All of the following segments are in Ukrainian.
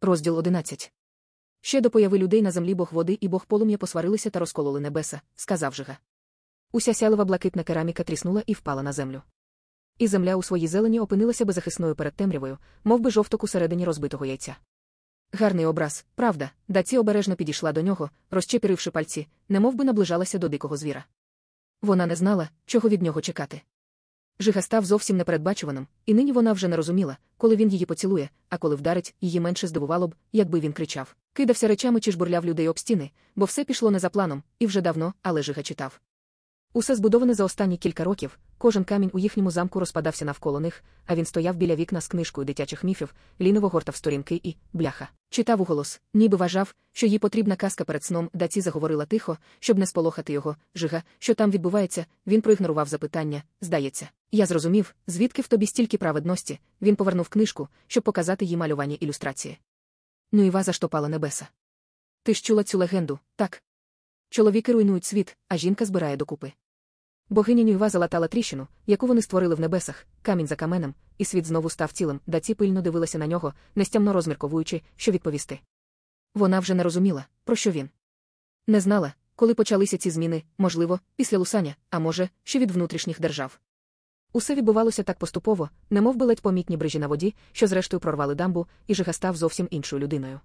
Розділ 11. Ще до появи людей на землі Бог води і Бог полум'я посварилися та розкололи небеса, сказав Жига. Уся сялова блакитна кераміка тріснула і впала на землю. І земля у своїй зелені опинилася беззахисною перед темрявою, мов би жовток у середині розбитого яйця. Гарний образ, правда, даці обережно підійшла до нього, розчепіривши пальці, немов би наближалася до дикого звіра. Вона не знала, чого від нього чекати. Жига став зовсім непередбачуваним, і нині вона вже не розуміла, коли він її поцілує, а коли вдарить, її менше здивувало б, якби він кричав. Кидався речами чи жбурляв людей об стіни, бо все пішло не за планом, і вже давно, але Жига читав. Усе збудоване за останні кілька років, кожен камінь у їхньому замку розпадався навколо них, а він стояв біля вікна з книжкою дитячих міфів, ліново гортав сторінки і, бляха, читав уголос, ніби вважав, що їй потрібна казка перед сном, даці заговорила тихо, щоб не сполохати його, жига, що там відбувається, він проігнорував запитання, здається. Я зрозумів, звідки в тобі стільки праведності, він повернув книжку, щоб показати їй малювання ілюстрації. Ну і ваза штопала небеса. Ти ж чула цю легенду, так? Чоловіки руйнують світ, а жінка збирає докупи. Богиня Нюйва залатала тріщину, яку вони створили в небесах, камінь за каменем, і світ знову став цілим, даці пильно дивилася на нього, нестямно розмірковуючи, що відповісти. Вона вже не розуміла, про що він. Не знала, коли почалися ці зміни, можливо, після лусання, а може, ще від внутрішніх держав. Усе відбувалося так поступово, немов би ледь помітні брижі на воді, що зрештою прорвали дамбу, і Жига став зовсім іншою людиною.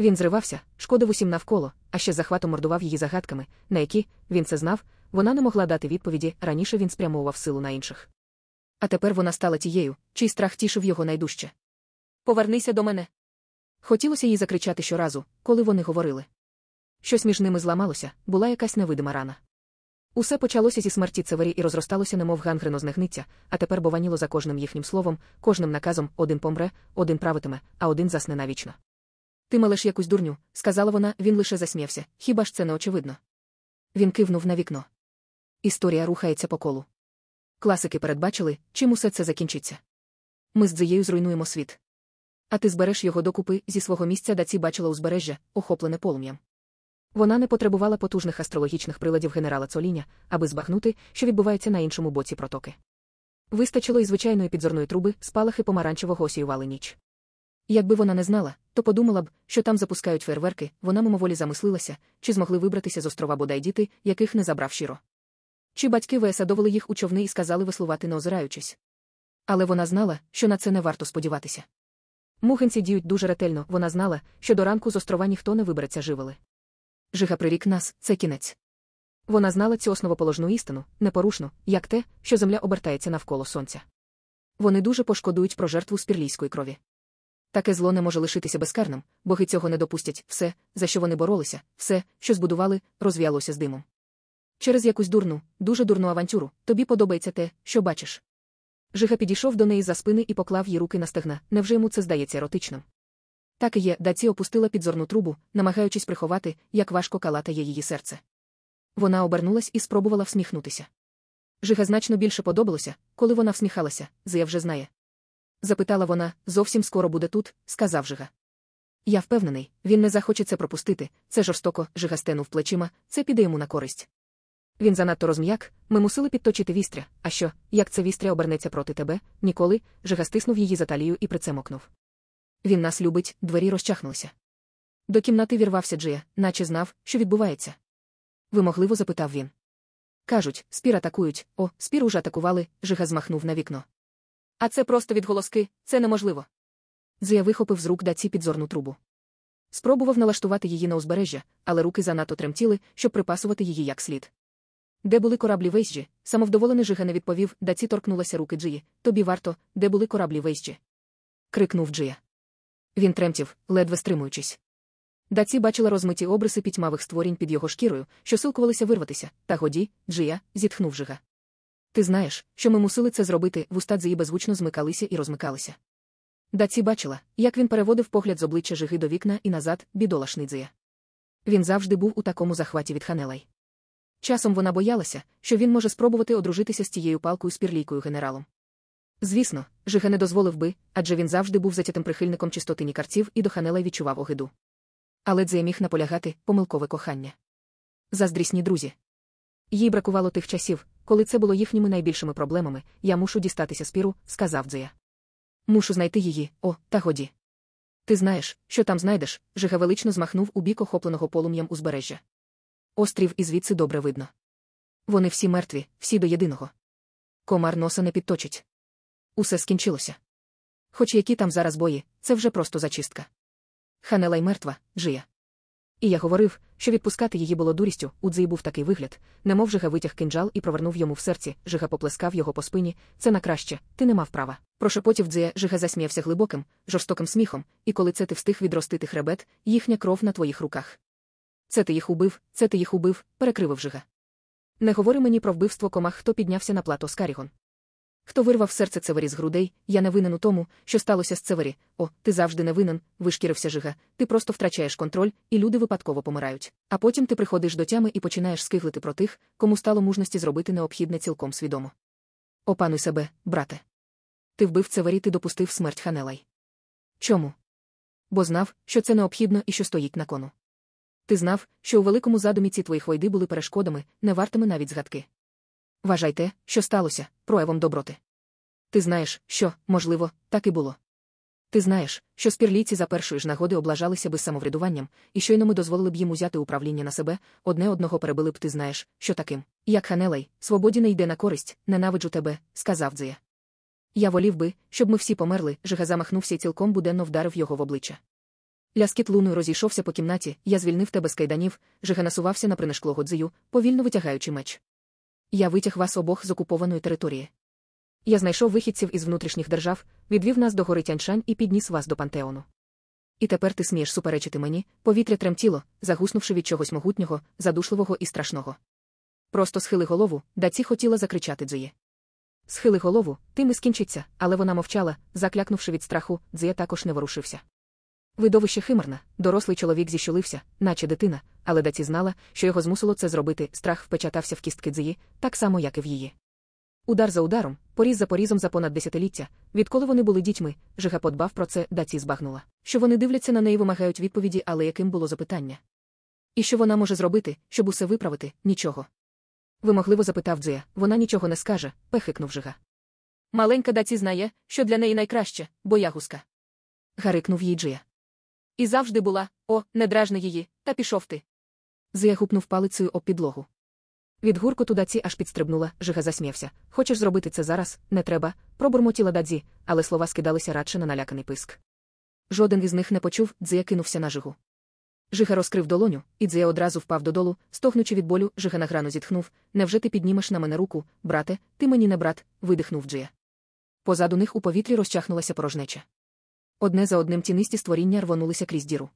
Він зривався, шкодив усім навколо, а ще захватом мордував її загадками, на які, він це знав, вона не могла дати відповіді, раніше він спрямовував силу на інших. А тепер вона стала тією, чий страх тішив його найдужче. Повернися до мене. Хотілося їй закричати щоразу, коли вони говорили. Щось між ними зламалося, була якась невидима рана. Усе почалося зі смерті цевері і розросталося, немов гангренозне гниця, а тепер бованіло за кожним їхнім словом, кожним наказом один помре, один правитиме, а один засне навічно. Ти малеш якусь дурню, сказала вона, він лише засміявся. Хіба ж це не очевидно? Він кивнув на вікно. Історія рухається по колу. Класики передбачили, чим усе це закінчиться. Ми з дзиєю зруйнуємо світ. А ти збереш його докупи зі свого місця, даці бачила узбережжя, охоплене полум'ям. Вона не потребувала потужних астрологічних приладів генерала Цоліня, аби збагнути, що відбувається на іншому боці протоки. Вистачило і звичайної підзорної труби, спалахи помаранчевого осіювали ніч. Якби вона не знала, то подумала б, що там запускають фейерверки, вона мимоволі замислилася, чи змогли вибратися з острова бодай діти, яких не забрав щиро. Чи батьки висадовили їх у човни і сказали веслувати не озираючись. Але вона знала, що на це не варто сподіватися. Мухенці діють дуже ретельно, вона знала, що до ранку з острова ніхто не вибереться живили. Жига прирік нас, це кінець. Вона знала цю основоположну істину, непорушну, як те, що земля обертається навколо сонця. Вони дуже пошкодують про жертву спірлійської крові. Таке зло не може лишитися безкарним, боги цього не допустять, все, за що вони боролися, все, що збудували, розв'ялося з димом. Через якусь дурну, дуже дурну авантюру, тобі подобається те, що бачиш. Жига підійшов до неї за спини і поклав їй руки на стегна, невже йому це здається еротичним? Так і є, даці опустила підзорну трубу, намагаючись приховати, як важко калатає її серце. Вона обернулась і спробувала всміхнутися. Жига значно більше подобалося, коли вона всміхалася, Зия вже знає. Запитала вона, зовсім скоро буде тут, сказав Жига. Я впевнений, він не захоче це пропустити, це жорстоко, Жига стенув плечима, це піде йому на користь. Він занадто розм'як, ми мусили підточити вістря, а що, як це вістря обернеться проти тебе, ніколи, Жига стиснув її за талію і прицемокнув. Він нас любить, двері розчахнулися. До кімнати вірвався Джия, наче знав, що відбувається. Вимогливо запитав він. Кажуть, спір атакують, о, спір уже атакували, Жига змахнув на вікно. А це просто відголоски, це неможливо. Дзия вихопив з рук даці підзорну трубу. Спробував налаштувати її на узбережжя, але руки занадто тремтіли, щоб припасувати її як слід. Де були кораблі вейсджі? Самовдоволений Жига не відповів, даці торкнулася руки Джиї. Тобі варто, де були кораблі вейсджі? крикнув Джия. Він тремтів, ледве стримуючись. Дадзі бачила розмиті обриси пітьмавих створінь під його шкірою, що силкувалися вирватися, та годі, Дзія, зітхнув Жига. Ти знаєш, що ми мусили це зробити, вуста Дзії беззвучно змикалися і розмикалися. Дадзі бачила, як він переводив погляд з обличчя Жиги до вікна і назад, бідолашний Дзія. Він завжди був у такому захваті від Ханелай. Часом вона боялася, що він може спробувати одружитися з тією палкою спірлійкою генералом. Звісно, Жига не дозволив би, адже він завжди був затятим прихильником чистоти нікарців і до Ханелай відчував огиду. Але Дзея міг наполягати помилкове кохання. Заздрісні друзі. Їй бракувало тих часів, коли це було їхніми найбільшими проблемами. Я мушу дістатися спіру, сказав Дзея. Мушу знайти її, о, та годі. Ти знаєш, що там знайдеш, Жига велично змахнув у бік охопленого полум'ям узбережжя. Острів і звідси добре видно. Вони всі мертві, всі до єдиного. Комар носа не підточить. Усе скінчилося. Хоч які там зараз бої, це вже просто зачистка. Ханелай мертва, жия. І я говорив, що відпускати її було дурістю, у Дзиї був такий вигляд, немов Жига витяг кинджал і провернув йому в серці, Жига поплескав його по спині, це на краще, ти не мав права. Прошепотів Дзия, Жига засміявся глибоким, жорстоким сміхом, і коли це ти встиг відростити хребет, їхня кров на твоїх руках. Це ти їх убив, це ти їх убив, перекривив Жига. Не говори мені про вбивство комах, хто піднявся на плато Скарігон. Хто вирвав серце Цевері з грудей, я не винен у тому, що сталося з Цевері. О, ти завжди не винен, вишкірився Жига, ти просто втрачаєш контроль, і люди випадково помирають. А потім ти приходиш до тями і починаєш скиглити про тих, кому стало мужності зробити необхідне цілком свідомо. Опануй себе, брате. Ти вбив Цевері, ти допустив смерть Ханелай. Чому? Бо знав, що це необхідно і що стоїть на кону. Ти знав, що у великому задумі ці твої хвойди були перешкодами, не вартими навіть згадки. Вважайте, що сталося, проявом доброти. Ти знаєш, що, можливо, так і було. Ти знаєш, що спірлійці за першої ж нагоди облажалися би самоврядуванням, і щойно ми дозволили б їм узяти управління на себе, одне одного перебили б ти знаєш, що таким. Як Ханелей, свободі не йде на користь, ненавиджу тебе, сказав Дзия. Я волів би, щоб ми всі померли, Жига замахнувся і цілком буденно вдарив його в обличчя. Ляскіт луною розійшовся по кімнаті, я звільнив тебе з кайданів, Жига насувався на принишклого дзию, повільно витягаючи меч. Я витяг вас обох з окупованої території. Я знайшов вихідців із внутрішніх держав, відвів нас до гори Тяньшань і підніс вас до пантеону. І тепер ти смієш суперечити мені, повітря тремтіло, загуснувши від чогось могутнього, задушливого і страшного. Просто схили голову, даці хотіла закричати Дзує. Схили голову, тим і скінчиться, але вона мовчала, заклякнувши від страху, Дзує також не ворушився. Видовище химерна, дорослий чоловік зіщулився, наче дитина, але даці знала, що його змусило це зробити, страх впечатався в кістки дзиї, так само, як і в її. Удар за ударом, поріз за порізом за понад десятиліття, відколи вони були дітьми, Жига подбав про це, даці збагнула. Що вони дивляться на неї, вимагають відповіді, але яким було запитання? І що вона може зробити, щоб усе виправити, нічого. Вимогливо запитав Дзия, вона нічого не скаже, пехикнув Жига. Маленька даці знає, що для неї найкраще, боягузка. Гарикнув їй Джия. І завжди була, о, не дражни її, та пішов ти. Зия гупнув палицею об підлогу. Від гуркоту даці аж підстрибнула, Жига засміявся. Хочеш зробити це зараз? Не треба, пробурмотіла дадзі, але слова скидалися радше на наляканий писк. Жоден із них не почув, Дзия кинувся на жигу. Жига розкрив долоню, і Дзия одразу впав додолу, стогнучи від болю, Жига награно зітхнув. Невже ти піднімеш на мене руку, брате, ти мені не брат, видихнув Джия. Позаду них у повітрі розчахнулася порожнеча. Одне за одним тінисті створіння рвонулися крізь діру.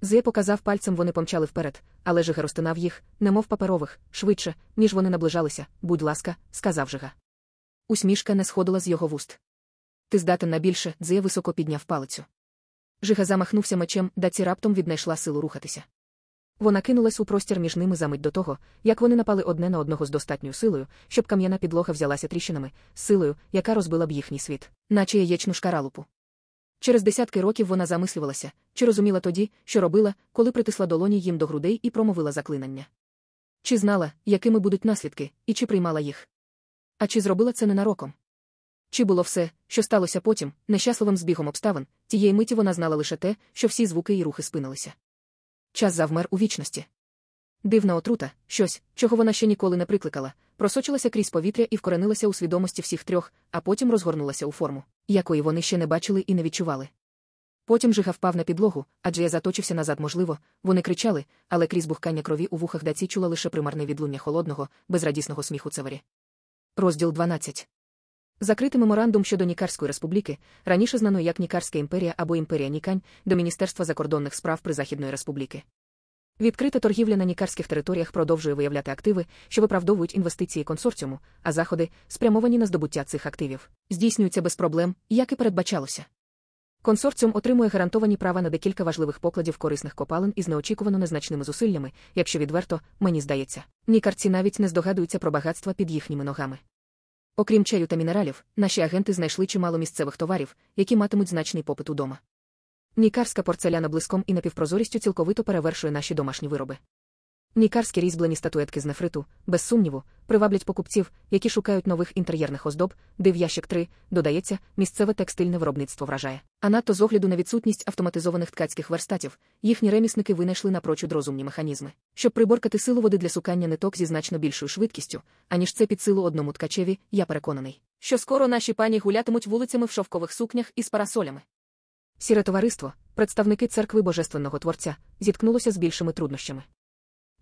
Зе показав пальцем, вони помчали вперед, але Жига розтинав їх, немов паперових, швидше, ніж вони наближалися. Будь ласка, сказав Жига. Усмішка не сходила з його вуст. Ти здатен на більше, Дзе високо підняв палицю. Жига замахнувся мечем, даці раптом віднайшла силу рухатися. Вона кинулась у простір між ними за мить до того, як вони напали одне на одного з достатньою силою, щоб кам'яна підлога взялася тріщинами, силою, яка розбила б їхній світ, наче яєчну шкаралупу. Через десятки років вона замислювалася, чи розуміла тоді, що робила, коли притисла долоні їм до грудей і промовила заклинання. Чи знала, якими будуть наслідки, і чи приймала їх? А чи зробила це ненароком? Чи було все, що сталося потім, нещасливим збігом обставин, тієї миті вона знала лише те, що всі звуки і рухи спинилися. Час завмер у вічності. Дивна отрута, щось, чого вона ще ніколи не прикликала, просочилася крізь повітря і вкоренилася у свідомості всіх трьох, а потім розгорнулася у форму, якої вони ще не бачили і не відчували. Потім Жига впав на підлогу, адже я заточився назад, можливо, вони кричали, але крізь бухкання крові у вухах даці чула лише примарне відлуння холодного, безрадісного сміху Цевері. Розділ 12. Закритий меморандум щодо Нікарської республіки, раніше знаної як Нікарська імперія або імперія Нікань, до Міністерства закордонних справ Призахідної республіки. Відкрита торгівля на нікарських територіях продовжує виявляти активи, що виправдовують інвестиції консорціуму, а заходи, спрямовані на здобуття цих активів, здійснюються без проблем, як і передбачалося. Консорціум отримує гарантовані права на декілька важливих покладів корисних копалин із неочікувано незначними зусиллями, якщо відверто, мені здається, нікарці навіть не здогадуються про багатства під їхніми ногами. Окрім чаю та мінералів, наші агенти знайшли чимало місцевих товарів, які матимуть значний попит удома. Нікарська порцеляна блиском і напівпрозорістю цілковито перевершує наші домашні вироби. Нікарські різьблені статуетки з нефриту, без сумніву, приваблять покупців, які шукають нових інтер'єрних оздоб, де в ящик 3, додається, місцеве текстильне виробництво вражає. А надто з огляду на відсутність автоматизованих ткацьких верстатів, їхні ремісники винайшли напрочуд розумні механізми, щоб приборкати силу води для сукання ниток зі значно більшою швидкістю, аніж це під силу одному ткачеві, я переконаний, що скоро наші пані гулятимуть вулицями в шовкових сукнях із парасолями. Сіре товариство, представники церкви Божественного Творця, зіткнулося з більшими труднощами.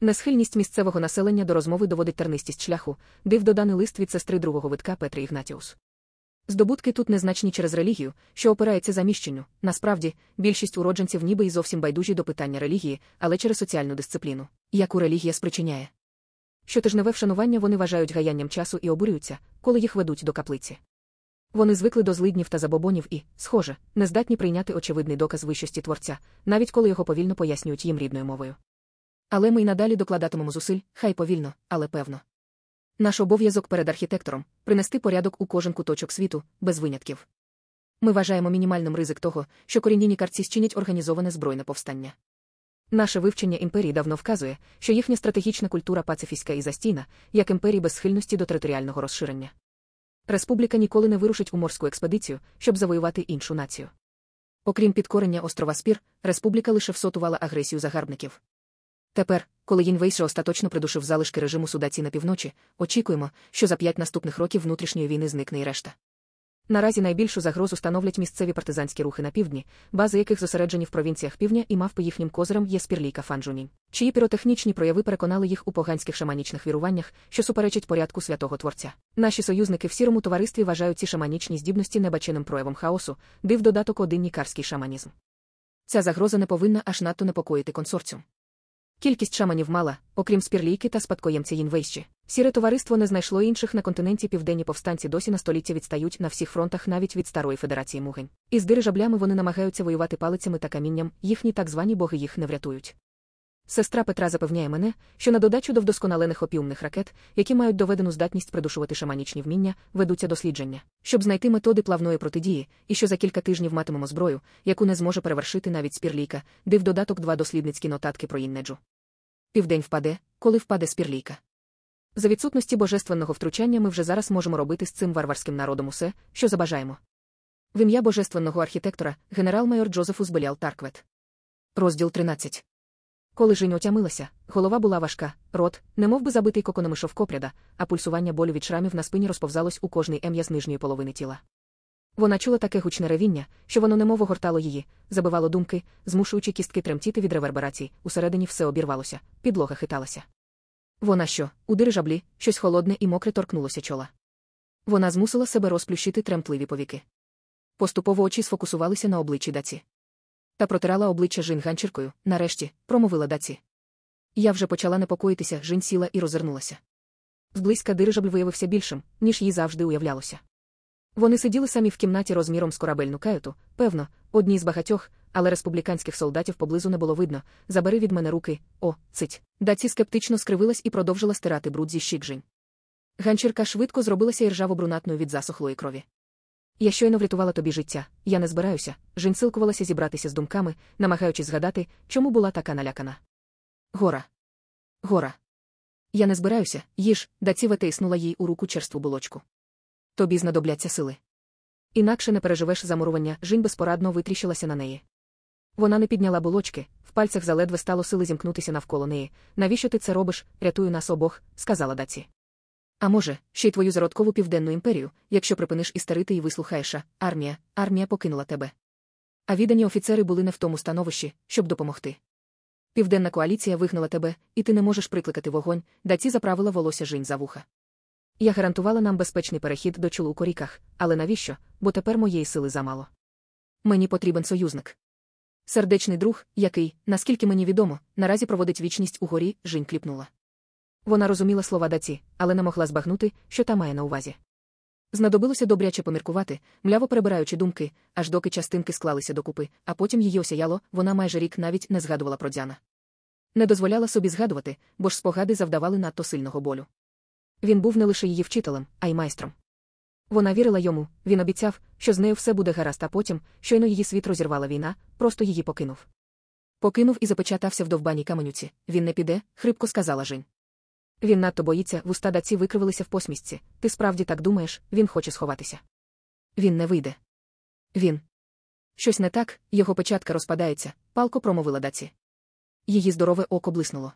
Несхильність місцевого населення до розмови доводить тернистість шляху, див доданий лист від сестри другого витка Петри Ігнатіус. Здобутки тут незначні через релігію, що опирається заміщенню. Насправді, більшість уродженців ніби й зовсім байдужі до питання релігії, але через соціальну дисципліну, яку релігія спричиняє. Щотижневе вшанування вони вважають гаянням часу і обурюються, коли їх ведуть до каплиці. Вони звикли до злиднів та забобонів і, схоже, не здатні прийняти очевидний доказ вищості творця, навіть коли його повільно пояснюють їм рідною мовою. Але ми й надалі докладатимемо зусиль, хай повільно, але певно. Наш обов'язок перед архітектором принести порядок у кожен куточок світу, без винятків. Ми вважаємо мінімальним ризик того, що корінні карці зчинять організоване збройне повстання. Наше вивчення імперії давно вказує, що їхня стратегічна культура пацифістська і застійна, як імперії без схильності до територіального розширення. Республіка ніколи не вирушить у морську експедицію, щоб завоювати іншу націю. Окрім підкорення острова Спір, республіка лише всотувала агресію загарбників. Тепер, коли Їнвейше остаточно придушив залишки режиму судаці на півночі, очікуємо, що за п'ять наступних років внутрішньої війни зникне і решта. Наразі найбільшу загрозу становлять місцеві партизанські рухи на півдні, бази яких зосереджені в провінціях півдня і мавпи їхнім козирем є спірлійка Фанджуні, чиї піротехнічні прояви переконали їх у поганських шаманічних віруваннях, що суперечать порядку святого Творця. Наші союзники в сірому товаристві вважають ці шаманічні здібності небаченим проявом хаосу, див додаток один нікарський шаманізм. Ця загроза не повинна аж надто непокоїти консорціум. Кількість шаманів мала, окрім спірлійки та спадкоємця Їнвейщі. Сіре товариство не знайшло інших на континенті південні повстанці досі на століття відстають на всіх фронтах навіть від Старої Федерації Мугень. Із дирижаблями вони намагаються воювати палицями та камінням, їхні так звані боги їх не врятують. Сестра Петра запевняє мене, що на додачу до вдосконалених опіумних ракет, які мають доведену здатність придушувати шаманічні вміння, ведуться дослідження, щоб знайти методи плавної протидії, і що за кілька тижнів матимемо зброю, яку не зможе перевершити навіть спірлійка, де в додаток два дослідницькі нотатки про іннеджу. Південь впаде, коли впаде спірлійка. За відсутності божественного втручання ми вже зараз можемо робити з цим варварським народом усе, що забажаємо. В ім'я божественного архітектора, генерал-майор Джозефус Белял Тарквет. Розділ 13. Коли Жінь отямилася, голова була важка, рот, немов би забитий коконами шовкопряда, а пульсування болю від шрамів на спині розповзалось у кожний ем'я з нижньої половини тіла. Вона чула таке гучне ревіння, що воно немов огортало її, забивало думки, змушуючи кістки тремтіти від реверберацій, усередині все обірвалося, підлога хиталася. Вона що, у дирижаблі, щось холодне і мокре торкнулося чола. Вона змусила себе розплющити тремтливі повіки. Поступово очі сфокусувалися на обличчі даці. Та протирала обличчя Жін ганчіркою, нарешті, промовила даці. Я вже почала непокоїтися, Жін сіла і розвернулася. Зблизька дирижабль виявився більшим, ніж їй завжди уявлялося. Вони сиділи самі в кімнаті розміром з корабельну каюту, певно, одні з багатьох, але республіканських солдатів поблизу не було видно. Забери від мене руки, о, цить. Даці скептично скривилась і продовжила стирати бруд зі щікжень. Ганчірка швидко зробилася іржаво брунатною від засохлої крові. Я щойно врятувала тобі життя, я не збираюся. Жінь силкувалася зібратися з думками, намагаючись згадати, чому була така налякана. Гора. Гора. Я не збираюся, їж, даці витиснула їй у руку черству булочку. Тобі знадобляться сили. Інакше не переживеш замурування, жінь безпорадно витріщилася на неї. Вона не підняла булочки, в пальцях заледве стало сили зімкнутися навколо неї. Навіщо ти це робиш? Рятую нас обох, сказала даці. А може, ще й твою зародкову південну імперію, якщо припиниш істерити і вислухаєш, армія, армія покинула тебе. А віддані офіцери були не в тому становищі, щоб допомогти. Південна коаліція вигнала тебе, і ти не можеш прикликати вогонь, даці заправила волосся жінь за вуха. Я гарантувала нам безпечний перехід до чолу у коріках, але навіщо? Бо тепер моєї сили замало. Мені потрібен союзник. Сердечний друг, який, наскільки мені відомо, наразі проводить вічність у горі, жінь кліпнула. Вона розуміла слова даці, але не могла збагнути, що та має на увазі. Знадобилося добряче поміркувати, мляво перебираючи думки, аж доки частинки склалися докупи, а потім її осяяло, вона майже рік навіть не згадувала про дзяна. Не дозволяла собі згадувати, бо ж спогади завдавали надто сильного болю. Він був не лише її вчителем, а й майстром. Вона вірила йому, він обіцяв, що з нею все буде гаразд, а потім, щойно її світ розірвала війна, просто її покинув. Покинув і запечатався в довбаній каменюці. Він не піде, хрипко сказала Жень. Він надто боїться, вуста даці викривилися в посмішці. Ти справді так думаєш, він хоче сховатися. Він не вийде. Він. Щось не так, його печатка розпадається, палко промовила даці. Її здорове око блиснуло.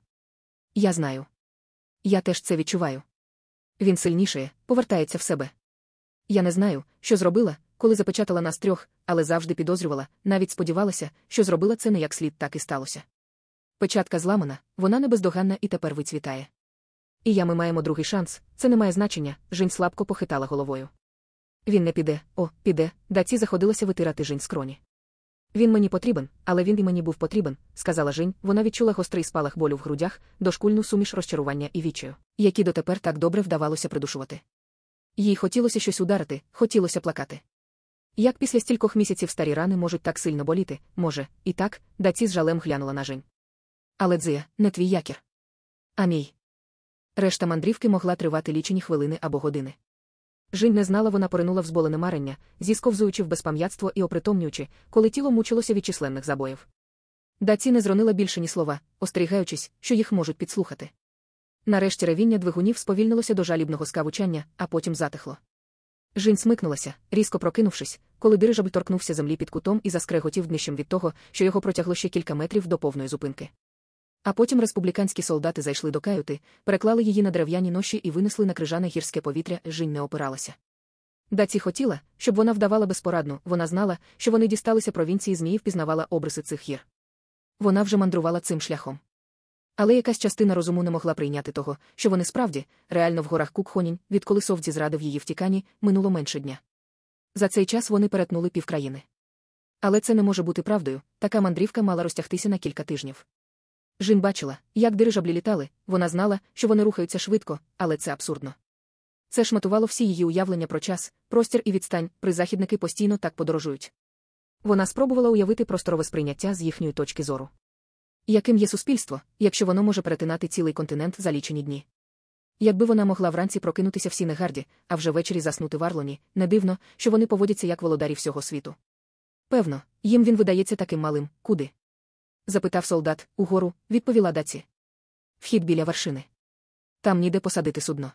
Я знаю. Я теж це відчуваю. Він сильнішає, повертається в себе. Я не знаю, що зробила, коли запечатала нас трьох, але завжди підозрювала, навіть сподівалася, що зробила це не як слід, так і сталося. Печатка зламана, вона не бездоганна і тепер вицвітає. І я ми маємо другий шанс, це не має значення, Жінь слабко похитала головою. Він не піде, о, піде, даці заходилася витирати Жінь скроні. Він мені потрібен, але він і мені був потрібен, сказала Жінь. Вона відчула гострий спалах болю в грудях, дошкульну суміш розчарування і вічаю, які дотепер так добре вдавалося придушувати. Їй хотілося щось ударити, хотілося плакати. Як після стількох місяців старі рани можуть так сильно боліти, може, і так, даці з жалем глянула на Жень. Але дзия, не твій якір. А мій. Решта мандрівки могла тривати лічені хвилини або години. Жінь не знала, вона поринула в зболене марення, зісковзуючи в безпам'ятство і опритомнюючи, коли тіло мучилося від численних забоїв. Даці не зронила більше ні слова, остерігаючись, що їх можуть підслухати. Нарешті ревіння двигунів сповільнилося до жалібного скавучання, а потім затихло. Жінь смикнулася, різко прокинувшись, коли дирижабль торкнувся землі під кутом і заскреготів днищем від того, що його протягло ще кілька метрів до повної зупинки. А потім республіканські солдати зайшли до каюти, переклали її на дерев'яні ноші і винесли на крижане гірське повітря, Жінь не опиралася. Даці хотіла, щоб вона вдавала безпорадну, вона знала, що вони дісталися провінції змії впізнавала обриси цих гір. Вона вже мандрувала цим шляхом. Але якась частина розуму не могла прийняти того, що вони справді, реально в горах Кукхонінь, відколи совді зрадив її втікані, минуло менше дня. За цей час вони перетнули півкраїни. Але це не може бути правдою, така мандрівка мала розтягтися на кілька тижнів. Жін бачила, як дирижаблі літали, вона знала, що вони рухаються швидко, але це абсурдно. Це шматувало всі її уявлення про час, простір і відстань, призахідники постійно так подорожують. Вона спробувала уявити просторове сприйняття з їхньої точки зору. Яким є суспільство, якщо воно може перетинати цілий континент за лічені дні? Якби вона могла вранці прокинутися в Сінегарді, а вже ввечері заснути в Арлоні, не дивно, що вони поводяться як володарі всього світу. Певно, їм він видається таким малим, куди? запитав солдат, угору, відповіла даці. Вхід біля вершини. Там ніде посадити судно.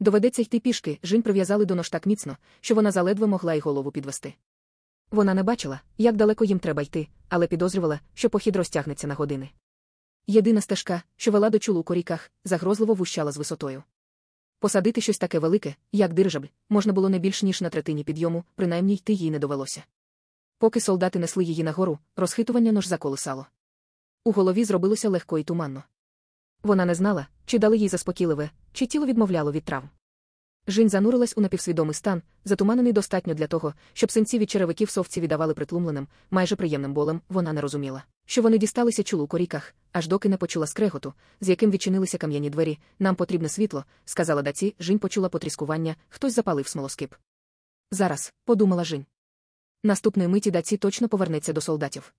Доведеться йти пішки, жінь прив'язали до нож так міцно, що вона заледве могла й голову підвести. Вона не бачила, як далеко їм треба йти, але підозрювала, що похід розтягнеться на години. Єдина стежка, що вела до чулу у коріках, загрозливо вущала з висотою. Посадити щось таке велике, як дирижабль, можна було не більш ніж на третині підйому, принаймні йти їй не довелося. Поки солдати несли її нагору, розхитування нож заколисало. У голові зробилося легко і туманно. Вона не знала, чи дали їй заспокійливе, чи тіло відмовляло від травм. Жінь занурилась у напівсвідомий стан, затуманений достатньо для того, щоб синці від черевиків совці віддавали притлумленим, майже приємним болем, вона не розуміла, що вони дісталися чулу коріках, аж доки не почула скреготу, з яким відчинилися кам'яні двері. Нам потрібне світло, сказала даці, Жінь почула потріскування, хтось запалив смолоскип. Зараз, подумала Жінь. Наступної миті даці точно повернеться до солдатів.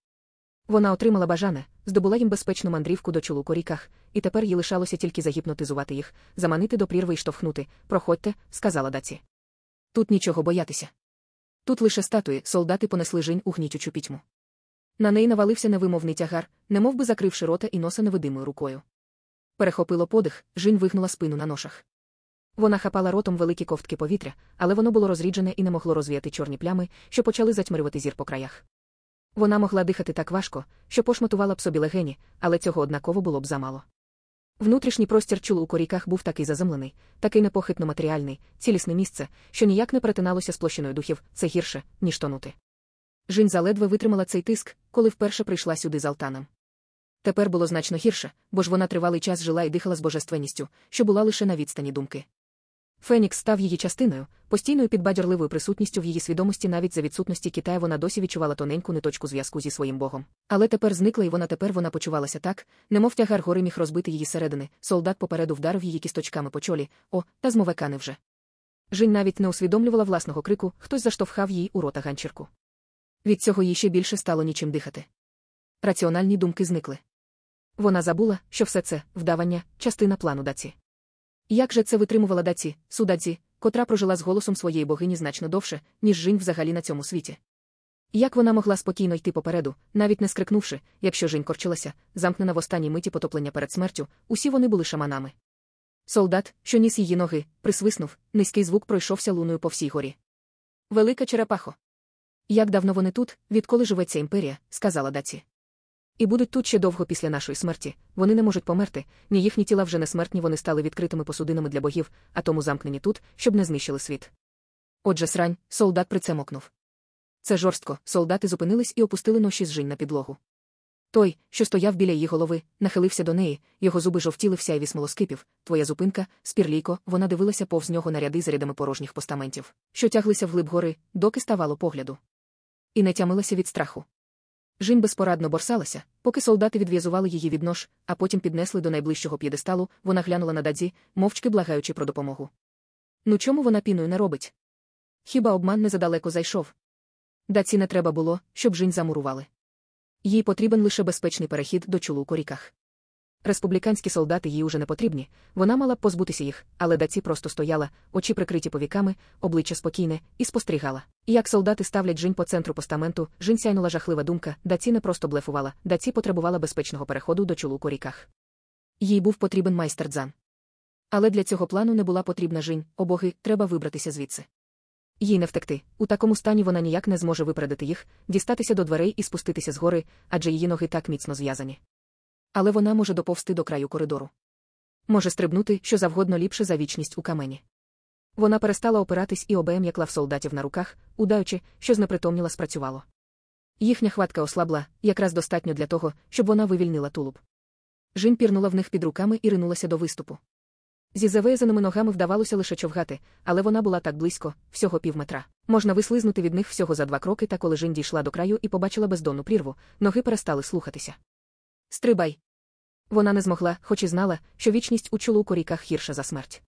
Вона отримала бажане, здобула їм безпечну мандрівку до чолу коріках, і тепер їй лишалося тільки загіпнотизувати їх, заманити до прірви і штовхнути. Проходьте, сказала даці. Тут нічого боятися. Тут лише статуї, солдати понесли жінь у гнітючу пітьму. На неї навалився невимовний тягар, немов би закривши рота і носа невидимою рукою. Перехопило подих, жінь вигнула спину на ношах. Вона хапала ротом великі ковтки повітря, але воно було розріджене і не могло розвіяти чорні плями, що почали затьмарювати зір по краях. Вона могла дихати так важко, що пошматувала б собі легені, але цього однаково було б замало. Внутрішній простір чулу у коріках був такий заземлений, такий непохитно матеріальний, цілісне місце, що ніяк не перетиналося з площиною духів, це гірше, ніж тонути. Жінь заледве витримала цей тиск, коли вперше прийшла сюди з Алтаном. Тепер було значно гірше, бо ж вона тривалий час жила і дихала з божественністю, що була лише на відстані думки. Фенікс став її частиною, постійною підбадьорливою присутністю в її свідомості навіть за відсутності Китая вона досі відчувала тоненьку ниточку зв'язку зі своїм богом. Але тепер зникла і вона тепер вона почувалася так, немов тягар гори міг розбити її середини, солдат попереду вдарив її кісточками по чолі, о, та змовека не вже. Жінь навіть не усвідомлювала власного крику, хтось заштовхав їй у рота ганчірку. Від цього їй ще більше стало нічим дихати. Раціональні думки зникли. Вона забула, що все це вдавання, частина плану даці. Як же це витримувала даці, судадзі, котра прожила з голосом своєї богині значно довше, ніж жінь взагалі на цьому світі? Як вона могла спокійно йти попереду, навіть не скрикнувши, якщо Жінь корчилася, замкнена в останній миті потоплення перед смертю, усі вони були шаманами. Солдат, що ніс її ноги, присвиснув, низький звук пройшовся луною по всій горі. Велика черепахо. Як давно вони тут, відколи живеться імперія, сказала даці. І будуть тут ще довго після нашої смерті, вони не можуть померти, ні їхні тіла вже не смертні, вони стали відкритими посудинами для богів, а тому замкнені тут, щоб не знищили світ. Отже, срань, солдат прицемокнув. Це жорстко, солдати зупинились і опустили ноші з жінь на підлогу. Той, що стояв біля її голови, нахилився до неї, його зуби жовтіли в сяйві смолоскипів. Твоя зупинка, спірлійко, вона дивилася повз нього на ряди з рядами порожніх постаментів, що тяглися вглиб гори, доки ставало погляду. І не тямилася від страху. Жінь безпорадно борсалася, поки солдати відв'язували її від нож, а потім піднесли до найближчого п'єдесталу, вона глянула на дадзі, мовчки благаючи про допомогу. Ну чому вона піною не робить? Хіба обман не задалеко зайшов? Даці не треба було, щоб жінь замурували. Їй потрібен лише безпечний перехід до чулу у коріках. Республіканські солдати їй уже не потрібні, вона мала б позбутися їх, але даці просто стояла, очі прикриті повіками, обличчя спокійне, і спостерігала. Як солдати ставлять жінь по центру постаменту, жінь сяйнула жахлива думка, даці не просто блефувала, даці потребувала безпечного переходу до чулу у коріках. Їй був потрібен майстер дзан. Але для цього плану не була потрібна жінь, обоги, треба вибратися звідси. Їй не втекти. У такому стані вона ніяк не зможе випередити їх, дістатися до дверей і спуститися з гори, адже її ноги так міцно зв'язані. Але вона може доповзти до краю коридору. Може стрибнути, що завгодно ліпше за вічність у камені. Вона перестала опиратись і обеєм яклав солдатів на руках, удаючи, що знепритомніла спрацювало. Їхня хватка ослабла, якраз достатньо для того, щоб вона вивільнила тулуб. Жін пірнула в них під руками і ринулася до виступу. Зі завезеними ногами вдавалося лише човгати, але вона була так близько, всього півметра. Можна вислизнути від них всього за два кроки, та коли Жін дійшла до краю і побачила бездонну прірву, ноги перестали слухатися. Стрибай! Вона не змогла, хоч і знала, що вічність у чолу коріках гірша за смерть.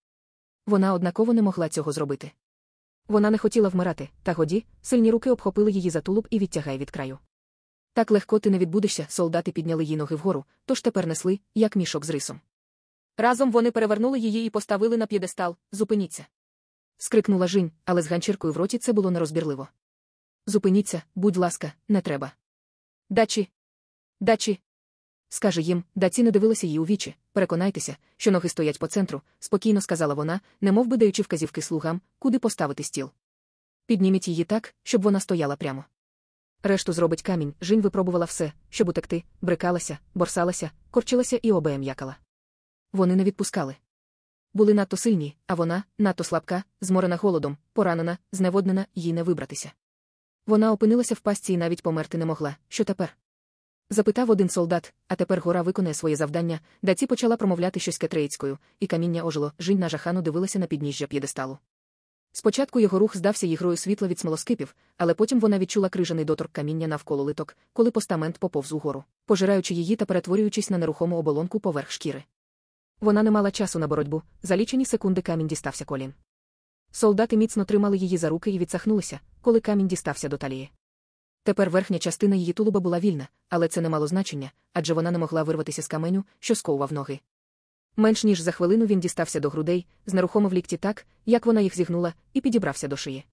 Вона однаково не могла цього зробити. Вона не хотіла вмирати, та годі, сильні руки обхопили її за тулуб і відтягай від краю. Так легко ти не відбудешся, солдати підняли її ноги вгору, тож тепер несли, як мішок з рисом. Разом вони перевернули її і поставили на п'єдестал. Зупиніться. скрикнула Жінь, але з ганчіркою в роті це було нерозбірливо. Зупиніться, будь ласка, не треба. Дачі. Дачі. Скаже їм, даці не дивилася їй у вічі. Переконайтеся, що ноги стоять по центру, спокійно сказала вона, немов би даючи вказівки слугам, куди поставити стіл. Підніміть її так, щоб вона стояла прямо. Решту зробить камінь, Жінь випробувала все, щоб утекти, брикалася, борсалася, корчилася і обеєм якала. Вони не відпускали. Були надто сильні, а вона, надто слабка, зморена голодом, поранена, зневоднена, їй не вибратися. Вона опинилася в пастці і навіть померти не могла. Що тепер? Запитав один солдат, а тепер гора виконає своє завдання, даці почала промовляти щось кетреїцькою, і каміння ожило, жінь на жахану дивилася на підніжжя п'єдесталу. Спочатку його рух здався їй грою світла від смолоскипів, але потім вона відчула крижаний доторк каміння навколо литок, коли постамент поповз угору, пожираючи її та перетворюючись на нерухому оболонку поверх шкіри. Вона не мала часу на боротьбу, за лічені секунди камінь дістався колін. Солдати міцно тримали її за руки і відсахнулися, коли камінь дістався до талії. Тепер верхня частина її тулуба була вільна, але це не мало значення, адже вона не могла вирватися з каменю, що сковував ноги. Менш ніж за хвилину він дістався до грудей, знерухомив лікті так, як вона їх зігнула, і підібрався до шиї.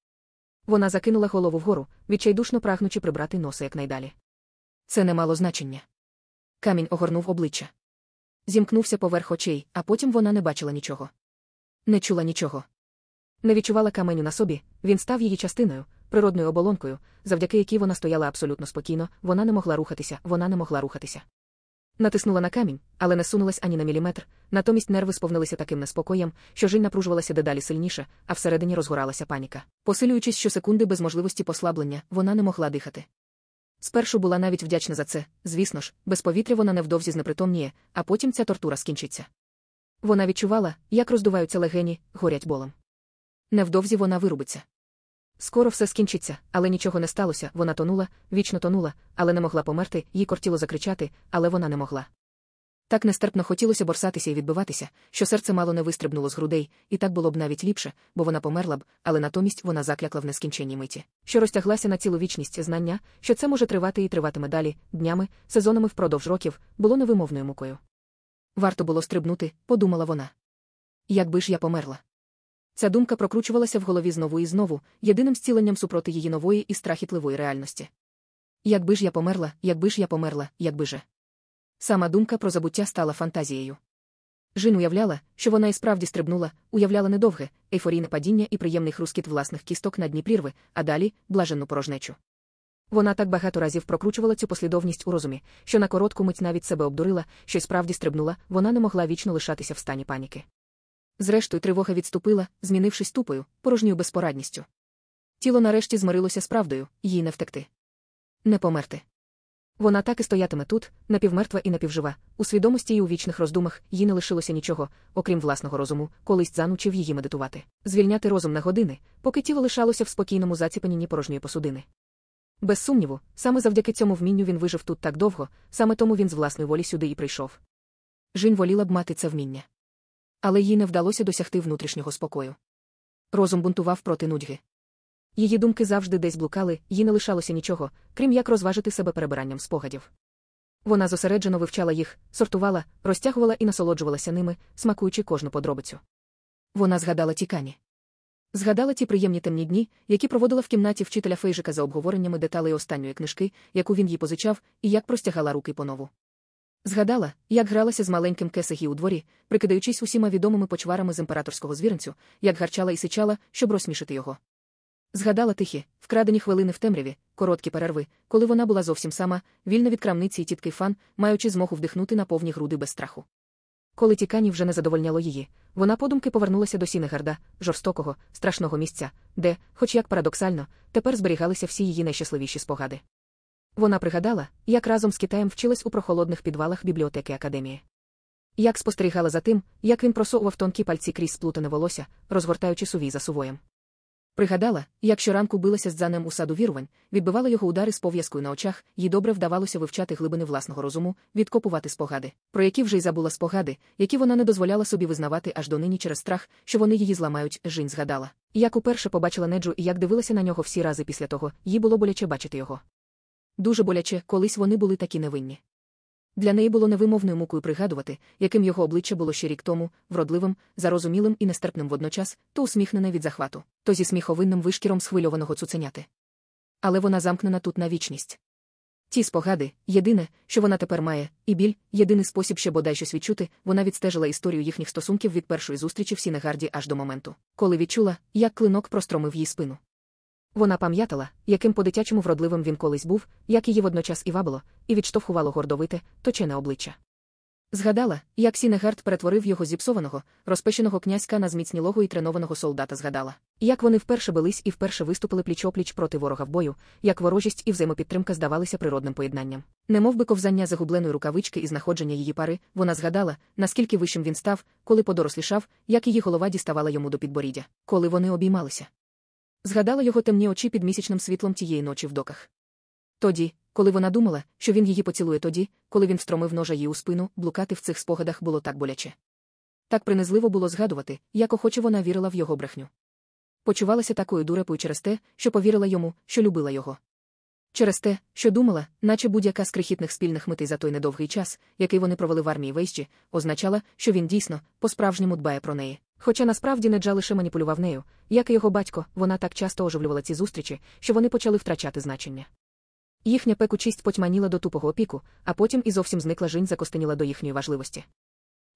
Вона закинула голову вгору, відчайдушно прагнучи прибрати носа якнайдалі. Це не мало значення. Камінь огорнув обличчя. Зімкнувся поверх очей, а потім вона не бачила нічого. Не чула нічого. Не відчувала каменю на собі, він став її частиною, природною оболонкою, завдяки якій вона стояла абсолютно спокійно, вона не могла рухатися, вона не могла рухатися. Натиснула на камінь, але не сунулась ані на міліметр, натомість нерви сповнилися таким неспокоєм, що жінь напружувалася дедалі сильніше, а всередині розгоралася паніка. Посилюючись щосекунди без можливості послаблення, вона не могла дихати. Спершу була навіть вдячна за це, звісно ж, без повітря вона невдовзі знепритомніє, а потім ця тортура скінчиться. Вона відчувала, як роздуваються легені, горять болем. Невдовзі вона вирубиться. Скоро все скінчиться, але нічого не сталося, вона тонула, вічно тонула, але не могла померти, їй кортіло закричати, але вона не могла. Так нестерпно хотілося борсатися і відбиватися, що серце мало не вистрибнуло з грудей, і так було б навіть ліпше, бо вона померла б, але натомість вона заклякла в нескінченній миті, що розтяглася на цілу вічність знання, що це може тривати і триватиме далі, днями, сезонами впродовж років, було невимовною мукою. Варто було стрибнути, подумала вона. Якби ж я померла. Ця думка прокручувалася в голові знову і знову, єдиним зціленням супроти її нової і страхітливої реальності. Якби ж я померла, якби ж я померла, якби же. Сама думка про забуття стала фантазією. Жін уявляла, що вона і справді стрибнула, уявляла недовге, ейфорійне падіння і приємний хрускіт власних кісток на дні прірви, а далі блаженну порожнечу. Вона так багато разів прокручувала цю послідовність у розумі, що на коротку мить навіть себе обдурила, що й справді стрибнула, вона не могла вічно лишатися в стані паніки. Зрештою, тривога відступила, змінившись тупою, порожньою безпорадністю. Тіло нарешті змирилося з правдою, їй не втекти. Не померти. Вона так і стоятиме тут, напівмертва і напівжива, у свідомості і у вічних роздумах їй не лишилося нічого, окрім власного розуму, колись занучив її медитувати, звільняти розум на години, поки тіло лишалося в спокійному заціпанінні порожньої посудини. Без сумніву, саме завдяки цьому вмінню він вижив тут так довго, саме тому він з власної волі сюди і прийшов. Жінь воліла б мати це вміння. Але їй не вдалося досягти внутрішнього спокою. Розум бунтував проти нудьги. Її думки завжди десь блукали, їй не лишалося нічого, крім як розважити себе перебиранням спогадів. Вона зосереджено вивчала їх, сортувала, розтягувала і насолоджувалася ними, смакуючи кожну подробицю. Вона згадала тікані. Згадала ті приємні темні дні, які проводила в кімнаті вчителя Фейжика за обговореннями деталей останньої книжки, яку він їй позичав, і як простягала руки понову. Згадала, як гралася з маленьким Кесегі у дворі, прикидаючись усіма відомими почварами з імператорського звіринцю, як гарчала і сичала, щоб розсмішити його. Згадала тихі, вкрадені хвилини в темряві, короткі перерви, коли вона була зовсім сама, вільна від крамниці і тітки Фан, маючи змогу вдихнути на повні груди без страху. Коли Тікані вже не задовольняло її, вона подумки повернулася до Сінегарда, жорстокого, страшного місця, де, хоч як парадоксально, тепер зберігалися всі її найщасливіші спогади. Вона пригадала, як разом з Китаєм вчилась у прохолодних підвалах бібліотеки академії. Як спостерігала за тим, як він просовував тонкі пальці крізь сплутане волосся, розгортаючи сувій за сувоєм. Пригадала, як щоранку билася з дзанем у саду вірувань, відбивала його удари з пов'язкою на очах, їй добре вдавалося вивчати глибини власного розуму, відкопувати спогади, про які вже й забула спогади, які вона не дозволяла собі визнавати аж донині через страх, що вони її зламають, жінь згадала. Як уперше побачила неджу і як дивилася на нього всі рази після того, їй було боляче бачити його. Дуже боляче, колись вони були такі невинні. Для неї було невимовною мукою пригадувати, яким його обличчя було ще рік тому, вродливим, зарозумілим і нестерпним водночас, то усміхнене від захвату, то зі сміховинним вишкіром схвильованого цуценяти. Але вона замкнена тут на вічність. Ті спогади, єдине, що вона тепер має, і біль, єдиний спосіб ще бодай щось відчути, вона відстежила історію їхніх стосунків від першої зустрічі в Сінегарді аж до моменту, коли відчула, як клинок простромив їй спину. Вона пам'ятала, яким по-дитячому вродливим він колись був, як її водночас і вабило, і відштовхувало гордовите, точене обличчя. Згадала, як Сінегард перетворив його з зіпсованого, розпещеного князька на зміцнілого і тренованого солдата згадала, як вони вперше бились і вперше виступили пліч-опліч проти ворога в бою, як ворожість і взаємопідтримка здавалися природним поєднанням. Немов би ковзання загубленої рукавички і знаходження її пари, вона згадала, наскільки вищим він став, коли подорослішав, як її голова діставала йому до підборіддя, коли вони обіймалися. Згадала його темні очі під місячним світлом тієї ночі в доках. Тоді, коли вона думала, що він її поцілує тоді, коли він встромив ножа їй у спину, блукати в цих спогадах було так боляче. Так принизливо було згадувати, як охоче вона вірила в його брехню. Почувалася такою дурепою через те, що повірила йому, що любила його. Через те, що думала, наче будь-яка з крихітних спільних митей за той недовгий час, який вони провели в армії Вейсджі, означала, що він дійсно, по-справжньому дбає про неї. Хоча насправді Неджа лише маніпулював нею, як і його батько, вона так часто оживлювала ці зустрічі, що вони почали втрачати значення. Їхня пекучість потьманіла до тупого опіку, а потім і зовсім зникла жінь закостеніла до їхньої важливості.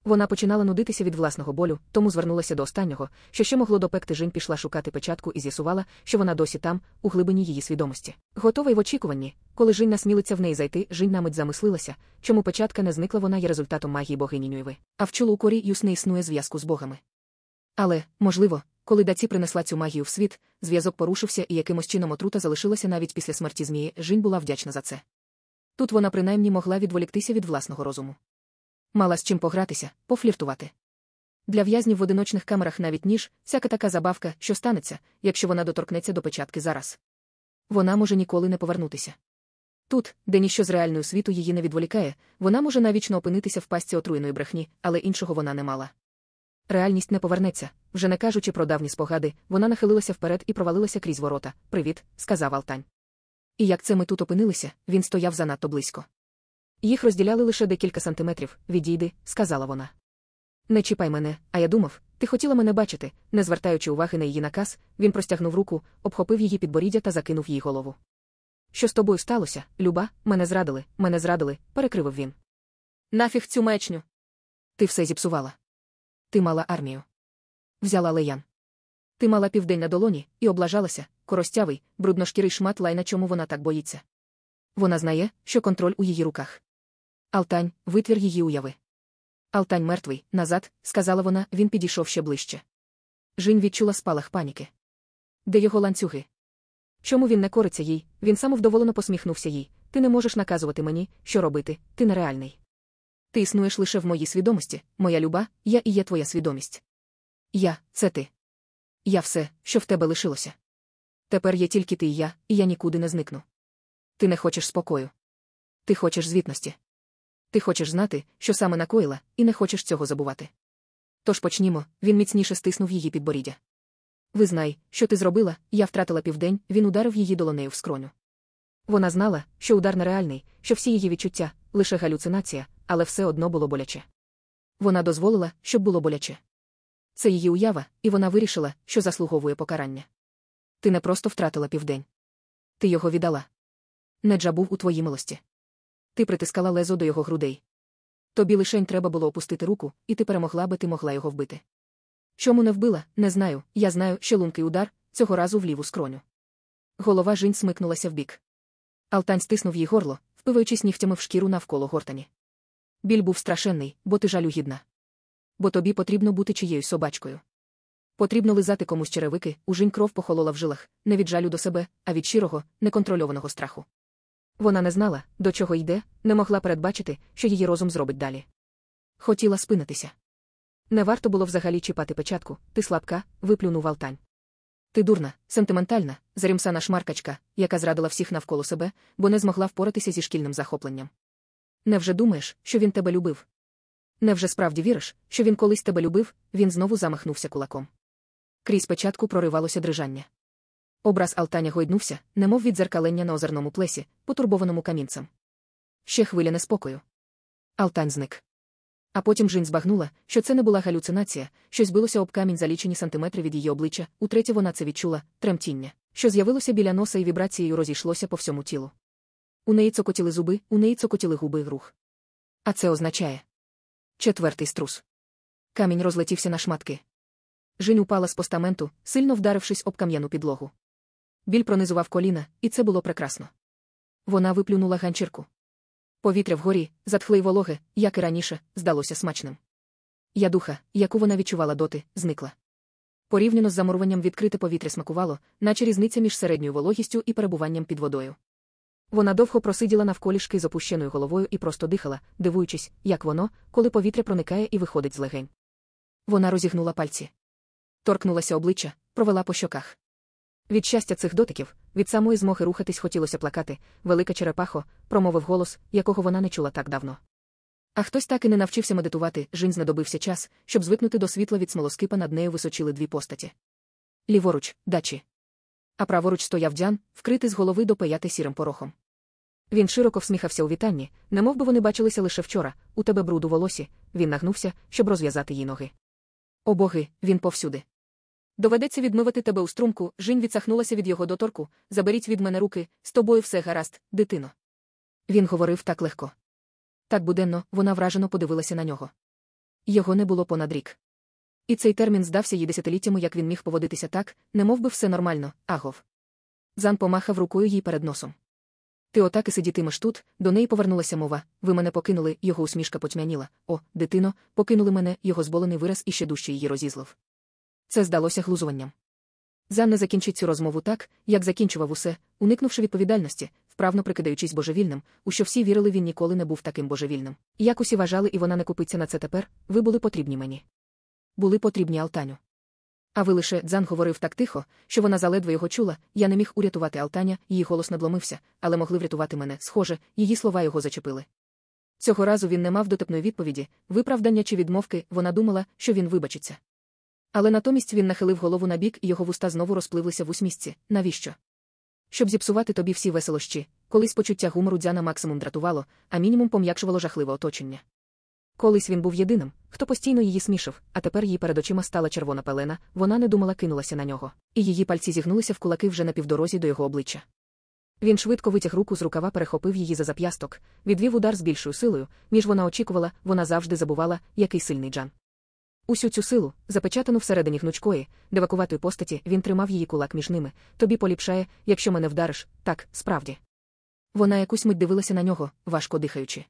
Вона починала нудитися від власного болю, тому звернулася до останнього, що ще могло допекти жінь пішла шукати печатку і з'ясувала, що вона досі там, у глибині її свідомості. Готова й в очікуванні, коли жінь насмілиться в неї зайти, жінь намить замислилася, чому печатка не зникла, вона є результатом магії богині Нюйви. А в чулукорі юс не існує зв'язку з богами. Але, можливо, коли даці принесла цю магію в світ, зв'язок порушився і якимось чином отрута залишилася навіть після смерті Змії, Жінь була вдячна за це. Тут вона принаймні могла відволіктися від власного розуму. Мала з чим погратися, пофліртувати. Для в'язнів в одиночних камерах навіть ніж, всяка така забавка, що станеться, якщо вона доторкнеться до печатки зараз. Вона може ніколи не повернутися. Тут, де ніщо з реального світу її не відволікає, вона може навічно опинитися в пастці отруєної брехні, але іншого вона не мала. Реальність не повернеться, вже не кажучи про давні спогади, вона нахилилася вперед і провалилася крізь ворота. Привіт, сказав Алтань. І як це ми тут опинилися, він стояв занадто близько. Їх розділяли лише декілька сантиметрів. Відійди, сказала вона. Не чіпай мене, а я думав, ти хотіла мене бачити, не звертаючи уваги на її наказ, він простягнув руку, обхопив її підборіддя та закинув їй голову. Що з тобою сталося, Люба, мене зрадили, мене зрадили, перекривив він. Нафіг цю мечню. Ти все зіпсувала. Ти мала армію. Взяла леян. Ти мала південь на долоні і облажалася, коростявий, брудношкірий шмат лайна, чому вона так боїться. Вона знає, що контроль у її руках. Алтань, витвір її уяви. Алтань мертвий, назад, сказала вона, він підійшов ще ближче. Жінь відчула спалах паніки. Де його ланцюги? Чому він не кориться їй? Він самовдоволено посміхнувся їй. Ти не можеш наказувати мені, що робити, ти нереальний. Ти існуєш лише в моїй свідомості, моя люба, я і є твоя свідомість. Я це ти. Я все, що в тебе лишилося. Тепер є тільки ти і я, і я нікуди не зникну. Ти не хочеш спокою. Ти хочеш звітності. Ти хочеш знати, що саме накоїла, і не хочеш цього забувати. Тож почнімо, він міцніше стиснув її підборіддя. Визнай, що ти зробила, я втратила південь, він ударив її долонею в скроню. Вона знала, що удар нереальний, що всі її відчуття лише галюцинація, але все одно було боляче. Вона дозволила, щоб було боляче. Це її уява, і вона вирішила, що заслуговує покарання. Ти не просто втратила південь. Ти його віддала. Неджа був у твоїй милості. Ти притискала лезо до його грудей. Тобі лишень треба було опустити руку, і ти перемогла би ти могла його вбити. Чому не вбила, не знаю, я знаю, що лункий удар, цього разу в ліву скроню. Голова жінь смикнулася вбік. Алтань стиснув їй горло, впиваючись нігтями в шкіру навколо гортані. Біль був страшенний, бо ти жалюгідна. Бо тобі потрібно бути чиєю собачкою. Потрібно лизати комусь черевики, у жінь кров похолола в жилах, не від жалю до себе, а від щирого, неконтрольованого страху. Вона не знала, до чого йде, не могла передбачити, що її розум зробить далі. Хотіла спинитися. Не варто було взагалі чіпати печатку, ти слабка, виплюнув Алтань. Ти дурна, сентиментальна, зарімсана шмаркачка, яка зрадила всіх навколо себе, бо не змогла впоратися зі шкільним захопленням. Невже думаєш, що він тебе любив? Невже справді віриш, що він колись тебе любив, він знову замахнувся кулаком. Крізь печатку проривалося дрижання. Образ Алтаня гойднувся, немов від дзеркалення на озерному плесі, потурбованому камінцем. Ще хвиля неспокою. Алтань зник. А потім Жінь збагнула, що це не була галюцинація, щось билося об камінь за лічені сантиметри від її обличчя, утретє вона це відчула тремтіння, що з'явилося біля носа і вібрацією розійшлося по всьому тілу. У неї цокотіли зуби, у неї цокотіли губи і рух. А це означає четвертий струс. Камінь розлетівся на шматки. Жінь упала з постаменту, сильно вдарившись об кам'яну підлогу. Біль пронизував коліна, і це було прекрасно. Вона виплюнула ганчірку. Повітря вгорі, затхле й вологе, як і раніше, здалося смачним. Ядуха, яку вона відчувала доти, зникла. Порівняно з замуруванням відкрите повітря смакувало, наче різниця між середньою вологістю і перебуванням під водою. Вона довго просиділа навколішки з опущеною головою і просто дихала, дивуючись, як воно, коли повітря проникає і виходить з легень. Вона розігнула пальці. Торкнулася обличчя, провела по щоках. Від щастя цих дотиків, від самої змоги рухатись хотілося плакати, велика черепахо, промовив голос, якого вона не чула так давно. А хтось так і не навчився медитувати, жінь знадобився час, щоб звикнути до світла від смолоскипа над нею височили дві постаті. Ліворуч, дачі. А праворуч стояв Дян, вкритий з голови до пияти сірим порохом. Він широко всміхався у вітанні, немов би вони бачилися лише вчора, у тебе бруду волосі, він нагнувся, щоб розв'язати їй ноги. О боги, він повсюди. Доведеться відмивати тебе у струмку, жінь відсахнулася від його доторку, заберіть від мене руки, з тобою все гаразд, дитино. Він говорив так легко. Так буденно, вона вражено подивилася на нього. Його не було понад рік. І цей термін здався їй десятиліттями, як він міг поводитися так, не би все нормально, агов. Зан помахав рукою їй перед носом. Ти отак і сидітимеш тут, до неї повернулася мова, ви мене покинули, його усмішка потьмяніла. О, дитино, покинули мене, його зболений вираз іще дужче її розізлив. Це здалося глузуванням. Зан не закінчить цю розмову так, як закінчував усе, уникнувши відповідальності, вправно прикидаючись божевільним, у що всі вірили, він ніколи не був таким божевільним. Як усі вважали, і вона не купиться на це тепер, ви були потрібні мені. Були потрібні Алтаню. А ви лише Дзан говорив так тихо, що вона заледве його чула, я не міг урятувати Алтаня, її голос надломився, але могли врятувати мене. Схоже, її слова його зачепили. Цього разу він не мав дотепної відповіді, виправдання чи відмовки, вона думала, що він вибачиться. Але натомість він нахилив голову на бік, і його вуста знову розпливлися в усмісці. Навіщо? Щоб зіпсувати тобі всі веселощі, колись почуття гумору дзяна максимум дратувало, а мінімум пом'якшувало жахливе оточення. Колись він був єдиним, хто постійно її смішив, а тепер їй перед очима стала червона пелена, вона не думала кинулася на нього, і її пальці зігнулися в кулаки вже на півдорозі до його обличчя. Він швидко витяг руку з рукава, перехопив її за зап'ясток, відвів удар з більшою силою, ніж вона очікувала, вона завжди забувала, який сильний Джан. Усю цю силу, запечатану всередині гнучкої, девакуватої постаті, він тримав її кулак між ними. Тобі поліпшає, якщо мене вдариш, так, справді. Вона якусь мить дивилася на нього, важко дихаючи.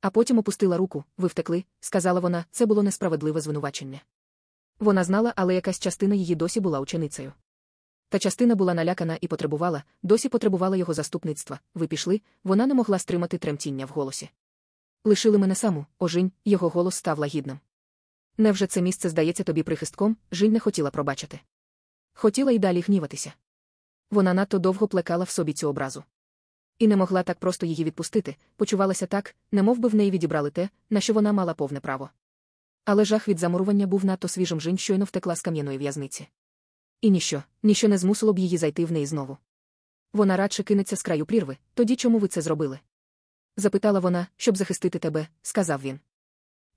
А потім опустила руку, ви втекли, сказала вона, це було несправедливе звинувачення. Вона знала, але якась частина її досі була ученицею. Та частина була налякана і потребувала, досі потребувала його заступництва. Ви пішли, вона не могла стримати тремтіння в голосі. Лишили мене саму, ожинь, його голос став лагідним. Невже це місце здається тобі прихистком, Жінь не хотіла пробачити. Хотіла й далі гніватися. Вона надто довго плекала в собі цю образу. І не могла так просто її відпустити, почувалася так, немов би в неї відібрали те, на що вона мала повне право. Але жах від замурування був надто свіжим Жінь щойно втекла з кам'яної в'язниці. І ніщо, ніщо не змусило б її зайти в неї знову. Вона радше кинеться з краю прірви, тоді чому ви це зробили? Запитала вона, щоб захистити тебе, сказав він.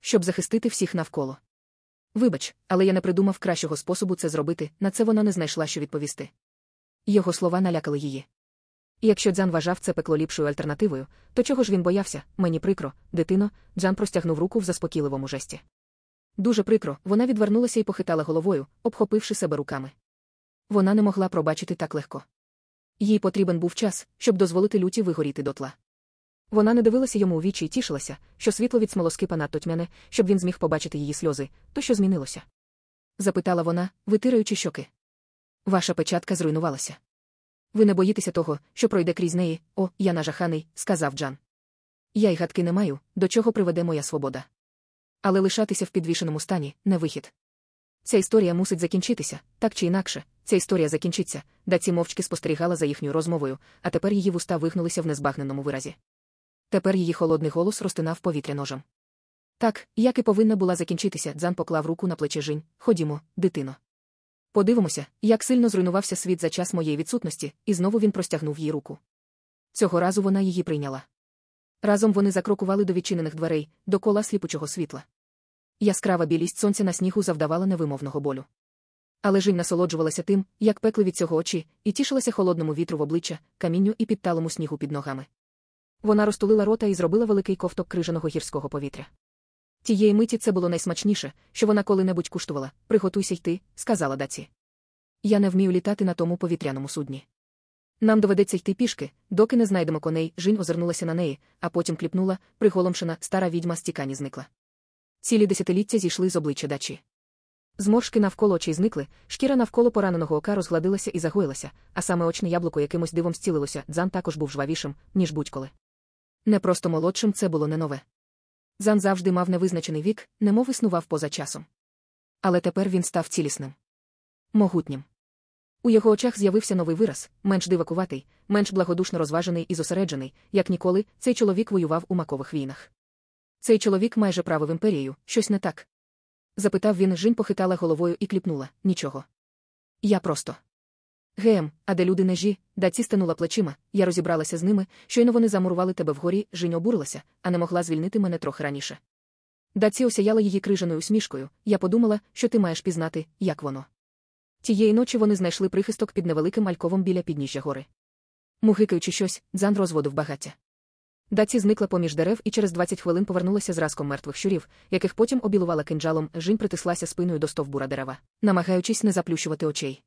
Щоб захистити всіх навколо. Вибач, але я не придумав кращого способу це зробити, на це вона не знайшла, що відповісти. Його слова налякали її. І якщо Дзян вважав це пекло ліпшою альтернативою, то чого ж він боявся, мені прикро, дитино, Джан простягнув руку в заспокійливому жесті. Дуже прикро, вона відвернулася і похитала головою, обхопивши себе руками. Вона не могла пробачити так легко. Їй потрібен був час, щоб дозволити люті вигоріти дотла. Вона не дивилася йому у вічі і тішилася, що світло від смолоскипа надто тьмяне, щоб він зміг побачити її сльози, то що змінилося? запитала вона, витираючи щоки. Ваша печатка зруйнувалася. Ви не боїтеся того, що пройде крізь неї, о, я нажаханий, сказав Джан. Я й гадки не маю, до чого приведе моя свобода. Але лишатися в підвішеному стані не вихід. Ця історія мусить закінчитися, так чи інакше, ця історія закінчиться, Даці мовчки спостерігала за їхньою розмовою, а тепер її вуста вигнулися в незбагненому виразі. Тепер її холодний голос розтинав повітря ножем. Так, як і повинна була закінчитися, Дзан поклав руку на плече Жінь. Ходімо, дитино. Подивимося, як сильно зруйнувався світ за час моєї відсутності, і знову він простягнув їй руку. Цього разу вона її прийняла. Разом вони закрокували до відчинених дверей, до кола сліпучого світла. Яскрава білість сонця на снігу завдавала невимовного болю. Але Жінь насолоджувалася тим, як пекли від цього очі, і тішилася холодному вітру в обличчя, камінню і підталому снігу під ногами. Вона розтулила рота і зробила великий ковток крижаного гірського повітря. Тієї миті це було найсмачніше, що вона коли-небудь куштувала. Приготуйся йти, сказала даці. Я не вмію літати на тому повітряному судні. Нам доведеться йти пішки, доки не знайдемо коней. Жінь озирнулася на неї, а потім кліпнула, приголомшена, стара відьма з тікані зникла. Цілі десятиліття зійшли з обличчя дачі. Зморшки навколо очей зникли, шкіра навколо пораненого ока розгладилася і загоїлася, а саме очне яблуко якимось дивом зцілилося, дзан також був жвавішим, ніж будь-коли. Не просто молодшим це було не нове. Зан завжди мав невизначений вік, немов існував поза часом. Але тепер він став цілісним. Могутнім. У його очах з'явився новий вираз, менш дивакуватий, менш благодушно розважений і зосереджений, як ніколи, цей чоловік воював у макових війнах. Цей чоловік майже правив імперією, щось не так. Запитав він, Жінь похитала головою і кліпнула нічого. Я просто. Гем, а де люди нежі, даці стенула плечима, я розібралася з ними, щойно вони замурували тебе вгорі, Жінь обурилася, а не могла звільнити мене трохи раніше. Даці осяяла її крижаною усмішкою, я подумала, що ти маєш пізнати, як воно. Тієї ночі вони знайшли прихисток під невеликим альковом біля підніжжя гори. Мугикаючи щось, дзан розводив багаття. Даці зникла поміж дерев і через 20 хвилин повернулася з разком мертвих щурів, яких потім обілувала кинджалом, жінь притислася спиною до стовбура дерева, намагаючись не заплющувати очей.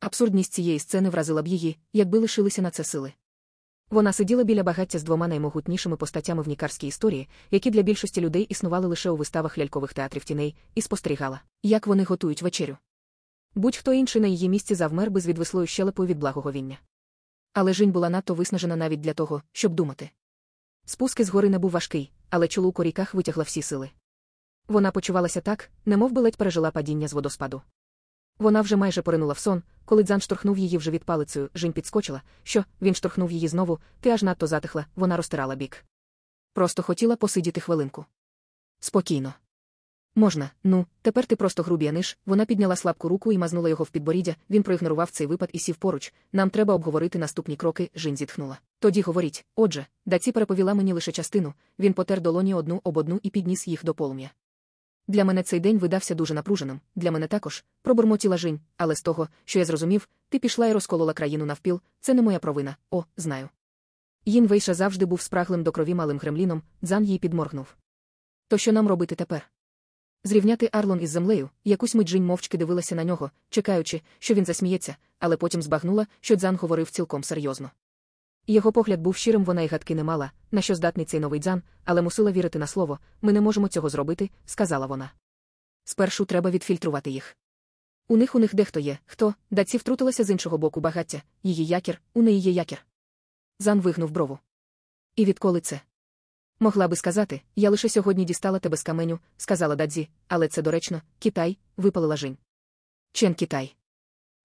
Абсурдність цієї сцени вразила б її, якби лишилися на це сили. Вона сиділа біля багаття з двома наймогутнішими постатями в нікарській історії, які для більшості людей існували лише у виставах лялькових театрів тіней, і спостерігала, як вони готують вечерю. Будь-хто інший на її місці завмер би з відвислою щелепою від благоговіння. Але жінь була надто виснажена навіть для того, щоб думати. Спуски з гори не був важкий, але чолу у коріках витягла всі сили. Вона почувалася так, немов би ледь пережила падіння з водоспаду. Вона вже майже поринула в сон, коли дзан штурхнув її вже від палицею, Жінь підскочила, що він штурхнув її знову, ти аж надто затихла, вона розтирала бік. Просто хотіла посидіти хвилинку. Спокійно. Можна, ну, тепер ти просто груб'яниш. Вона підняла слабку руку і мазнула його в підборіддя, він проігнорував цей випад і сів поруч. Нам треба обговорити наступні кроки, Жінь зітхнула. Тоді говоріть, отже, даці переповіла мені лише частину, він потер долоні одну об одну і підніс їх до полум'я. Для мене цей день видався дуже напруженим, для мене також, пробурмотіла Жінь, але з того, що я зрозумів, ти пішла і розколола країну навпіл, це не моя провина, о, знаю. Їн Вейша завжди був спраглим до крові малим гремліном, дзан їй підморгнув. То що нам робити тепер? Зрівняти Арлон із землею, якусь мить Жінь мовчки дивилася на нього, чекаючи, що він засміється, але потім збагнула, що дзан говорив цілком серйозно. Його погляд був щирим, вона й гадки не мала, на що здатний цей новий дзан, але мусила вірити на слово ми не можемо цього зробити, сказала вона. Спершу треба відфільтрувати їх. У них у них дехто є, хто, даці втрутилася з іншого боку багаття, її якір, у неї є якір. Дзян вигнув брову. І відколи це? Могла би сказати, я лише сьогодні дістала тебе з каменю, сказала Дадзі, але це доречно, Китай, випалила Жінь. Чен Китай.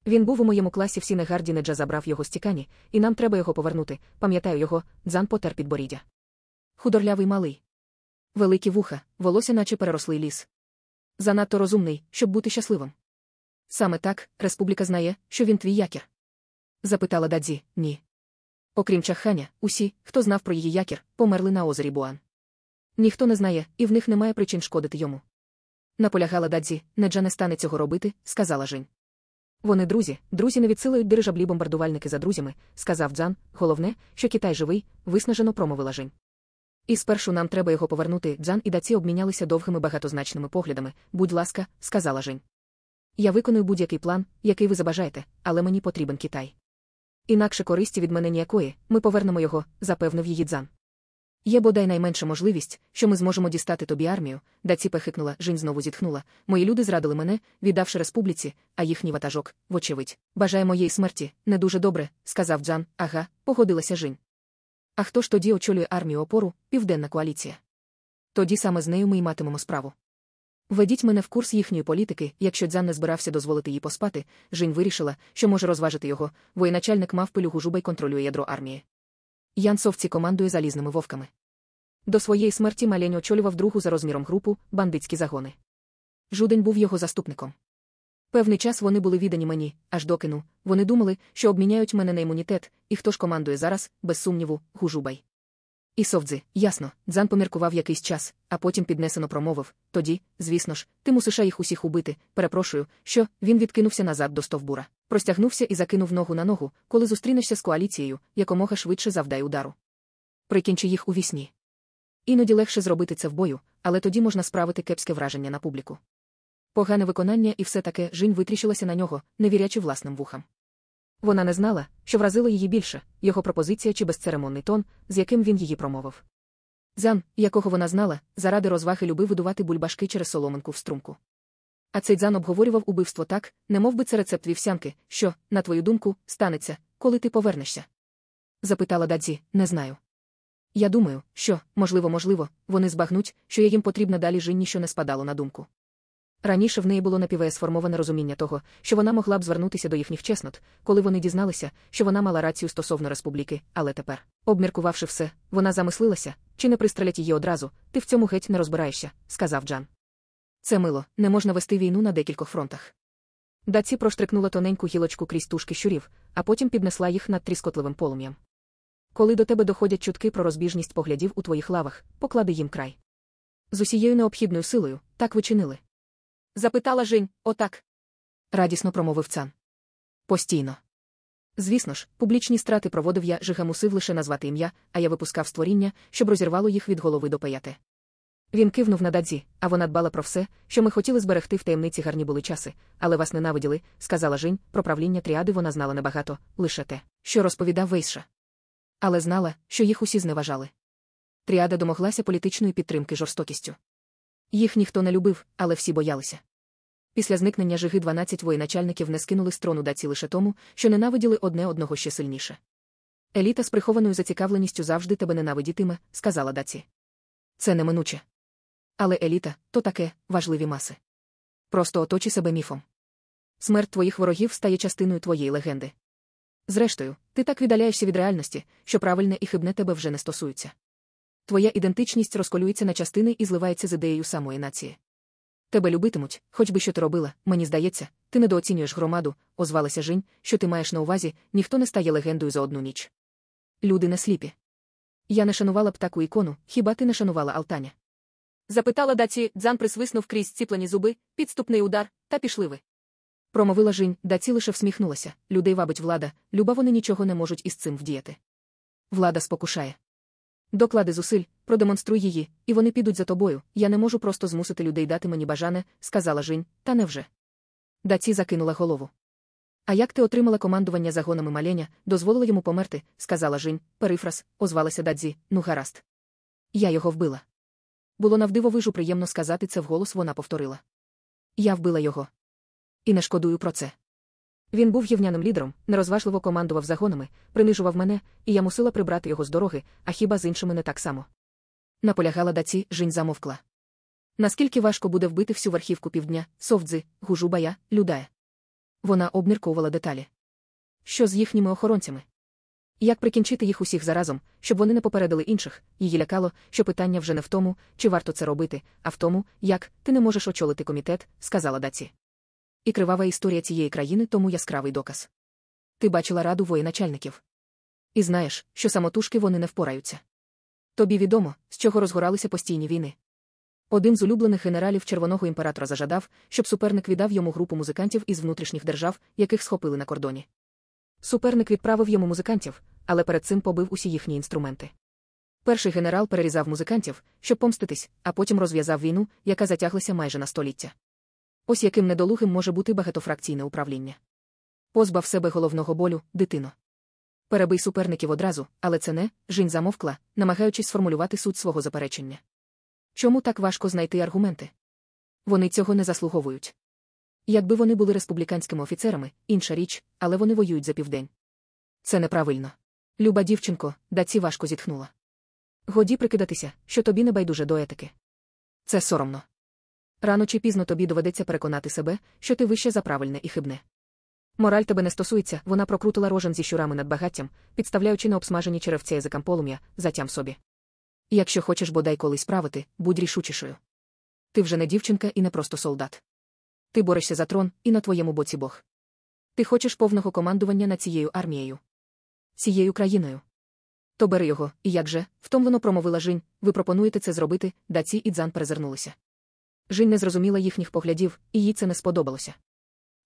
Він був у моєму класі в Сінегарді Неджа забрав його з Тікані, і нам треба його повернути. Пам'ятаю його, Дзян потер підборіддя. Худорлявий малий. Великі вуха, волосся, наче перерослий ліс. Занадто розумний, щоб бути щасливим. Саме так, республіка знає, що він твій якір. Запитала Дадзі, ні. Окрім чахання, усі, хто знав про її якір, померли на озері Буан. Ніхто не знає, і в них немає причин шкодити йому. Наполягала Дадзі, Неджа не стане цього робити, сказала Жень. Вони друзі, друзі не відсилають дирижаблі бомбардувальники за друзями, сказав Дзан. Головне, що Китай живий, виснажено промовила Жень. І спершу нам треба його повернути. Дзан і Даці обмінялися довгими багатозначними поглядами. Будь ласка, сказала Жень. Я виконую будь-який план, який ви забажаєте, але мені потрібен Китай. Інакше користі від мене ніякої, ми повернемо його, запевнив її Дзан. Є бодай найменша можливість, що ми зможемо дістати тобі армію, даці пехикнула, Жінь знову зітхнула. Мої люди зрадили мене, віддавши республіці, а їхній ватажок, вочевидь. Бажає моєї смерті, не дуже добре, сказав Джан. Ага, погодилася Жінь. А хто ж тоді очолює армію опору, південна коаліція? Тоді саме з нею ми й матимемо справу. Ведіть мене в курс їхньої політики, якщо Дзян не збирався дозволити їй поспати, Жінь вирішила, що може розважити його, воєначальник мав пилюгу жуба й контролює ядро армії. Ян Совці командує залізними вовками. До своєї смерті Малень очолював другу за розміром групу бандитські загони. Жудень був його заступником. Певний час вони були віддані мені, аж докину. Вони думали, що обміняють мене на імунітет, і хто ж командує зараз, без сумніву, гужубай. І совдзи, ясно, дзан поміркував якийсь час, а потім піднесено промовив тоді, звісно ж, ти мусиш їх усіх убити. Перепрошую, що він відкинувся назад до стовбура, простягнувся і закинув ногу на ногу, коли зустрінешся з коаліцією, якомога швидше завдай удару. Прикінчи їх у вісні. Іноді легше зробити це в бою, але тоді можна справити кепське враження на публіку. Погане виконання і все таке Жінь витріщилася на нього, не вірячи власним вухам. Вона не знала, що вразило її більше, його пропозиція чи безцеремонний тон, з яким він її промовив. Зан, якого вона знала, заради розваги любив видувати бульбашки через соломинку в струмку. А цей дзан обговорював убивство так, немов би це рецепт вівсянки, що, на твою думку, станеться, коли ти повернешся. Запитала Дадзі, не знаю. Я думаю, що, можливо, можливо, вони збагнуть, що я їм потрібна далі жінні, що не спадало на думку. Раніше в неї було напіве сформоване розуміння того, що вона могла б звернутися до їхніх чеснот, коли вони дізналися, що вона мала рацію стосовно республіки, але тепер, обміркувавши все, вона замислилася, чи не пристрелять її одразу, ти в цьому геть не розбираєшся, сказав Джан. Це мило, не можна вести війну на декількох фронтах. Даці проштрикнула тоненьку гілочку крізь тушки щурів, а потім піднесла їх над тріскотливим полум'ям. Коли до тебе доходять чутки про розбіжність поглядів у твоїх лавах, поклади їм край. З усією необхідною силою, так ви чинили. Запитала Жень, отак. Радісно промовив цан. Постійно. Звісно ж, публічні страти проводив я Жига мусив лише назвати ім'я, а я випускав створіння, щоб розірвало їх від голови до паяти. Він кивнув на дадзі, а вона дбала про все, що ми хотіли зберегти в таємниці гарні були часи, але вас ненавиділи, сказала Жінь, про правління тріади вона знала небагато, лише те, що розповідав Вейша. Але знала, що їх усі зневажали. Тріада домоглася політичної підтримки жорстокістю. Їх ніхто не любив, але всі боялися. Після зникнення жиги 12 воєначальників не скинули з трону даці лише тому, що ненавиділи одне одного ще сильніше. Еліта з прихованою зацікавленістю завжди тебе ненавидітиме, сказала даці. Це неминуче. Але еліта то таке важливі маси. Просто оточи себе міфом. Смерть твоїх ворогів стає частиною твоєї легенди. Зрештою, ти так віддаляєшся від реальності, що правильне і хибне тебе вже не стосується. Твоя ідентичність розколюється на частини і зливається з ідеєю самої нації. Тебе любитимуть, хоч би що ти робила, мені здається, ти недооцінюєш громаду, озвалася Жінь, що ти маєш на увазі, ніхто не стає легендою за одну ніч. Люди не сліпі. Я не шанувала б таку ікону, хіба ти не шанувала Алтаня? Запитала даці, дзан присвиснув крізь зціплені зуби, підступний удар, та пішли ви. Промовила жінь, даці лише всміхнулася. Людей вабить влада, люба вони нічого не можуть із цим вдіяти. Влада спокушає. Доклади зусиль, продемонструй її, і вони підуть за тобою. Я не можу просто змусити людей дати мені бажане, сказала Жінь, та невже. Даці закинула голову. А як ти отримала командування загонами маленя, дозволила йому померти, сказала Жінь, перифраз, озвалася Дадзі, ну гаразд. Я його вбила. Було навдивовижу приємно сказати це вголос, вона повторила. Я вбила його. І не шкодую про це. Він був євняним лідером, нерозважливо командував загонами, принижував мене, і я мусила прибрати його з дороги, а хіба з іншими не так само. Наполягала даці, жінь замовкла. Наскільки важко буде вбити всю верхівку півдня, совдзи, гужубая, людая. Вона обмірковувала деталі. Що з їхніми охоронцями? Як прикінчити їх усіх заразом, щоб вони не попередили інших, її лякало, що питання вже не в тому, чи варто це робити, а в тому, як ти не можеш очолити комітет, сказала даці. І кривава історія цієї країни тому яскравий доказ. Ти бачила раду воєначальників. І знаєш, що самотужки вони не впораються. Тобі відомо, з чого розгоралися постійні війни. Один з улюблених генералів червоного імператора зажадав, щоб суперник віддав йому групу музикантів із внутрішніх держав, яких схопили на кордоні. Суперник відправив йому музикантів, але перед цим побив усі їхні інструменти. Перший генерал перерізав музикантів, щоб помститись, а потім розв'язав війну, яка затяглася майже на століття. Ось яким недолугим може бути багатофракційне управління. Позбав себе головного болю, дитино. Перебий суперників одразу, але це не, жінь замовкла, намагаючись сформулювати суть свого заперечення. Чому так важко знайти аргументи? Вони цього не заслуговують. Якби вони були республіканськими офіцерами, інша річ, але вони воюють за південь. Це неправильно. Люба дівчинко, даці важко зітхнула. Годі прикидатися, що тобі не байдуже до етики. Це соромно. Рано чи пізно тобі доведеться переконати себе, що ти вище за правильне і хибне. Мораль тебе не стосується, вона прокрутила рожен зі щурами над багаттям, підставляючи на обсмажені черевця язикам полум'я, затям собі. Якщо хочеш бодай колись правити, будь рішучішою. Ти вже не дівчинка і не просто солдат. Ти борешся за трон, і на твоєму боці Бог. Ти хочеш повного командування над цією армією, цією країною. То бери його, і як же, втомлено промовила Жінь, ви пропонуєте це зробити, даці і дзан перезирнулися. Жінь не зрозуміла їхніх поглядів, і їй це не сподобалося.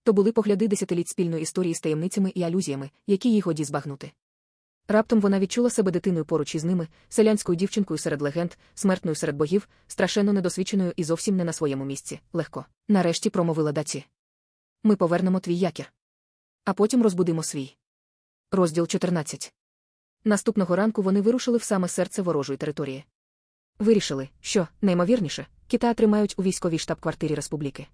То були погляди десятиліть спільної історії з таємницями і алюзіями, які їй годі збагнути. Раптом вона відчула себе дитиною поруч із ними, селянською дівчинкою серед легенд, смертною серед богів, страшенно недосвідченою і зовсім не на своєму місці. Легко. Нарешті промовила даці. Ми повернемо твій якір. А потім розбудимо свій. Розділ 14. Наступного ранку вони вирушили в саме серце ворожої території. Вирішили, що, наймовірніше, Кита тримають у військовій штаб-квартирі республіки.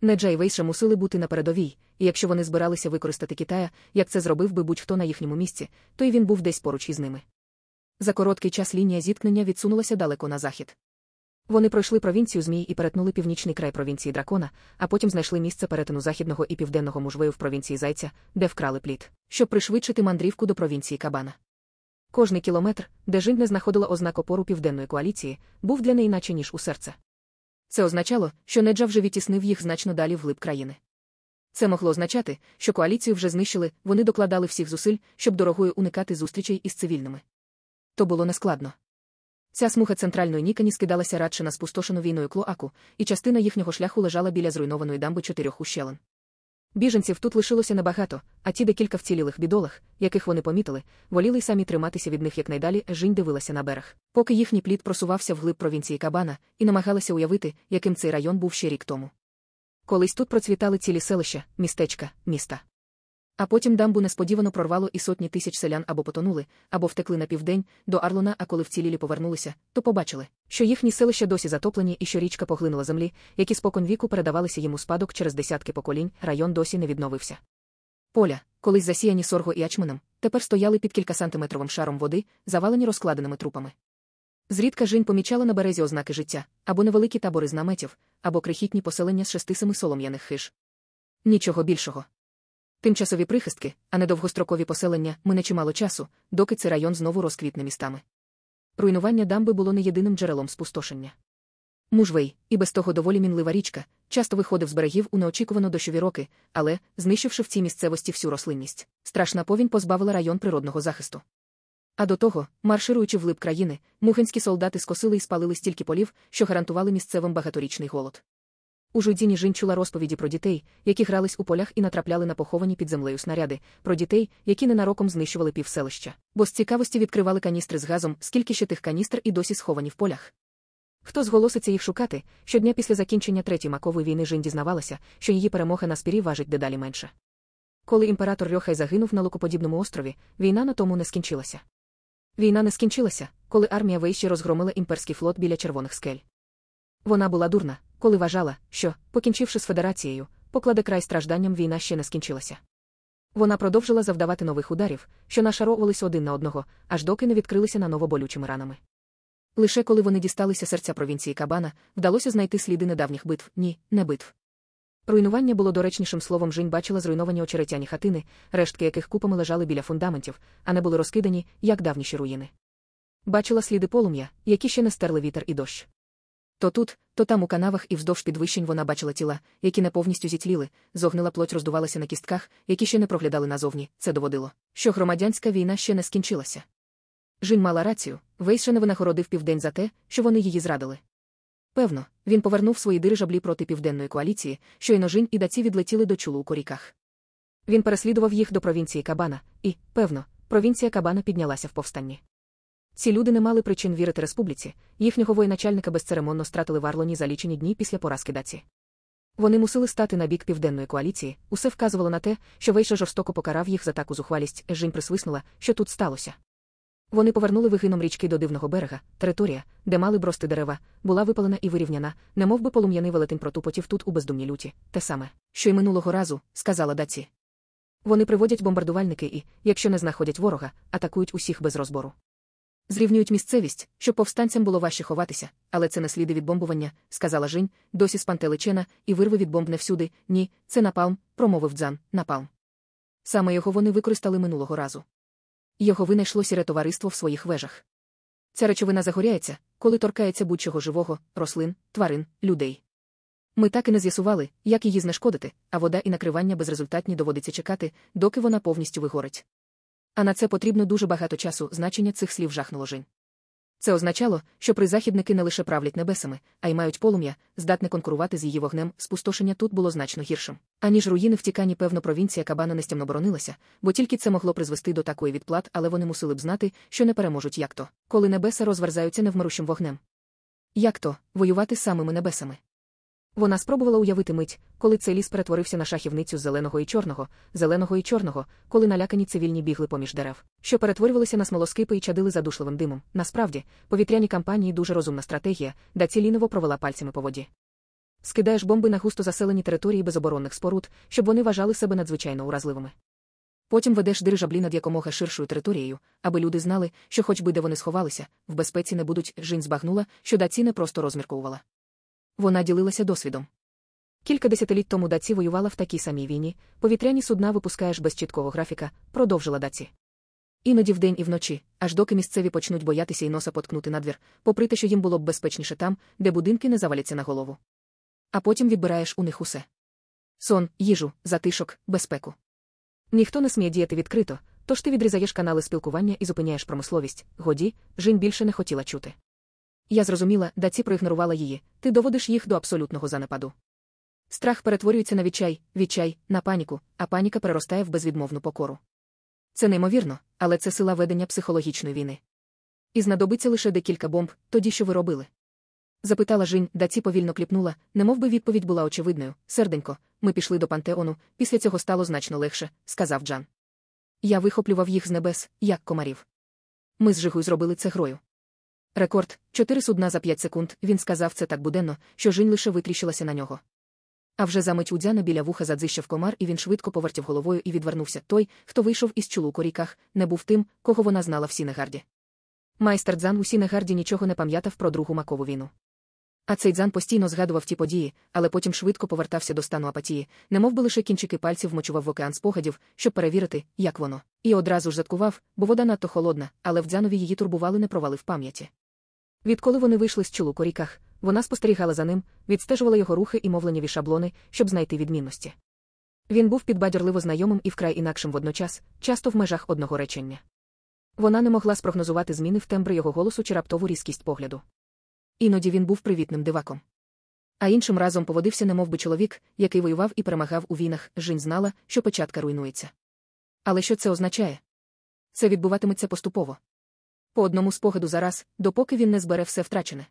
Неджа і Вейша мусили бути на передовій, і якщо вони збиралися використати Китая, як це зробив би будь-хто на їхньому місці, то й він був десь поруч із ними. За короткий час лінія зіткнення відсунулася далеко на захід. Вони пройшли провінцію Змій і перетнули північний край провінції дракона, а потім знайшли місце перетину західного і південного мужвею в провінції Зайця, де вкрали плід, щоб пришвидшити мандрівку до провінції Кабана. Кожний кілометр, де Жінь не знаходила ознак опору південної коаліції, був для неї наче ніж у серце. Це означало, що Неджа вже відтіснив їх значно далі вглиб країни. Це могло означати, що коаліцію вже знищили, вони докладали всіх зусиль, щоб дорогою уникати зустрічей із цивільними. То було нескладно. Ця смуга центральної Нікані скидалася радше на спустошену війною клоаку, і частина їхнього шляху лежала біля зруйнованої дамби чотирьох ущелин. Біженців тут лишилося небагато, а ті декілька вцілілих бідолах, яких вони помітили, воліли й самі триматися від них якнайдалі, жінь дивилася на берег. Поки їхній плід просувався вглиб провінції Кабана, і намагалися уявити, яким цей район був ще рік тому. Колись тут процвітали цілі селища, містечка, міста. А потім дамбу несподівано прорвало і сотні тисяч селян або потонули, або втекли на південь до Арлона, а коли вцілілі повернулися, то побачили, що їхні селища досі затоплені і що річка поглинула землі, які спокон віку передавалися йому спадок через десятки поколінь, район досі не відновився. Поля, колись засіяні сорго і ачменом, тепер стояли під кількасантиметровим шаром води, завалені розкладеними трупами. Зрідка Жінь помічала на березі ознаки життя, або невеликі табори з наметів, або крихітні поселення з шести-семи солом'яних хиж. Нічого більшого. Тимчасові прихистки, а не довгострокові поселення, мине чимало часу, доки цей район знову розквітне містами. Руйнування дамби було не єдиним джерелом спустошення. Мужвей, і без того доволі мінлива річка, часто виходив з берегів у неочікувано дощові роки, але, знищивши в цій місцевості всю рослинність, страшна повінь позбавила район природного захисту. А до того, маршируючи вглиб країни, мухинські солдати скосили і спалили стільки полів, що гарантували місцевим багаторічний голод. У Жудзіні Жінь чула розповіді про дітей, які грались у полях і натрапляли на поховані під землею снаряди, про дітей, які ненароком знищували півселища, бо з цікавості відкривали каністри з газом, скільки ще тих каністр і досі сховані в полях. Хто зголоситься їх шукати, щодня після закінчення третьої макової війни Жінь дізнавалася, що її перемога на спірі важить дедалі менше. Коли імператор Рьохай загинув на лукоподібному острові, війна на тому не скінчилася. Війна не скінчилася, коли армія Вейші розгромила імперський флот біля червоних скель. Вона була дурна, коли вважала, що, покінчивши з федерацією, покладе край стражданням війна ще не скінчилася. Вона продовжила завдавати нових ударів, що нашаровувалися один на одного, аж доки не відкрилися на ново болючими ранами. Лише коли вони дісталися серця провінції Кабана, вдалося знайти сліди недавніх битв, ні, не битв. Руйнування було доречнішим словом Жінь бачила зруйновані очеретяні хатини, рештки яких купами лежали біля фундаментів, а не були розкидані, як давніші руїни. Бачила сліди полум'я, які ще не стерли вітер і дощ. То тут, то там у канавах і вздовж підвищень вона бачила тіла, які не повністю зітліли, зогнила плоть роздувалася на кістках, які ще не проглядали назовні. Це доводило, що громадянська війна ще не скінчилася. Жінь мала рацію, Вейша не винагородив південь за те, що вони її зрадили. Певно, він повернув свої дирижаблі проти південної коаліції, що й ножинь і даці відлетіли до чулу у коріках. Він переслідував їх до провінції Кабана, і, певно, провінція Кабана піднялася в повстанні. Ці люди не мали причин вірити республіці, їхнього воєначальника безцеремонно стратили в Арлоні за лічені дні після поразки даці. Вони мусили стати на бік південної коаліції, усе вказувало на те, що Вейша жорстоко покарав їх за таку зухвалість, Ежинь присвиснула, що тут сталося. Вони повернули вигином річки до дивного берега, територія, де мали брости дерева, була випалена і вирівняна, немов би полум'яний велетень протупотів тут у бездумній люті, те саме, що й минулого разу, сказала даці. Вони приводять бомбардувальники і, якщо не знаходять ворога, атакують усіх без розбору. Зрівнюють місцевість, щоб повстанцям було важче ховатися, але це не сліди від бомбування, сказала Жінь, досі спантеличена, і вирви від бомб не всюди. Ні, це напалм, промовив дзан, напалм. Саме його вони використали минулого разу. Його винайшло сіре товариство в своїх вежах. Ця речовина загоряється, коли торкається будь-чого живого, рослин, тварин, людей. Ми так і не з'ясували, як її знешкодити, а вода і накривання безрезультатні доводиться чекати, доки вона повністю вигорить. А на це потрібно дуже багато часу, значення цих слів жахнуло Жень. Це означало, що призахідники не лише правлять небесами, а й мають полум'я, здатне конкурувати з її вогнем, спустошення тут було значно гіршим. Аніж руїни в тікані, певно, провінція Кабана нестямно боронилася, бо тільки це могло призвести до такої відплат, але вони мусили б знати, що не переможуть як то, коли небеса розверзаються невмирущим вогнем. Як то воювати самими небесами? Вона спробувала уявити мить, коли цей ліс перетворився на шахівницю зеленого і чорного, зеленого і чорного, коли налякані цивільні бігли поміж дерев, що перетворювалися на смолоскипи і чадили задушливим димом. Насправді, повітряні кампанії дуже розумна стратегія, да ціліново провела пальцями по воді. Скидаєш бомби на густо заселені території безоборонних споруд, щоб вони вважали себе надзвичайно уразливими. Потім ведеш дирижаблі над якомога ширшою територією, аби люди знали, що, хоч би де вони сховалися, в безпеці не будуть, жінь збагнула, що даці не просто розмірковувала. Вона ділилася досвідом. Кілька десятиліть тому даці воювала в такій самій війні, повітряні судна випускаєш без чіткого графіка, продовжила даці. Іноді вдень і вночі, аж доки місцеві почнуть боятися і носа поткнути надвір, попри те, що їм було б безпечніше там, де будинки не заваляться на голову. А потім відбираєш у них усе. Сон, їжу, затишок, безпеку. Ніхто не сміє діяти відкрито, тож ти відрізаєш канали спілкування і зупиняєш промисловість. Годі, Жінь більше не хотіла чути. Я зрозуміла, даці проігнорувала її, ти доводиш їх до абсолютного занепаду. Страх перетворюється на відчай, відчай, на паніку, а паніка переростає в безвідмовну покору. Це неймовірно, але це сила ведення психологічної війни. І знадобиться лише декілька бомб, тоді що ви робили? Запитала Жінь, Дадзі повільно кліпнула, немов би відповідь була очевидною. Серденько, ми пішли до пантеону, після цього стало значно легше, сказав Дзян. Я вихоплював їх з небес, як комарів. Ми з Жигою зробили це грою. Рекорд чотири судна за п'ять секунд. Він сказав це так буденно, що Жінь лише витріщилася на нього. А вже за мить у Дзяна біля вуха задзищав комар, і він швидко повертів головою і відвернувся. Той, хто вийшов із Чулу-Корікх, не був тим, кого вона знала в Сінегарді. Майстер Дзян у Сінегарді нічого не пам'ятав про другу макову війну. А цей Дзян постійно згадував ті події, але потім швидко повертався до стану апатії, немов би лише кінчики пальців вмочував в океан спогадів, щоб перевірити, як воно. І одразу ж задкував, бо вода надто холодна, але в Дзянові її турбували не провали в пам'яті. Відколи вони вийшли з Чулу-Корікх, вона спостерігала за ним, відстежувала його рухи і мовленнєві шаблони, щоб знайти відмінності. Він був підбадьорливо знайомим і вкрай інакшим водночас, часто в межах одного речення. Вона не могла спрогнозувати зміни в тембри його голосу чи раптову різкість погляду. Іноді він був привітним диваком. А іншим разом поводився немов би чоловік, який воював і перемагав у війнах, Жінь знала, що печатка руйнується. Але що це означає? Це відбуватиметься поступово. По одному спогаду зараз, допоки він не збере все втрачене.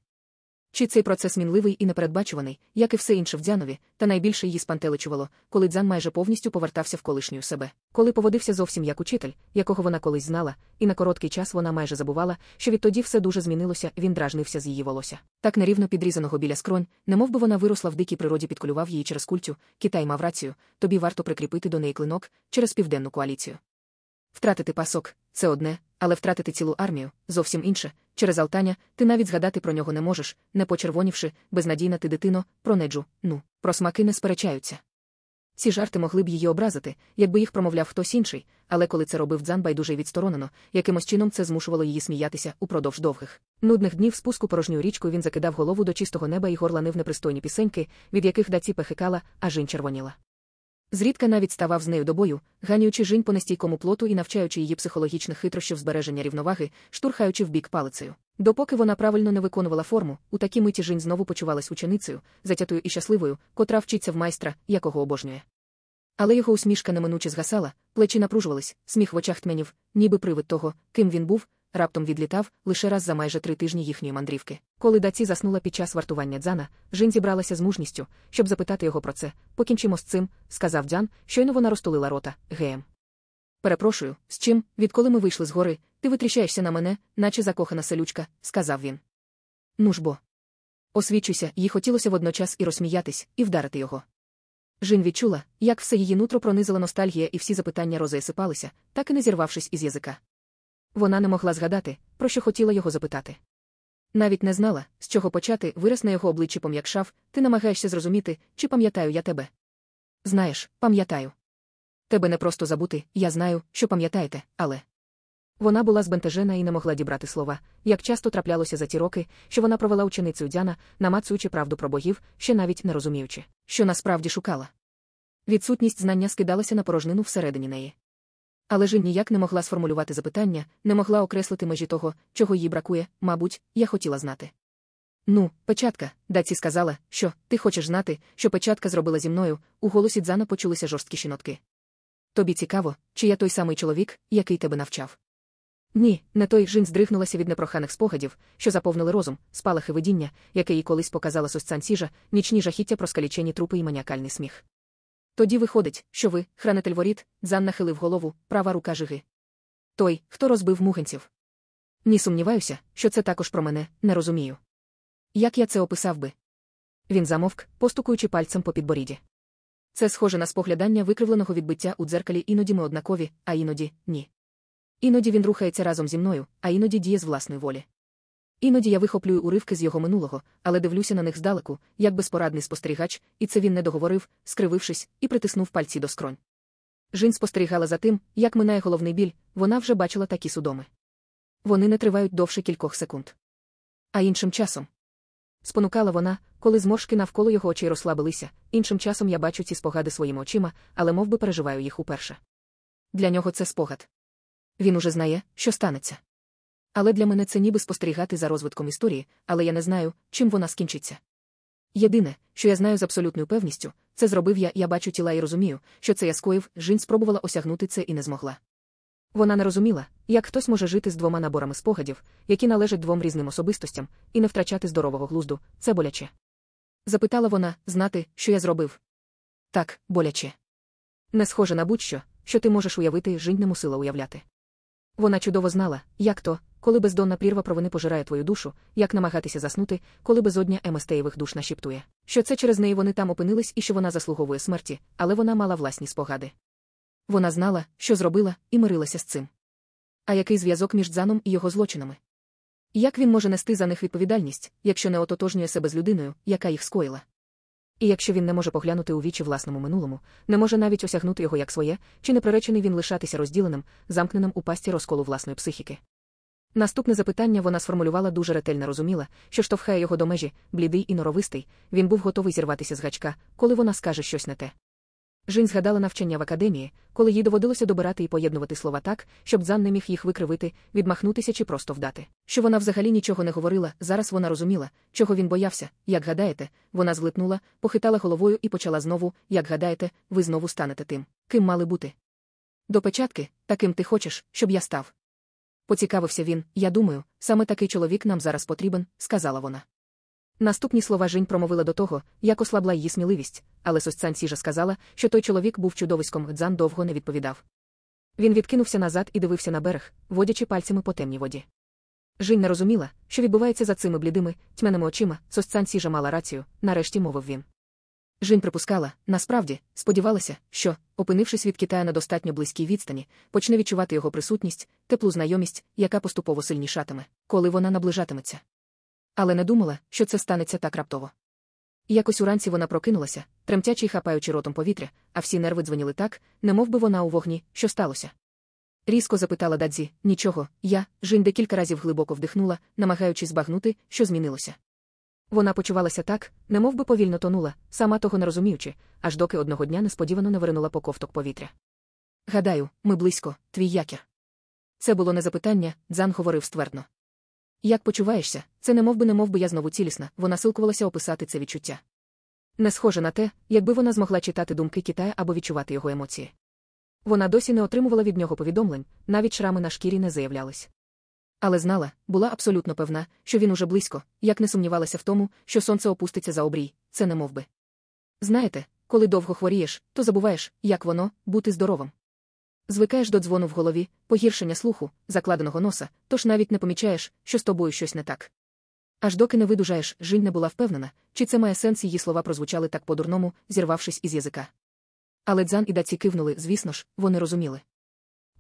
Чи цей процес мінливий і непередбачуваний, як і все інше в Дзянові, та найбільше її спантеличувало, коли Дзян майже повністю повертався в колишню себе, коли поводився зовсім як учитель, якого вона колись знала, і на короткий час вона майже забувала, що відтоді все дуже змінилося, він дражнився з її волосся. Так нерівно підрізаного біля скронь, немов би вона виросла в дикій природі, підкулював її через культю, Китай мав рацію, тобі варто прикріпити до неї клинок через південну коаліцію. Втратити пасок це одне, але втратити цілу армію зовсім інше. Через Алтаня ти навіть згадати про нього не можеш, не почервонівши, безнадійна ти дитино, про неджу, ну, про смаки не сперечаються. Ці жарти могли б її образити, якби їх промовляв хтось інший, але коли це робив дзан байдуже відсторонено, якимось чином це змушувало її сміятися упродовж довгих. Нудних днів спуску порожньою річкою він закидав голову до чистого неба і горланив непристойні пісеньки, від яких даці пехикала, а жінь червоніла. Зрідка навіть ставав з нею до бою, ганяючи жінь по нестійкому плоту і навчаючи її психологічних хитрощів збереження рівноваги, штурхаючи в бік палицею. Допоки вона правильно не виконувала форму, у такій миті жінь знову почувалась ученицею, затятою і щасливою, котра вчиться в майстра, якого обожнює. Але його усмішка неминуче згасала, плечі напружувались, сміх в очах тьменів, ніби привид того, ким він був, раптом відлітав лише раз за майже три тижні їхньої мандрівки. Коли даці заснула під час вартування дзана, Жін зібралася з мужністю, щоб запитати його про це. Покінчимо з цим, сказав Дзян, щойно вона розтулила рота, геєм. Перепрошую, з чим, відколи ми вийшли з гори, ти витріщаєшся на мене, наче закохана селючка, сказав він. Ну ж бо. Освічуйся, їй хотілося водночас і розсміятись, і вдарити його. Жін відчула, як все її нутро пронизила ностальгія, і всі запитання розесипалися, так і не зірвавшись із язика. Вона не могла згадати, про що хотіла його запитати. Навіть не знала, з чого почати, вираз на його обличчі пом'якшав, ти намагаєшся зрозуміти, чи пам'ятаю я тебе. Знаєш, пам'ятаю. Тебе не просто забути, я знаю, що пам'ятаєте, але. Вона була збентежена і не могла дібрати слова, як часто траплялося за ті роки, що вона провела ученицею Дяна, намацуючи правду про богів, ще навіть не розуміючи, що насправді шукала. Відсутність знання скидалася на порожнину всередині неї. Але ж ніяк не могла сформулювати запитання, не могла окреслити межі того, чого їй бракує, мабуть, я хотіла знати. Ну, печатка, даці сказала, що ти хочеш знати, що печатка зробила зі мною, у голосі Дзана почулися жорсткіші нотки. Тобі цікаво, чи я той самий чоловік, який тебе навчав. Ні, не той жін здригнулася від непроханих спогадів, що заповнили розум, спалахи видіння, яке їй колись показала сосцан сіжа, нічні жахіття про скалічені трупи і маніакальний сміх. Тоді виходить, що ви, хранитель воріт, Дзан нахилив голову, права рука жиги. Той, хто розбив мугенців. Ні сумніваюся, що це також про мене, не розумію. Як я це описав би? Він замовк, постукуючи пальцем по підборіді. Це схоже на споглядання викривленого відбиття у дзеркалі, іноді ми однакові, а іноді ні. Іноді він рухається разом зі мною, а іноді діє з власної волі. Іноді я вихоплюю уривки з його минулого, але дивлюся на них здалеку, як безпорадний спостерігач, і це він не договорив, скривившись, і притиснув пальці до скронь. Жін спостерігала за тим, як минає головний біль, вона вже бачила такі судоми. Вони не тривають довше кількох секунд. А іншим часом. Спонукала вона, коли зморшки навколо його очей розслабилися, іншим часом я бачу ці спогади своїми очима, але мов би переживаю їх уперше. Для нього це спогад. Він уже знає, що станеться. Але для мене це ніби спостерігати за розвитком історії, але я не знаю, чим вона скінчиться. Єдине, що я знаю з абсолютною певністю, це зробив я, я бачу тіла і розумію, що це я скоїв, Жінь спробувала осягнути це і не змогла. Вона не розуміла, як хтось може жити з двома наборами спогадів, які належать двом різним особистостям, і не втрачати здорового глузду, це боляче. Запитала вона, знати, що я зробив. Так, боляче. Не схоже на будь-що, що ти можеш уявити, Жінь не мусила уявляти. Вона чудово знала, як то, коли бездонна прірва провини пожирає твою душу, як намагатися заснути, коли безодня еместеєвих душ нашіптує, що це через неї вони там опинились і що вона заслуговує смерті, але вона мала власні спогади. Вона знала, що зробила, і мирилася з цим. А який зв'язок між Дзаном і його злочинами? Як він може нести за них відповідальність, якщо не ототожнює себе з людиною, яка їх скоїла? І якщо він не може поглянути у вічі власному минулому, не може навіть осягнути його як своє, чи не приречений він лишатися розділеним, замкненим у пасті розколу власної психіки. Наступне запитання вона сформулювала дуже ретельно розуміла, що штовхає його до межі, блідий і норовистий, він був готовий зірватися з гачка, коли вона скаже щось не те. Жінь згадала навчання в академії, коли їй доводилося добирати і поєднувати слова так, щоб Дзан не міг їх викривити, відмахнутися чи просто вдати. Що вона взагалі нічого не говорила, зараз вона розуміла, чого він боявся, як гадаєте, вона зглитнула, похитала головою і почала знову, як гадаєте, ви знову станете тим, ким мали бути. До печатки, таким ти хочеш, щоб я став. Поцікавився він, я думаю, саме такий чоловік нам зараз потрібен, сказала вона. Наступні слова Жінь промовила до того, як ослабла її сміливість, але Сосцан Сіжа сказала, що той чоловік був чудовиськом, Гдзан довго не відповідав. Він відкинувся назад і дивився на берег, водячи пальцями по темній воді. Жінь не розуміла, що відбувається за цими блідими, тьмяними очима, Сосцан Сіжа мала рацію, нарешті мовив він. Жінь припускала, насправді, сподівалася, що, опинившись від Китая на достатньо близькій відстані, почне відчувати його присутність, теплу знайомість, яка поступово сильнішатиме, коли вона наближатиметься. Але не думала, що це станеться так раптово. Якось уранці вона прокинулася, тремтячи й хапаючи ротом повітря, а всі нерви дзвоніли так, немов би вона у вогні, що сталося. Різко запитала Дадзі, нічого, я, Жінь декілька разів глибоко вдихнула, намагаючись збагнути, що змінилося. Вона почувалася так, немов би повільно тонула, сама того не розуміючи, аж доки одного дня несподівано не виринула по ковток повітря. Гадаю, ми близько, твій якір. Це було не запитання, Дзан говорив ствердно. Як почуваєшся, це не би не би я знову цілісна, вона силкувалася описати це відчуття. Не схоже на те, якби вона змогла читати думки Китая або відчувати його емоції. Вона досі не отримувала від нього повідомлень, навіть шрами на шкірі не заявлялись. Але знала, була абсолютно певна, що він уже близько, як не сумнівалася в тому, що сонце опуститься за обрій, це не мов би. Знаєте, коли довго хворієш, то забуваєш, як воно бути здоровим. Звикаєш до дзвону в голові, погіршення слуху, закладеного носа, тож навіть не помічаєш, що з тобою щось не так. Аж доки не видужаєш, Жінь не була впевнена, чи це має сенс її слова прозвучали так по-дурному, зірвавшись із язика. Але Дзан і Даці кивнули, звісно ж, вони розуміли.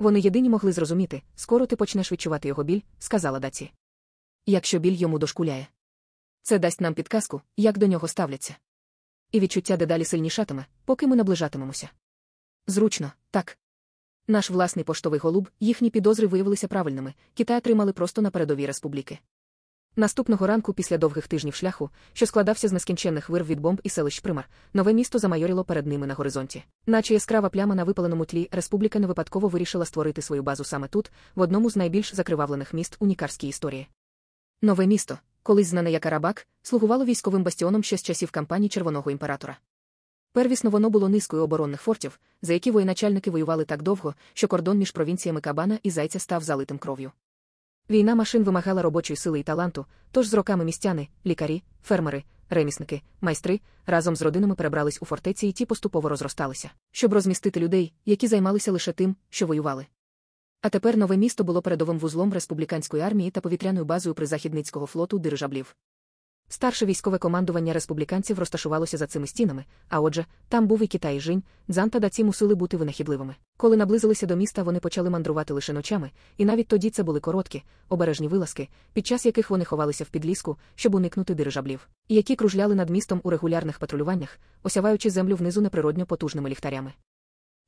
Вони єдині могли зрозуміти, скоро ти почнеш відчувати його біль, сказала Даці. Якщо біль йому дошкуляє. Це дасть нам підказку, як до нього ставляться. І відчуття дедалі сильнішатиме, поки ми наближатимемося. Зручно, так. Наш власний поштовий голуб, їхні підозри виявилися правильними, Китай отримали просто на передовій республіки. Наступного ранку, після довгих тижнів шляху, що складався з нескінченних вирв від бомб і селищ примар, нове місто замайоріло перед ними на горизонті. Наче яскрава пляма на випаленому тлі, республіка не випадково вирішила створити свою базу саме тут, в одному з найбільш закривавлених міст у нікарській історії. Нове місто, колись знане як Арабак, слугувало військовим бастіоном ще з часів кампанії Червоного імператора. Первісно воно було низкою оборонних фортів, за які воєначальники воювали так довго, що кордон між провінціями Кабана і Зайця став залитим кров'ю. Війна машин вимагала робочої сили і таланту, тож з роками містяни, лікарі, фермери, ремісники, майстри разом з родинами перебрались у фортеці і ті поступово розросталися, щоб розмістити людей, які займалися лише тим, що воювали. А тепер нове місто було передовим вузлом республіканської армії та повітряною базою призахідницького флоту дирижаблів. Старше військове командування республіканців розташувалося за цими стінами, а отже, там був і Китай і Жінь, Дзан та Даці мусили бути винахідливими. Коли наблизилися до міста, вони почали мандрувати лише ночами, і навіть тоді це були короткі, обережні вилазки, під час яких вони ховалися в підліску, щоб уникнути дирижаблів, які кружляли над містом у регулярних патрулюваннях, осяваючи землю внизу неприродньо потужними ліхтарями.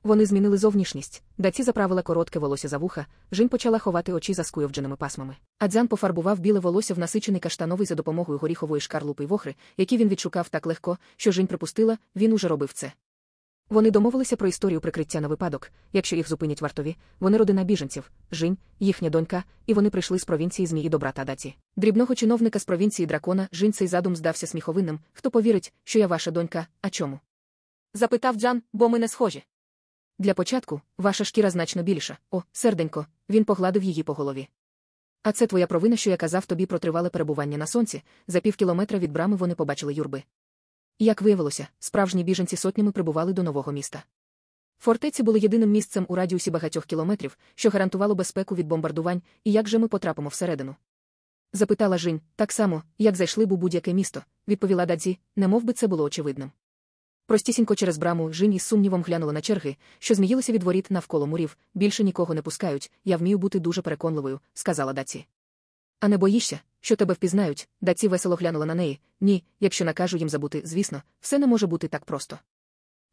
Вони змінили зовнішність, даці заправила коротке волосся за вуха, Жінь почала ховати очі за скуйовдженими пасмами. А Дзян пофарбував біле волосся в насичений каштановий за допомогою горіхової шкарлупи й вохри, які він відшукав так легко, що Жінь припустила, він уже робив це. Вони домовилися про історію прикриття на випадок, якщо їх зупинять вартові, вони родина біженців, Жінь, їхня донька, і вони прийшли з провінції Змії до брата Даці. Дрібного чиновника з провінції дракона Жінь цей задум здався сміховинним. Хто повірить, що я ваша донька, а чому? Запитав Джан, бо ми не схожі. Для початку, ваша шкіра значно більша. О, серденько, він погладив її по голові. А це твоя провина, що я казав тобі про тривале перебування на сонці, за пів кілометра від брами вони побачили юрби. Як виявилося, справжні біженці сотнями прибували до нового міста. Фортеці були єдиним місцем у радіусі багатьох кілометрів, що гарантувало безпеку від бомбардувань, і як же ми потрапимо всередину. Запитала Жінь, так само, як зайшли б у будь-яке місто, відповіла Дадзі, не би це було очевидним. Простісінько через браму Жінь із сумнівом глянула на черги, що зміїлися від воріт навколо мурів, більше нікого не пускають, я вмію бути дуже переконливою, сказала Даці. А не боїшся, що тебе впізнають, Даці весело глянула на неї. Ні, якщо накажу їм забути, звісно, все не може бути так просто.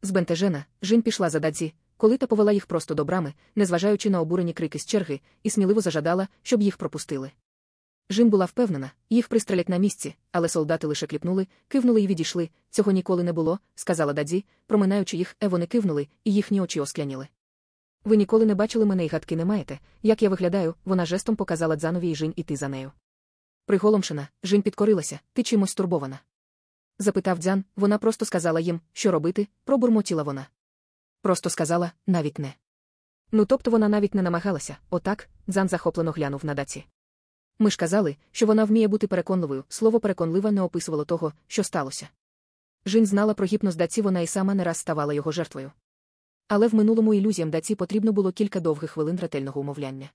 Збентежена, Жінь пішла за Даці, коли та повела їх просто до брами, незважаючи на обурені крики з черги, і сміливо зажадала, щоб їх пропустили. Жін була впевнена, їх пристрелять на місці, але солдати лише кліпнули, кивнули і відійшли. Цього ніколи не було, сказала Дадзі, проминаючи їх, е вони кивнули, і їхні очі оскляніли. Ви ніколи не бачили мене і гадки не маєте. Як я виглядаю, вона жестом показала Дзанові і Жінь іти за нею. Приголомшена, Жінь підкорилася, ти чимось турбована. Запитав Дзян, вона просто сказала їм, що робити, пробурмотіла вона. Просто сказала, навіть не. Ну тобто вона навіть не намагалася, отак, Дзан захоплено глянув на даці. Ми ж казали, що вона вміє бути переконливою, слово переконлива не описувало того, що сталося. Жінь знала про гіпноз даці, вона і сама не раз ставала його жертвою. Але в минулому ілюзіям даці потрібно було кілька довгих хвилин ретельного умовляння.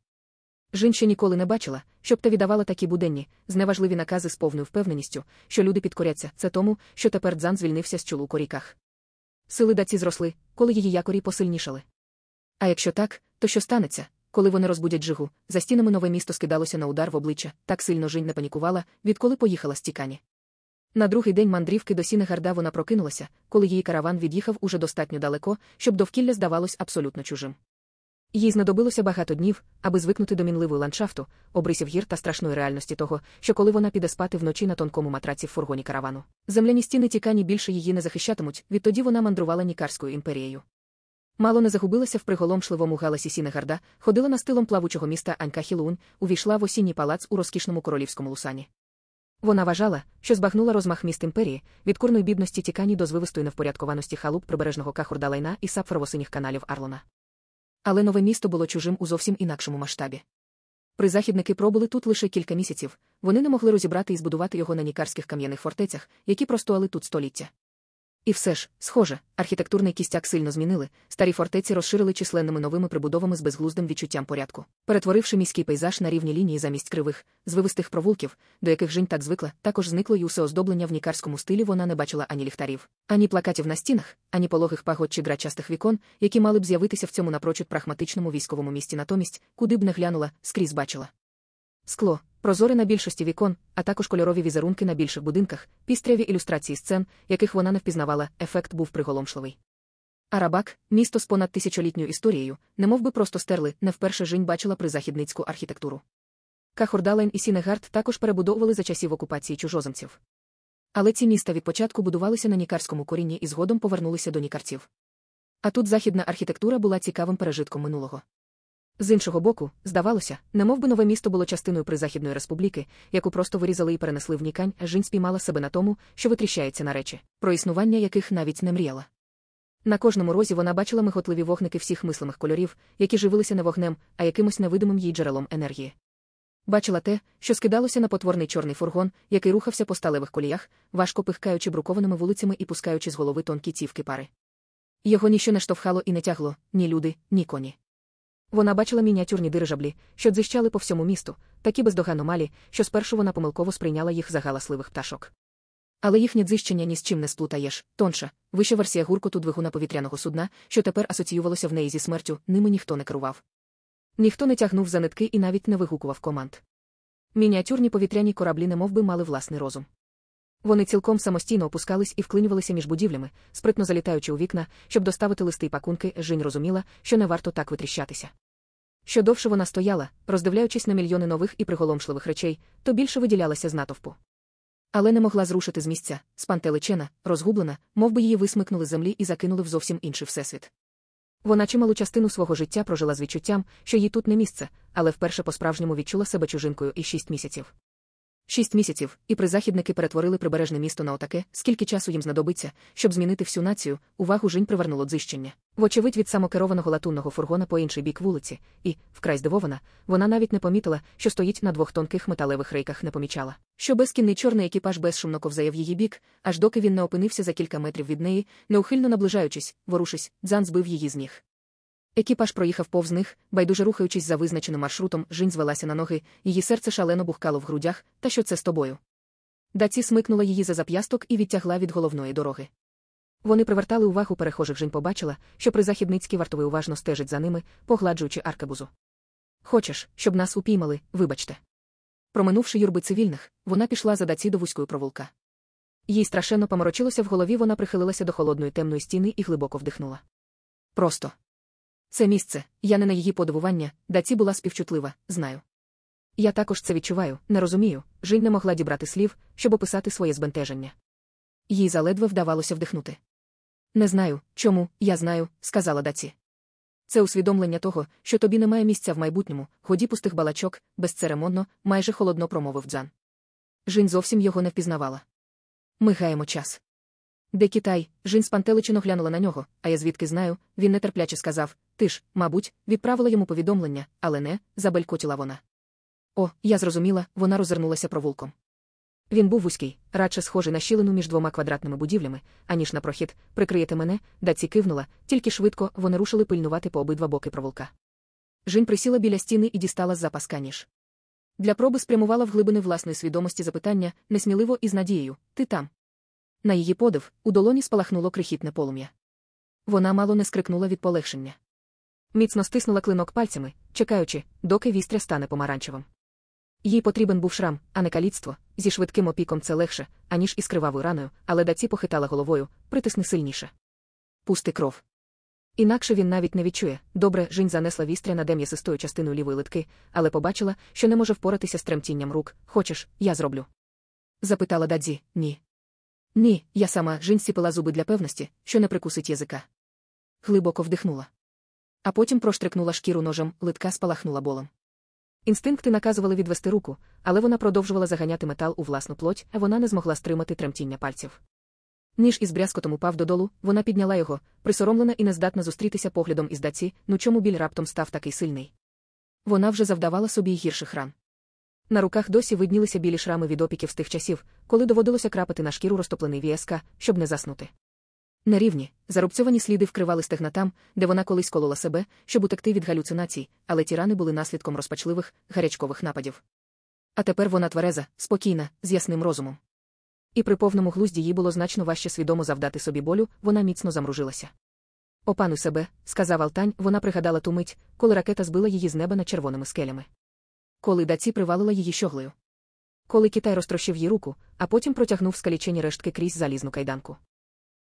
Жін ще ніколи не бачила, щоб та віддавала такі буденні, зневажливі накази з повною впевненістю, що люди підкоряться, це тому, що тепер Дзан звільнився з чулу у коріках. Сили Дадзі зросли, коли її якорі посильнішали. А якщо так, то що станеться, коли вони розбудять Жигу, за стінами нове місто скидалося на удар в обличчя, так сильно Жінь не панікувала, відколи поїхала з Тікані. На другий день мандрівки до Сінегарда вона прокинулася, коли її караван від'їхав уже достатньо далеко, щоб довкілля здавалось абсолютно чужим. Їй знадобилося багато днів, аби звикнути до мінливого ландшафту, обрисів гір та страшної реальності того, що коли вона піде спати вночі на тонкому матраці в фургоні каравану, земляні стіни Тікані більше її не захищатимуть, відтоді вона мандрувала Нікарською імперією. Мало не загубилася в приголомшливому галасі Сінегарда, ходила настилом плавучого міста Анька Хілун, увійшла в осінній палац у розкішному королівському Лусані. Вона вважала, що збагнула розмах міст імперії, від курної бідності Тікані до звивистої невпорядкованості халуп прибережного Кахурдалайна і сапфірово-синіх каналів Арлона. Але нове місто було чужим у зовсім інакшому масштабі. Призахідники пробули тут лише кілька місяців, вони не могли розібрати і збудувати його на нікарських кам'яних фортецях, які простояли тут століття. І все ж, схоже, архітектурний кістяк сильно змінили, старі фортеці розширили численними новими прибудовами з безглуздим відчуттям порядку, перетворивши міський пейзаж на рівні лінії замість кривих, звивистих провулків, до яких жінь так звикла, також зникло й усе оздоблення в нікарському стилі вона не бачила ані ліхтарів, ані плакатів на стінах, ані пологих пагод чи драчастих вікон, які мали б з'явитися в цьому напрочуд прагматичному військовому місті. Натомість, куди б не глянула, скрізь бачила. Скло, прозоре на більшості вікон, а також кольорові візерунки на більших будинках, пістряві ілюстрації сцен, яких вона не впізнавала, ефект був приголомшливий. Арабак, місто з понад тисячолітньою історією, немов би просто стерли, не вперше Жінь бачила призахідницьку архітектуру. Кахордален і Сінегард також перебудовували за часів окупації чужоземців. Але ці міста від початку будувалися на нікарському корінні і згодом повернулися до нікарців. А тут західна архітектура була цікавим пережитком минулого. З іншого боку, здавалося, немов би нове місто було частиною призахідної республіки, яку просто вирізали і перенесли в нікань, а Жінь спіймала себе на тому, що витріщається на речі, про існування яких навіть не мріяла. На кожному розі вона бачила миготливі вогники всіх мислимих кольорів, які живилися не вогнем, а якимось невидимим їй джерелом енергії. Бачила те, що скидалося на потворний чорний фургон, який рухався по сталевих коліях, важко пихкаючи брукованими вулицями і пускаючи з голови тонкі цівки пари. Його ніщо не штовхало і не тягло ні люди, ні коні. Вона бачила мініатюрні дирижаблі, що дзищали по всьому місту, такі бездоганно малі, що спершу вона помилково сприйняла їх за галасливих пташок. Але їхнє дзищення ні з чим не сплутаєш, тонша, вища версія гуркоту двигуна повітряного судна, що тепер асоціювалося в неї зі смертю, ними ніхто не керував. Ніхто не тягнув за нитки і навіть не вигукував команд. Мініатюрні повітряні кораблі немов би мали власний розум. Вони цілком самостійно опускались і вклинювалися між будівлями, спритно залітаючи у вікна, щоб доставити листи й пакунки, Жінь розуміла, що не варто так витріщатися. Що довше вона стояла, роздивляючись на мільйони нових і приголомшливих речей, то більше виділялася з натовпу. Але не могла зрушити з місця, спантеличена, розгублена, мов би її висмикнули з землі і закинули в зовсім інший всесвіт. Вона чималу частину свого життя прожила з відчуттям, що їй тут не місце, але вперше по-справжньому відчула себе чужинкою і шість місяців. Шість місяців, і призахідники перетворили прибережне місто на отаке, скільки часу їм знадобиться, щоб змінити всю націю, увагу жінь привернуло дзищення. Вочевидь від самокерованого латунного фургона по інший бік вулиці, і, вкрай здивована, вона навіть не помітила, що стоїть на двох тонких металевих рейках не помічала. Що безкінний чорний екіпаж безшумно ковзає в її бік, аж доки він не опинився за кілька метрів від неї, неухильно наближаючись, ворушись, дзан збив її з ніг. Екіпаж проїхав повз них, байдуже рухаючись за визначеним маршрутом, жінь звелася на ноги, її серце шалено бухкало в грудях, та що це з тобою. Даці смикнула її за зап'ясток і відтягла від головної дороги. Вони привертали увагу перехожих жінь побачила, що призахідницький вартовий уважно стежить за ними, погладжуючи аркабузу. Хочеш, щоб нас упіймали, вибачте. Проминувши юрби цивільних, вона пішла за даці до вузької провулка. Їй страшенно поморочилося в голові, вона прихилилася до холодної темної стіни і глибоко вдихнула. Просто. Це місце, я не на її подивування, даці була співчутлива, знаю. Я також це відчуваю, не розумію. Жінь не могла дібрати слів, щоб описати своє збентеження. Їй заледве вдавалося вдихнути. Не знаю, чому, я знаю, сказала даці. Це усвідомлення того, що тобі немає місця в майбутньому, ході пустих балачок, безцеремонно, майже холодно промовив Дзан. Жінь зовсім його не впізнавала. Ми гаємо час. Де Китай, Жінь спантеличено глянула на нього, а я звідки знаю, він нетерпляче сказав Ти ж, мабуть, відправила йому повідомлення, але не, забелькотіла вона. О, я зрозуміла, вона розвернулася провулком. Він був вузький, радше схожий на щілину між двома квадратними будівлями, аніж на прохід, прикриєте мене, даці кивнула, тільки швидко вони рушили пильнувати по обидва боки провулка. Жінь присіла біля стіни і дістала з запаска ніж. Для проби спрямувала в глибини власної свідомості запитання, несміливо і з надією ти там. На її подив, у долоні спалахнуло крихітне полум'я. Вона мало не скрикнула від полегшення. Міцно стиснула клинок пальцями, чекаючи, доки вістря стане помаранчевим. Їй потрібен був шрам, а не каліцтво, зі швидким опіком це легше, аніж із кривавою раною, але даці похитала головою, притисни сильніше. Пусти кров. Інакше він навіть не відчує. Добре, Жінь занесла вістря над м'ясистою частиною лівої литки, але побачила, що не може впоратися з тремтінням рук. Хочеш, я зроблю? Запитала Дадзі, ні. Ні, я сама Жінь сіпила зуби для певності, що не прикусить язика. Глибоко вдихнула. А потім проштрикнула шкіру ножем, литка спалахнула болом. Інстинкти наказували відвести руку, але вона продовжувала заганяти метал у власну плоть, а вона не змогла стримати тремтіння пальців. Ніж із брязкотом упав додолу, вона підняла його, присоромлена і нездатна зустрітися поглядом із даці, ну чому біль раптом став такий сильний. Вона вже завдавала собі гірших ран. На руках досі виднілися білі шрами від опіків з тих часів, коли доводилося крапати на шкіру розтоплений вієска, щоб не заснути. Нерівні, зарубцьовані сліди вкривали стегна там, де вона колись колола себе, щоб утекти від галюцинацій, але ті рани були наслідком розпачливих, гарячкових нападів. А тепер вона твереза, спокійна, з ясним розумом. І при повному глузді їй було значно важче свідомо завдати собі болю, вона міцно замружилася. Опануй себе, сказав Алтань, вона пригадала ту мить, коли ракета збила її з неба над червоними скелями. Коли даці привалила її щоглею. Коли Китай розтрощив їй руку, а потім протягнув скалічені рештки крізь залізну кайданку.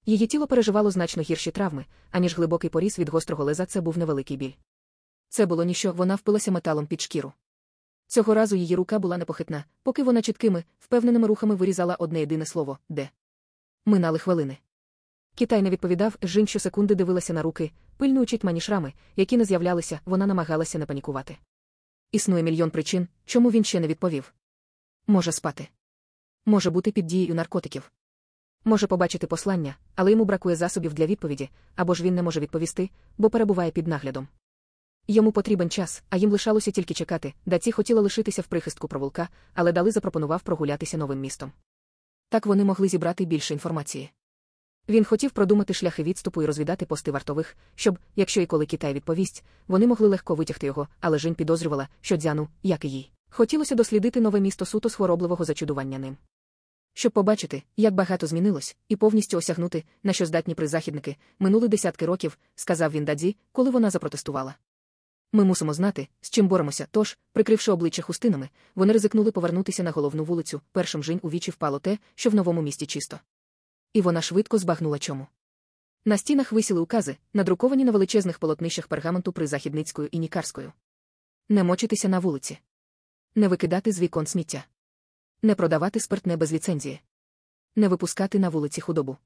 Її тіло переживало значно гірші травми, аніж глибокий поріз від гострого леза це був невеликий біль. Це було ніщо, вона впилася металом під шкіру. Цього разу її рука була непохитна, поки вона чіткими, впевненими рухами вирізала одне єдине слово де. Минали хвилини. Китай не відповідав, жінь щосекунди дивилася на руки, пильнуючи тьмані шрами, які не з'являлися, вона намагалася не панікувати. Існує мільйон причин, чому він ще не відповів. Може спати. Може бути під дією наркотиків. Може побачити послання, але йому бракує засобів для відповіді, або ж він не може відповісти, бо перебуває під наглядом. Йому потрібен час, а їм лишалося тільки чекати, даці хотіла лишитися в прихистку провулка, але дали запропонував прогулятися новим містом. Так вони могли зібрати більше інформації. Він хотів продумати шляхи відступу і розвідати пости вартових, щоб, якщо і коли Китай відповість, вони могли легко витягти його, але Жінь підозрювала, що дзяну, як і їй, хотілося дослідити нове місто суто з хворобливого зачудування ним. Щоб побачити, як багато змінилось, і повністю осягнути, на що здатні призахідники, минули десятки років, сказав він Дадзі, коли вона запротестувала. Ми мусимо знати, з чим боремося. Тож, прикривши обличчя хустинами, вони ризикнули повернутися на головну вулицю. Першим жінь у вічі впало те, що в новому місті чисто. І вона швидко збагнула чому. На стінах висіли укази, надруковані на величезних полотнищах пергаменту призахідницькою і нікарською. Не мочитися на вулиці, не викидати з вікон сміття, не продавати спиртне без ліцензії, не випускати на вулиці худобу.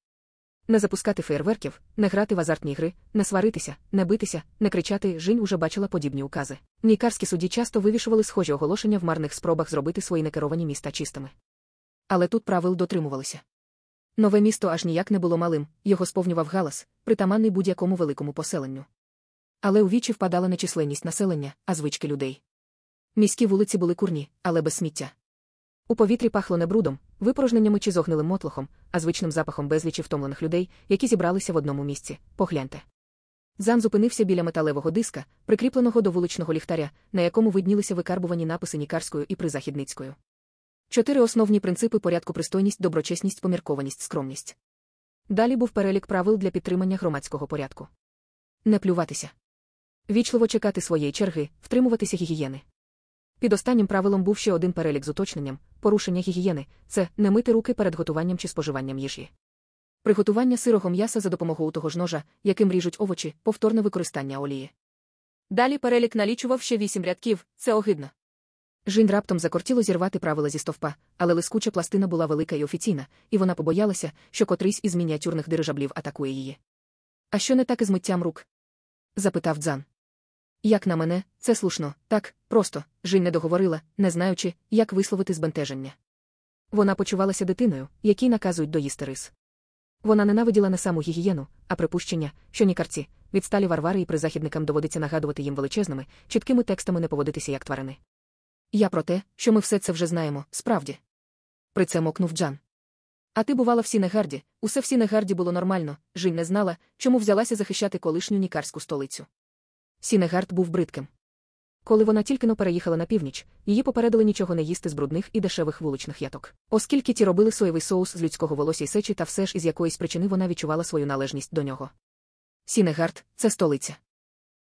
Не запускати фейерверків, не грати в азартні гри, не сваритися, не битися, не кричати. Жінь уже бачила подібні укази. Нікарські судді часто вивішували схожі оголошення в марних спробах зробити свої некеровані міста чистими. Але тут правил дотримувалися. Нове місто аж ніяк не було малим, його сповнював галас, притаманний будь-якому великому поселенню. Але у вічі впадала не численність населення, а звички людей. Міські вулиці були курні, але без сміття. У повітрі пахло не брудом, випорожненнями чи зогнилим мотлохом, а звичним запахом безлічі втомлених людей, які зібралися в одному місці. Погляньте. Зан зупинився біля металевого диска, прикріпленого до вуличного ліхтаря, на якому виднілися викарбувані написи Нікарською і призахідницькою. Чотири основні принципи порядку пристойність, доброчесність, поміркованість, скромність. Далі був перелік правил для підтримання громадського порядку. Не плюватися. Вічливо чекати своєї черги, втримуватися гігієни. Під останнім правилом був ще один перелік з уточненням порушення гігієни це не мити руки перед готуванням чи споживанням їжі. Приготування сирого м'яса за допомогою того ж ножа, яким ріжуть овочі, повторне використання олії. Далі перелік налічував ще вісім рядків, це огидно. Жінь раптом закортіло зірвати правила зі стовпа, але лискуча пластина була велика і офіційна, і вона побоялася, що котрийсь із мініатюрних дирижаблів атакує її. А що не так із миттям рук? запитав Дзан. Як на мене, це слушно, так, просто, Жінь не договорила, не знаючи, як висловити збентеження. Вона почувалася дитиною, якій наказують доїсти рис. Вона ненавиділа не саму гігієну, а припущення, що нікарці, відсталі варвари і призахідникам доводиться нагадувати їм величезними, чіткими текстами не поводитися як тварини. Я про те, що ми все це вже знаємо, справді. Прицмокнув Джан. А ти бувала в Сінегарді, усе в Сінегарді було нормально, Жінь не знала, чому взялася захищати колишню нікарську столицю. Сінегард був бридким. Коли вона тільки-но переїхала на північ, її попередили нічого не їсти з брудних і дешевих вуличних яток. Оскільки ті робили соєвий соус з людського волосся й сечі, та все ж із якоїсь причини вона відчувала свою належність до нього. Сінегард це столиця.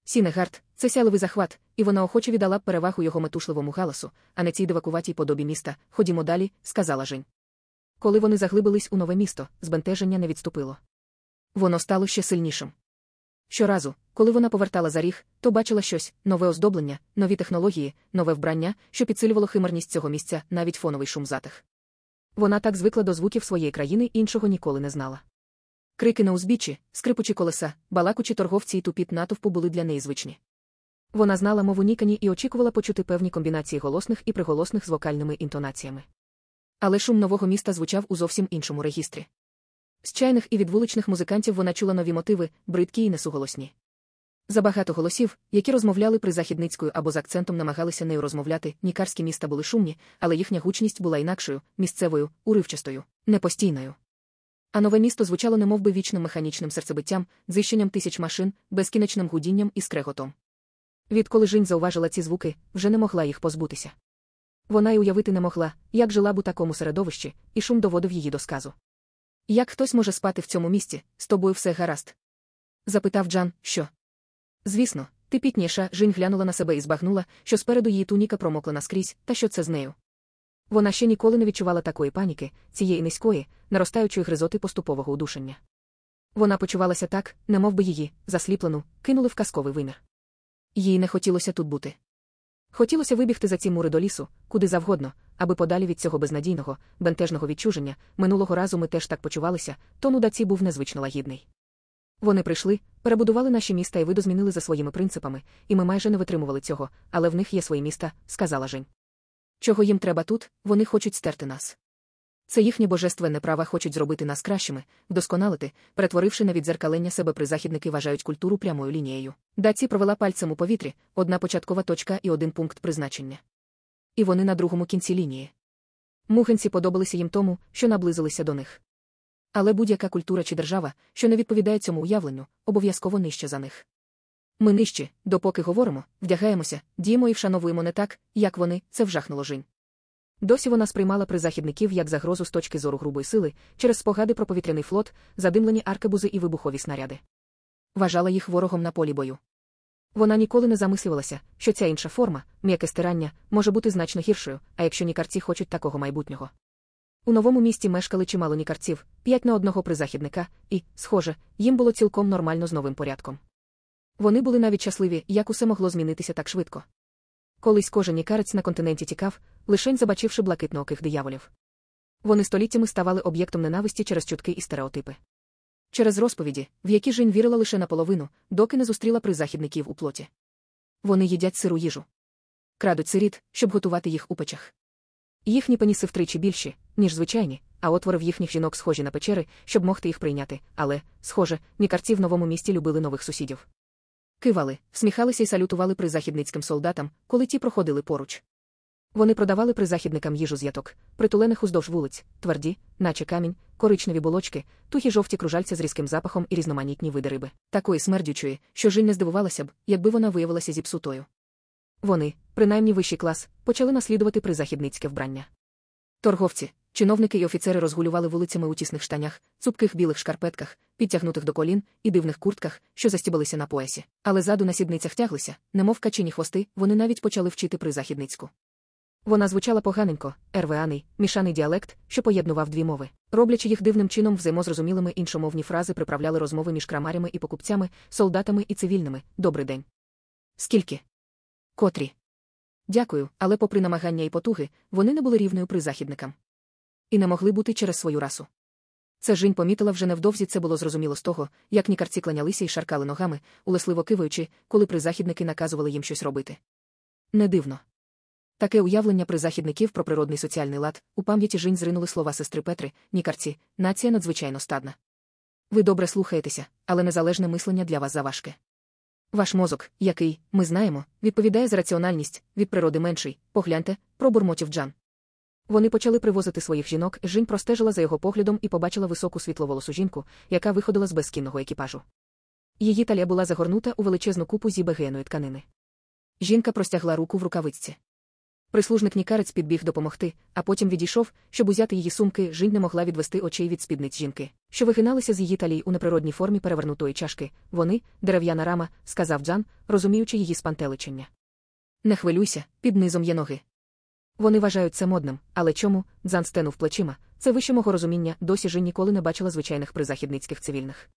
Сінегард це сяйливий захват, і вона охоче віддала б перевагу його метушливому галасу, а не цій дивакуватій подобі міста. Ходімо далі, сказала Жінь. Коли вони заглибились у нове місто, збентеження не відступило. Воно стало ще сильнішим. Щоразу, коли вона повертала за ріг, то бачила щось нове оздоблення, нові технології, нове вбрання, що підсилювало химерність цього місця, навіть фоновий шум затих. Вона так звикла до звуків своєї країни іншого ніколи не знала. Крики на узбіччі, скрипучі колеса, балакучі торговці і тупіт натовпу були для неї звичні. Вона знала мову Нікані і очікувала почути певні комбінації голосних і приголосних з вокальними інтонаціями. Але шум нового міста звучав у зовсім іншому регістрі. З чайних і від вуличних музикантів вона чула нові мотиви, бридкі і несуголосні. Забагато голосів, які розмовляли при західницькою або з акцентом намагалися нею розмовляти, нікарські міста були шумні, але їхня гучність була інакшою, місцевою, уривчастою, непостійною. А нове місто звучало немовби вічним механічним серцебиттям, дзищенням тисяч машин, безкінечним гудінням і скреготом. Відколи Жінь зауважила ці звуки, вже не могла їх позбутися. Вона й уявити не могла, як жила б у такому середовищі, і шум доводив її до сказу. Як хтось може спати в цьому місці, з тобою все гаразд? запитав Джан, що? Звісно, ти пітніша, Жінь глянула на себе і збагнула, що спереду її туніка промокла наскрізь, та що це з нею. Вона ще ніколи не відчувала такої паніки, цієї низької, наростаючої гризоти поступового удушення. Вона почувалася так, немов би її, засліплену, кинули в казковий вимір. Їй не хотілося тут бути. Хотілося вибігти за ці мури до лісу, куди завгодно, аби подалі від цього безнадійного, бентежного відчуження, минулого разу ми теж так почувалися, то нудаці був незвично лагідний. Вони прийшли, перебудували наші міста і видозмінили за своїми принципами, і ми майже не витримували цього, але в них є свої міста, сказала Жень. Чого їм треба тут, вони хочуть стерти нас. Це їхнє божественне право хочуть зробити нас кращими, вдосконалити, перетворивши на відзеркалення себе призахідники вважають культуру прямою лінією. Даці провела пальцем у повітрі, одна початкова точка і один пункт призначення. І вони на другому кінці лінії. Мухенці подобалися їм тому, що наблизилися до них. Але будь-яка культура чи держава, що не відповідає цьому уявленню, обов'язково нижче за них. Ми нижчі, допоки говоримо, вдягаємося, діємо і вшановуємо не так, як вони, це вжахнуло жінь. Досі вона сприймала призахідників як загрозу з точки зору грубої сили, через спогади про повітряний флот, задимлені аркебузи і вибухові снаряди. Вважала їх ворогом на полі бою. Вона ніколи не замислювалася, що ця інша форма, м'яке стирання, може бути значно гіршою, а якщо нікарці хочуть такого майбутнього. У новому місті мешкали чимало нікарців, п'ять на одного призахідника, і, схоже, їм було цілком нормально з новим порядком. Вони були навіть щасливі, як усе могло змінитися так швидко. Колись кожен нікарець на континенті тікав, лишень забачивши блакитнооких дияволів. Вони століттями ставали об'єктом ненависті через чутки і стереотипи. Через розповіді, в які Жінь вірила лише наполовину, доки не зустріла призахідників у плоті. Вони їдять сиру їжу. Крадуть сиріт, щоб готувати їх у печах. Їхні пеніси втричі більші, ніж звичайні, а отвори в їхніх жінок схожі на печери, щоб могти їх прийняти, але, схоже, нікарці в новому місті любили нових сусідів. Кивали, всміхалися і салютували призахідницьким солдатам, коли ті проходили поруч. Вони продавали призахідникам їжу з яток, притулених уздовж вулиць, тверді, наче камінь, коричневі булочки, тухі жовті кружальця з різким запахом і різноманітні види риби, такої смердючої, що Жінь не здивувалася б, якби вона виявилася зіпсутою. Вони, принаймні вищий клас, почали наслідувати призахідницьке вбрання. Торговці, чиновники і офіцери розгулювали вулицями у тісних штанях, цупких білих шкарпетках, підтягнутих до колін, і дивних куртках, що застібалися на поясі. Але ззаду на сідницях тяглися, немов качині хвости, вони навіть почали вчити призахідницьку. Вона звучала поганенько, ервеаний, мішаний діалект, що поєднував дві мови. Роблячи їх дивним чином взаємозрозумілими іншомовні фрази приправляли розмови між крамарями і покупцями, солдатами і цивільними. Добрий день. Скільки? Котрі. Дякую, але, попри намагання і потуги, вони не були рівною призахідникам. І не могли бути через свою расу. Це Жінь помітила вже невдовзі це було зрозуміло з того, як нікарці кланялися і шаркали ногами, улесливо киваючи, коли призахідники наказували їм щось робити. Не дивно. Таке уявлення призахідників про природний соціальний лад у пам'яті Жінь зринули слова сестри Петри, нікарці, нація надзвичайно стадна. Ви добре слухаєтеся, але незалежне мислення для вас заважке. Ваш мозок, який, ми знаємо, відповідає за раціональність, від природи менший, погляньте, пробурмотів Джан. Вони почали привозити своїх жінок, Жінь простежила за його поглядом і побачила високу світловолосу жінку, яка виходила з безкінного екіпажу. Її талія була загорнута у величезну купу зібегеної тканини. Жінка простягла руку в рукавичці. Прислужник нікарець підбіг допомогти, а потім відійшов, щоб узяти її сумки, Жінь не могла відвести очей від спідниць жінки, що вигиналися з її талій у неприродній формі перевернутої чашки. Вони, дерев'яна рама, сказав Джан, розуміючи її спантеличення. Не хвилюйся, під низом є ноги. Вони вважають це модним, але чому? Дзан стенув плечима. Це вище мого розуміння, досі Жінь ніколи не бачила звичайних призахідницьких цивільних.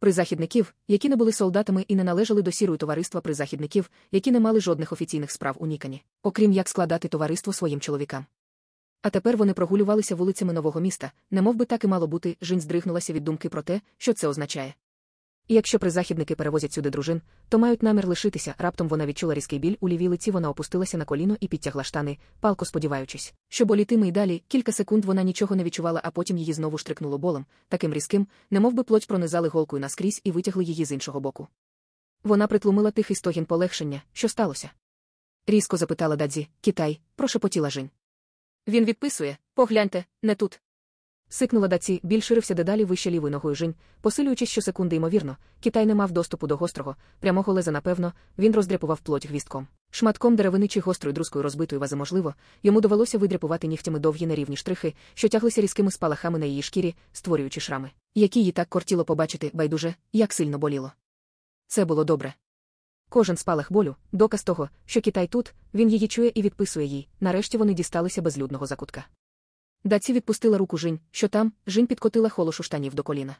Призахідників, які не були солдатами і не належали до сірої товариства призахідників, які не мали жодних офіційних справ у Нікані, окрім як складати товариство своїм чоловікам. А тепер вони прогулювалися вулицями нового міста, немов би так і мало бути, Жінь здригнулася від думки про те, що це означає. Якщо призахідники перевозять сюди дружин, то мають намір лишитися. Раптом вона відчула різкий біль у лівій лиці, вона опустилася на коліно і підтягла штани, палко сподіваючись, що болітиме й далі, кілька секунд вона нічого не відчувала, а потім її знову штрикнуло болем, таким різким, немов би плоть пронизали голкою наскрізь і витягли її з іншого боку. Вона притлумила тихий стогін полегшення, що сталося. Різко запитала Дадзі, Китай, прошепотіла Жень. Він відписує, погляньте, не тут. Сикнула даці, біль ширився дедалі вище лівою ногою жінь, посилюючись щосекунди ймовірно, Китай не мав доступу до гострого, прямого леза, напевно, він роздряпував плоть гвістком. Шматком деревини чи гострою друзкою розбитої вази можливо, йому довелося видряпувати нігтями довгі нерівні штрихи, що тяглися різкими спалахами на її шкірі, створюючи шрами, які їй так кортіло побачити, байдуже, як сильно боліло. Це було добре. Кожен спалах болю, доказ того, що Китай тут, він її чує і відписує їй. Нарешті вони дісталися безлюдного закутка. Даці відпустила руку Жінь, що там, Жінь підкотила холошу штанів до коліна.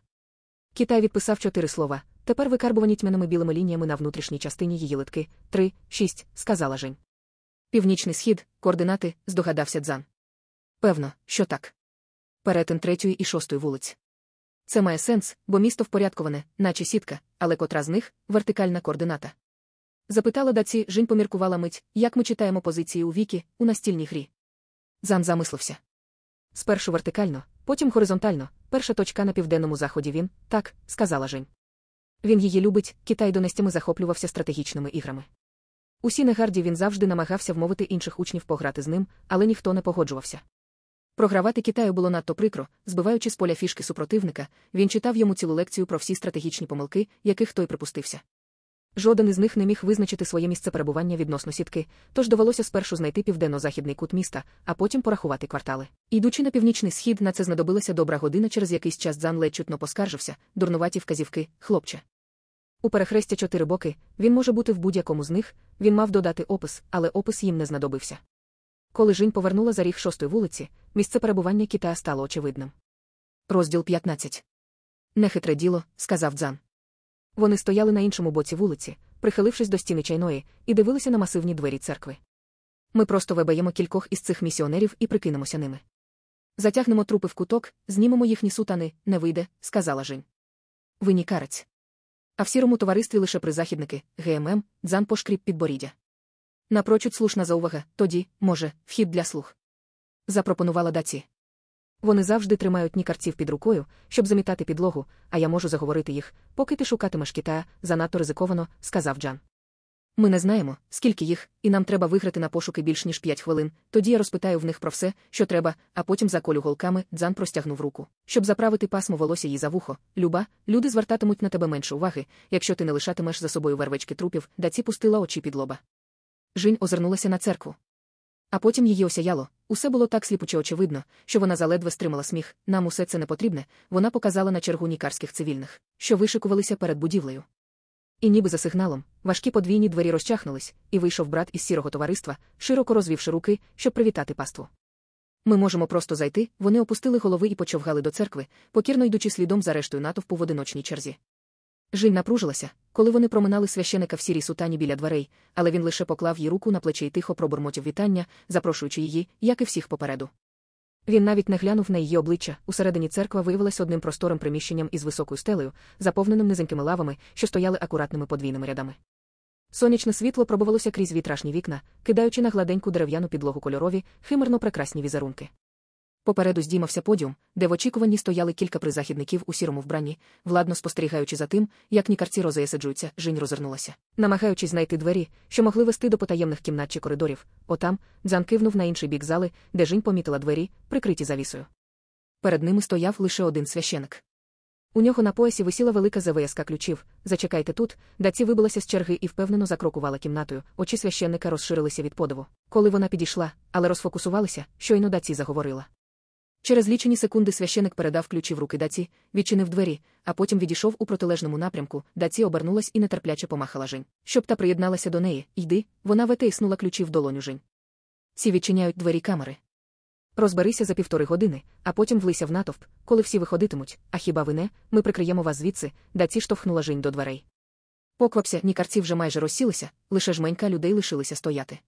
Китай відписав чотири слова. Тепер викарбувані тьмяними білими лініями на внутрішній частині її литки. Три, шість, сказала Жінь. Північний схід, координати, здогадався Дзан. Певно, що так. Перетин третьої і шостої вулиць. Це має сенс, бо місто впорядковане, наче сітка, але котра з них вертикальна координата. Запитала даці, Жінь поміркувала мить, як ми читаємо позиції у вікі, у настільній грі. Зан замислився. Спершу вертикально, потім горизонтально, перша точка на південному заході він, так, сказала Жень. Він її любить, Китай донестями захоплювався стратегічними іграми. Усі негарді він завжди намагався вмовити інших учнів пограти з ним, але ніхто не погоджувався. Програвати Китаю було надто прикро, збиваючи з поля фішки супротивника, він читав йому цілу лекцію про всі стратегічні помилки, яких той припустився. Жоден із них не міг визначити своє місце перебування відносно сітки, тож довелося спершу знайти південно-західний кут міста, а потім порахувати квартали. Ідучи на північний схід, на це знадобилася добра година, через якийсь час Дзан ледь чутно поскаржився, дурнуваті вказівки, хлопче. У перехрестя чотири боки, він може бути в будь-якому з них, він мав додати опис, але опис їм не знадобився. Коли Жінь повернула за ріг шостої вулиці, місце перебування Китая стало очевидним. Розділ 15. Нехитре діло, сказав Дзан. Вони стояли на іншому боці вулиці, прихилившись до стіни чайної, і дивилися на масивні двері церкви. Ми просто вибаємо кількох із цих місіонерів і прикинемося ними. Затягнемо трупи в куток, знімемо їхні сутани, не вийде, сказала Жень. Ви нікарець. А в сірому товаристві лише призахідники, ГММ, дзан пошкріб підборіддя. Напрочуд слушна заувага, тоді, може, вхід для слух. Запропонувала даці. Вони завжди тримають нікарців під рукою, щоб замітати підлогу, а я можу заговорити їх, поки ти шукатимеш Китая, занадто ризиковано, сказав Джан. Ми не знаємо, скільки їх, і нам треба виграти на пошуки більш ніж п'ять хвилин. Тоді я розпитаю в них про все, що треба, а потім заколю голками. Дзан простягнув руку. Щоб заправити пасмо волосся їй за вухо. Люба, люди звертатимуть на тебе менше уваги, якщо ти не лишатимеш за собою вервечки трупів, даці пустила очі під лоба. Жінь озирнулася на церкву. А потім її осяяло. Усе було так сліпуче очевидно, що вона заледве стримала сміх. Нам усе це не потрібне. Вона показала на чергу нікарських цивільних, що вишикувалися перед будівлею. І ніби за сигналом, важкі подвійні двері розчахнулись, і вийшов брат із сірого товариства, широко розвівши руки, щоб привітати паству. Ми можемо просто зайти, вони опустили голови і почовгали до церкви, покірно йдучи слідом за рештою натовпу в одиночній черзі. Жінь напружилася, коли вони проминали священика в сірій сутані біля дверей, але він лише поклав їй руку на плече й тихо пробурмотів вітання, запрошуючи її, як і всіх попереду. Він навіть не глянув на її обличчя. Усередині церква виявилася одним просторим приміщенням із високою стелею, заповненим низенькими лавами, що стояли акуратними подвійними рядами. Сонячне світло пробувалося крізь вітрашні вікна, кидаючи на гладеньку дерев'яну підлогу кольорові, химерно прекрасні візерунки. Попереду здіймався подіум, де в очікуванні стояли кілька призахідників у сірому вбранні, владно спостерігаючи за тим, як нікарці розеясаджуються, Жінь розвернулася, намагаючись знайти двері, що могли вести до потаємних кімнат чи коридорів. Отам Дзан кивнув на інший бік зали, де Жінь помітила двері, прикриті завісою. Перед ними стояв лише один священик. У нього на поясі висіла велика завияска ключів. Зачекайте тут, даці вибилася з черги і впевнено закрокувала кімнатою. Очі священника розширилися від подиву. Коли вона підійшла, але розфокусувалися, щойно даці заговорила. Через лічені секунди священик передав ключі в руки даці, відчинив двері, а потім відійшов у протилежному напрямку. Даці обернулась і нетерпляче помахала Жень. Щоб та приєдналася до неї, йди, вона витиснула ключі в долоню Жень. Ці відчиняють двері камери. Розберися за півтори години, а потім влися в натовп, коли всі виходитимуть. А хіба ви не, ми прикриємо вас звідси, даці штовхнула Жень до дверей. Поквапся, нікарці вже майже розсілися, лише жменька людей лишилися стояти.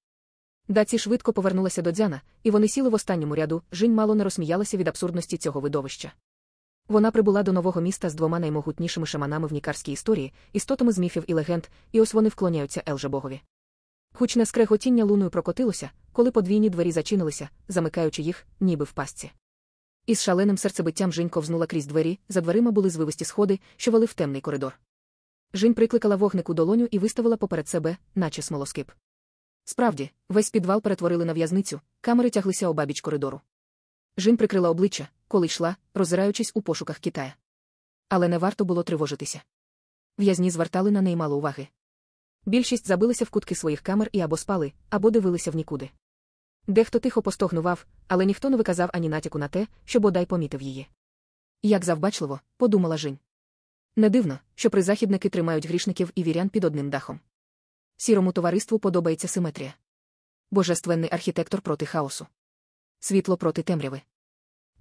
Даці швидко повернулася до дзяна, і вони сіли в останньому ряду, Жінь мало не розсміялася від абсурдності цього видовища. Вона прибула до нового міста з двома наймогутнішими шаманами в нікарській історії, істотами з міфів і легенд, і ось вони вклоняються Елжебогові. Гучне скреготіння луною прокотилося, коли подвійні двері зачинилися, замикаючи їх, ніби в пастці. Із шаленим серцебиттям Жінь ковзнула крізь двері, за дверима були звивисті сходи, що вели в темний коридор. Жінь прикликала вогнику долоню і виставила поперед себе, наче смолоскип. Справді, весь підвал перетворили на в'язницю, камери тяглися обабіч коридору. Жін прикрила обличчя, коли йшла, роззираючись у пошуках Китая. Але не варто було тривожитися. В'язні звертали на неї мало уваги. Більшість забилися в кутки своїх камер і або спали, або дивилися в нікуди. Дехто тихо постогнував, але ніхто не виказав ані натяку на те, що бодай помітив її. Як завбачливо, подумала Жінь. Не дивно, що призахідники тримають грішників і вірян під одним дахом. Сірому товариству подобається симетрія. Божественний архітектор проти хаосу. Світло проти темряви.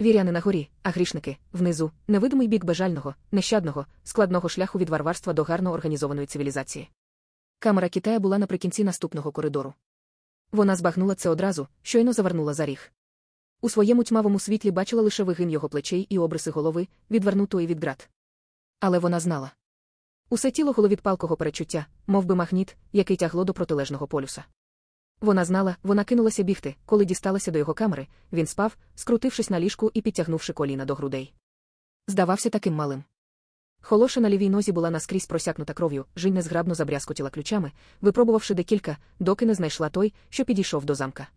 Віряни на горі, а грішники внизу, невидимий бік бежального, нещадного, складного шляху від варварства до гарно організованої цивілізації. Камера Китая була наприкінці наступного коридору. Вона збагнула це одразу, щойно завернула за ріг. У своєму тьмавому світлі бачила лише вигин його плечей і обриси голови, відвернутої від град. Але вона знала. Усе тіло голо від палкого перечуття, мов би магніт, який тягло до протилежного полюса. Вона знала, вона кинулася бігти, коли дісталася до його камери, він спав, скрутившись на ліжку і підтягнувши коліна до грудей. Здавався таким малим. Холоша на лівій нозі була наскрізь просякнута кров'ю, Жінь незграбно забрязкотіла ключами, випробувавши декілька, доки не знайшла той, що підійшов до замка.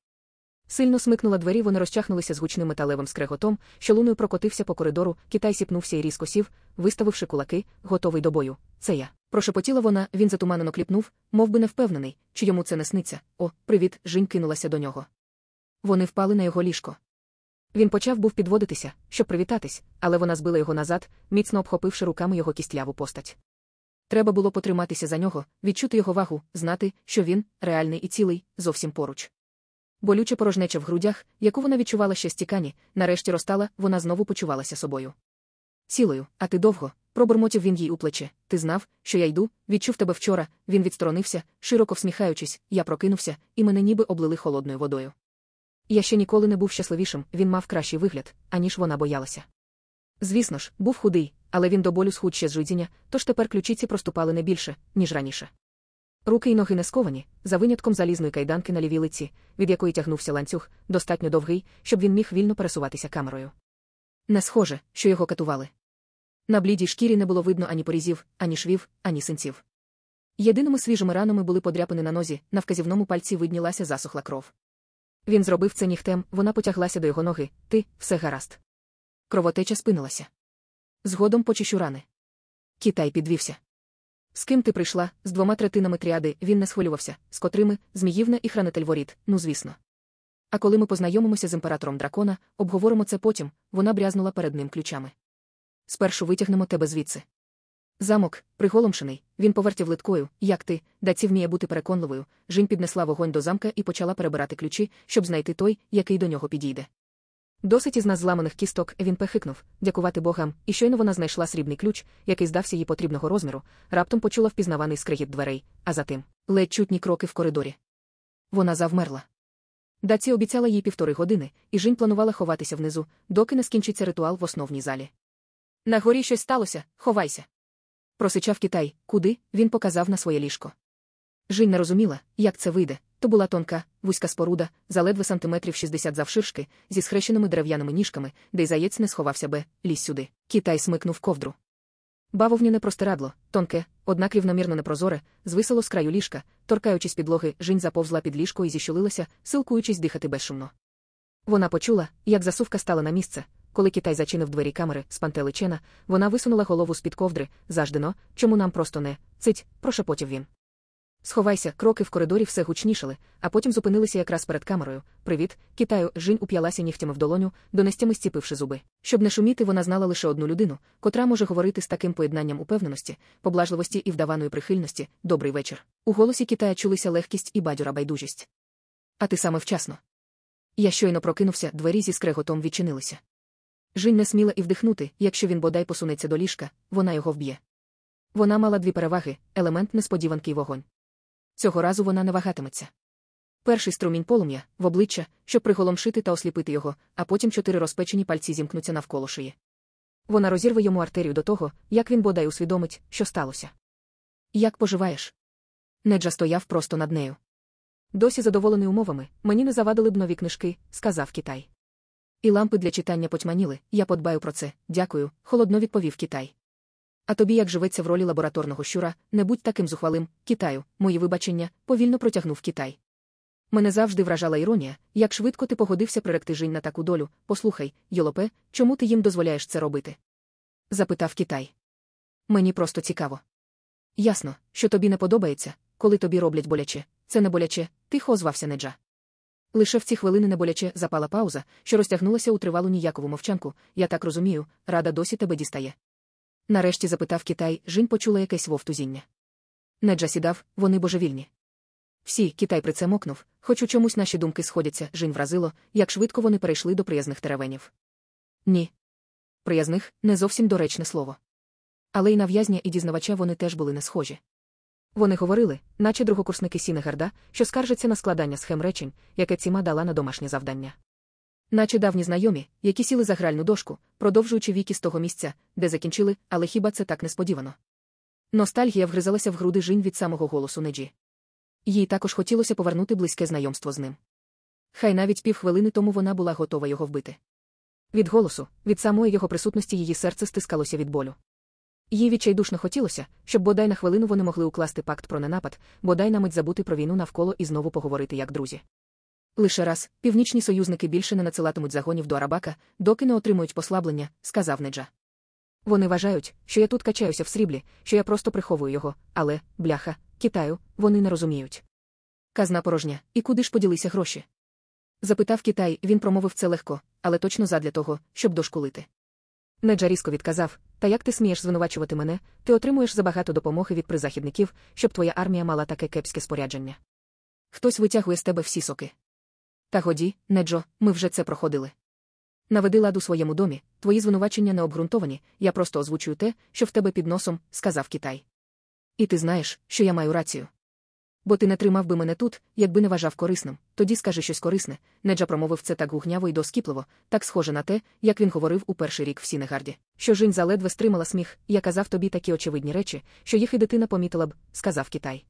Сильно смикнула двері, вони розчахнулися з гучним металевим скреготом, що луною прокотився по коридору, китай сіпнувся і різко сів, виставивши кулаки, готовий до бою. Це я. Прошепотіла вона, він затуманено кліпнув, мов би не впевнений, чи йому це не сниться. О, привіт, Жінь кинулася до нього. Вони впали на його ліжко. Він почав був підводитися, щоб привітатись, але вона збила його назад, міцно обхопивши руками його кістляву постать. Треба було потриматися за нього, відчути його вагу, знати, що він, реальний і цілий, зовсім поруч. Болюче порожнеча в грудях, яку вона відчувала ще стікані, нарешті розтала, вона знову почувалася собою. Цілою, а ти довго, пробурмотів він їй у плече. Ти знав, що я йду, відчув тебе вчора, він відсторонився, широко всміхаючись, я прокинувся, і мене ніби облили холодною водою. Я ще ніколи не був щасливішим, він мав кращий вигляд, аніж вона боялася. Звісно ж, був худий, але він до болю схуд ще з жидіння, тож тепер ключиці проступали не більше, ніж раніше. Руки й ноги не сковані, за винятком залізної кайданки на лівій лиці, від якої тягнувся ланцюг, достатньо довгий, щоб він міг вільно пересуватися камерою. Не схоже, що його катували. На блідій шкірі не було видно ані порізів, ані швів, ані синців. Єдиними свіжими ранами були подряпини на нозі, на вказівному пальці виднілася засохла кров. Він зробив це нігтем, вона потяглася до його ноги, ти, все гаразд. Кровотеча спинилася. Згодом почищу рани. Китай підвівся. З ким ти прийшла, з двома третинами тріади, він не схвилювався, з котрими, Зміївна і хранитель воріт, ну звісно. А коли ми познайомимося з імператором дракона, обговоримо це потім, вона брязнула перед ним ключами. Спершу витягнемо тебе звідси. Замок, приголомшений, він повертів литкою, як ти, даці вміє бути переконливою. Жінь піднесла вогонь до замка і почала перебирати ключі, щоб знайти той, який до нього підійде. Досить із нас зламаних кісток він пехикнув, дякувати богам, і щойно вона знайшла срібний ключ, який здався їй потрібного розміру, раптом почула впізнаваний скригіт дверей, а затим ледь чутні кроки в коридорі. Вона завмерла. Даці обіцяла їй півтори години, і Жінь планувала ховатися внизу, доки не скінчиться ритуал в основній залі. На горі щось сталося, ховайся. Просичав Китай, куди він показав на своє ліжко. Жінь не розуміла, як це вийде. То була тонка, вузька споруда, за ледве сантиметрів 60 завширшки, зі схрещеними дерев'яними ніжками, де й заєць не сховався би, лізь сюди. Китай смикнув ковдру. Бавовняне простирадло, тонке, однак рівномірно непрозоре, звисало з краю ліжка, торкаючись підлоги, жінь заповзла під ліжко і зіщулилася, силкуючись дихати безшумно. Вона почула, як засувка стала на місце. Коли Китай зачинив двері камери, спантеличена, вона висунула голову з-під ковдри, заждено, чому нам просто не цить, прошепотів він. Сховайся, кроки в коридорі все гучнішали, а потім зупинилися якраз перед камерою. Привіт, Китаю, Жінь уп'ялася нігтями в долоню, донестями стіпивши зуби. Щоб не шуміти, вона знала лише одну людину, котра може говорити з таким поєднанням упевненості, поблажливості і вдаваної прихильності. Добрий вечір. У голосі Китая чулися легкість і бадьора байдужість. А ти саме вчасно. Я щойно прокинувся, двері зі скреготом відчинилися. Жінь не сміла і вдихнути, якщо він бодай посунеться до ліжка, вона його вб'є. Вона мала дві переваги елемент несподіванки й вогонь. Цього разу вона не вагатиметься. Перший струмінь полум'я в обличчя, щоб приголомшити та осліпити його, а потім чотири розпечені пальці зімкнуться навколо шиї. Вона розірве йому артерію до того, як він бодай усвідомить, що сталося. Як поживаєш? Неджа стояв просто над нею. Досі задоволений умовами, мені не завадили б нові книжки, сказав Китай. І лампи для читання потьманіли, я подбаю про це, дякую, холодно відповів Китай. А тобі, як живеться в ролі лабораторного щура, не будь таким зухвалим, Китаю, мої вибачення, повільно протягнув Китай. Мене завжди вражала іронія, як швидко ти погодився приректи Жінь на таку долю. Послухай, Йолопе, чому ти їм дозволяєш це робити? запитав Китай. Мені просто цікаво. Ясно, що тобі не подобається, коли тобі роблять боляче. Це не боляче, тихо озвався Неджа. Лише в ці хвилини неболяче запала пауза, що розтягнулася у тривалу ніякову мовчанку. Я так розумію, рада досі тебе дістає. Нарешті запитав Китай, Жінь почула якесь вовтузіння. Неджа сідав, вони божевільні. Всі, Китай при це мокнув, хоч у чомусь наші думки сходяться, Жінь вразило, як швидко вони перейшли до приязних теревенів. Ні. Приязних не зовсім доречне слово. Але й на в'язня і дізнавача вони теж були не схожі. Вони говорили, наче другокурсники Сінегарда, що скаржаться на складання схем речень, яке Цзіма дала на домашнє завдання. Наче давні знайомі, які сіли за гральну дошку, продовжуючи віки з того місця, де закінчили, але хіба це так несподівано? Ностальгія вгризалася в груди Жінь від самого голосу Неджі. Їй також хотілося повернути близьке знайомство з ним. Хай навіть півхвилини тому вона була готова його вбити. Від голосу, від самої його присутності її серце стискалося від болю. Їй відчайдушно хотілося, щоб бодай на хвилину вони могли укласти пакт про ненапад, бодай на мить забути про війну навколо і знову поговорити як друзі. Лише раз північні союзники більше не надсилатимуть загонів до Арабака, доки не отримують послаблення, сказав Неджа. Вони вважають, що я тут качаюся в сріблі, що я просто приховую його, але, бляха, Китаю, вони не розуміють. Казна порожня, і куди ж поділися гроші? Запитав Китай, він промовив це легко, але точно задля того, щоб дошкулити. Неджа різко відказав: Та як ти смієш звинувачувати мене, ти отримуєш забагато допомоги від призахідників, щоб твоя армія мала таке кепське спорядження. Хтось витягує з тебе всі соки. Та годі, Неджо, ми вже це проходили. Наведи лад у своєму домі, твої звинувачення не обґрунтовані, я просто озвучую те, що в тебе під носом, сказав Китай. І ти знаєш, що я маю рацію. Бо ти не тримав би мене тут, якби не вважав корисним, тоді скажи щось корисне. Неджа промовив це так гугняво і доскіпливо, так схоже на те, як він говорив у перший рік в Сінегарді. Що Жінь заледве стримала сміх, я казав тобі такі очевидні речі, що їх і дитина помітила б, сказав Китай.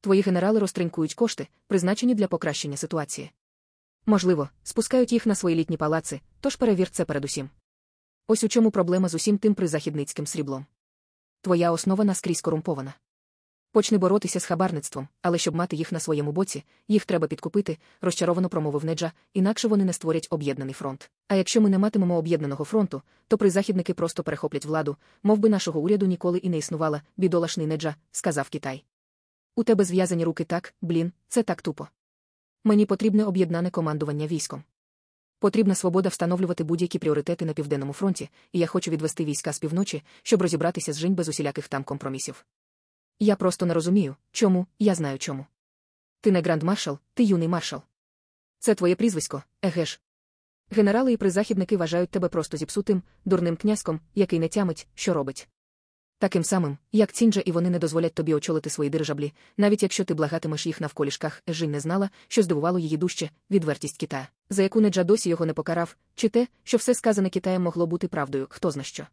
Твої генерали розтринкують кошти, призначені для покращення ситуації. Можливо, спускають їх на свої літні палаци, тож перевір це передусім. Ось у чому проблема з усім тим призахідницьким сріблом. Твоя основа наскрізь корумпована. Почни боротися з хабарництвом, але щоб мати їх на своєму боці, їх треба підкупити, розчаровано промовив Неджа, інакше вони не створять об'єднаний фронт. А якщо ми не матимемо об'єднаного фронту, то призахідники просто перехоплять владу, мов би нашого уряду ніколи і не існувала, бідолашний Неджа, сказав Китай. У тебе зв'язані руки так, блін, це так тупо. Мені потрібне об'єднане командування військом. Потрібна свобода встановлювати будь-які пріоритети на південному фронті, і я хочу відвести війська з півночі, щоб розібратися з жінь без усіляких там компромісів. Я просто не розумію, чому, я знаю чому. Ти не грандмаршал, ти юний маршал. Це твоє прізвисько, еге ж. Генерали і призахідники вважають тебе просто зіпсутим, дурним князьком, який не тямить, що робить. Таким самим, як цінджа і вони не дозволять тобі очолити свої дирижаблі, навіть якщо ти благатимеш їх навколішках, Жінь не знала, що здивувало її дужче відвертість Китая, за яку Неджа досі його не покарав, чи те, що все сказане Китаєм могло бути правдою, хто зна що.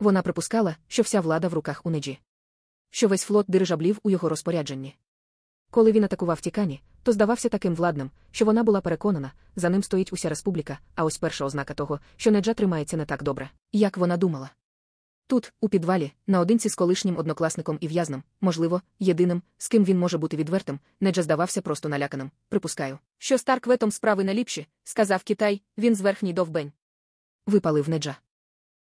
Вона припускала, що вся влада в руках у Неджі. Що весь флот дирижаблів у його розпорядженні. Коли він атакував Тікані, то здавався таким владним, що вона була переконана, за ним стоїть уся республіка, а ось перша ознака того, що Неджа тримається не так добре, як вона думала. Тут, у підвалі, наодинці з колишнім однокласником і в'язнем, можливо, єдиним, з ким він може бути відвертим, Неджа здавався просто наляканим. Припускаю, що Старкветом справи наліпші, сказав Китай, він зверхній довбень. Випалив Неджа.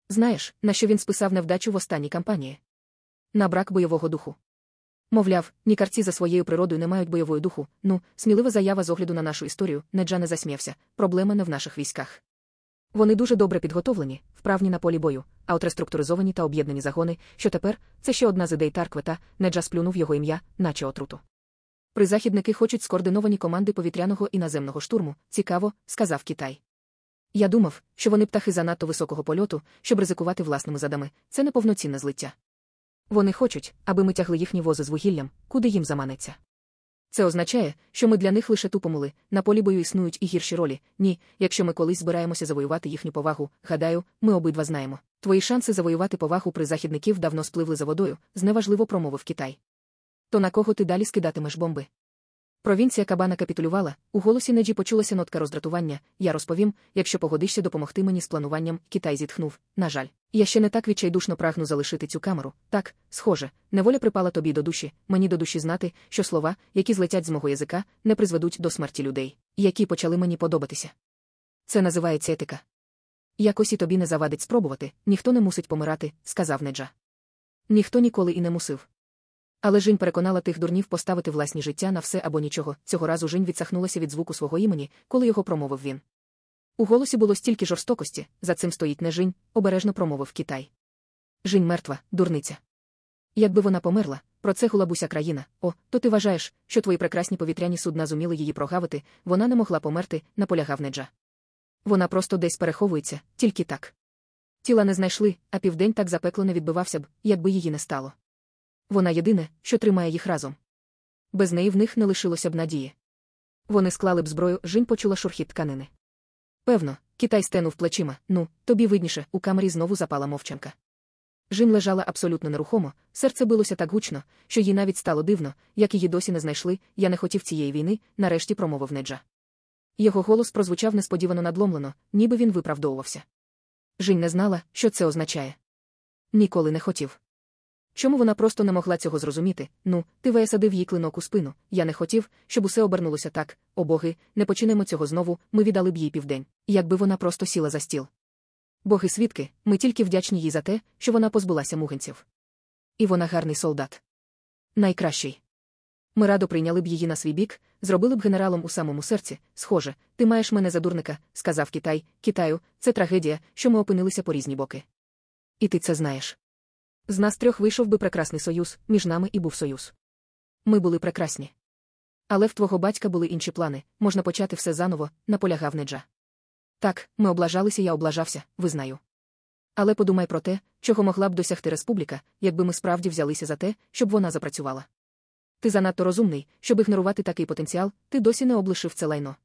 Знаєш, на що він списав невдачу в останній кампанії? На брак бойового духу. Мовляв, нікарці за своєю природою не мають бойової духу. Ну, смілива заява з огляду на нашу історію, Неджа не засміявся. Проблема не в наших військах. Вони дуже добре підготовлені, вправні на полі бою, а от реструктуризовані та об'єднані загони, що тепер це ще одна з ідей Тарквета, Неджа сплюнув його ім'я, наче отруту. Призахідники хочуть скоординовані команди повітряного і наземного штурму, цікаво, сказав Китай. Я думав, що вони птахи занадто високого польоту, щоб ризикувати власними задами, це неповноцінне злиття. Вони хочуть, аби ми тягли їхні вози з вугіллям, куди їм заманеться. Це означає, що ми для них лише тупомили, на полі бою існують і гірші ролі. Ні, якщо ми колись збираємося завоювати їхню повагу, гадаю, ми обидва знаємо. Твої шанси завоювати повагу при західників давно спливли за водою, зневажливо промовив Китай. То на кого ти далі скидатимеш бомби? Провінція Кабана капітулювала, у голосі Неджі почулася нотка роздратування. Я розповім, якщо погодишся допомогти мені з плануванням, Китай зітхнув. На жаль, я ще не так відчайдушно прагну залишити цю камеру. Так, схоже, неволя припала тобі до душі, мені до душі знати, що слова, які злетять з мого язика, не призведуть до смерті людей, які почали мені подобатися. Це називається етика. Якось і тобі не завадить спробувати, ніхто не мусить помирати, сказав Неджа. Ніхто ніколи і не мусив. Але Жінь переконала тих дурнів поставити власні життя на все або нічого. Цього разу Жінь відсахнулася від звуку свого імені, коли його промовив він. У голосі було стільки жорстокості, за цим стоїть не Жінь, обережно промовив Китай. Жінь мертва, дурниця. Якби вона померла, про це гула країна. О, то ти вважаєш, що твої прекрасні повітряні судна зуміли її прогавити, вона не могла померти, наполягав Неджа. Вона просто десь переховується, тільки так. Тіла не знайшли, а південь так запекло не відбивався б, якби її не стало. Вона єдине, що тримає їх разом. Без неї в них не лишилося б надії. Вони склали б зброю, жінь почула шурхіт тканини. Певно, китай стенув плечима, ну, тобі видніше, у камері знову запала мовчанка. Жін лежала абсолютно нерухомо, серце билося так гучно, що їй навіть стало дивно, як її досі не знайшли, я не хотів цієї війни, нарешті промовив Неджа. Його голос прозвучав несподівано надломлено, ніби він виправдовувався. Жінь не знала, що це означає. Ніколи не хотів. Чому вона просто не могла цього зрозуміти? Ну, ти висадив їй клинок у спину. Я не хотів, щоб усе обернулося так. О боги, не починемо цього знову, ми віддали б їй південь, якби вона просто сіла за стіл. Боги свідки, ми тільки вдячні їй за те, що вона позбулася мугенців. І вона гарний солдат. Найкращий. Ми радо прийняли б її на свій бік, зробили б генералом у самому серці. Схоже, ти маєш мене за дурника, сказав Китай. Китаю, це трагедія, що ми опинилися по різні боки. І ти це знаєш. З нас трьох вийшов би прекрасний союз, між нами і був союз. Ми були прекрасні. Але в твого батька були інші плани, можна почати все заново, наполягав Неджа. Так, ми облажалися, я облажався, визнаю. Але подумай про те, чого могла б досягти республіка, якби ми справді взялися за те, щоб вона запрацювала. Ти занадто розумний, щоб ігнорувати такий потенціал, ти досі не облишив це лайно.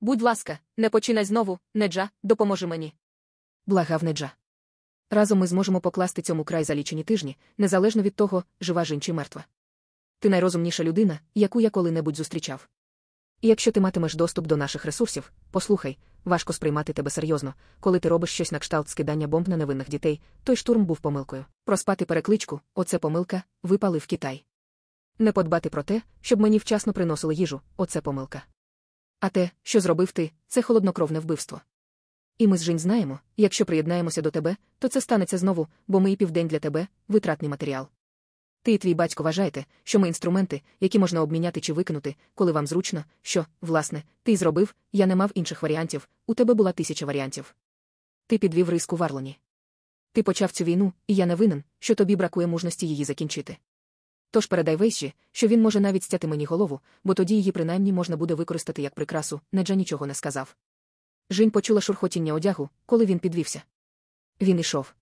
Будь ласка, не починай знову, Неджа, допоможи мені. Благав Неджа. Разом ми зможемо покласти цьому край за лічені тижні, незалежно від того, жива жінь чи мертва. Ти найрозумніша людина, яку я коли-небудь зустрічав. І якщо ти матимеш доступ до наших ресурсів, послухай, важко сприймати тебе серйозно, коли ти робиш щось на кшталт скидання бомб на невинних дітей, той штурм був помилкою. Проспати перекличку, оце помилка, випалив Китай. Не подбати про те, щоб мені вчасно приносили їжу, оце помилка. А те, що зробив ти, це холоднокровне вбивство. І ми з Жінь знаємо, якщо приєднаємося до тебе, то це станеться знову, бо ми і південь для тебе витратний матеріал. Ти і твій батько вважаєте, що ми інструменти, які можна обміняти чи викинути, коли вам зручно, що, власне, ти зробив, я не мав інших варіантів, у тебе була тисяча варіантів. Ти підвів риску Варлоні. Ти почав цю війну, і я не винен, що тобі бракує мужності її закінчити. Тож передай Вейші, що він може навіть стяти мені голову, бо тоді її принаймні можна буде використати як прикрасу, Неджа нічого не сказав. Жінь почула шурхотіння одягу, коли він підвівся. Він ішов.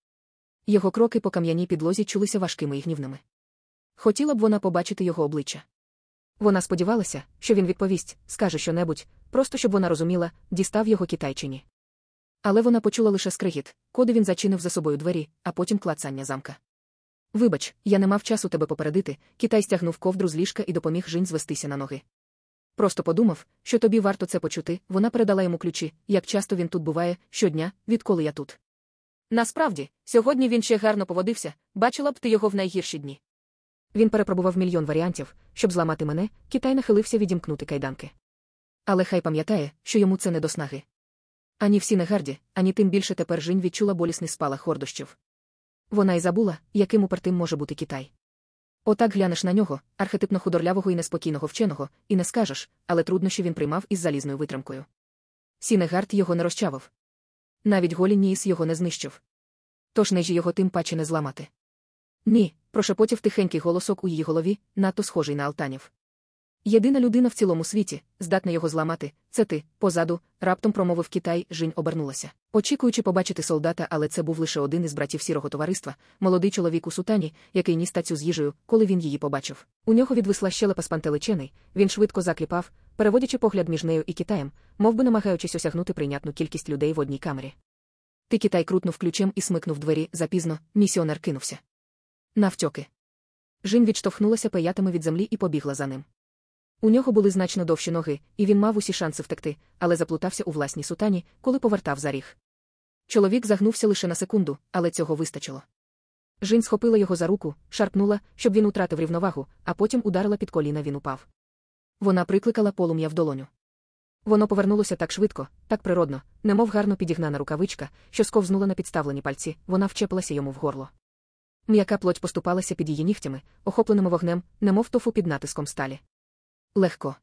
Його кроки по кам'яній підлозі чулися важкими і гнівними. Хотіла б вона побачити його обличчя. Вона сподівалася, що він відповість, скаже щонебудь, просто щоб вона розуміла, дістав його китайчині. Але вона почула лише скригіт, коли він зачинив за собою двері, а потім клацання замка. Вибач, я не мав часу тебе попередити, китай стягнув ковдру з ліжка і допоміг Жінь звестися на ноги. Просто подумав, що тобі варто це почути, вона передала йому ключі, як часто він тут буває, щодня, відколи я тут. Насправді, сьогодні він ще гарно поводився, бачила б ти його в найгірші дні. Він перепробував мільйон варіантів, щоб зламати мене, китай нахилився відімкнути кайданки. Але хай пам'ятає, що йому це не до снаги. Ані всі негарді, ані тим більше тепер Жінь відчула болісний спалах гордощів. Вона й забула, яким упертим може бути Китай. Отак глянеш на нього, архетипно худорлявого і неспокійного вченого, і не скажеш, але труднощі він приймав із залізною витримкою. Сінегард його не розчавив. Навіть Голін Ніс його не знищив. Тож Неджі його тим паче не зламати. Ні, прошепотів тихенький голосок у її голові, надто схожий на Алтанів. Єдина людина в цілому світі, здатна його зламати, це ти, позаду, раптом промовив Китай, Жінь обернулася. Очікуючи побачити солдата, але це був лише один із братів сірого товариства, молодий чоловік у сутані, який ніс тацю з їжею, коли він її побачив. У нього відвисла щелепа спантеличений, він швидко закліпав, переводячи погляд між нею і Китаєм, мов би намагаючись осягнути прийнятну кількість людей в одній камері. Ти Китай крутнув ключем і смикнув двері запізно, місіонер кинувся. Навтьоки. Жін відштовхнулася пиятами від землі і побігла за ним. У нього були значно довші ноги, і він мав усі шанси втекти, але заплутався у власній сутані, коли повертав за ріг. Чоловік загнувся лише на секунду, але цього вистачило. Жін схопила його за руку, шарпнула, щоб він утратив рівновагу, а потім ударила під коліна він упав. Вона прикликала полум'я в долоню. Воно повернулося так швидко, так природно, немов гарно підігнана рукавичка, що сковзнула на підставлені пальці, вона вчепилася йому в горло. М'яка плоть поступалася під її нігтями, охопленими вогнем, немов тофу під натиском сталі. Легко.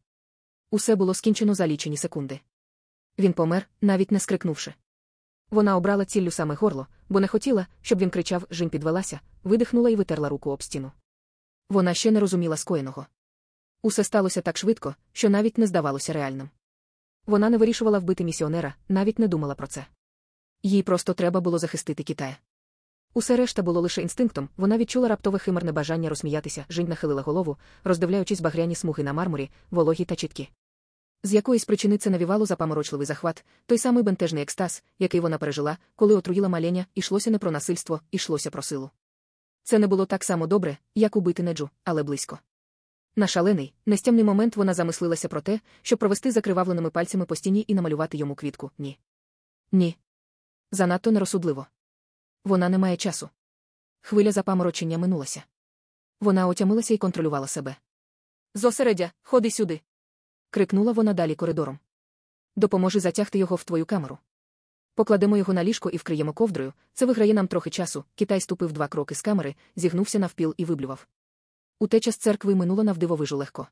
Усе було скінчено за лічені секунди. Він помер, навіть не скрикнувши. Вона обрала ціллю саме горло, бо не хотіла, щоб він кричав, Жінь підвелася, видихнула і витерла руку об стіну. Вона ще не розуміла скоєного. Усе сталося так швидко, що навіть не здавалося реальним. Вона не вирішувала вбити місіонера, навіть не думала про це. Їй просто треба було захистити Китая. Усе решта було лише інстинктом, вона відчула раптове химерне бажання розсміятися, Жінь нахилила голову, роздивляючись багряні смуги на мармурі, вологі та чіткі. З якоїсь причини це навівало запаморочливий захват, той самий бентежний екстаз, який вона пережила, коли отруїла маленя, ішлося не про насильство, ішлося про силу. Це не було так само добре, як убити неджу, але близько. На шалений, нестямний момент вона замислилася про те, щоб провести закривавленими пальцями по стіні і намалювати йому квітку. Ні. Ні. Занадто нерозсудливо. Вона не має часу. Хвиля запаморочення минулася. Вона отямилася і контролювала себе. Зосередя, ходи сюди. крикнула вона далі коридором. Допоможи затягти його в твою камеру. Покладемо його на ліжко і вкриємо ковдрою, це виграє нам трохи часу. Китай ступив два кроки з камери, зігнувся навпіл і виблював. Утеча з церкви минула навдивовижу легко.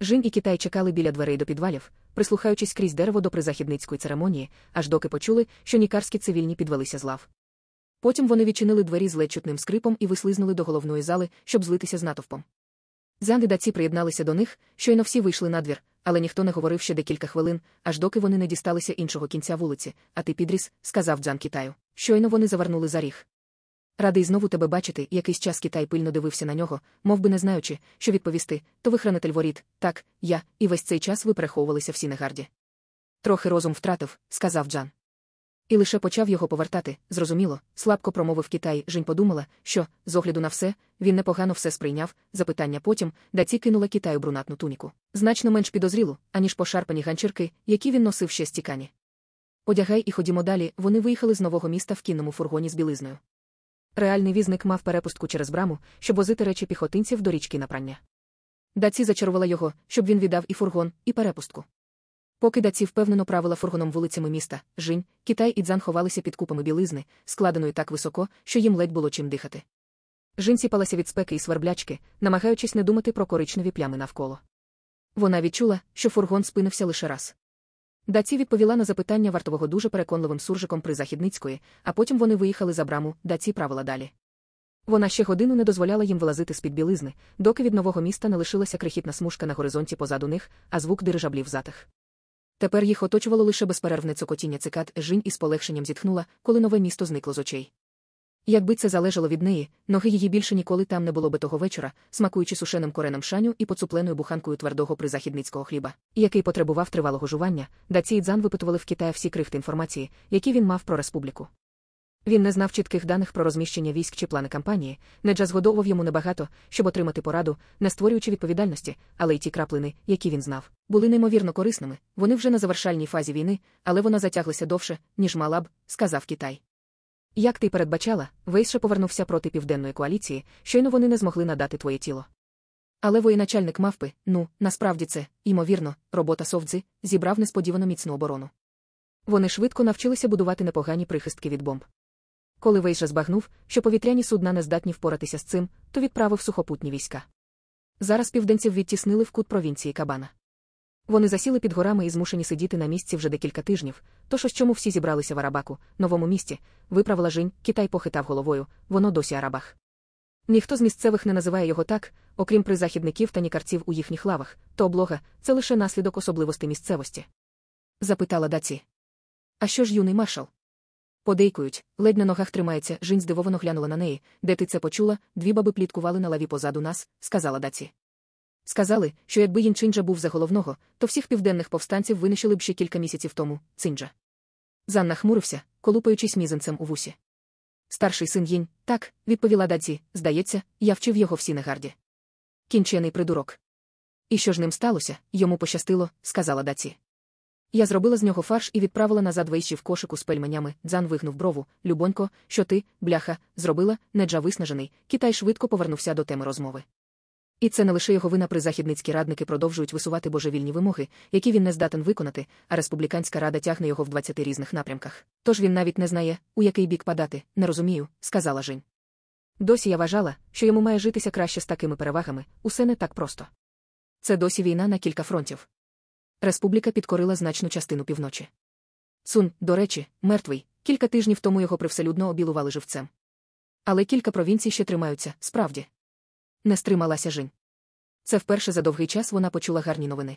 Жін і Китай чекали біля дверей до підвалів, прислухаючись крізь дерево до призахідницької церемонії, аж доки почули, що нікарські цивільні підвелися з лав. Потім вони відчинили двері з ледь чутним скрипом і вислизнули до головної зали, щоб злитися з натовпом. Зандидаці приєдналися до них, щойно всі вийшли на двір, але ніхто не говорив ще декілька хвилин, аж доки вони не дісталися іншого кінця вулиці, а ти підріс, сказав Дзан Китаю. Щойно вони завернули за ріг. Радий знову тебе бачити, якийсь час Китай пильно дивився на нього, мов би не знаючи, що відповісти, то ви хранитель воріт, так, я, і весь цей час ви переховувалися всі негарді. Трохи розум втратив, сказав Джан. І лише почав його повертати, зрозуміло, слабко промовив Китай. Жінь подумала, що, з огляду на все, він непогано все сприйняв. Запитання потім, даці кинула Китаю брунатну туніку. Значно менш підозрілу, аніж пошарпані ганчірки, які він носив ще з тікані. Одягай і ходімо далі, вони виїхали з нового міста в кінному фургоні з білизною. Реальний візник мав перепустку через браму, щоб возити речі піхотинців до річки на прання. Даці зачарувала його, щоб він віддав і фургон, і перепустку. Поки даці впевнено правила фургоном вулицями міста, Жінь, Китай і Дзан ховалися під купами білизни, складеної так високо, що їм ледь було чим дихати. Жінь сіпалася від спеки і сверблячки, намагаючись не думати про коричневі плями навколо. Вона відчула, що фургон спинився лише раз. Даці відповіла на запитання вартового дуже переконливим суржиком при Західницької, а потім вони виїхали за браму, даці правила далі. Вона ще годину не дозволяла їм вилазити з-під білизни, доки від нового міста не лишилася крихітна смужка на горизонті позаду них, а звук дирижаблів затих. Тепер їх оточувало лише безперервне цокотіння цикад, жінь із полегшенням зітхнула, коли нове місто зникло з очей. Якби це залежало від неї, ноги її більше ніколи там не було би того вечора, смакуючи сушеним кореном шаню і поцупленою буханкою твердого призахідницького хліба, який потребував тривалого жування, Даці і Дзан випитували в Китаї всі крихти інформації, які він мав про республіку. Він не знав чітких даних про розміщення військ чи плани кампанії, Неджа згодовував йому небагато, щоб отримати пораду, не створюючи відповідальності, але й ті краплини, які він знав, були неймовірно корисними. Вони вже на завершальній фазі війни, але вона затяглася довше, ніж мала б, сказав Китай. Як ти передбачала, Вейше повернувся проти південної коаліції, щойно вони не змогли надати твоє тіло. Але воєначальник мавпи, ну, насправді це, ймовірно, робота совдзи, зібрав несподівано міцну оборону. Вони швидко навчилися будувати непогані прихистки від бомб. Коли Вейша збагнув, що повітряні судна не здатні впоратися з цим, то відправив сухопутні війська. Зараз південців відтіснили в кут провінції Кабана. Вони засіли під горами і змушені сидіти на місці вже декілька тижнів, тож ось чому всі зібралися в Арабаку, новому місті, виправила Жінь, Китай похитав головою, воно досі Арабах. Ніхто з місцевих не називає його так, окрім призахідників та нікарців у їхніх лавах, то облога це лише наслідок особливостей місцевості. Запитала даці. А що ж юний маршал? Подейкують, ледь на ногах тримається, Жінь здивовано глянула на неї, де ти це почула, дві баби пліткували на лаві позаду нас, сказала даці. Сказали, що якби Їнчинджа був за головного, то всіх південних повстанців винищили б ще кілька місяців тому, цинджа. Зан нахмурився, колупаючись мізинцем у вусі. Старший син їнь, так, відповіла даці, здається, я вчив його в Сінегарді. Кінчений придурок. І що ж ним сталося, йому пощастило, сказала даці. Я зробила з нього фарш і відправила назад вейші в кошику з пельменями. Дзан вигнув брову. Любонько, що ти, бляха, зробила, неджа виснажений, Китай швидко повернувся до теми розмови. І це не лише його вина призахідницькі радники продовжують висувати божевільні вимоги, які він не здатен виконати, а республіканська рада тягне його в 20 різних напрямках. Тож він навіть не знає, у який бік падати, не розумію, сказала Жень. Досі я вважала, що йому має житися краще з такими перевагами, усе не так просто. Це досі війна на кілька фронтів. Республіка підкорила значну частину півночі. Цун, до речі, мертвий, кілька тижнів тому його привселюдно обілували живцем. Але кілька провінцій ще тримаються, справді. Не стрималася Жінь. Це вперше за довгий час вона почула гарні новини.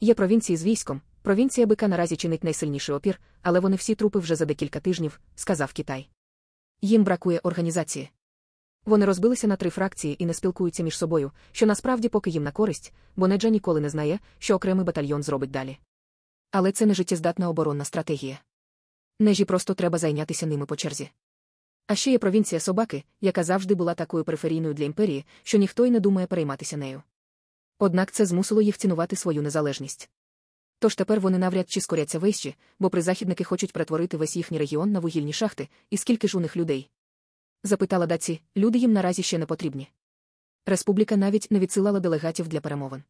Є провінції з військом, провінція бика наразі чинить найсильніший опір, але вони всі трупи вже за декілька тижнів, сказав Китай. Їм бракує організації. Вони розбилися на три фракції і не спілкуються між собою, що насправді поки їм на користь, бо Неджа ніколи не знає, що окремий батальйон зробить далі. Але це не життєздатна оборонна стратегія. Нежі просто треба зайнятися ними по черзі. А ще є провінція собаки, яка завжди була такою периферійною для імперії, що ніхто й не думає перейматися нею. Однак це змусило їх цінувати свою незалежність. Тож тепер вони навряд чи скоряться вищі, бо призахідники хочуть перетворити весь їхній регіон на вугільні шахти, і скільки ж у них людей? Запитала даці, люди їм наразі ще не потрібні. Республіка навіть не відсилала делегатів для перемовин.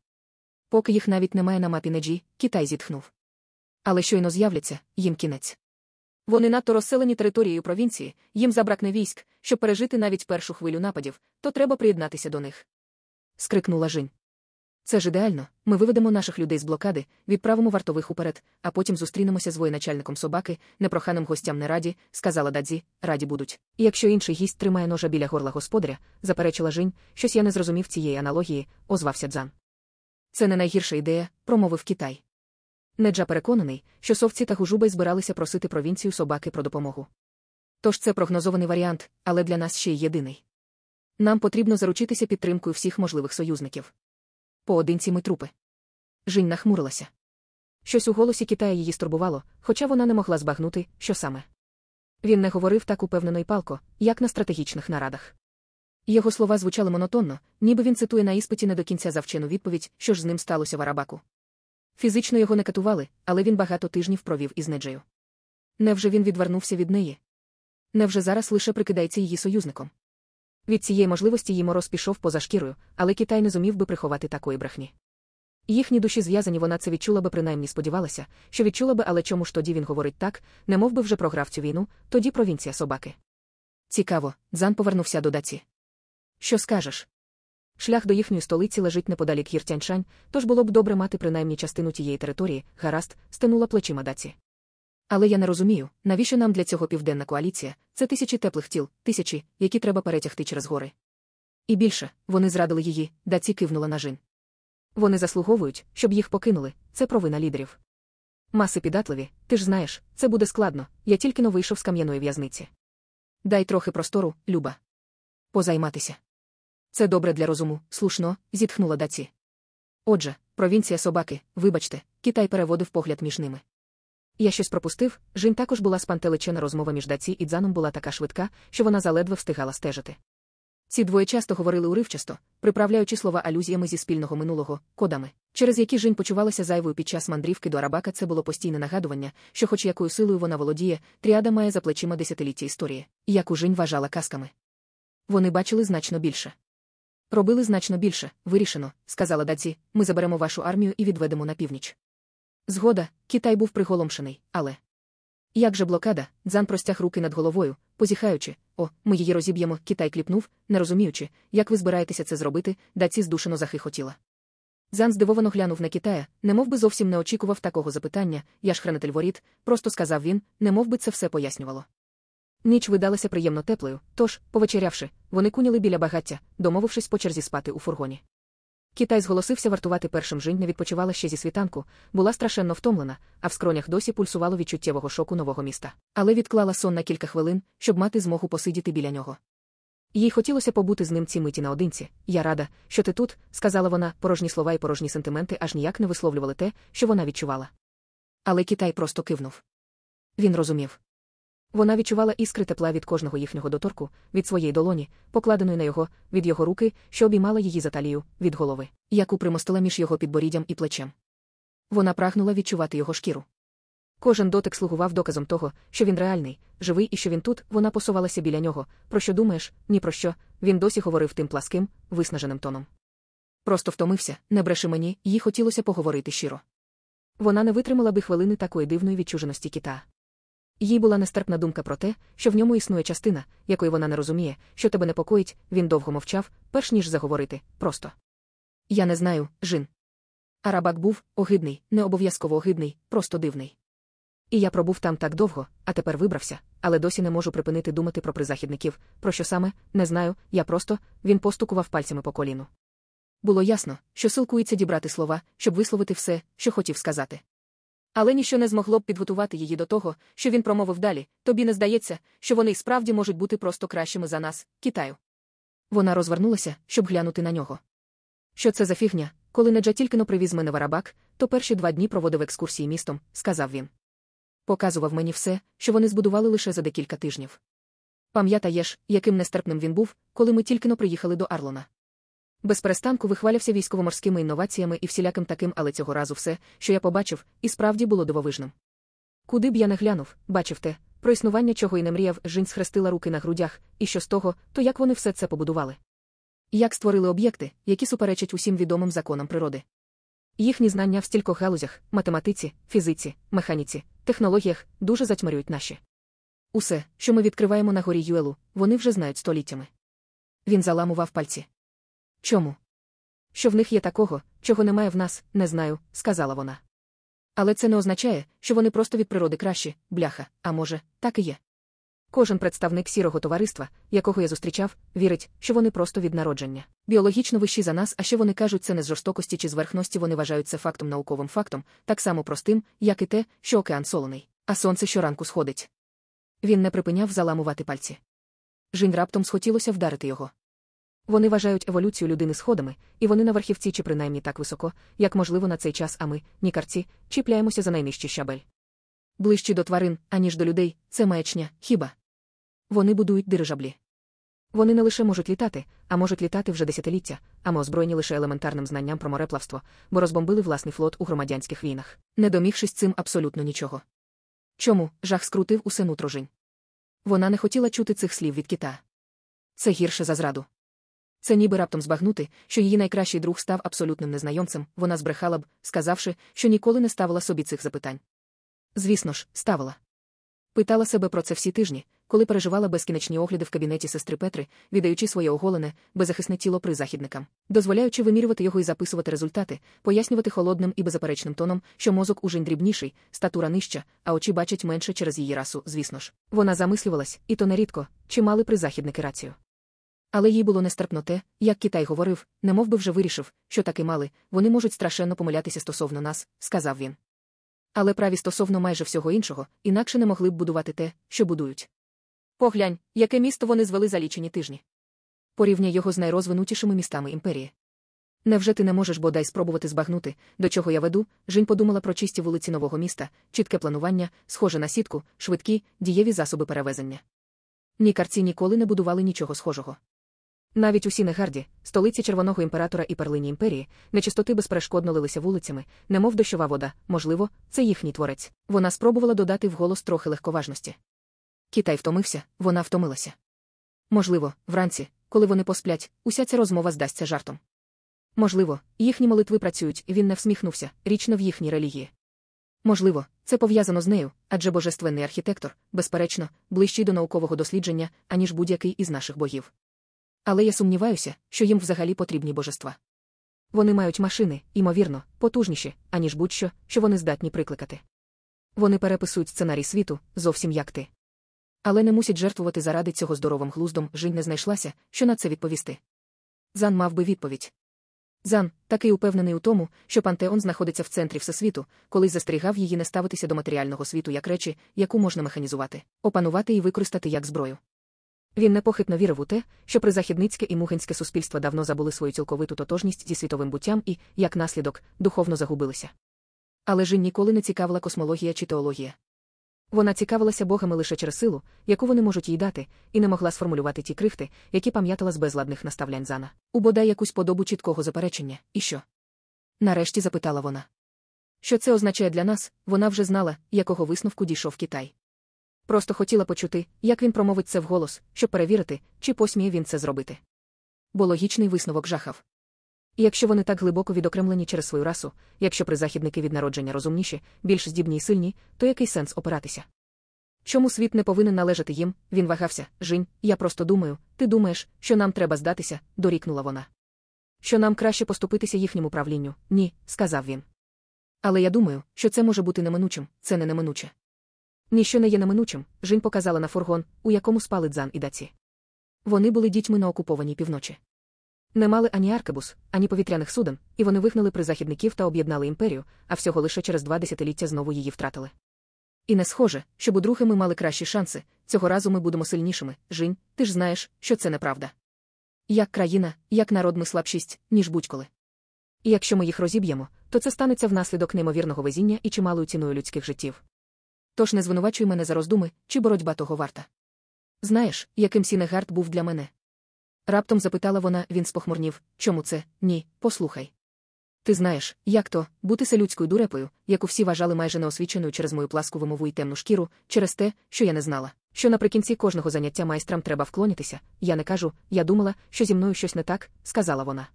Поки їх навіть немає на мапі Неджі, Китай зітхнув. Але щойно з'являться, їм кінець. Вони надто розселені територією провінції, їм забракне військ, щоб пережити навіть першу хвилю нападів, то треба приєднатися до них. скрикнула Жінь. Це ж ідеально, ми виведемо наших людей з блокади, відправимо вартових уперед, а потім зустрінемося з воєначальником собаки, непроханим гостям не раді, сказала Дадзі, раді будуть. І якщо інший гість тримає ножа біля горла господаря, заперечила Жінь, щось я не зрозумів цієї аналогії, озвався Дзан. Це не найгірша ідея, промовив Китай. Неджа переконаний, що совці та гужубай збиралися просити провінцію собаки про допомогу. Тож це прогнозований варіант, але для нас ще й єдиний. Нам потрібно заручитися підтримкою всіх можливих союзників. Поодинці ми трупи. Жінь нахмурилася. Щось у голосі Китая її стурбувало, хоча вона не могла збагнути, що саме. Він не говорив так упевнено й палко, як на стратегічних нарадах. Його слова звучали монотонно, ніби він цитує на іспиті не до кінця завчену відповідь, що ж з ним сталося в Арабаку. Фізично його не катували, але він багато тижнів провів із Неджею. Невже він відвернувся від неї? Невже зараз лише прикидається її союзником? Від цієї можливості їй мороз пішов поза шкірою, але Китай не зумів би приховати такої брехні. Їхні душі зв'язані, вона це відчула би, принаймні сподівалася, що відчула би, але чому ж тоді він говорить так, не мов би вже програв цю війну, тоді провінція собаки. Цікаво, Дзан повернувся до даці. Що скажеш? Шлях до їхньої столиці лежить неподалік Гіртяньшань, тож було б добре мати принаймні частину тієї території, гаразд, стенула плечима даці. Але я не розумію, навіщо нам для цього південна коаліція, це тисячі теплих тіл, тисячі, які треба перетягти через гори. І більше, вони зрадили її, даці кивнула на жін. Вони заслуговують, щоб їх покинули, це провина лідерів. Маси піддатливі, ти ж знаєш, це буде складно, я тільки но вийшов з кам'яної в'язниці. Дай трохи простору, Люба. Позайматися. Це добре для розуму, слушно, зітхнула даці. Отже, провінція собаки, вибачте, Китай переводив погляд між ними. Я щось пропустив, Жінь також була спантеличена розмова між даці і дзаном була така швидка, що вона заледве встигала стежити. Ці двоє часто говорили уривчасто, приправляючи слова алюзіями зі спільного минулого, кодами, через які Жінь почувалася зайвою під час мандрівки до Арабака. Це було постійне нагадування, що, хоч якою силою вона володіє, тріада має за плечима десятиліття історії, яку Жінь вважала казками. Вони бачили значно більше. Робили значно більше, вирішено, сказала Даці, ми заберемо вашу армію і відведемо на північ. Згода, Китай був приголомшений, але. Як же блокада, Дзан простяг руки над головою, позіхаючи, о, ми її розіб'ємо, Китай кліпнув, не розуміючи, як ви збираєтеся це зробити, даці здушено захихотіла. Дзан здивовано глянув на Китая, немов би зовсім не очікував такого запитання, я ж хранитель воріт, просто сказав він, немов би це все пояснювало. Ніч видалася приємно теплою, тож, повечерявши, вони куняли біля багаття, домовившись по черзі спати у фургоні. Китай зголосився вартувати першим жінь не відпочивала ще зі світанку, була страшенно втомлена, а в скронях досі пульсувало відчуттєвого шоку нового міста. Але відклала сон на кілька хвилин, щоб мати змогу посидіти біля нього. Їй хотілося побути з ним ці миті наодинці. Я рада, що ти тут, сказала вона, порожні слова і порожні сентименти аж ніяк не висловлювали те, що вона відчувала. Але Китай просто кивнув. Він розумів. Вона відчувала іскри тепла від кожного їхнього доторку, від своєї долоні, покладеної на його, від його руки, що обіймала її за талію, від голови, яку примостила між його підборіддям і плечем. Вона прагнула відчувати його шкіру. Кожен дотик слугував доказом того, що він реальний, живий і що він тут, вона посувалася біля нього. Про що думаєш, ні про що, він досі говорив тим пласким, виснаженим тоном. Просто втомився, не бреши мені, їй хотілося поговорити щиро. Вона не витримала би хвилини такої дивної відчуженості кита. Їй була нестерпна думка про те, що в ньому існує частина, якої вона не розуміє, що тебе непокоїть, він довго мовчав, перш ніж заговорити, просто. Я не знаю, жин. Арабак був огидний, не обов'язково огидний, просто дивний. І я пробув там так довго, а тепер вибрався, але досі не можу припинити думати про призахідників, про що саме, не знаю, я просто, він постукував пальцями по коліну. Було ясно, що силкується дібрати слова, щоб висловити все, що хотів сказати. Але ніщо не змогло б підготувати її до того, що він промовив далі тобі не здається, що вони й справді можуть бути просто кращими за нас, Китаю. Вона розвернулася, щоб глянути на нього. Що це за фігня, коли Неджа тільки но привіз мене в Арабак, то перші два дні проводив екскурсії містом, сказав він. Показував мені все, що вони збудували лише за декілька тижнів. Пам'ятаєш, яким нестерпним він був, коли ми тільки но приїхали до Арлона. Без перестанку вихвалявся військово-морськими інноваціями і всіляким таким, але цього разу все, що я побачив, і справді було дивовижним. Куди б я не глянув, бачив те, про існування чого й не мріяв, жінь схрестила руки на грудях, і що з того, то як вони все це побудували. Як створили об'єкти, які суперечать усім відомим законам природи. Їхні знання в стількох галузях, математиці, фізиці, механіці, технологіях дуже затьмарюють наші. Усе, що ми відкриваємо на горі Юелу, вони вже знають століттями. Він заламував пальці. Чому? Що в них є такого, чого немає в нас, не знаю, сказала вона. Але це не означає, що вони просто від природи кращі, бляха, а може, так і є. Кожен представник сірого товариства, якого я зустрічав, вірить, що вони просто від народження. Біологічно вищі за нас, а що вони кажуть, це не з жорстокості чи зверхності вони вважають це фактом науковим фактом, так само простим, як і те, що океан солоний, а сонце щоранку сходить. Він не припиняв заламувати пальці. Жінь раптом схотілося вдарити його. Вони вважають еволюцію людини сходами, і вони на верхівці чи принаймні так високо, як можливо на цей час, а ми, нікарці, чіпляємося за найнижчий щабель. Ближчі до тварин, аніж до людей, це маячня, хіба. Вони будують дирижаблі. Вони не лише можуть літати, а можуть літати вже десятиліття, а ми озброєні лише елементарним знанням про мореплавство, бо розбомбили власний флот у громадянських війнах, не домігшись цим абсолютно нічого. Чому жах скрутив усе нутро жінь? Вона не хотіла чути цих слів від кита. Це гірше за зраду. Це ніби раптом збагнути, що її найкращий друг став абсолютним незнайомцем, вона збрехала б, сказавши, що ніколи не ставила собі цих запитань. Звісно ж, ставила. Питала себе про це всі тижні, коли переживала безкінечні огляди в кабінеті сестри Петри, віддаючи своє оголене, беззахисне тіло призахідникам, дозволяючи вимірювати його і записувати результати, пояснювати холодним і беззаперечним тоном, що мозок уже дрібніший, статура нижча, а очі бачать менше через її расу, звісно ж. Вона замислювалась, і то нерідко, чи мали призахідники рацію. Але їй було нестерпно те, як Китай говорив, немов би вже вирішив, що таки мали, вони можуть страшенно помилятися стосовно нас, сказав він. Але праві стосовно майже всього іншого, інакше не могли б будувати те, що будують. Поглянь, яке місто вони звели за лічені тижні. Порівняй його з найрозвинутішими містами імперії. Невже ти не можеш бодай спробувати збагнути, до чого я веду? Жінь подумала про чисті вулиці нового міста, чітке планування, схоже на сітку, швидкі, дієві засоби перевезення. Нікарці ніколи не будували нічого схожого. Навіть у Сінегарді, столиці червоного імператора і перлині імперії, нечистоти безперешкодно лилися вулицями, немов дощова вода, можливо, це їхній творець. Вона спробувала додати вголос трохи легковажності. Китай втомився, вона втомилася. Можливо, вранці, коли вони посплять, уся ця розмова здасться жартом. Можливо, їхні молитви працюють, він не всміхнувся, річ не в їхній релігії. Можливо, це пов'язано з нею, адже божественний архітектор, безперечно, ближчий до наукового дослідження, аніж будь-який із наших богів. Але я сумніваюся, що їм взагалі потрібні божества. Вони мають машини, ймовірно, потужніші, аніж будь-що, що вони здатні прикликати. Вони переписують сценарій світу, зовсім як ти. Але не мусять жертвувати заради цього здоровим глуздом, Жінь не знайшлася, що на це відповісти. Зан мав би відповідь. Зан, такий упевнений у тому, що пантеон знаходиться в центрі всесвіту, колись застерігав її не ставитися до матеріального світу як речі, яку можна механізувати, опанувати і використати як зброю. Він непохитно вірив у те, що призахідницьке і мухинське суспільство давно забули свою цілковиту тотожність зі світовим буттям і, як наслідок, духовно загубилися. Але Жін ніколи не цікавила космологія чи теологія. Вона цікавилася богами лише через силу, яку вони можуть їй дати, і не могла сформулювати ті крихти, які пам'ятала з безладних наставлянь Зана. У бодай якусь подобу чіткого заперечення, і що? Нарешті запитала вона. Що це означає для нас, вона вже знала, якого висновку дійшов Китай. Просто хотіла почути, як він промовить це вголос, щоб перевірити, чи посміє він це зробити. Бо логічний висновок жахав. І якщо вони так глибоко відокремлені через свою расу, якщо призахідники від народження розумніші, більш здібні й сильні, то який сенс опиратися? Чому світ не повинен належати їм? Він вагався. Жінь, я просто думаю, ти думаєш, що нам треба здатися, дорікнула вона. Що нам краще поступитися їхньому правлінню? Ні, сказав він. Але я думаю, що це може бути неминучим, це не неминуче. Ніщо не є неминучим, Жінь показала на фургон, у якому спали дзан і даці. Вони були дітьми на окупованій півночі. Не мали ані аркебус, ані повітряних суден, і вони вигнали призахідників та об'єднали імперію, а всього лише через два десятиліття знову її втратили. І не схоже, щоб удруге ми мали кращі шанси, цього разу ми будемо сильнішими. Жінь, ти ж знаєш, що це неправда. Як країна, як народ ми слабшість, ніж будь-коли. І якщо ми їх розіб'ємо, то це станеться внаслідок неймовірного везіння і чималою ціною людських життів. Тож не звинувачуй мене за роздуми, чи боротьба того варта. Знаєш, яким Сінегард був для мене? Раптом запитала вона, він спохмурнів, чому це? Ні, послухай. Ти знаєш, як то бути селюцькою дурепою, яку всі вважали майже неосвіченою через мою пласку вимову і темну шкіру, через те, що я не знала, що наприкінці кожного заняття майстрам треба вклонитися. Я не кажу, я думала, що зі мною щось не так, сказала вона.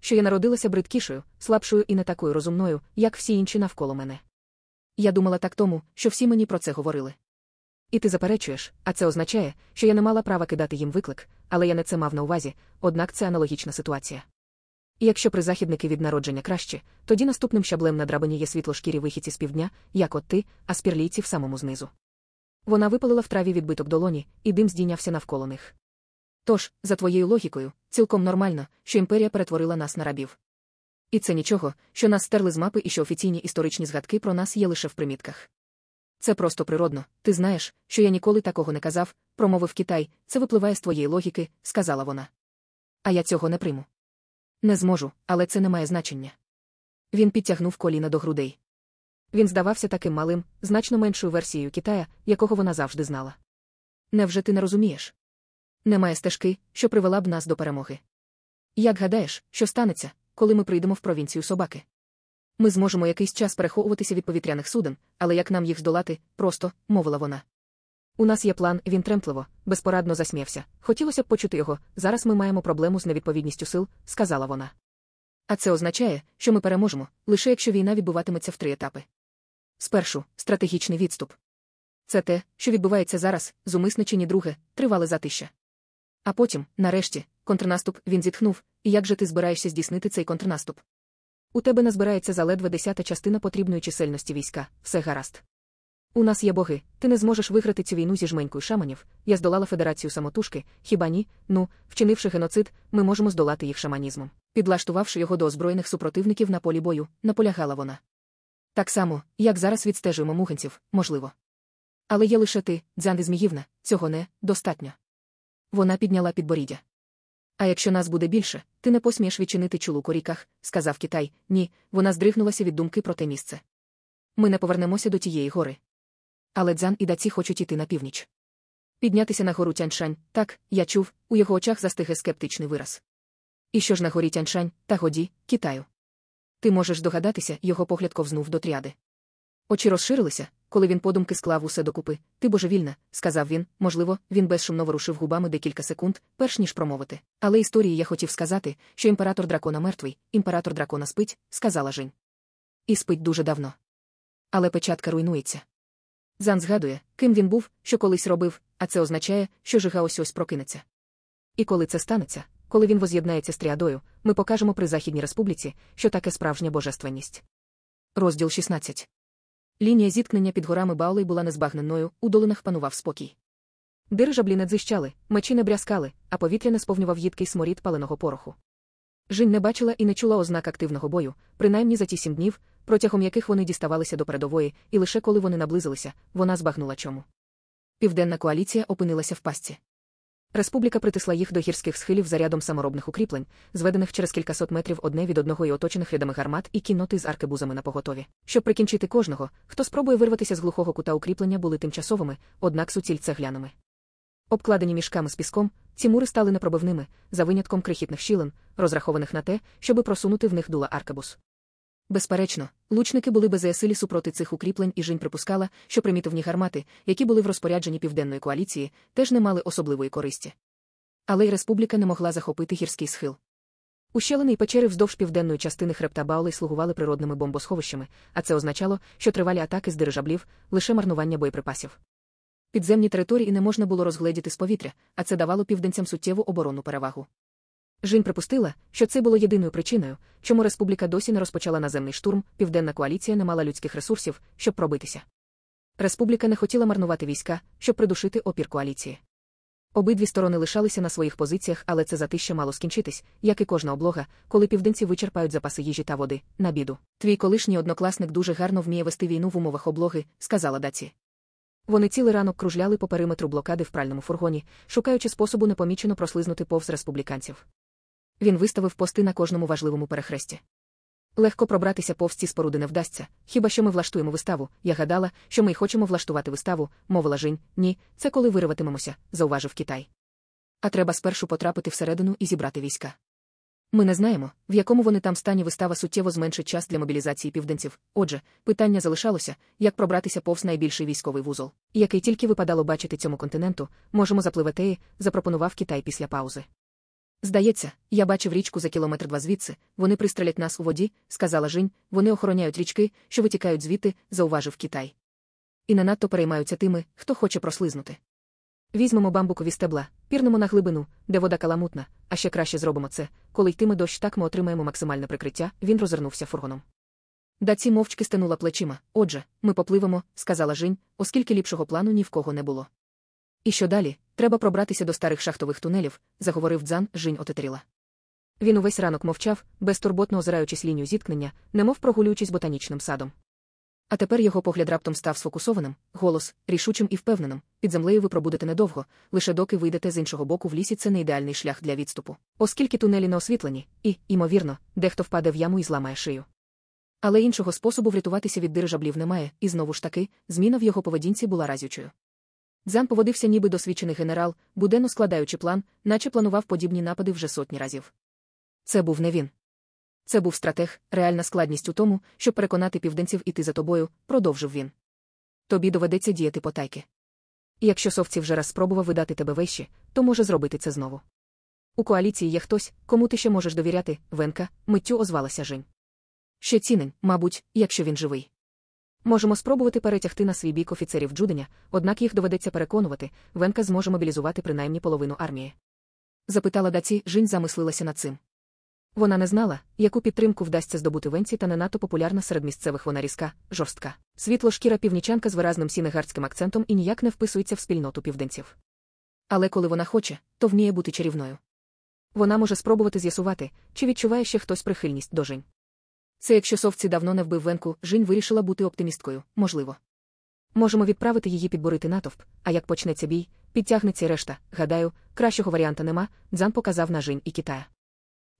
Що я народилася бридкішою, слабшою і не такою розумною, як всі інші навколо мене. Я думала так тому, що всі мені про це говорили. І ти заперечуєш, а це означає, що я не мала права кидати їм виклик, але я не це мав на увазі, однак це аналогічна ситуація. І якщо призахідники від народження краще, тоді наступним щаблем на драбині є світлошкірі вихідці з півдня, як от ти, а спірлійці в самому знизу. Вона випалила в траві відбиток долоні, і дим здійнявся навколо них. Тож, за твоєю логікою, цілком нормально, що імперія перетворила нас на рабів. І це нічого, що нас стерли з мапи і що офіційні історичні згадки про нас є лише в примітках. Це просто природно, ти знаєш, що я ніколи такого не казав, промовив Китай, це випливає з твоєї логіки, сказала вона. А я цього не прийму. Не зможу, але це не має значення. Він підтягнув коліна до грудей. Він здавався таким малим, значно меншою версією Китая, якого вона завжди знала. Невже ти не розумієш? Немає стежки, що привела б нас до перемоги. Як гадаєш, що станеться, коли ми прийдемо в провінцію собаки? Ми зможемо якийсь час переховуватися від повітряних суден, але як нам їх здолати, просто, мовила вона. У нас є план, він тремтливо, безпорадно засміявся. Хотілося б почути його. Зараз ми маємо проблему з невідповідністю сил, сказала вона. А це означає, що ми переможемо, лише якщо війна відбуватиметься в три етапи. Спершу стратегічний відступ. Це те, що відбувається зараз, зумисне чи ні друге, тривале затища. А потім, нарешті, контрнаступ він зітхнув, і як же ти збираєшся здійснити цей контрнаступ? У тебе назбирається заледве десята частина потрібної чисельності війська, все гаразд. У нас є боги, ти не зможеш виграти цю війну зі жменькою шаманів. Я здолала федерацію самотужки, хіба ні? Ну, вчинивши геноцид, ми можемо здолати їх шаманізмом. Підлаштувавши його до озброєних супротивників на полі бою, наполягала вона. Так само, як зараз відстежуємо муханців, можливо. Але є лише ти, Дзянди Зміївна, цього не достатньо. Вона підняла підборіддя. А якщо нас буде більше, ти не посмієш відчинити чулук у ріках, сказав Китай. Ні, вона здригнулася від думки про те місце. Ми не повернемося до тієї гори. Але Дзан і даці хочуть іти на північ. Піднятися на гору Тяньшань, так, я чув, у його очах застиге скептичний вираз. І що ж на горі Тяньшань, та годі, Китаю. Ти можеш догадатися, його погляд ковзнув до тряди. Очі розширилися, коли він подумки склав усе докупи. Ти божевільна, сказав він, можливо, він безшумно ворушив губами декілька секунд, перш ніж промовити. Але історії я хотів сказати, що імператор дракона мертвий, імператор дракона спить, сказала Жень. І спить дуже давно. Але печатка руйнується. Зан згадує, ким він був, що колись робив, а це означає, що жига ось ось прокинеться. І коли це станеться, коли він воз'єднається з тріадою, ми покажемо при Західній Республіці, що таке справжня божественність. Розділ 16 Лінія зіткнення під горами Баулей була незбагненною, у долинах панував спокій. Дирижаблі не дзищали, мечі не брязкали, а повітря не сповнював їдкий сморід паленого пороху. Жінь не бачила і не чула ознак активного бою, принаймні за ті сім днів, протягом яких вони діставалися до передової, і лише коли вони наблизилися, вона збагнула чому. Південна коаліція опинилася в пастці. Республіка притисла їх до гірських схилів зарядом саморобних укріплень, зведених через кількасот метрів одне від одного і оточених рядами гармат і кінноти з аркебузами на поготові. Щоб прикінчити кожного, хто спробує вирватися з глухого кута укріплення, були тимчасовими, однак суціль цегляними. Обкладені мішками з піском, ці мури стали непробивними, за винятком крихітних щілин, розрахованих на те, щоби просунути в них дула аркебус. Безперечно, лучники були беззаясилі супроти цих укріплень, і Жінь припускала, що примітивні гармати, які були в розпорядженні південної коаліції, теж не мали особливої користі. Але й республіка не могла захопити гірський схил. Ущелини й печери вздовж південної частини хребта Баулей слугували природними бомбосховищами, а це означало, що тривалі атаки з дирижаблів лише марнування боєприпасів. Підземні території не можна було розгледіти з повітря, а це давало південцям суттєву оборонну перевагу. Жінь припустила, що це було єдиною причиною, чому республіка досі не розпочала наземний штурм, південна коаліція не мала людських ресурсів, щоб пробитися. Республіка не хотіла марнувати війська, щоб придушити опір коаліції. Обидві сторони лишалися на своїх позиціях, але це затище мало скінчитись, як і кожна облога, коли південці вичерпають запаси їжі та води, на біду. Твій колишній однокласник дуже гарно вміє вести війну в умовах облоги, сказала Даці. Вони цілий ранок кружляли по периметру блокади в пральному фургоні, шукаючи способу непомічено прослизнути повз республіканців. Він виставив пости на кожному важливому перехресті. Легко пробратися повз ці споруди не вдасться, хіба що ми влаштуємо виставу. Я гадала, що ми й хочемо влаштувати виставу, мовила Жінь. Ні, це коли вириватимемося, зауважив Китай. А треба спершу потрапити всередину і зібрати війська. Ми не знаємо, в якому вони там стані вистава суттєво зменшить час для мобілізації південців. Отже, питання залишалося, як пробратися повз найбільший військовий вузол, який тільки випадало бачити цьому континенту, можемо запливати, запропонував Китай після паузи. Здається, я бачив річку за кілометр два звідси, вони пристрелять нас у воді, сказала Жінь, вони охороняють річки, що витікають звідти, зауважив Китай. І не надто переймаються тими, хто хоче прослизнути. Візьмемо бамбукові стебла, пірнемо на глибину, де вода каламутна, а ще краще зробимо це, коли йтиме дощ, так ми отримаємо максимальне прикриття, він розвернувся фургоном. Даці мовчки стенула плечима. Отже, ми попливемо, сказала Жінь, оскільки ліпшого плану ні в кого не було. І що далі? Треба пробратися до старих шахтових тунелів, заговорив дзан, Жінь отетріла. Він увесь ранок мовчав, безтурботно озираючись лінію зіткнення, немов прогулюючись ботанічним садом. А тепер його погляд раптом став сфокусованим, голос, рішучим і впевненим. Під землею ви пробудете недовго, лише доки вийдете з іншого боку в лісі, це не ідеальний шлях для відступу, оскільки тунелі не освітлені, і, ймовірно, дехто впаде в яму і зламає шию. Але іншого способу врятуватися від дирижаблів немає, і знову ж таки, зміна в його поведінці була разючою. Дзан поводився ніби досвідчений генерал, буденно складаючи план, наче планував подібні напади вже сотні разів. Це був не він. Це був стратег, реальна складність у тому, щоб переконати південців іти за тобою, продовжив він. Тобі доведеться діяти потайки. І якщо совці вже раз спробував видати тебе вещі, то може зробити це знову. У коаліції є хтось, кому ти ще можеш довіряти, Венка, миттю озвалася Жень. Ще цінень, мабуть, якщо він живий. Можемо спробувати перетягти на свій бік офіцерів Джуденя, однак їх доведеться переконувати, Венка зможе мобілізувати принаймні половину армії. Запитала даці, Жінь замислилася над цим. Вона не знала, яку підтримку вдасться здобути венці, та не надто популярна серед місцевих вона різка, жорстка. Світло-шкіра північанка з виразним сінегардським акцентом і ніяк не вписується в спільноту південців. Але коли вона хоче, то вміє бути чарівною. Вона може спробувати з'ясувати, чи відчуває ще хтось прихильність до Жень. Це якщо совці давно не вбив венку, Жінь вирішила бути оптимісткою, можливо. Можемо відправити її підборити натовп, а як почнеться бій, підтягнеться решта. Гадаю, кращого варіанта нема, Дзан показав на Жінь і Китая.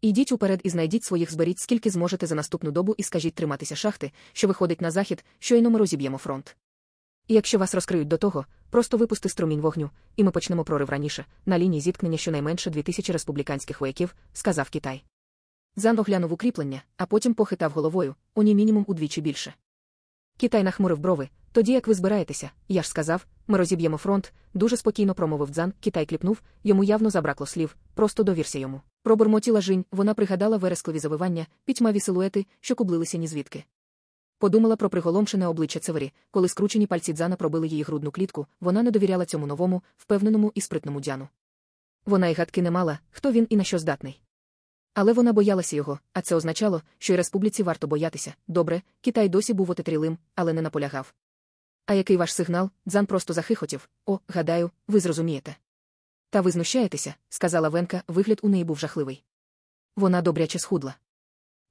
Ідіть уперед і знайдіть своїх зберіть, скільки зможете за наступну добу і скажіть триматися шахти, що виходить на захід, щойно ми розіб'ємо фронт. І якщо вас розкриють до того, просто випусти струмінь вогню, і ми почнемо прорив раніше, на лінії зіткнення щонайменше 2000 республіканських вояків, сказав Китай. Зан оглянув укріплення, а потім похитав головою, оні мінімум удвічі більше. Китай нахмурив брови, тоді як ви збираєтеся, я ж сказав, ми розіб'ємо фронт, дуже спокійно промовив Дзан, Китай кліпнув, йому явно забракло слів, просто довірся йому. Пробурмотіла жінь, вона пригадала верескливі завивання, пітьмаві силуети, що кублилися ні звідки. Подумала про приголомшене обличчя Цевері, коли скручені пальці Дзана пробили її грудну клітку, вона не довіряла цьому новому, впевненому і спритному Дяну. Вона й гадки не мала, хто він і на що здатний. Але вона боялася його, а це означало, що й республіці варто боятися. Добре, Китай досі був отетрілим, але не наполягав. А який ваш сигнал? Дзан просто захихотів. О, гадаю, ви зрозумієте. Та ви знущаєтеся, сказала Венка, вигляд у неї був жахливий. Вона добряче схудла.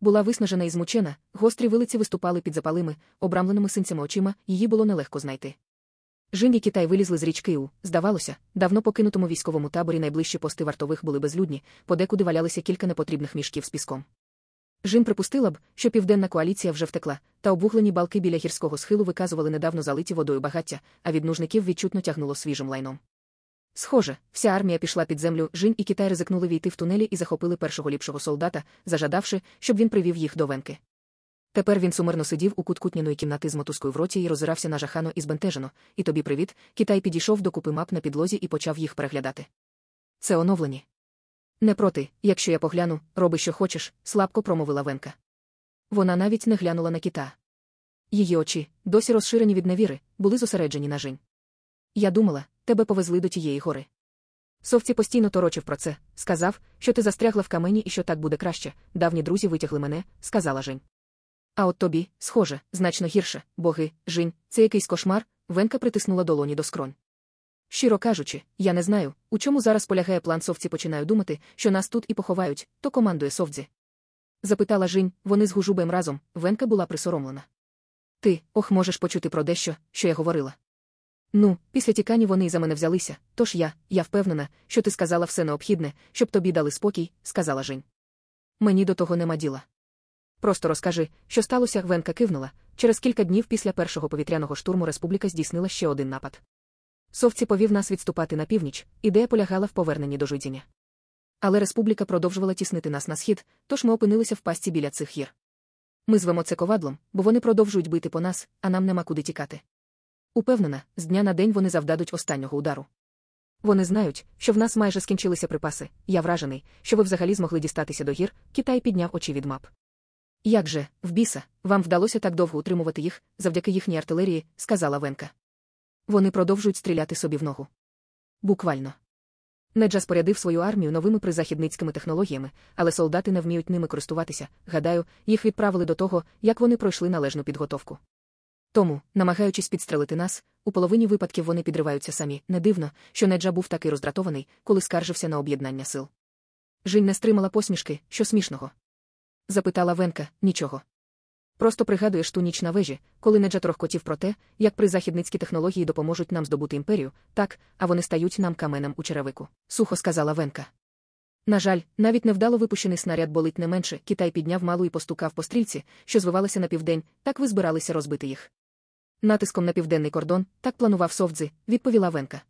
Була виснажена і змучена, гострі вилиці виступали під запалими, обрамленими синцями очима, її було нелегко знайти. Жін і Китай вилізли з річки у, здавалося, давно покинутому військовому таборі найближчі пости вартових були безлюдні, подекуди валялися кілька непотрібних мішків з піском. Жін припустила б, що південна коаліція вже втекла, та обвуглені балки біля гірського схилу виказували недавно залиті водою багаття, а від нужників відчутно тягнуло свіжим лайном. Схоже, вся армія пішла під землю, Жінь і Китай ризикнули війти в тунелі і захопили першого ліпшого солдата, зажадавши, щоб він привів їх до венки. Тепер він сумирно сидів у куткутняної кімнати з мотузкою в роті і розирався на жахано і збентежено. І тобі привіт, Китай підійшов до купи мап на підлозі і почав їх переглядати. Це оновлені. Не проти, якщо я погляну, роби, що хочеш, слабко промовила Венка. Вона навіть не глянула на кита. Її очі, досі розширені від невіри, були зосереджені на жінь. Я думала, тебе повезли до тієї гори. Совці постійно торочив про це, сказав, що ти застрягла в камені і що так буде краще. Давні друзі витягли мене, сказала Жень. А от тобі, схоже, значно гірше, боги, Жінь, це якийсь кошмар, Венка притиснула долоні до скронь. Щиро кажучи, я не знаю, у чому зараз полягає план совці починаю думати, що нас тут і поховають, то командує совдзі. Запитала Жінь, вони з гужубем разом, Венка була присоромлена. Ти, ох, можеш почути про дещо, що я говорила. Ну, після тікання вони й за мене взялися, тож я, я впевнена, що ти сказала все необхідне, щоб тобі дали спокій, сказала Жень. Мені до того нема діла. Просто розкажи, що сталося, Венка кивнула. Через кілька днів після першого повітряного штурму республіка здійснила ще один напад. Совці повів нас відступати на північ, ідея полягала в поверненні до жидіння. Але республіка продовжувала тіснити нас на схід, тож ми опинилися в пасті біля цих гір. Ми звемо це ковадлом, бо вони продовжують бити по нас, а нам нема куди тікати. Упевнена, з дня на день вони завдадуть останнього удару. Вони знають, що в нас майже скінчилися припаси. Я вражений, що ви взагалі змогли дістатися до гір, Китай підняв очі від мап. Як же, в біса, вам вдалося так довго утримувати їх, завдяки їхній артилерії, сказала Венка. Вони продовжують стріляти собі в ногу. Буквально. Неджа спорядив свою армію новими призахідницькими технологіями, але солдати не вміють ними користуватися. Гадаю, їх відправили до того, як вони пройшли належну підготовку. Тому, намагаючись підстрелити нас, у половині випадків вони підриваються самі. Не дивно, що Неджа був такий роздратований, коли скаржився на об'єднання сил. Жінь не стримала посмішки, що смішного. Запитала Венка, нічого. Просто пригадуєш ту ніч на вежі, коли Неджа трохкотів про те, як призахідницькі технології допоможуть нам здобути імперію, так, а вони стають нам каменем у черевику, сухо сказала Венка. На жаль, навіть невдало випущений снаряд болить не менше, Китай підняв малу і постукав по стрільці, що звивалася на південь, так ви збиралися розбити їх. Натиском на південний кордон, так планував Совдзи, відповіла Венка.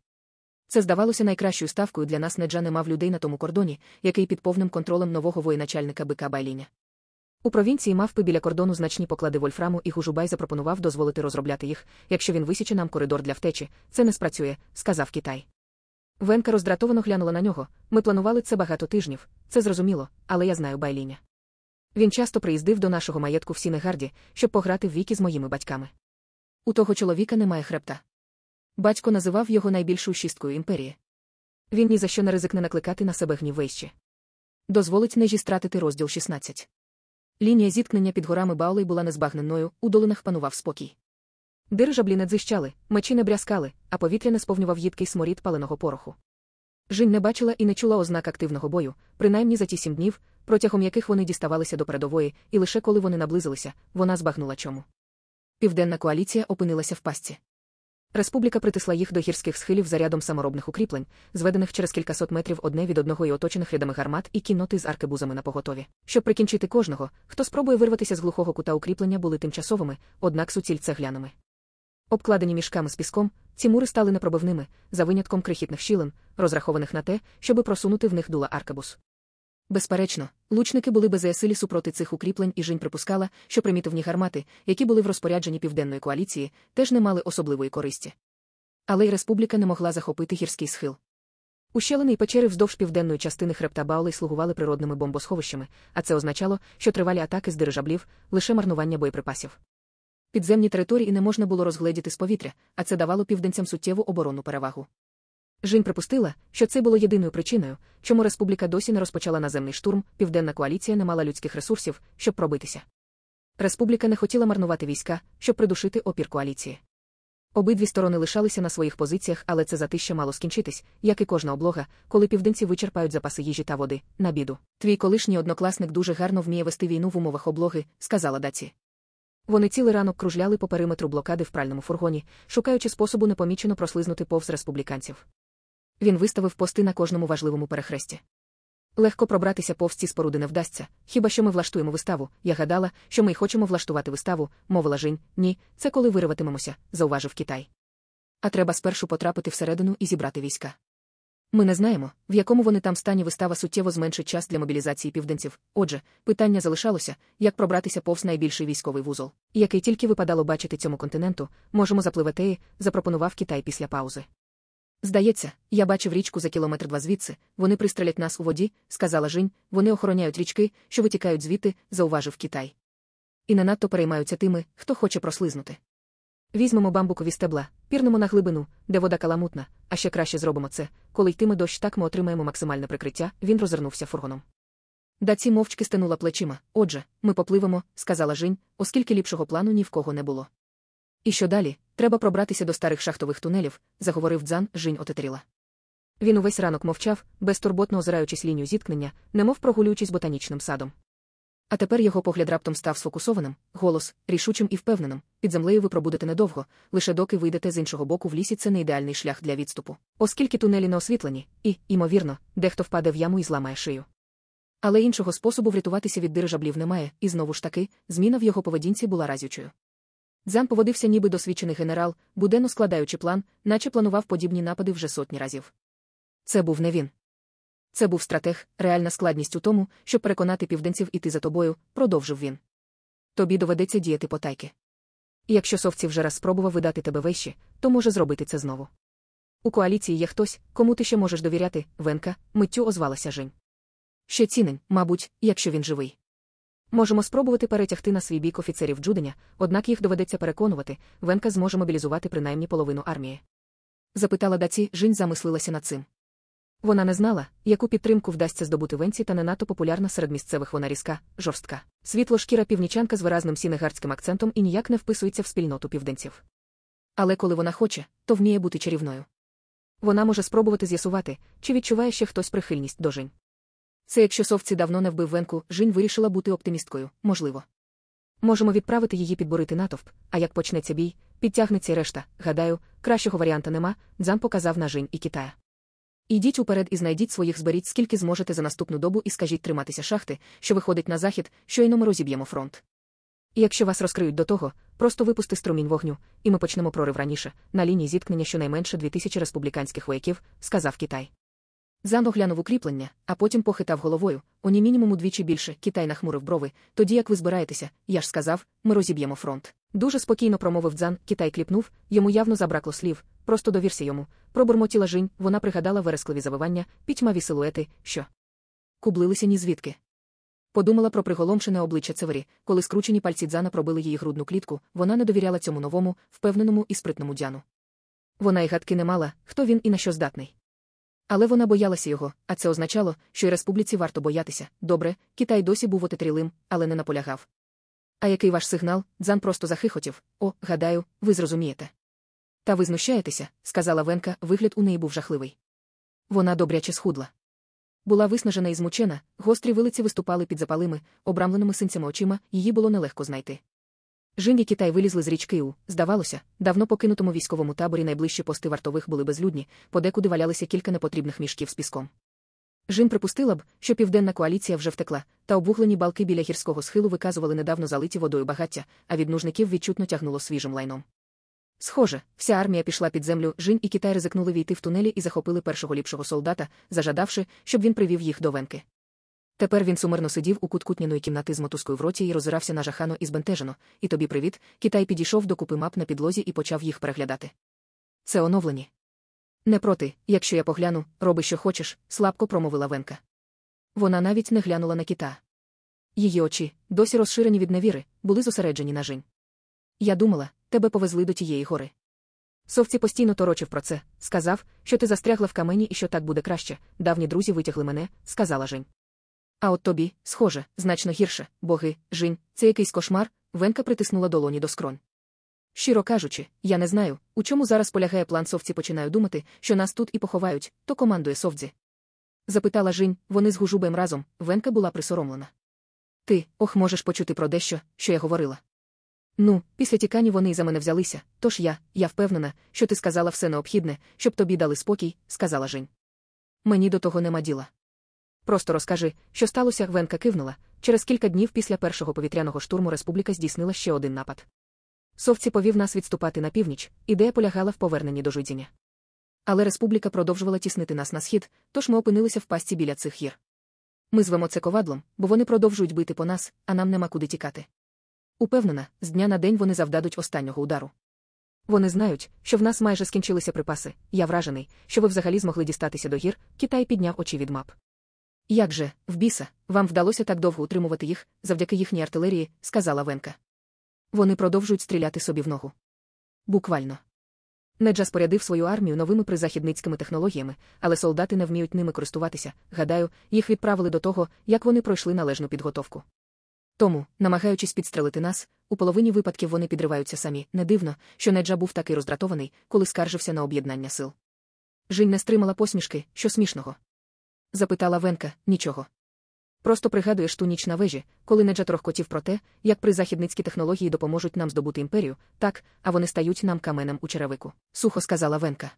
Це здавалося найкращою ставкою для нас Неджа не мав людей на тому кордоні, який під повним контролем нового воєначальника бика Байліня. У провінції мавпи біля кордону значні поклади Вольфраму і Гужубай запропонував дозволити розробляти їх, якщо він висіче нам коридор для втечі, це не спрацює, сказав Китай. Венка роздратовано глянула на нього. Ми планували це багато тижнів, це зрозуміло, але я знаю Байліня. Він часто приїздив до нашого маєтку в Сінегарді, щоб пограти в віки з моїми батьками. У того чоловіка немає хребта. Батько називав його найбільшою шісткою імперії. Він ні за що не ризикне накликати на себе гнів вище. Дозволить Неджі стратити розділ 16. Лінія зіткнення під горами Баулей була незбагненною, у долинах панував спокій. Дирижаблі не дзижчали, мечі не брязкали, а повітря не сповнював їдкий сморід паленого пороху. Жінь не бачила і не чула ознак активного бою, принаймні за ті сім днів, протягом яких вони діставалися до передової, і лише коли вони наблизилися, вона збагнула чому. Південна коаліція опинилася в пастці. Республіка притисла їх до гірських схилів зарядом саморобних укріплень, зведених через кількасот метрів одне від одного і оточених рядами гармат і кінноти з аркебузами на поготові. Щоб прикінчити кожного, хто спробує вирватися з глухого кута укріплення, були тимчасовими, однак суціль цегляними. Обкладені мішками з піском, ці мури стали непробивними, за винятком крихітних щілин, розрахованих на те, щоби просунути в них дула аркебус. Безперечно, лучники були беззаясилі супроти цих укріплень, і Жінь припускала, що примітивні гармати, які були в розпорядженні південної коаліції, теж не мали особливої користі. Але й республіка не могла захопити гірський схил. Ущелини й печери вздовж південної частини хребта Баулей слугували природними бомбосховищами, а це означало, що тривалі атаки з дирижаблів лише марнування боєприпасів. Підземні території не можна було розгледіти з повітря, а це давало південцям суттєву оборонну перевагу. Жінь припустила, що це було єдиною причиною, чому республіка досі не розпочала наземний штурм, південна коаліція не мала людських ресурсів, щоб пробитися. Республіка не хотіла марнувати війська, щоб придушити опір коаліції. Обидві сторони лишалися на своїх позиціях, але це затища мало скінчитись, як і кожна облога, коли південці вичерпають запаси їжі та води, на біду. Твій колишній однокласник дуже гарно вміє вести війну в умовах облоги, сказала Даці. Вони цілий ранок кружляли по периметру блокади в пральному фургоні, шукаючи способу непомічено прослизнути повз республіканців. Він виставив пости на кожному важливому перехресті. Легко пробратися повз ці споруди не вдасться, хіба що ми влаштуємо виставу. Я гадала, що ми й хочемо влаштувати виставу, мовила Жінь. Ні, це коли вириватимемося, зауважив Китай. А треба спершу потрапити всередину і зібрати війська. Ми не знаємо, в якому вони там стані вистава суттєво зменшить час для мобілізації південців. Отже, питання залишалося, як пробратися повз найбільший військовий вузол, який тільки випадало бачити цьому континенту, можемо запливати, запропонував Китай після паузи. Здається, я бачив річку за кілометр два звідси, вони пристрелять нас у воді, сказала Жінь, вони охороняють річки, що витікають звідти, зауважив Китай. І не надто переймаються тими, хто хоче прослизнути. Візьмемо бамбукові стебла, пірнемо на глибину, де вода каламутна, а ще краще зробимо це, коли йтиме дощ, так ми отримаємо максимальне прикриття, він розвернувся фургоном. Даці мовчки стенула плечима. Отже, ми попливемо, сказала Жінь, оскільки ліпшого плану ні в кого не було. І що далі? Треба пробратися до старих шахтових тунелів, заговорив дзан, Жінь отетріла. Він увесь ранок мовчав, безтурботно озираючись лінію зіткнення, немов прогулюючись ботанічним садом. А тепер його погляд раптом став сфокусованим, голос, рішучим і впевненим. Під землею ви пробудете недовго, лише доки вийдете з іншого боку в лісі, це не ідеальний шлях для відступу, оскільки тунелі не освітлені, і, ймовірно, дехто впаде в яму і зламає шию. Але іншого способу врятуватися від дирижаблів немає, і знову ж таки, зміна в його поведінці була разючою. Дзан поводився ніби досвідчений генерал, буденно складаючи план, наче планував подібні напади вже сотні разів. Це був не він. Це був стратег, реальна складність у тому, щоб переконати південців іти за тобою, продовжив він. Тобі доведеться діяти потайки. І якщо совці вже раз спробував видати тебе вещі, то може зробити це знову. У коаліції є хтось, кому ти ще можеш довіряти, Венка, миттю озвалася Жень. Ще цінень, мабуть, якщо він живий. Можемо спробувати перетягти на свій бік офіцерів Джуденя, однак їх доведеться переконувати, Венка зможе мобілізувати принаймні половину армії. Запитала даці, Жінь замислилася над цим. Вона не знала, яку підтримку вдасться здобути венці, та не надто популярна серед місцевих вона різка, жорстка. Світло шкіра північанка з виразним сінегардським акцентом і ніяк не вписується в спільноту південців. Але коли вона хоче, то вміє бути чарівною. Вона може спробувати з'ясувати, чи відчуває ще хтось прихильність до Жінь. Це якщо совці давно не вбив венку, Жінь вирішила бути оптимісткою, можливо. Можемо відправити її підборити натовп, а як почнеться бій, підтягнеться решта. Гадаю, кращого варіанта нема, дзан показав на Жінь і Китая. Ідіть уперед і знайдіть своїх зберіть, скільки зможете за наступну добу і скажіть триматися шахти, що виходить на захід, щойно ми розіб'ємо фронт. І якщо вас розкриють до того, просто випусти струмінь вогню, і ми почнемо прорив раніше, на лінії зіткнення щонайменше 2000 республіканських вояків, сказав Китай. Зан оглянув укріплення, а потім похитав головою, уні мінімум удвічі більше, Китай нахмурив брови. Тоді як ви збираєтеся, я ж сказав, ми розіб'ємо фронт. Дуже спокійно промовив дзан, Китай кліпнув, йому явно забракло слів, просто довірся йому. Пробурмотіла жінь, вона пригадала верескливі завивання, пітьмаві силуети, що кублилися ні звідки. Подумала про приголомшене обличчя Цевері, коли скручені пальці дзана пробили її грудну клітку, вона не довіряла цьому новому, впевненому і спритному дзяну. Вона й гадки не мала, хто він і на що здатний. Але вона боялася його, а це означало, що й республіці варто боятися. Добре, Китай досі був отетрілим, але не наполягав. А який ваш сигнал? Дзан просто захихотів. О, гадаю, ви зрозумієте. Та ви знущаєтеся, сказала Венка, вигляд у неї був жахливий. Вона добряче схудла. Була виснажена і змучена, гострі вилиці виступали під запалими, обрамленими синцями очима, її було нелегко знайти. Жін і Китай вилізли з річки у, здавалося, давно покинутому військовому таборі найближчі пости вартових були безлюдні, подекуди валялися кілька непотрібних мішків з піском. Жін припустила б, що південна коаліція вже втекла, та обвуглені балки біля гірського схилу виказували недавно залиті водою багаття, а від нужників відчутно тягнуло свіжим лайном. Схоже, вся армія пішла під землю, Жін і Китай ризикнули війти в тунелі і захопили першого ліпшого солдата, зажадавши, щоб він привів їх до венки. Тепер він сумирно сидів у куткутняної кімнати з мотузкою в роті і розирався нажахано і збентежено. І тобі привіт, Китай підійшов до купи мап на підлозі і почав їх переглядати. Це оновлені. Не проти, якщо я погляну, роби, що хочеш, слабко промовила Венка. Вона навіть не глянула на кита. Її очі, досі розширені від невіри, були зосереджені на жінь. Я думала, тебе повезли до тієї гори. Совці постійно торочив про це, сказав, що ти застрягла в камені і що так буде краще. Давні друзі витягли мене, сказала Жень. А от тобі, схоже, значно гірше, боги, Жінь, це якийсь кошмар, Венка притиснула долоні до скронь. Щиро кажучи, я не знаю, у чому зараз полягає план совці починаю думати, що нас тут і поховають, то командує совдзі. Запитала Жінь, вони з гужубем разом, Венка була присоромлена. Ти, ох, можеш почути про дещо, що я говорила. Ну, після тікання вони й за мене взялися, тож я, я впевнена, що ти сказала все необхідне, щоб тобі дали спокій, сказала Жень. Мені до того нема діла. Просто розкажи, що сталося, Венка кивнула. Через кілька днів після першого повітряного штурму республіка здійснила ще один напад. Совці повів нас відступати на північ, ідея полягала в поверненні до жидіння. Але республіка продовжувала тіснити нас на схід, тож ми опинилися в пастці біля цих гір. Ми звемо це ковадлом, бо вони продовжують бити по нас, а нам нема куди тікати. Упевнена, з дня на день вони завдадуть останнього удару. Вони знають, що в нас майже скінчилися припаси. Я вражений, що ви взагалі змогли дістатися до гір, Китай підняв очі від мап. Як же, в біса, вам вдалося так довго утримувати їх, завдяки їхній артилерії, сказала Венка. Вони продовжують стріляти собі в ногу. Буквально. Неджа спорядив свою армію новими призахідницькими технологіями, але солдати не вміють ними користуватися. Гадаю, їх відправили до того, як вони пройшли належну підготовку. Тому, намагаючись підстрелити нас, у половині випадків вони підриваються самі. Не дивно, що Неджа був такий роздратований, коли скаржився на об'єднання сил. Жінь не стримала посмішки, що смішного. Запитала Венка, нічого. Просто пригадуєш ту ніч на вежі, коли Неджа трохкотів про те, як призахідницькі технології допоможуть нам здобути імперію, так, а вони стають нам каменем у черевику, сухо сказала Венка.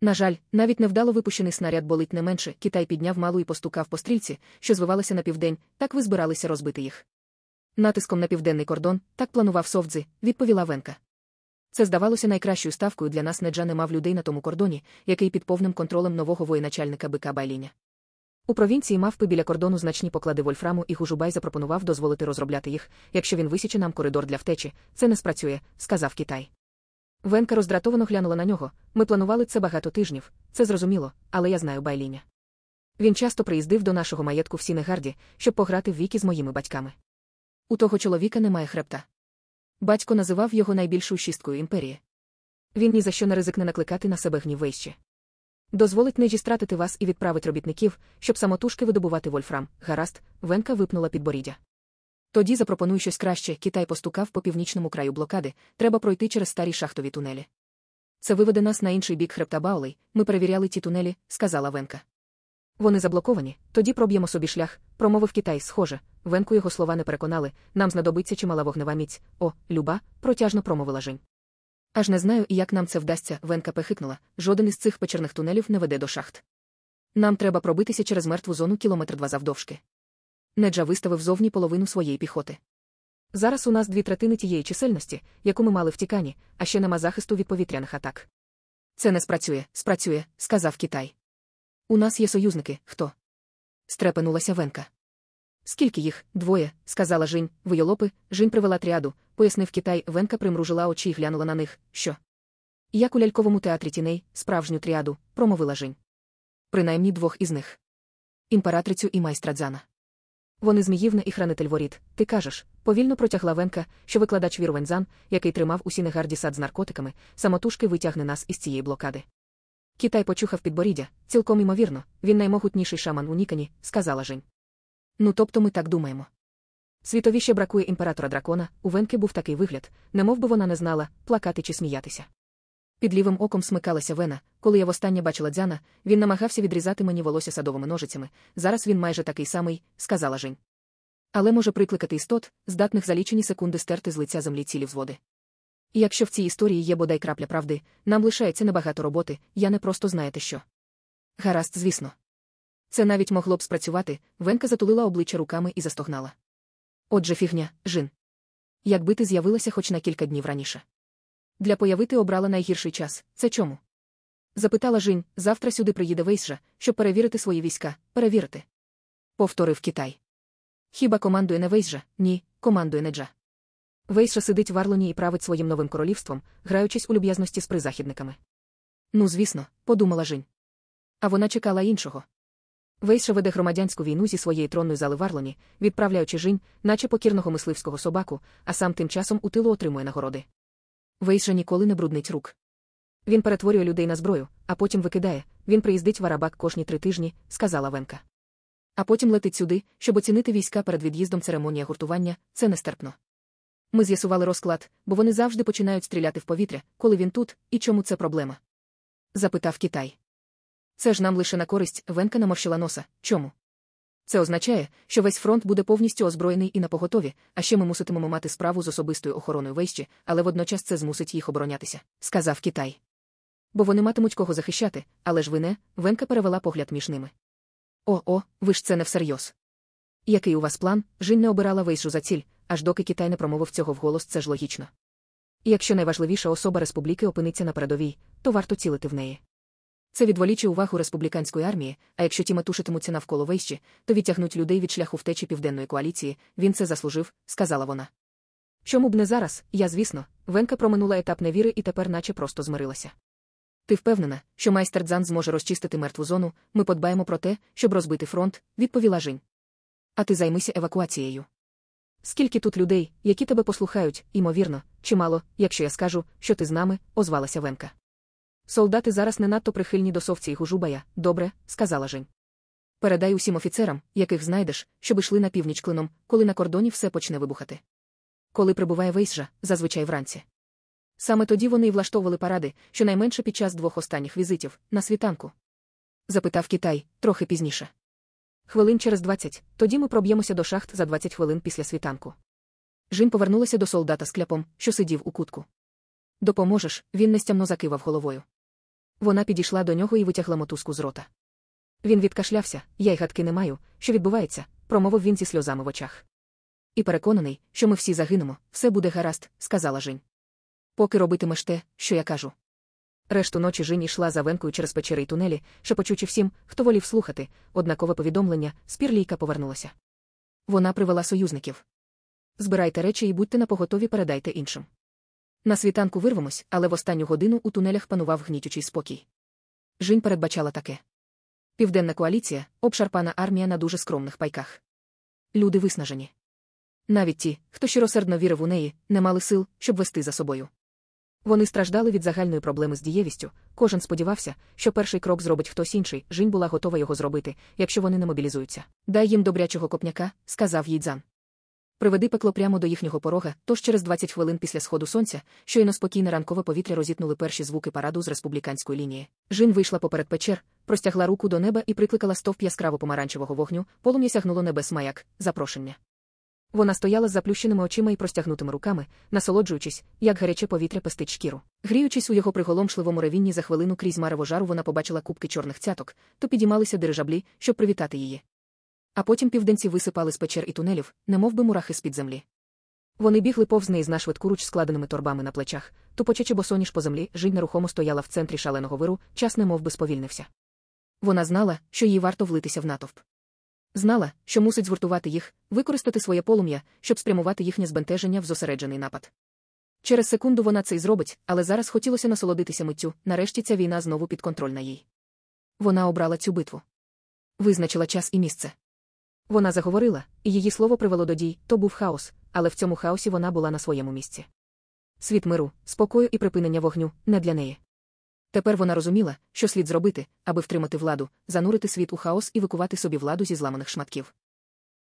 На жаль, навіть невдало випущений снаряд болить не менше, Китай підняв малу і постукав по стрільці, що звивалася на південь, так ви збиралися розбити їх. Натиском на південний кордон, так планував Совдзи, відповіла Венка. Це здавалося найкращою ставкою для нас Неджа не мав людей на тому кордоні, який під повним контролем нового воєначальника бика Байліня. У провінції мавпи біля кордону значні поклади вольфраму і Гужубай запропонував дозволити розробляти їх, якщо він висіче нам коридор для втечі, це не спрацює, сказав Китай. Венка роздратовано глянула на нього. Ми планували це багато тижнів, це зрозуміло, але я знаю байліня. Він часто приїздив до нашого маєтку в Сінегарді, щоб пограти в віки з моїми батьками. У того чоловіка немає хребта. Батько називав його найбільшою шісткою імперії. Він ні за що не ризикне накликати на себе гнів вище. Дозволить Неджі стратити вас і відправить робітників, щоб самотужки видобувати вольфрам. Гаразд, Венка випнула підборіддя. Тоді запропоную щось краще, Китай постукав по північному краю блокади, треба пройти через старі шахтові тунелі. Це виведе нас на інший бік хребта Баулей, ми перевіряли ті тунелі, сказала Венка. Вони заблоковані, тоді проб'ємо собі шлях, промовив Китай, схоже. Венку його слова не переконали, нам знадобиться чимала вогнева міць. О, люба, протяжно промовила Жень. Аж не знаю, як нам це вдасться, Венка пехикнула. Жоден із цих печерних тунелів не веде до шахт. Нам треба пробитися через мертву зону кілометр два завдовжки. Неджа виставив зовні половину своєї піхоти. Зараз у нас дві третини тієї чисельності, яку ми мали в тікані, а ще нема захисту від повітряних атак. Це не спрацює, спрацює, сказав Китай. У нас є союзники, хто? Стрепенулася Венка. Скільки їх? Двоє, сказала Жінь, вийолопи, Жінь привела тріаду, пояснив Китай, Венка примружила очі і глянула на них. Що? Як у ляльковому театрі тіней, справжню тріаду, промовила Жінь. Принаймні двох із них. Імператрицю і майстра Дзана. Вони зміївна і хранитель воріт, ти кажеш, повільно протягла Венка, що викладач вірувань Дзян, який тримав у Сінегарді сад з наркотиками, самотужки витягне нас із цієї блокади. Китай почухав підборіддя, цілком імовірно, він наймогутніший шаман у Нікані, сказала Жень. Ну тобто ми так думаємо. Світові ще бракує імператора дракона, у Венки був такий вигляд, немов би вона не знала, плакати чи сміятися. Під лівим оком смикалася вена, коли я востаннє бачила дзяна, він намагався відрізати мені волосся садовими ножицями. Зараз він майже такий самий, сказала Жень. Але може прикликати істот, здатних за лічені секунди стерти з лиця землі цілі взводи. І якщо в цій історії є бодай крапля правди, нам лишається небагато роботи, я не просто знаєте що. Гаразд, звісно. Це навіть могло б спрацювати, Венка затулила обличчя руками і застогнала. Отже, фігня, жин. Якби ти з'явилася хоч на кілька днів раніше. Для появити обрала найгірший час. Це чому? Запитала Жінь, завтра сюди приїде Вейсжа, щоб перевірити свої війська, перевірити. Повторив Китай. Хіба командує не Вейсжа? Ні, командує не Джа. Вейша сидить в Арлоні і править своїм новим королівством, граючись у люб'язності з призахідниками. Ну, звісно, подумала Жінь. А вона чекала іншого. Вейша веде громадянську війну зі своєї тронної зали в Арлоні, відправляючи Жінь, наче покірного мисливського собаку, а сам тим часом у тилу отримує нагороди. Вейша ніколи не бруднить рук. Він перетворює людей на зброю, а потім викидає. Він приїздить в Арабак кожні три тижні, сказала Венка. А потім летить сюди, щоб оцінити війська перед від'їздом церемонія гуртування, це нестерпно. Ми з'ясували розклад, бо вони завжди починають стріляти в повітря, коли він тут, і чому це проблема? запитав Китай. Це ж нам лише на користь Венка наморщила носа. Чому? Це означає, що весь фронт буде повністю озброєний і на поготові, а ще ми муситимемо мати справу з особистою охороною вищі, але водночас це змусить їх оборонятися, сказав Китай. Бо вони матимуть кого захищати, але ж ви не, Венка перевела погляд між ними. О, о, ви ж це не всерйоз. Який у вас план? Жінь не обирала вейшу за ціль, аж доки Китай не промовив цього вголос, це ж логічно. І якщо найважливіша особа республіки опиниться на передовій, то варто цілити в неї. Це відволіче увагу республіканської армії, а якщо ті метушитимуться навколо вищі, то відтягнуть людей від шляху втечі південної коаліції, він це заслужив, сказала вона. Чому б не зараз, я, звісно, Венка проминула етап невіри і тепер наче просто змирилася. Ти впевнена, що майстер Дзан зможе розчистити мертву зону, ми подбаємо про те, щоб розбити фронт, відповіла Жінь. А ти займися евакуацією. Скільки тут людей, які тебе послухають, імовірно, чимало, якщо я скажу, що ти з нами, озвалася Венка. Солдати зараз не надто прихильні до совці і гужубая, добре, сказала Жень. Передай усім офіцерам, яких знайдеш, щоб йшли на північ клином, коли на кордоні все почне вибухати. Коли прибуває Вейсжа, зазвичай вранці. Саме тоді вони й влаштовували паради, щонайменше під час двох останніх візитів, на світанку. Запитав Китай трохи пізніше. Хвилин через двадцять, тоді ми проб'ємося до шахт за двадцять хвилин після світанку. Жін повернулася до солдата з кляпом, що сидів у кутку. Допоможеш, він нестямно закивав головою. Вона підійшла до нього і витягла мотузку з рота. Він відкашлявся, я й гадки не маю, що відбувається, промовив він зі сльозами в очах. І переконаний, що ми всі загинемо, все буде гаразд, сказала Жінь. Поки робитимеш те, що я кажу. Решту ночі Жінь йшла за венкою через печери й тунелі, шепочучи всім, хто волів слухати, однакове повідомлення, спірлійка повернулася. Вона привела союзників. Збирайте речі і будьте напоготові передайте іншим. На світанку вирвемось, але в останню годину у тунелях панував гнітючий спокій. Жінь передбачала таке. Південна коаліція, обшарпана армія на дуже скромних пайках. Люди виснажені. Навіть ті, хто щиросердно вірив у неї, не мали сил, щоб вести за собою. Вони страждали від загальної проблеми з дієвістю, кожен сподівався, що перший крок зробить хтось інший, Жінь була готова його зробити, якщо вони не мобілізуються. Дай їм добрячого копняка, сказав їй Дзан. Приведи пекло прямо до їхнього порога, тож через 20 хвилин після сходу сонця, щойно спокійне ранкове повітря розітнули перші звуки параду з республіканської лінії. Жін вийшла поперед печер, простягла руку до неба і прикликала стовп яскраво помаранчевого вогню, полум'я сягнуло небес маяк, запрошення. Вона стояла з заплющеними очима і простягнутими руками, насолоджуючись, як гаряче повітря пестить шкіру. Гріючись у його приголомшливому ревінні за хвилину крізь мареву жару, вона побачила кубки чорних цяток, то підіймалися дирижаблі, щоб привітати її. А потім південці висипали з печер і тунелів, немов би мурахи з-під землі. Вони бігли повз неї з нашвидкуруч складеними торбами на плечах, тупочачи босоніж по землі, жінь нерухомо стояла в центрі шаленого виру, час немов би сповільнився. Вона знала, що їй варто влитися в натовп. Знала, що мусить згуртувати їх, використати своє полум'я, щоб спрямувати їхнє збентеження в зосереджений напад. Через секунду вона це й зробить, але зараз хотілося насолодитися миттю, нарешті ця війна знову підконтрольна їй. Вона обрала цю битву. Визначила час і місце. Вона заговорила, і її слово привело до дій, то був хаос, але в цьому хаосі вона була на своєму місці. Світ миру, спокою і припинення вогню не для неї. Тепер вона розуміла, що слід зробити, аби втримати владу, занурити світ у хаос і викувати собі владу зі зламаних шматків.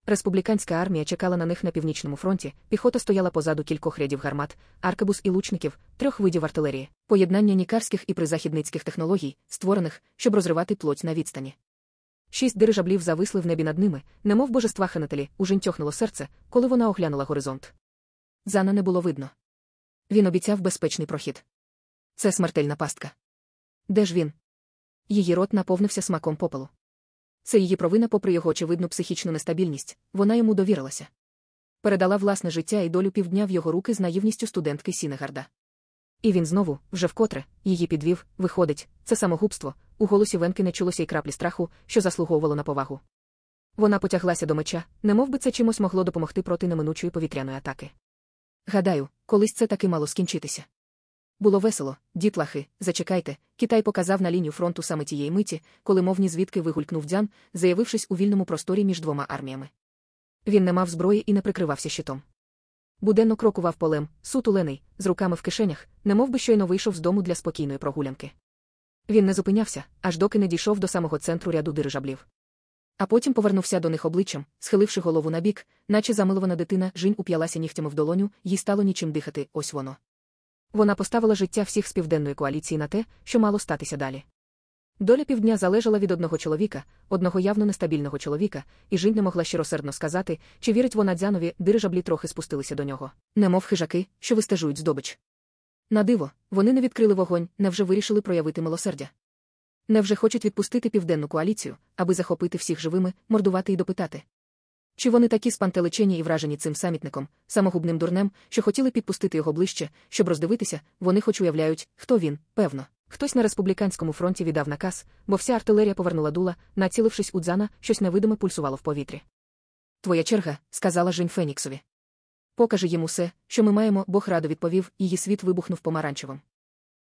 Республіканська армія чекала на них на північному фронті, піхота стояла позаду кількох рядів гармат, аркебус і лучників, трьох видів артилерії, поєднання нікарських і призахідницьких технологій, створених, щоб розривати плоть на відстані. Шість дирижаблів зависли в небі над ними, немов божества ханателі, ужин тьохнуло серце, коли вона оглянула горизонт. Зана не було видно. Він обіцяв безпечний прохід. Це смертельна пастка. Де ж він? Її рот наповнився смаком попелу. Це її провина, попри його очевидну психічну нестабільність, вона йому довірилася. Передала власне життя і долю півдня в його руки з наївністю студентки Сінегарда. І він знову, вже вкотре, її підвів, виходить, це самогубство, у голосі Венки не чулося й краплі страху, що заслуговувало на повагу. Вона потяглася до меча, немов би це чимось могло допомогти проти неминучої повітряної атаки. Гадаю, колись це таки мало скінчитися. Було весело, дітлахи, зачекайте, Китай показав на лінію фронту саме тієї миті, коли мовні звідки вигулькнув дзян, заявившись у вільному просторі між двома арміями. Він не мав зброї і не прикривався щитом. Буденно крокував полем, сутулений, з руками в кишенях, немов би щойно вийшов з дому для спокійної прогулянки. Він не зупинявся, аж доки не дійшов до самого центру ряду дирижаблів. А потім повернувся до них обличчям, схиливши голову на бік, наче замилована дитина, жінь уп'ялася нігтями в долоню, їй стало нічим дихати, ось воно. Вона поставила життя всіх з південної коаліції на те, що мало статися далі. Доля півдня залежала від одного чоловіка, одного явно нестабільного чоловіка, і жінь не могла щиросердно сказати, чи вірить вона дзянові, дирижаблі трохи спустилися до нього, немов хижаки, що вистежують здобич. На диво, вони не відкрили вогонь, невже вирішили проявити милосердя. Невже хочуть відпустити південну коаліцію, аби захопити всіх живими, мордувати і допитати? Чи вони такі спантеличені і вражені цим самітником, самогубним дурнем, що хотіли підпустити його ближче, щоб роздивитися, вони хоч уявляють, хто він, певно. Хтось на республіканському фронті віддав наказ, бо вся артилерія повернула дула, націлившись у дзана, щось невидиме пульсувало в повітрі. Твоя черга, сказала Жень Феніксові. Покажи їм усе, що ми маємо, Бог радо відповів, її світ вибухнув помаранчевим.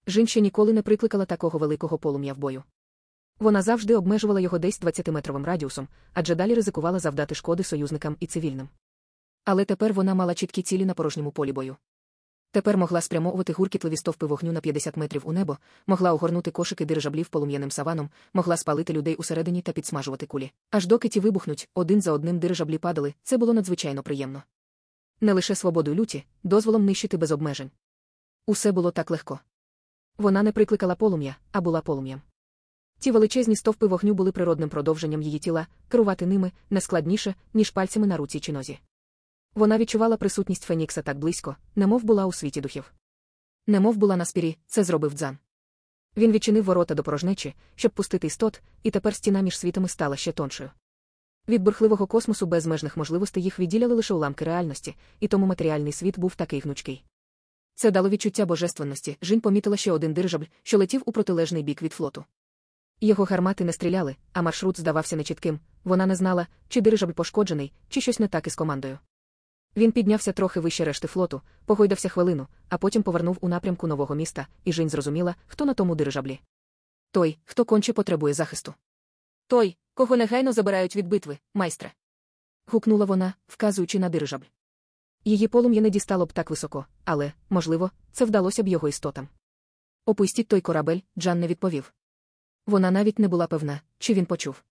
Жін ще ніколи не прикликала такого великого полум'я в бою. Вона завжди обмежувала його десь 20-метровим радіусом, адже далі ризикувала завдати шкоди союзникам і цивільним. Але тепер вона мала чіткі цілі на порожньому полі бою. Тепер могла спрямовувати гуркітливі стовпи вогню на 50 метрів у небо, могла огорнути кошики дирижаблів полум'яним саваном, могла спалити людей усередині та підсмажувати кулі. Аж доки ті вибухнуть, один за одним дирижаблі падали, це було надзвичайно приємно. Не лише свободою люті, дозволом нищити без обмежень. Усе було так легко. Вона не прикликала полум'я, а була полум'ям. Ті величезні стовпи вогню були природним продовженням її тіла, керувати ними не складніше, ніж пальцями на руці чи нозі. Вона відчувала присутність Фенікса так близько, немов була у світі духів. Немов була на спірі, це зробив дзан. Він відчинив ворота до порожнечі, щоб пустити істот, і тепер стіна між світами стала ще тоншою. Від бурхливого космосу безмежних можливостей їх відділяли лише уламки реальності, і тому матеріальний світ був такий гнучкий. Це дало відчуття божественності. Жінь помітила ще один дирижабль, що летів у протилежний бік від флоту. Його гармати не стріляли, а маршрут здавався нечітким. Вона не знала, чи дирижабль пошкоджений, чи щось не так із командою. Він піднявся трохи вище решти флоту, погойдався хвилину, а потім повернув у напрямку нового міста, і Жінь зрозуміла, хто на тому дирижаблі. Той, хто конче потребує захисту. Той, кого негайно забирають від битви, майстре. гукнула вона, вказуючи на дирижабль. Її полум'я не дістало б так високо, але, можливо, це вдалося б його істотам. Опустіть той корабель, Джан не відповів. Вона навіть не була певна, чи він почув.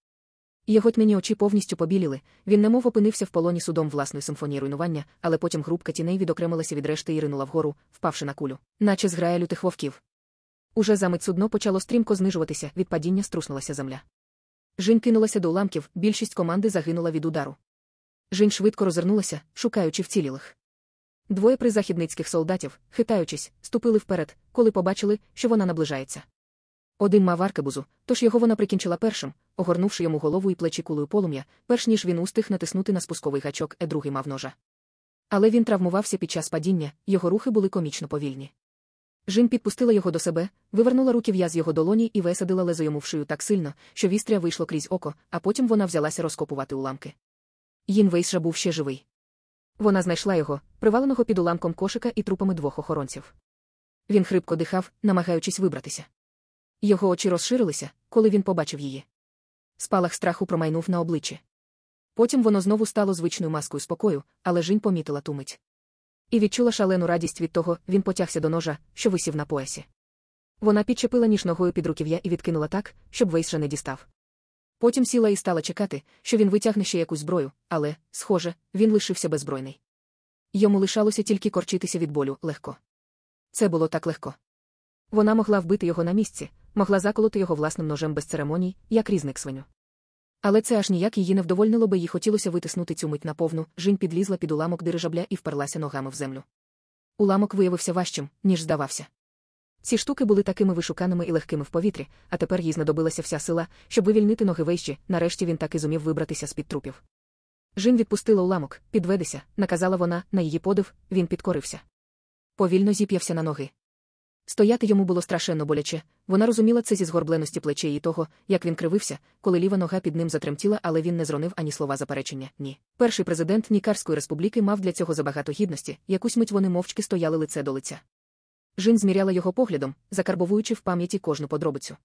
Його тьмяні очі повністю побіліли, він немов опинився в полоні судом власної симфонії руйнування, але потім групка тіней відокремилася від решти і ринула вгору, впавши на кулю, наче зграя лютих вовків. Уже замить судно почало стрімко знижуватися, від падіння струснулася земля. Жінь кинулася до уламків, більшість команди загинула від удару. Жінь швидко розвернулася, шукаючи вцілілих. Двоє призахідницьких солдатів, хитаючись, ступили вперед, коли побачили, що вона наближається. Один мав аркебузу, тож його вона прикінчила першим, огорнувши йому голову і плечі кулею полум'я, перш ніж він устиг натиснути на спусковий гачок, е другий мав ножа. Але він травмувався під час падіння, його рухи були комічно повільні. Жін підпустила його до себе, вивернула руків'я з його долоні і висадила лезо йому в шию так сильно, що вістря вийшло крізь око, а потім вона взялася розкопувати уламки. Їн Вейсша був ще живий. Вона знайшла його, приваленого під уламком кошика і трупами двох охоронців. Він хрипко дихав, намагаючись вибратися. Його очі розширилися, коли він побачив її. Спалах страху промайнув на обличчі. Потім воно знову стало звичною маскою спокою, але Жінь помітила ту мить. І відчула шалену радість від того, він потягся до ножа, що висів на поясі. Вона підчепила ніж ногою під руків'я і відкинула так, щоб Вейсша не дістав. Потім сіла і стала чекати, що він витягне ще якусь зброю, але, схоже, він лишився беззбройний. Йому лишалося тільки корчитися від болю легко. Це було так легко. Вона могла вбити його на місці, могла заколоти його власним ножем без церемоній, як різник свиню. Але це аж ніяк її не вдовольнило, бо їй хотілося витиснути цю мить наповну, жінь підлізла під уламок дирижабля і вперлася ногами в землю. Уламок виявився важчим, ніж здавався. Ці штуки були такими вишуканими і легкими в повітрі, а тепер їй знадобилася вся сила, щоб вивільнити ноги вищі, нарешті він так і зумів вибратися з під трупів. Жін відпустила уламок, підведися, наказала вона, на її подив, він підкорився. Повільно зіп'явся на ноги. Стояти йому було страшенно боляче, вона розуміла це зі згорбленості плечей і того, як він кривився, коли ліва нога під ним затремтіла, але він не зронив ані слова заперечення. Ні. Перший президент Нікарської республіки мав для цього забагато гідності, якусь мить вони мовчки стояли лице до лиця. Жін зміряла його поглядом, закарбовуючи в пам'яті кожну подробицю.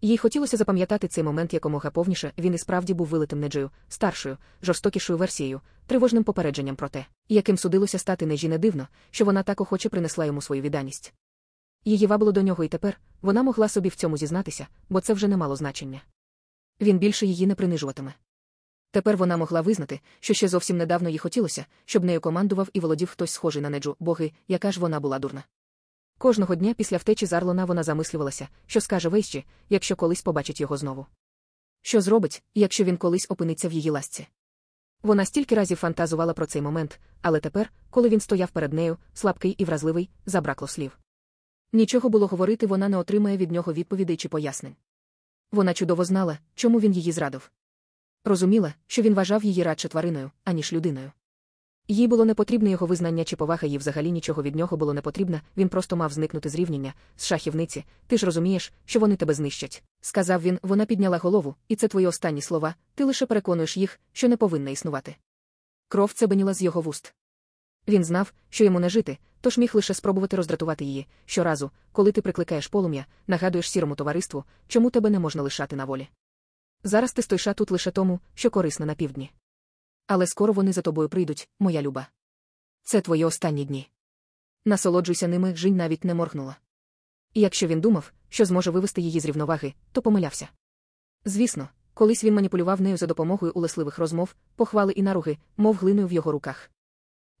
Їй хотілося запам'ятати цей момент якомога повніше, він і справді був вилитим неджею, старшою, жорстокішою версією, тривожним попередженням про те, яким судилося стати нежі не дивно, що вона так охоче принесла йому свою відданість. Її вабило до нього і тепер вона могла собі в цьому зізнатися, бо це вже не мало значення. Він більше її не принижуватиме. Тепер вона могла визнати, що ще зовсім недавно їй хотілося, щоб нею командував і володів хтось схожий на неджу, боги, яка ж вона була дурна. Кожного дня після втечі з Арлона вона замислювалася, що скаже Вейщі, якщо колись побачить його знову. Що зробить, якщо він колись опиниться в її ласці? Вона стільки разів фантазувала про цей момент, але тепер, коли він стояв перед нею, слабкий і вразливий, забракло слів. Нічого було говорити, вона не отримає від нього відповідей чи пояснень. Вона чудово знала, чому він її зрадив. Розуміла, що він вважав її радше твариною, аніж людиною. Їй було не потрібне його визнання чи повага, їй взагалі нічого від нього було не потрібно, він просто мав зникнути з рівняння, з шахівниці. Ти ж розумієш, що вони тебе знищать. Сказав він, вона підняла голову, і це твої останні слова, ти лише переконуєш їх, що не повинна існувати. Кров цебеніла з його вуст. Він знав, що йому не жити, тож міг лише спробувати роздратувати її. Щоразу, коли ти прикликаєш полум'я, нагадуєш сірому товариству, чому тебе не можна лишати на волі. Зараз ти стоїш тут лише тому, що корисна на півдні. Але скоро вони за тобою прийдуть, моя люба. Це твої останні дні. Насолоджуйся ними, Жінь навіть не моргнула. І якщо він думав, що зможе вивести її з рівноваги, то помилявся. Звісно, колись він маніпулював нею за допомогою улесливих розмов, похвали і наруги, мов глиною в його руках.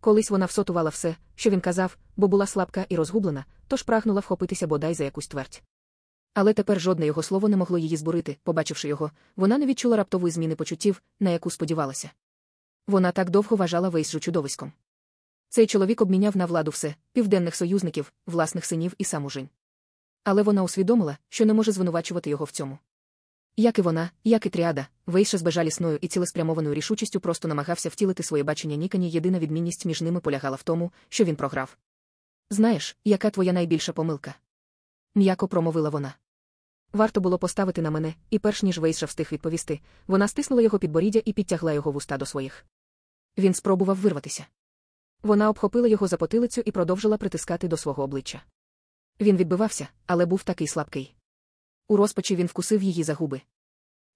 Колись вона всотувала все, що він казав, бо була слабка і розгублена, тож прагнула вхопитися бодай за якусь твердь. Але тепер жодне його слово не могло її збурити, побачивши його, вона не відчула раптової зміни почуттів, на яку сподівалася. Вона так довго вважала Вейсжу чудовиськом. Цей чоловік обміняв на владу все південних союзників, власних синів і саму Жень. Але вона усвідомила, що не може звинувачувати його в цьому. Як і вона, як і тріада, Вейша з бежалісною і цілеспрямованою рішучістю просто намагався втілити своє бачення Нікані. Єдина відмінність між ними полягала в тому, що він програв. Знаєш, яка твоя найбільша помилка? М'яко промовила вона. Варто було поставити на мене, і перш ніж Вейша встиг відповісти, вона стиснула його підборіддя і підтягла його вуста до своїх. Він спробував вирватися. Вона обхопила його за потилицю і продовжила притискати до свого обличчя. Він відбивався, але був такий слабкий. У розпачі він вкусив її за губи.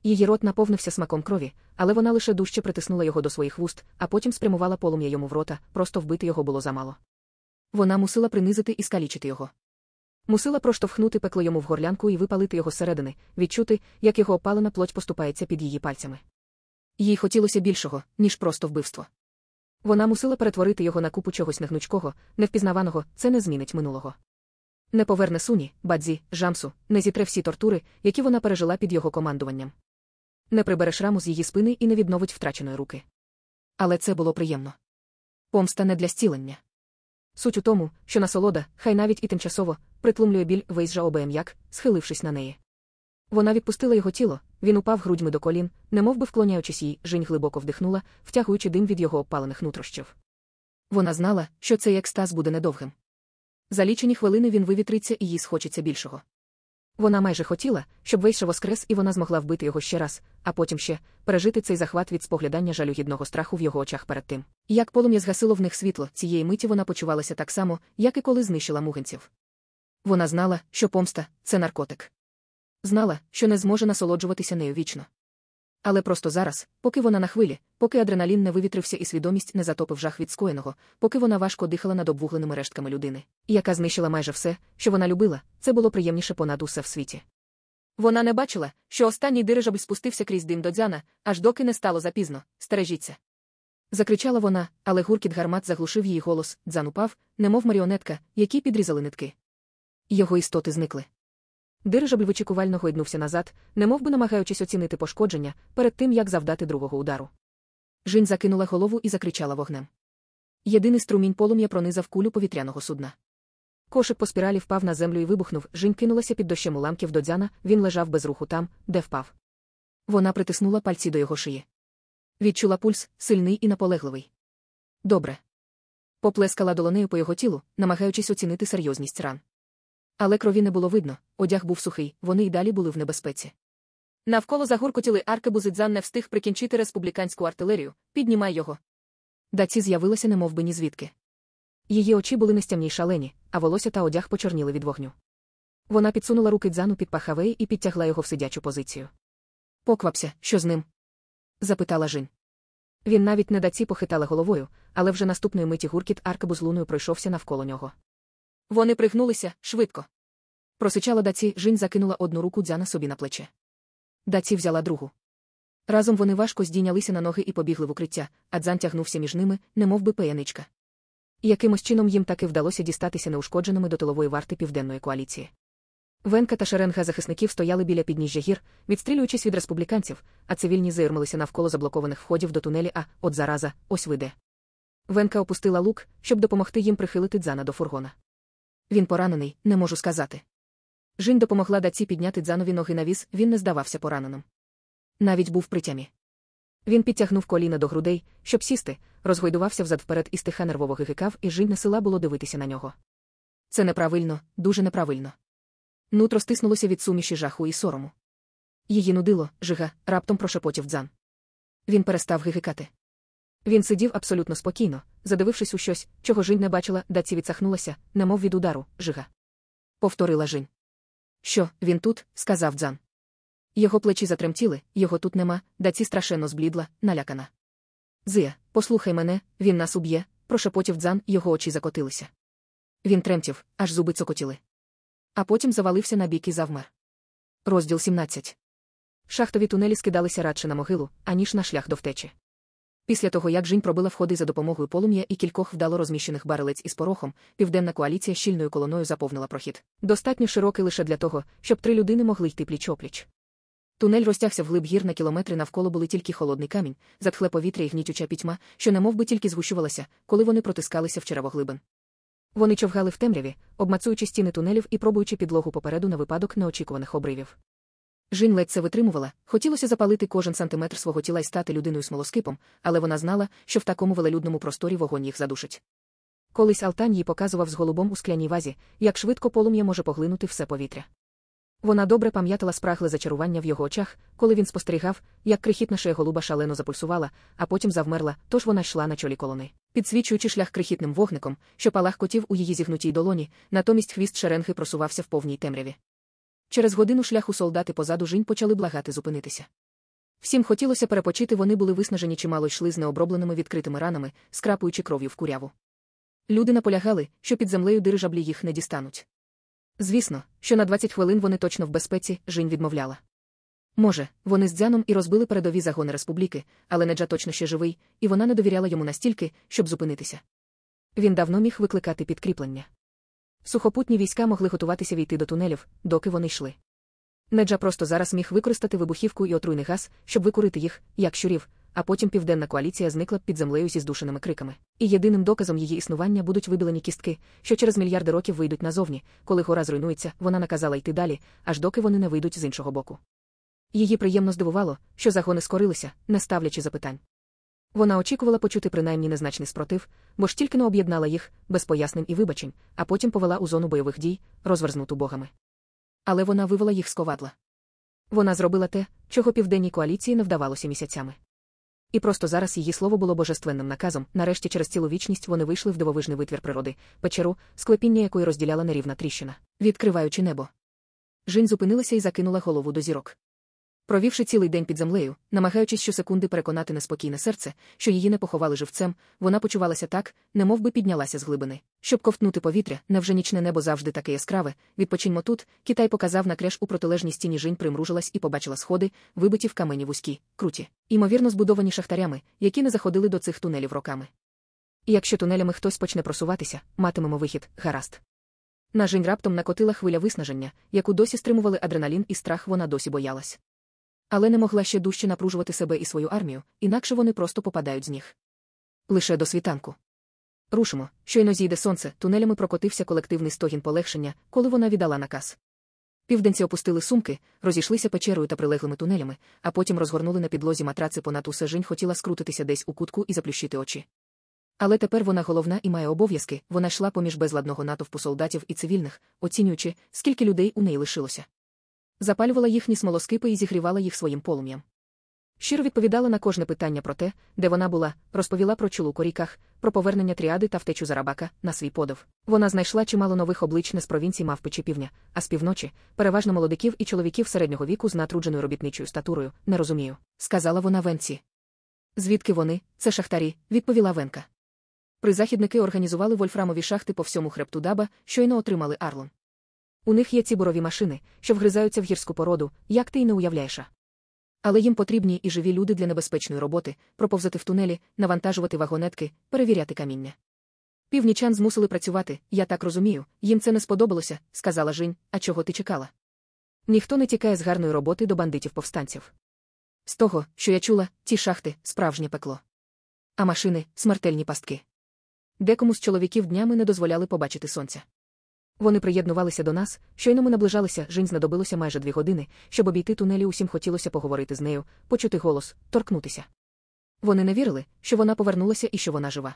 Її рот наповнився смаком крові, але вона лише дужче притиснула його до своїх вуст, а потім спрямувала полум'я йому в рота, просто вбити його було замало. Вона мусила принизити і скалічити його. Мусила проштовхнути пекло йому в горлянку і випалити його зсередини, відчути, як його опалена плоть поступається під її пальцями. Їй хотілося більшого, ніж просто вбивство. Вона мусила перетворити його на купу чогось негнучкого, невпізнаваного, це не змінить минулого. Не поверне суні, бадзі, жамсу, не зітре всі тортури, які вона пережила під його командуванням. Не прибере шраму з її спини і не відновить втраченої руки. Але це було приємно. Помста не для зцілення. Суть у тому, що насолода, хай навіть і тимчасово, притлумлює біль вейзжа обеєм'як, схилившись на неї. Вона відпустила його тіло, він упав грудьми до колін, немов би вклоняючись їй, жінь глибоко вдихнула, втягуючи дим від його опалених нутрощів. Вона знала, що цей екстаз буде недовгим. За лічені хвилини він вивітриться і їй схочеться більшого. Вона майже хотіла, щоб Вейша воскрес і вона змогла вбити його ще раз, а потім ще пережити цей захват від споглядання жалюгідного страху в його очах перед тим. Як полум'я згасило в них світло, цієї миті вона почувалася так само, як і коли знищила мугенців. Вона знала, що помста це наркотик. Знала, що не зможе насолоджуватися нею вічно. Але просто зараз, поки вона на хвилі, поки адреналін не вивітрився і свідомість не затопив жах від скоєного, поки вона важко дихала над обвугленими рештками людини, яка знищила майже все, що вона любила, це було приємніше понад усе в світі. Вона не бачила, що останній дирижабль спустився крізь дим до дзяна, аж доки не стало запізно. Стережіться. Закричала вона, але гуркіт гармат заглушив її голос, дзан упав, немов маріонетка, які підрізали нитки. Його істоти зникли. Дирижабль вичікувально гойднувся назад, немов би намагаючись оцінити пошкодження перед тим, як завдати другого удару. Жінь закинула голову і закричала вогнем. Єдиний струмінь полум'я пронизав кулю повітряного судна. Кошик по спіралі впав на землю і вибухнув, Жінь кинулася під дощем уламків до дзяна, він лежав без руху там, де впав. Вона притиснула пальці до його шиї. Відчула пульс, сильний і наполегливий. Добре. Поплескала долонею по його тілу, намагаючись оцінити серйозність ран. Але крові не було видно, одяг був сухий, вони й далі були в небезпеці. Навколо загуркотіли аркебузидзан не встиг прикінчити республіканську артилерію, піднімай його. Даці з'явилася немов би ні звідки. Її очі були нестямні й шалені, а волосся та одяг почорніли від вогню. Вона підсунула руки дзану під пахавей і підтягла його в сидячу позицію. Поквапся, що з ним? запитала Жін. Він навіть не даці похитала головою, але вже наступної миті гуркіт аркебуз луною пройшовся навколо нього. Вони пригнулися швидко. Просичала даці, Жінь закинула одну руку дзяна собі на плече. Даці взяла другу. Разом вони важко здійнялися на ноги і побігли в укриття, а дзан тягнувся між ними, немов би паяничка. Якимось чином їм таки вдалося дістатися неушкодженими до тилової варти південної коаліції. Венка та шеренга захисників стояли біля підніжжя гір, відстрілюючись від республіканців, а цивільні зирмилися навколо заблокованих входів до тунелі, а от зараза, ось виде. Венка опустила лук, щоб допомогти їм прихилити дзана до фургона. Він поранений, не можу сказати. Жінь допомогла даці підняти дзанові ноги на віз, він не здавався пораненим. Навіть був при тямі. Він підтягнув коліна до грудей, щоб сісти, розгойдувався взад вперед і стиха нервово гигикав, і Жінь не сила було дивитися на нього. Це неправильно, дуже неправильно. Нутро стиснулося від суміші жаху і сорому. Її нудило, жига, раптом прошепотів дзан. Він перестав гигикати. Він сидів абсолютно спокійно, задивившись у щось, чого Жінь не бачила, даці відсахнулася, немов від удару, жига. Повторила Жінь. Що, він тут? сказав дзан. Його плечі затремтіли, його тут нема, даці страшенно зблідла, налякана. Зия, послухай мене, він нас уб'є, прошепотів дзан, його очі закотилися. Він тремтів, аж зуби цокотіли. А потім завалився на бік і завмер. Розділ 17. Шахтові тунелі скидалися радше на могилу, аніж на шлях до втечі. Після того, як Жінь пробила входи за допомогою полум'я і кількох вдало розміщених барелець із порохом, південна коаліція щільною колоною заповнила прохід. Достатньо широкий лише для того, щоб три людини могли йти пліч-опліч. Тунель розтягся вглиб гір на кілометри навколо були тільки холодний камінь, затхле повітря і гнітюча пітьма, що немов би тільки згущувалася, коли вони протискалися в черевоглибин. Вони човгали в темряві, обмацуючи стіни тунелів і пробуючи підлогу попереду на випадок неочікуваних обривів. Жінь ледь це витримувала, хотілося запалити кожен сантиметр свого тіла і стати людиною смолоскипом, але вона знала, що в такому велелюдному просторі вогонь їх задушить. Колись Алтань їй показував з голубом у скляній вазі, як швидко полум'я може поглинути все повітря. Вона добре пам'ятала спрагле зачарування в його очах, коли він спостерігав, як крихітна шея голуба шалено запульсувала, а потім завмерла, тож вона йшла на чолі колони, підсвічуючи шлях крихітним вогником, що палахкотів у її зігнутій долоні, натомість хвіст шеренги просувався в повній темряві. Через годину шляху солдати позаду жінь почали благати зупинитися. Всім хотілося перепочити, вони були виснажені чимало йшли з необробленими відкритими ранами, скрапуючи кров'ю в куряву. Люди наполягали, що під землею дирижаблі їх не дістануть. Звісно, що на 20 хвилин вони точно в безпеці, Жінь відмовляла. Може, вони з дзяном і розбили передові загони республіки, але Неджа точно ще живий, і вона не довіряла йому настільки, щоб зупинитися. Він давно міг викликати підкріплення. Сухопутні війська могли готуватися війти до тунелів, доки вони йшли. Неджа просто зараз міг використати вибухівку і отруйний газ, щоб викурити їх, як щурів, а потім південна коаліція зникла під землею зі здушеними криками. І єдиним доказом її існування будуть вибілені кістки, що через мільярди років вийдуть назовні, коли гора зруйнується, вона наказала йти далі, аж доки вони не вийдуть з іншого боку. Її приємно здивувало, що загони скорилися, не ставлячи запитань. Вона очікувала почути принаймні незначний спротив, бо ж тільки не об'єднала їх, без пояснень і вибачень, а потім повела у зону бойових дій, розверзнуту богами. Але вона вивела їх з ковадла. Вона зробила те, чого південній коаліції не вдавалося місяцями. І просто зараз її слово було божественним наказом, нарешті через цілу вічність вони вийшли в дивовижний витвір природи, печеру, склепіння якої розділяла нерівна тріщина, відкриваючи небо. Жінь зупинилася і закинула голову до зірок. Провівши цілий день під землею, намагаючись щосекунди переконати неспокійне серце, що її не поховали живцем, вона почувалася так, немов би піднялася з глибини. Щоб ковтнути повітря, невже нічне небо завжди таке яскраве. Відпочиньмо тут, Китай показав на креш у протилежній стіні жінь примружилась і побачила сходи, вибиті в камені вузькі, круті, імовірно, збудовані шахтарями, які не заходили до цих тунелів роками. І якщо тунелями хтось почне просуватися, матимемо вихід, гаразд. На жінь раптом накотила хвиля виснаження, яку досі стримували адреналін і страх, вона досі боялась. Але не могла ще дужче напружувати себе і свою армію, інакше вони просто попадають з ніг. Лише до світанку. Рушимо, щойно зійде сонце, тунелями прокотився колективний стогін полегшення, коли вона віддала наказ. Південці опустили сумки, розійшлися печерою та прилеглими тунелями, а потім розгорнули на підлозі матраци понад усе жінь хотіла скрутитися десь у кутку і заплющити очі. Але тепер вона головна і має обов'язки, вона йшла поміж безладного натовпу солдатів і цивільних, оцінюючи, скільки людей у неї лишилося. Запалювала їхні смолоскипи і зігрівала їх своїм полум'ям. Щиро відповідала на кожне питання про те, де вона була, розповіла про чулу коріках, про повернення тріади та втечу зарабака на свій подив. Вона знайшла чимало нових облич не з провінції мавпи чи півня, а з півночі, переважно молодиків і чоловіків середнього віку з натрудженою робітничою статурою. Не розумію, сказала вона Венці. Звідки вони? Це шахтарі, відповіла Венка. Призахідники організували вольфрамові шахти по всьому хребту даба, щойно отримали Арлон. У них є ці бурові машини, що вгризаються в гірську породу, як ти й не уявляєш. Але їм потрібні і живі люди для небезпечної роботи, проповзати в тунелі, навантажувати вагонетки, перевіряти каміння. Північан змусили працювати, я так розумію, їм це не сподобалося, сказала Жінь, а чого ти чекала? Ніхто не тікає з гарної роботи до бандитів повстанців. З того, що я чула, ті шахти справжнє пекло. А машини смертельні пастки. Декому з чоловіків днями не дозволяли побачити сонця. Вони приєднувалися до нас, щойно ми наближалися, Жінь знадобилося майже дві години, щоб обійти тунелі, усім хотілося поговорити з нею, почути голос, торкнутися. Вони не вірили, що вона повернулася і що вона жива.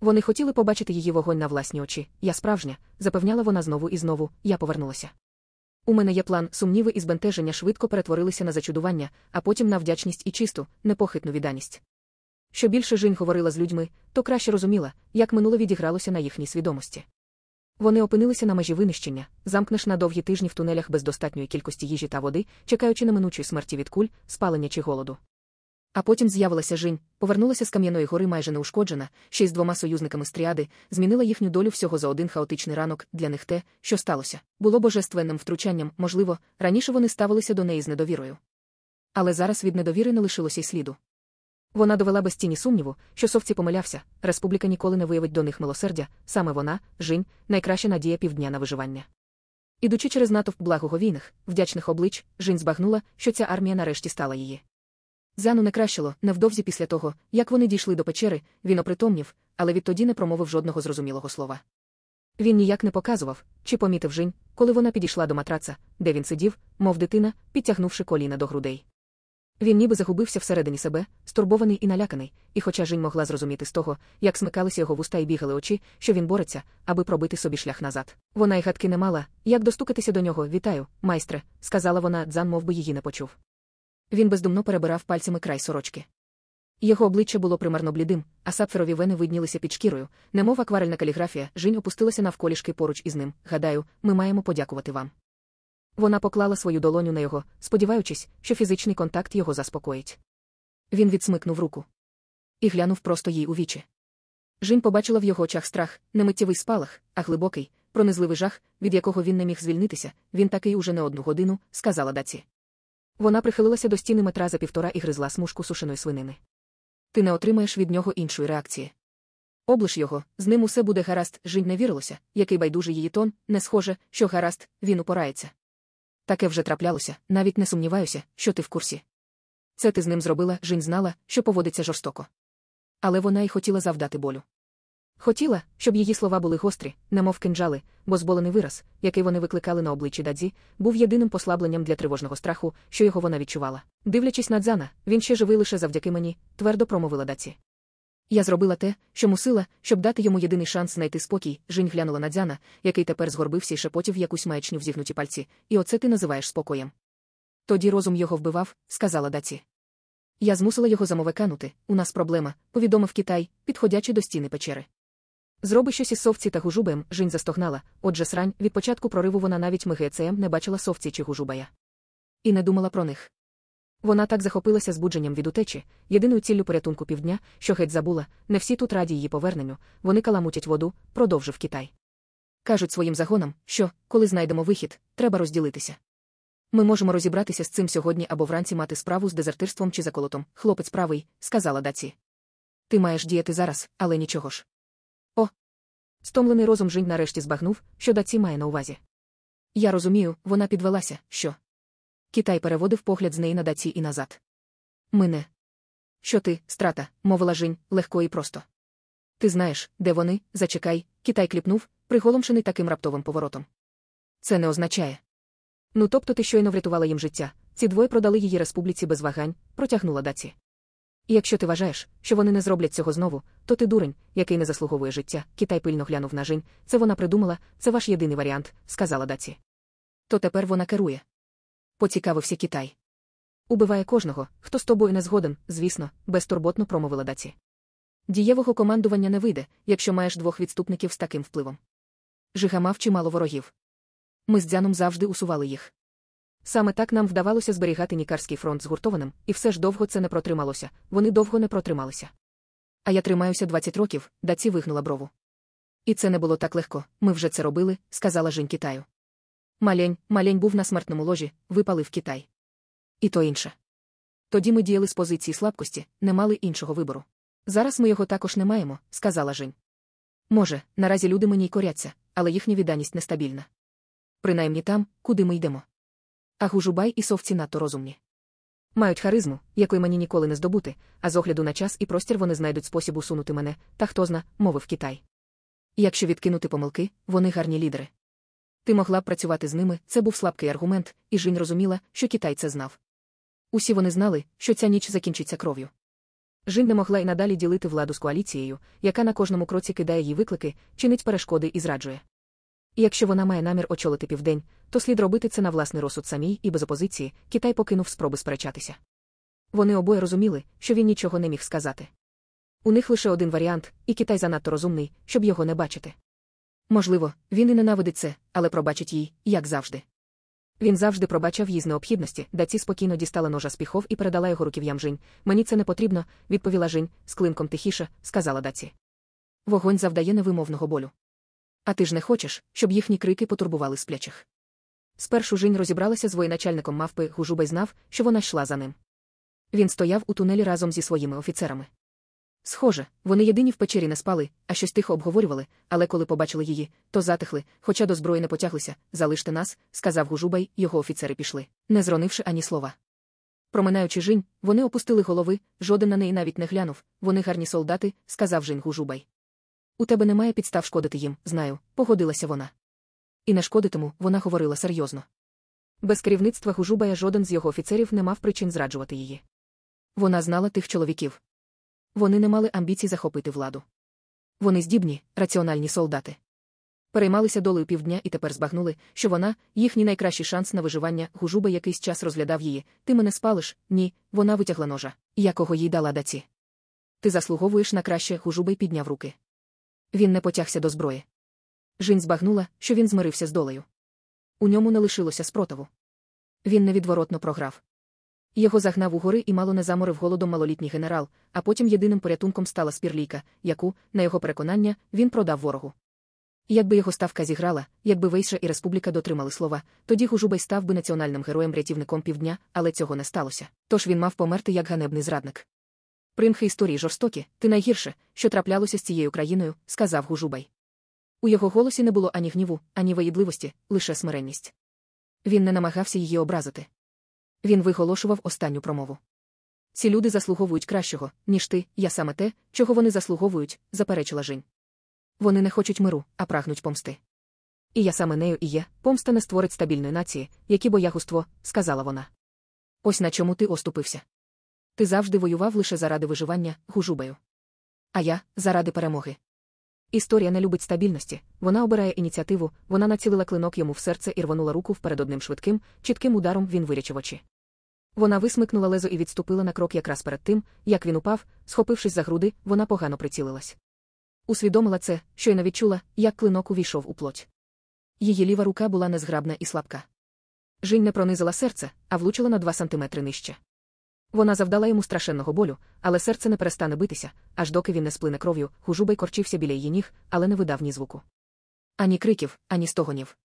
Вони хотіли побачити її вогонь на власні очі. Я справжня, запевняла вона знову і знову, я повернулася. У мене є план, сумніви і збентеження швидко перетворилися на зачудування, а потім на вдячність і чисту, непохитну відданість. Що більше Жінь говорила з людьми, то краще розуміла, як минуле відігралося на їхній свідомості. Вони опинилися на межі винищення, замкнеш на довгі тижні в тунелях без достатньої кількості їжі та води, чекаючи неминучої смерті від куль, спалення чи голоду. А потім з'явилася Жінь, повернулася з Кам'яної гори майже неушкоджена, ще й з двома союзниками стріади, змінила їхню долю всього за один хаотичний ранок для них те, що сталося, було божественним втручанням, можливо, раніше вони ставилися до неї з недовірою. Але зараз від недовіри не лишилося й сліду. Вона довела без тіні сумніву, що совці помилявся, республіка ніколи не виявить до них милосердя, саме вона, Жінь, найкраща надія півдня на виживання. Ідучи через натовп благоговійних, вдячних облич, Жінь збагнула, що ця армія нарешті стала її. Зану не кращило, невдовзі після того, як вони дійшли до печери, він опритомнів, але відтоді не промовив жодного зрозумілого слова. Він ніяк не показував, чи помітив Жінь, коли вона підійшла до матраца, де він сидів, мов дитина, підтягнувши коліна до грудей. Він ніби загубився всередині себе, стурбований і наляканий, і хоча Жінь могла зрозуміти з того, як смикалися його вуста і бігали очі, що він бореться, аби пробити собі шлях назад. Вона й гадки не мала, як достукатися до нього. Вітаю, майстре, сказала вона, дзан мов би її не почув. Він бездумно перебирав пальцями край сорочки. Його обличчя було примарно блідим, а сапфірові вени виднілися під шкірою, немов акварельна каліграфія, Жінь опустилася навколішки поруч із ним. Гадаю, ми маємо подякувати вам. Вона поклала свою долоню на його, сподіваючись, що фізичний контакт його заспокоїть. Він відсмикнув руку і глянув просто їй у вічі. Жінь побачила в його очах страх, не миттєвий спалах, а глибокий, пронизливий жах, від якого він не міг звільнитися, він такий уже не одну годину, сказала даці. Вона прихилилася до стіни метра за півтора і гризла смужку сушеної свинини. Ти не отримаєш від нього іншої реакції. Облиш його, з ним усе буде гаразд, Жінь не вірилося, який байдужий її тон, не схоже, що гаразд, він упорається. Таке вже траплялося, навіть не сумніваюся, що ти в курсі. Це ти з ним зробила, Жінь знала, що поводиться жорстоко. Але вона й хотіла завдати болю. Хотіла, щоб її слова були гострі, немов кинджали, бо зболений вираз, який вони викликали на обличчі Дадзі, був єдиним послабленням для тривожного страху, що його вона відчувала. Дивлячись на Дзана, він ще живий лише завдяки мені, твердо промовила Даці. Я зробила те, що мусила, щоб дати йому єдиний шанс знайти спокій. Жінь глянула на дзяна, який тепер згорбився і шепотів якусь маячню в зігнуті пальці, і оце ти називаєш спокоєм. Тоді розум його вбивав, сказала даці. Я змусила його замовеканути, у нас проблема, повідомив Китай, підходячи до стіни печери. Зроби щось із совці та гужубаєм, Жінь застогнала, отже срань, від початку прориву вона навіть мигецеєм не бачила совці чи гужубая. І не думала про них. Вона так захопилася збудженням від утечі, єдиною ціллю порятунку півдня, що геть забула, не всі тут раді її поверненню, вони каламутять воду, продовжив Китай. Кажуть своїм загонам, що, коли знайдемо вихід, треба розділитися. Ми можемо розібратися з цим сьогодні або вранці мати справу з дезертирством чи заколотом. Хлопець правий, сказала Даці. Ти маєш діяти зараз, але нічого ж. О. Стомлений розум Жінь нарешті збагнув, що Даці має на увазі. Я розумію, вона підвелася, що. Китай переводив погляд з неї на Даці і назад. Мине. Що ти, страта, мовила Жінь, легко і просто. Ти знаєш, де вони, зачекай, Китай кліпнув, приголомшений таким раптовим поворотом. Це не означає. Ну тобто ти щойно врятувала їм життя, ці двоє продали її республіці без вагань, протягнула Даці. І якщо ти вважаєш, що вони не зроблять цього знову, то ти дурень, який не заслуговує життя. Китай пильно глянув на Жінь. Це вона придумала, це ваш єдиний варіант, сказала Даці. То тепер вона керує. Поцікавився Китай. Убиває кожного, хто з тобою не згоден, звісно, безтурботно промовила Даці. Дієвого командування не вийде, якщо маєш двох відступників з таким впливом. Жига мав чимало ворогів. Ми з дзяном завжди усували їх. Саме так нам вдавалося зберігати Нікарський фронт згуртованим, і все ж довго це не протрималося, вони довго не протрималися. А я тримаюся 20 років, даці вигнула брову. І це не було так легко, ми вже це робили, сказала Жень Китаю. Малень, малень був на смертному ложі, випалив Китай. І то інше. Тоді ми діяли з позиції слабкості, не мали іншого вибору. Зараз ми його також не маємо, сказала Жень. Може, наразі люди мені й коряться, але їхня відданість нестабільна. Принаймні там, куди ми йдемо. А гужубай і совці надто розумні. Мають харизму, якої мені ніколи не здобути, а з огляду на час і простір вони знайдуть спосіб усунути мене, та хто зна, мовив Китай. Якщо відкинути помилки, вони гарні лідери. Ти могла б працювати з ними, це був слабкий аргумент, і Жінь розуміла, що Китай це знав. Усі вони знали, що ця ніч закінчиться кров'ю. Жін не могла й надалі ділити владу з коаліцією, яка на кожному кроці кидає їй виклики, чинить перешкоди і зраджує. І якщо вона має намір очолити південь, то слід робити це на власний розсуд самій і без опозиції, Китай покинув спроби сперечатися. Вони обоє розуміли, що він нічого не міг сказати. У них лише один варіант, і Китай занадто розумний, щоб його не бачити. Можливо, він і ненавидить це, але пробачить їй, як завжди. Він завжди пробачав їй з необхідності, Даці спокійно дістала ножа з піхов і передала його руків'ям Жінь. Мені це не потрібно, відповіла Жінь, з клинком тихіше, сказала Даці. Вогонь завдає невимовного болю. А ти ж не хочеш, щоб їхні крики потурбували сплячих. Спершу Жінь розібралася з воєначальником мавпи, Гужубай знав, що вона йшла за ним. Він стояв у тунелі разом зі своїми офіцерами. Схоже, вони єдині в печері не спали, а щось тихо обговорювали, але коли побачили її, то затихли, хоча до зброї не потяглися. Залиште нас, сказав Гужубай, його офіцери пішли, не зронивши ані слова. Проминаючи Жінь, вони опустили голови, жоден на неї навіть не глянув. Вони гарні солдати, сказав Жінь Гужубай. У тебе немає підстав шкодити їм, знаю, погодилася вона. І не шкодитиму, вона говорила серйозно. Без керівництва Гужубая жоден з його офіцерів не мав причин зраджувати її. Вона знала тих чоловіків. Вони не мали амбіцій захопити владу. Вони здібні, раціональні солдати. Переймалися долею півдня і тепер збагнули, що вона, їхній найкращий шанс на виживання, Гужуба якийсь час розглядав її. Ти мене спалиш? Ні, вона витягла ножа, якого їй дала даці. Ти заслуговуєш на краще, Гужубай підняв руки. Він не потягся до зброї. Жінь збагнула, що він змирився з долею. У ньому не лишилося спротиву. Він невідворотно програв. Його загнав у гори і мало не заморив голодом малолітній генерал, а потім єдиним порятунком стала спірлійка, яку, на його переконання, він продав ворогу. Якби його ставка зіграла, якби Вейша і Республіка дотримали слова, тоді Гужубай став би національним героєм-рятівником півдня, але цього не сталося. Тож він мав померти як ганебний зрадник. Примхи історії жорстокі, ти найгірше, що траплялося з цією країною, сказав Гужубай. У його голосі не було ані гніву, ані виїдливості, лише смиренність. Він не намагався її образити. Він виголошував останню промову. Ці люди заслуговують кращого, ніж ти, я саме те, чого вони заслуговують, заперечила Жінь. Вони не хочуть миру, а прагнуть помсти. І я саме нею і є, помста не створить стабільної нації, які боягуство, сказала вона. Ось на чому ти оступився. Ти завжди воював лише заради виживання, гужубею. А я заради перемоги. Історія не любить стабільності, вона обирає ініціативу, вона націлила клинок йому в серце і рванула руку вперед одним швидким, чітким ударом він вирячив очі. Вона висмикнула лезо і відступила на крок якраз перед тим, як він упав, схопившись за груди, вона погано прицілилась. Усвідомила це, що щойно відчула, як клинок увійшов у плоть. Її ліва рука була незграбна і слабка. Жінь не пронизила серце, а влучила на два сантиметри нижче. Вона завдала йому страшенного болю, але серце не перестане битися, аж доки він не сплине кров'ю, гужубай корчився біля її ніг, але не видав ні звуку. Ані криків, ані стогонів.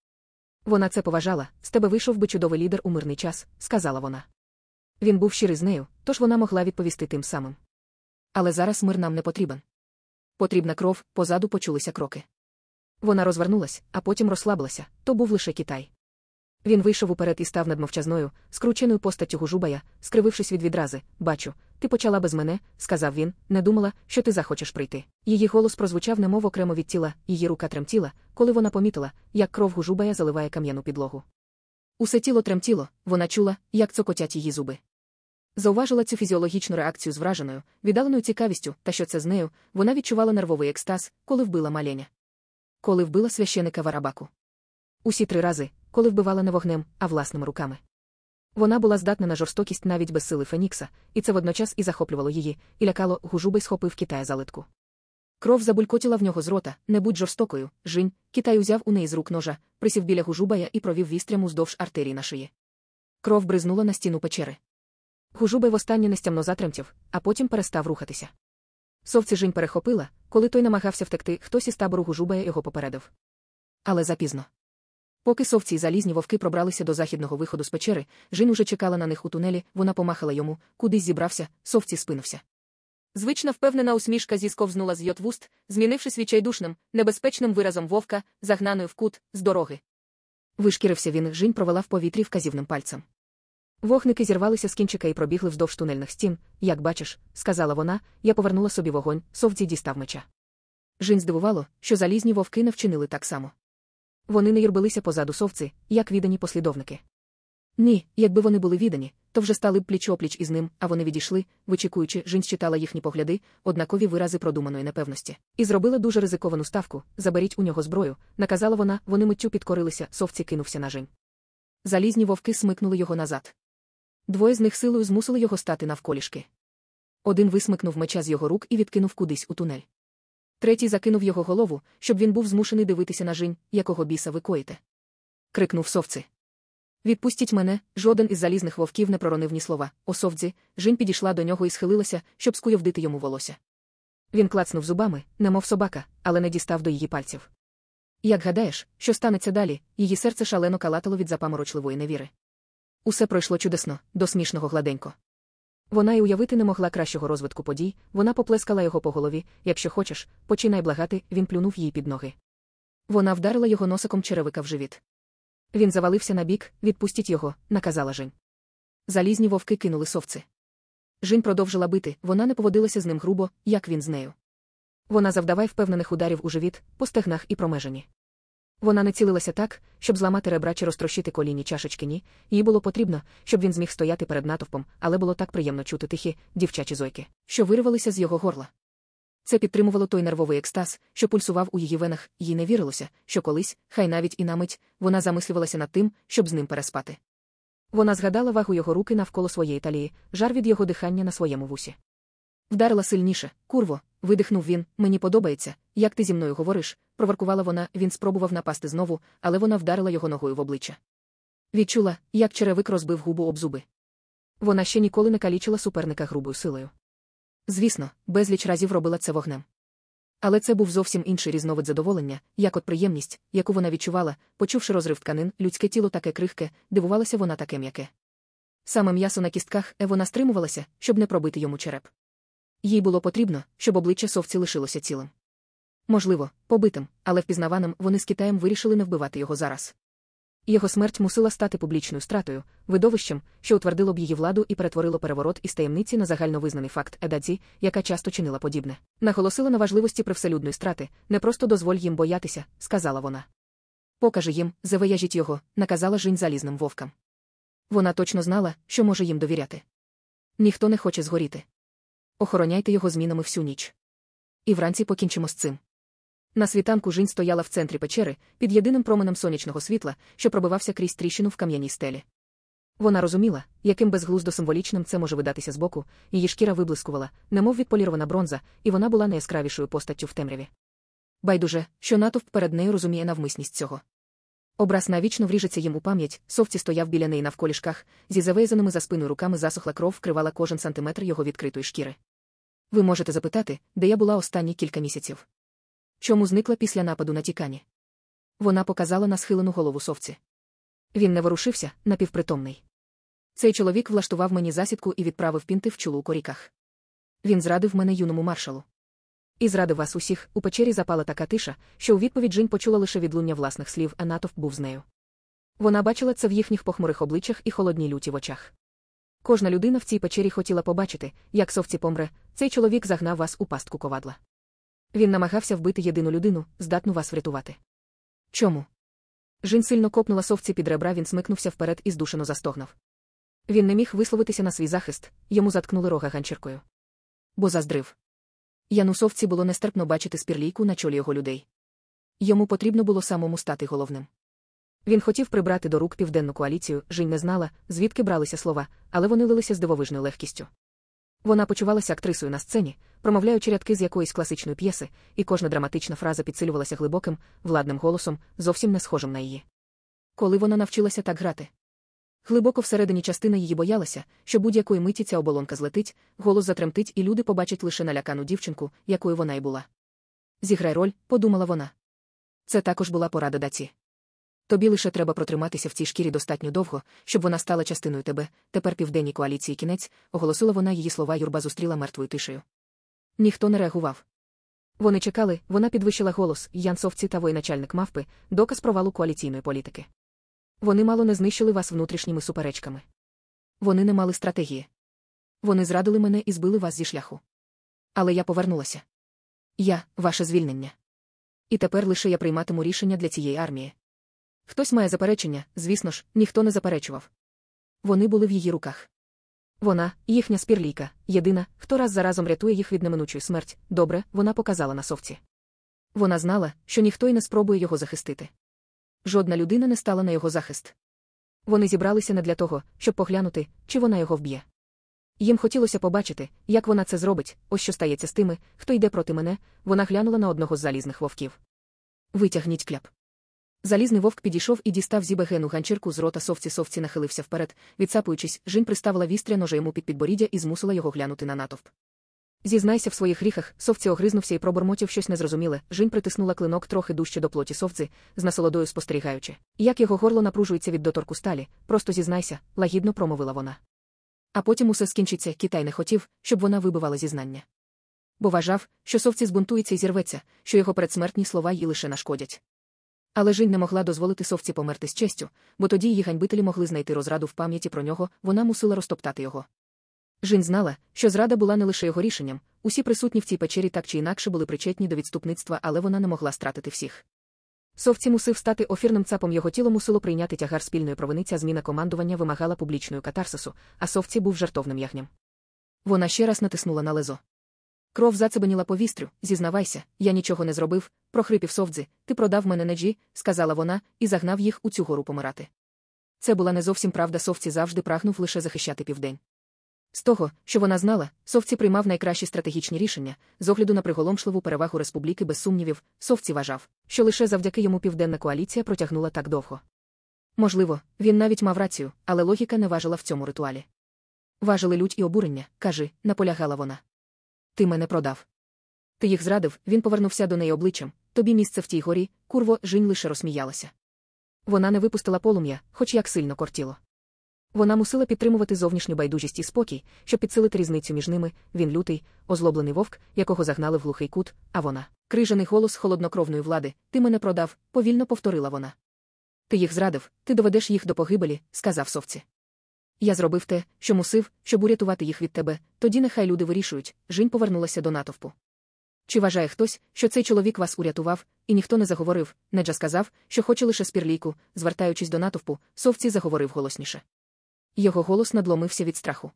Вона це поважала, з тебе вийшов би чудовий лідер у мирний час, сказала вона. Він був щирий з нею, тож вона могла відповісти тим самим. Але зараз мир нам не потрібен. Потрібна кров, позаду почулися кроки. Вона розвернулась, а потім розслабилася то був лише Китай. Він вийшов уперед і став над мовчазною, скрученою постаттю гужубая, скривившись від відрази. Бачу, ти почала без мене, сказав він, не думала, що ти захочеш прийти. Її голос прозвучав немов окремо від тіла, її рука тремтіла, коли вона помітила, як кров гужубая заливає кам'яну підлогу. Усе тіло тремтіло, вона чула, як цокотять її зуби. Зауважила цю фізіологічну реакцію з враженою, віддаленою цікавістю, та що це з нею, вона відчувала нервовий екстаз, коли вбила маленя. Коли вбила священика Варабаку. Усі три рази, коли вбивала не вогнем, а власними руками. Вона була здатна на жорстокість навіть без сили Фенікса, і це водночас і захоплювало її, і лякало гужубий схопив Китая за литку. Кров забулькотіла в нього з рота, не будь жорстокою, жінь, Китай узяв у неї з рук ножа, присів біля гужубая і провів вістрям уздовж артерії на шиї. Кров бризнула на стіну печери. Гужубай востаннє нестямно затремтів, а потім перестав рухатися. Совці жінь перехопила, коли той намагався втекти, хтось із табору гужубая його попередив. Але запізно. Поки совці й залізні вовки пробралися до західного виходу з печери, Жін уже чекала на них у тунелі, вона помахала йому, кудись зібрався, совці спинився. Звична впевнена усмішка зісковзнула з йот вуст, змінившись відчайдушним, небезпечним виразом вовка, загнаною в кут, з дороги. Вишкірився він, Жінь провела в повітрі вказівним пальцем. Вогники зірвалися з кінчика і пробігли вздовж тунельних стін. Як бачиш, сказала вона, я повернула собі вогонь, совці дістав меча. Жінь здивувало, що залізні вовки не вчинили так само. Вони не юрбилися позаду совці, як віддані послідовники. Ні, якби вони були віддані, то вже стали б пліч опліч із ним, а вони відійшли, вичікуючи, жінь читала їхні погляди, однакові вирази продуманої непевності. І зробила дуже ризиковану ставку заберіть у нього зброю, наказала вона, вони миттю підкорилися, совці кинувся на жінь. Залізні вовки смикнули його назад. Двоє з них силою змусили його стати навколішки. Один висмикнув меча з його рук і відкинув кудись у тунель. Третій закинув його голову, щоб він був змушений дивитися на жінь, якого біса ви коїте. Крикнув совці. Відпустіть мене, жоден із залізних вовків не проронив ні слова. О совдзі, жінь підійшла до нього і схилилася, щоб скуйовдити йому волосся. Він клацнув зубами, немов собака, але не дістав до її пальців. Як гадаєш, що станеться далі, її серце шалено калатало від запаморочливої невіри. Усе пройшло чудесно, до смішного гладенько. Вона й уявити не могла кращого розвитку подій, вона поплескала його по голові, якщо хочеш, починай благати, він плюнув їй під ноги. Вона вдарила його носиком черевика в живіт. Він завалився на бік, відпустіть його, наказала Жень. Залізні вовки кинули совці. Жінь продовжила бити, вона не поводилася з ним грубо, як він з нею. Вона завдавай впевнених ударів у живіт, по стегнах і промежені. Вона не цілилася так, щоб зламати ребра чи розтрощити коліні чашечки ні, їй було потрібно, щоб він зміг стояти перед натовпом, але було так приємно чути тихі, дівчачі зойки, що вирвалися з його горла. Це підтримувало той нервовий екстаз, що пульсував у її венах, їй не вірилося, що колись, хай навіть і на мить, вона замислювалася над тим, щоб з ним переспати. Вона згадала вагу його руки навколо своєї талії, жар від його дихання на своєму вусі. Вдарила сильніше, курво, видихнув він, мені подобається, як ти зі мною говориш, проворкувала вона, він спробував напасти знову, але вона вдарила його ногою в обличчя. Відчула, як черевик розбив губу об зуби. Вона ще ніколи не калічила суперника грубою силою. Звісно, безліч разів робила це вогнем. Але це був зовсім інший різновид задоволення, як от приємність, яку вона відчувала, почувши розрив тканин, людське тіло таке крихке, дивувалася вона таке м'яке. Саме м'ясо на кістках е, вона стримувалася, щоб не пробити йому череп. Їй було потрібно, щоб обличчя совці лишилося цілим. Можливо, побитим, але впізнаваним вони з Китаєм вирішили не вбивати його зараз. Його смерть мусила стати публічною стратою, видовищем, що утвердило б її владу і перетворило переворот із таємниці на загальновизнаний факт Едадзі, яка часто чинила подібне. Наголосила на важливості привселюдної страти, не просто дозволь їм боятися, сказала вона. Покажи їм, завияжіть його, наказала жінь залізним вовкам. Вона точно знала, що може їм довіряти. Ніхто не хоче згоріти. Охороняйте його змінами всю ніч. І вранці покінчимо з цим. На світанку жінь стояла в центрі печери, під єдиним променем сонячного світла, що пробивався крізь тріщину в кам'яній стелі. Вона розуміла, яким безглуздо символічним це може видатися збоку, її шкіра виблискувала, немов відполірована бронза, і вона була найяскравішою постаттю в темряві. Байдуже, що натовп перед нею розуміє навмисність цього. Образ навічно вріжеться їм у пам'ять, совці стояв біля неї навколішках, зі завезаними за спиною руками засохла кров вкривала кожен сантиметр його відкритої шкіри. Ви можете запитати, де я була останні кілька місяців. Чому зникла після нападу на тікані? Вона показала на схилену голову совці. Він не ворушився, напівпритомний. Цей чоловік влаштував мені засідку і відправив пінти в чулу у коріках. Він зрадив мене юному маршалу. І зрадив вас усіх, у печері запала така тиша, що у відповідь Джин почула лише відлуння власних слів, а натовп був з нею. Вона бачила це в їхніх похмурих обличчях і холодній люті в очах. Кожна людина в цій печері хотіла побачити, як совці помре, цей чоловік загнав вас у пастку ковадла. Він намагався вбити єдину людину, здатну вас врятувати. Чому? Жін сильно копнула совці під ребра, він смикнувся вперед і здушено застогнав. Він не міг висловитися на свій захист, йому заткнули рога ганчіркою. Бо заздрив. Янусовці було нестерпно бачити спірлійку на чолі його людей. Йому потрібно було самому стати головним. Він хотів прибрати до рук південну коаліцію, Жінь не знала, звідки бралися слова, але вони лилися з дивовижною легкістю. Вона почувалася актрисою на сцені, промовляючи рядки з якоїсь класичної п'єси, і кожна драматична фраза підсилювалася глибоким, владним голосом, зовсім не схожим на її. Коли вона навчилася так грати. Глибоко всередині частина її боялася, що будь-якої миті ця оболонка злетить, голос затремтить, і люди побачать лише налякану дівчинку, якою вона й була. Зіграй роль, подумала вона. Це також була порада даці. Тобі лише треба протриматися в цій шкірі достатньо довго, щоб вона стала частиною тебе. Тепер південній коаліції кінець, оголосила вона її слова, юрба зустріла мертвою тишею. Ніхто не реагував. Вони чекали, вона підвищила голос, янсовці та воєначальник мавпи, доказ провалу коаліційної політики. Вони мало не знищили вас внутрішніми суперечками. Вони не мали стратегії. Вони зрадили мене і збили вас зі шляху. Але я повернулася. Я, ваше звільнення. І тепер лише я прийматиму рішення для цієї армії. Хтось має заперечення, звісно ж, ніхто не заперечував. Вони були в її руках. Вона, їхня спірлійка, єдина, хто раз за разом рятує їх від неминучої смерть, добре, вона показала на совці. Вона знала, що ніхто й не спробує його захистити. Жодна людина не стала на його захист. Вони зібралися не для того, щоб поглянути, чи вона його вб'є. Їм хотілося побачити, як вона це зробить, ось що стається з тими, хто йде проти мене, вона глянула на одного з залізних вовків. Витягніть кляп. Залізний вовк підійшов і дістав зібегену ганчірку з рота совці совці нахилився вперед, відсапуючись, жінь приставила вістря ножа йому під підборіддя і змусила його глянути на натовп. Зізнайся в своїх гріхах, совці огризнувся і пробормотів щось незрозуміле. Жінь притиснула клинок трохи дужче до плоті совці, з насолодою спостерігаючи. Як його горло напружується від доторку сталі, просто зізнайся, лагідно промовила вона. А потім усе скінчиться, китай не хотів, щоб вона вибивала зізнання. Бо вважав, що совці збунтується і зірветься, що його передсмертні слова їй лише нашкодять. Але Жінь не могла дозволити совці померти з честю, бо тоді її ганьбителі могли знайти розраду в пам'яті про нього, вона мусила розтоптати його. Жінь знала, що зрада була не лише його рішенням, усі присутні в цій печері так чи інакше були причетні до відступництва, але вона не могла стратити всіх. Совці мусив стати офірним цапом його тіло мусило прийняти тягар спільної провини. Ця зміна командування вимагала публічної катарсису, а совці був жартовним ягням. Вона ще раз натиснула на лезо. Кров зацебеніла повістрю, зізнавайся, я нічого не зробив, прохрипів совдзи, ти продав мене неджі, сказала вона, і загнав їх у цю гору помирати. Це була не зовсім правда, совці завжди прагнув лише захищати південь. З того, що вона знала, совці приймав найкращі стратегічні рішення, з огляду на приголомшливу перевагу республіки без сумнівів, совці вважав, що лише завдяки йому південна коаліція протягнула так довго. Можливо, він навіть мав рацію, але логіка не важила в цьому ритуалі. Важили лють і обурення, кажи, наполягала вона. Ти мене продав. Ти їх зрадив, він повернувся до неї обличчям. Тобі місце в тій горі, курво, жінь лише розсміялася. Вона не випустила полум'я, хоч як сильно кортіло. Вона мусила підтримувати зовнішню байдужість і спокій, щоб підсилити різницю між ними. Він лютий, озлоблений вовк, якого загнали в глухий кут, а вона, крижаний голос холоднокровної влади, ти мене продав, повільно повторила вона. Ти їх зрадив, ти доведеш їх до погибелі, сказав совці. Я зробив те, що мусив, щоб урятувати їх від тебе, тоді нехай люди вирішують. Жінь повернулася до натовпу. Чи вважає хтось, що цей чоловік вас урятував, і ніхто не заговорив, Неджа сказав, що хоче лише спірлійку, звертаючись до натовпу, совці заговорив голосніше. Його голос надломився від страху.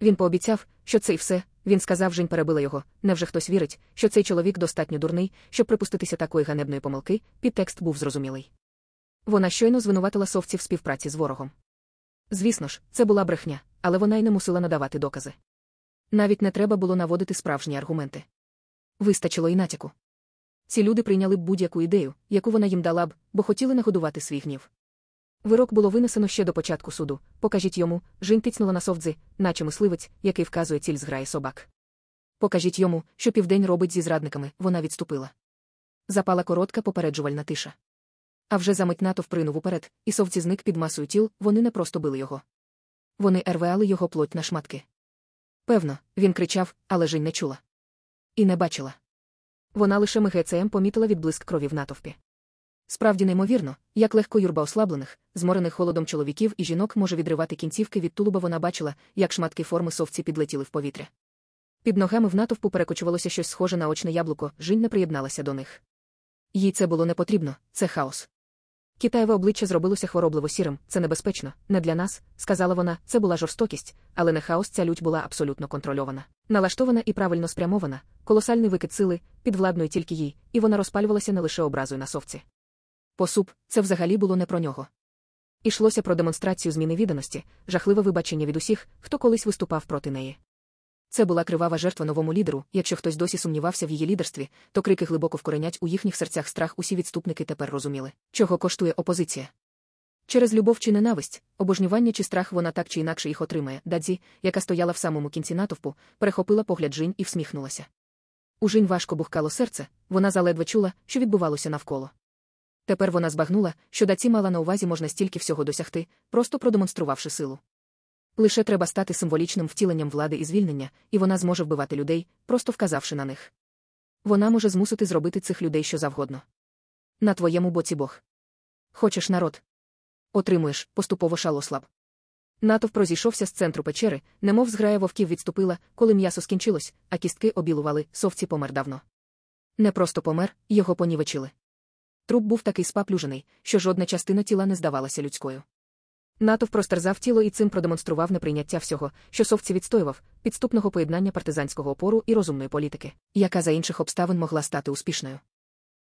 Він пообіцяв, що це й все, він сказав, Жень перебила його. Невже хтось вірить, що цей чоловік достатньо дурний, щоб припуститися такої ганебної помилки, підтекст був зрозумілий. Вона щойно звинуватила совці в співпраці з ворогом. Звісно ж, це була брехня, але вона й не мусила надавати докази. Навіть не треба було наводити справжні аргументи. Вистачило й натяку. ці люди прийняли б будь-яку ідею, яку вона їм дала б, бо хотіли нагодувати свій гнів. Вирок було винесено ще до початку суду. Покажіть йому, Жінь тицнула на совдзи, наче мисливець, який вказує ціль зграї собак. Покажіть йому, що південь робить зі зрадниками, вона відступила. Запала коротка попереджувальна тиша. А вже за мить натовп принув уперед, і совці зник під масою тіл, вони не просто били його. Вони ервеали його плоть на шматки. Певно, він кричав, але Жінь не чула. І не бачила. Вона лише мигецеєм помітила відблиск крові в натовпі. Справді неймовірно, як легко юрба ослаблених, зморених холодом чоловіків і жінок може відривати кінцівки від тулуба вона бачила, як шматки форми совці підлетіли в повітря. Під ногами в натовпу перекочувалося щось схоже на очне яблуко, Жінь не приєдналася до них. Їй це було не потрібно, це хаос. Китаєве обличчя зробилося хворобливо сірим, це небезпечно, не для нас, сказала вона, це була жорстокість, але не хаос ця лють була абсолютно контрольована. Налаштована і правильно спрямована, колосальний викид сили, підвладної тільки їй, і вона розпалювалася не лише образою на совці. Посуп, це взагалі було не про нього. Ішлося про демонстрацію зміни відданості, жахливе вибачення від усіх, хто колись виступав проти неї. Це була кривава жертва новому лідеру. Якщо хтось досі сумнівався в її лідерстві, то крики глибоко вкоренять у їхніх серцях страх. Усі відступники тепер розуміли, чого коштує опозиція. Через любов чи ненависть, обожнювання чи страх вона так чи інакше їх отримає. Дадзі, яка стояла в самому кінці натовпу, перехопила погляд Жінь і всміхнулася. У Жінь важко бухкало серце, вона заледве чула, що відбувалося навколо. Тепер вона збагнула, що даці мала на увазі можна стільки всього досягти, просто продемонструвавши силу. Лише треба стати символічним втіленням влади і звільнення, і вона зможе вбивати людей, просто вказавши на них. Вона може змусити зробити цих людей що завгодно. На твоєму боці Бог. Хочеш народ? Отримуєш, поступово шалослаб. Натовп розійшовся з центру печери, немов зграя вовків відступила, коли м'ясо скінчилось, а кістки обілували, совці помер давно. Не просто помер, його понівечили. Труп був такий спаплюжений, що жодна частина тіла не здавалася людською. Натов простерзав тіло і цим продемонстрував неприйняття всього, що совці відстоював, підступного поєднання партизанського опору і розумної політики, яка за інших обставин могла стати успішною.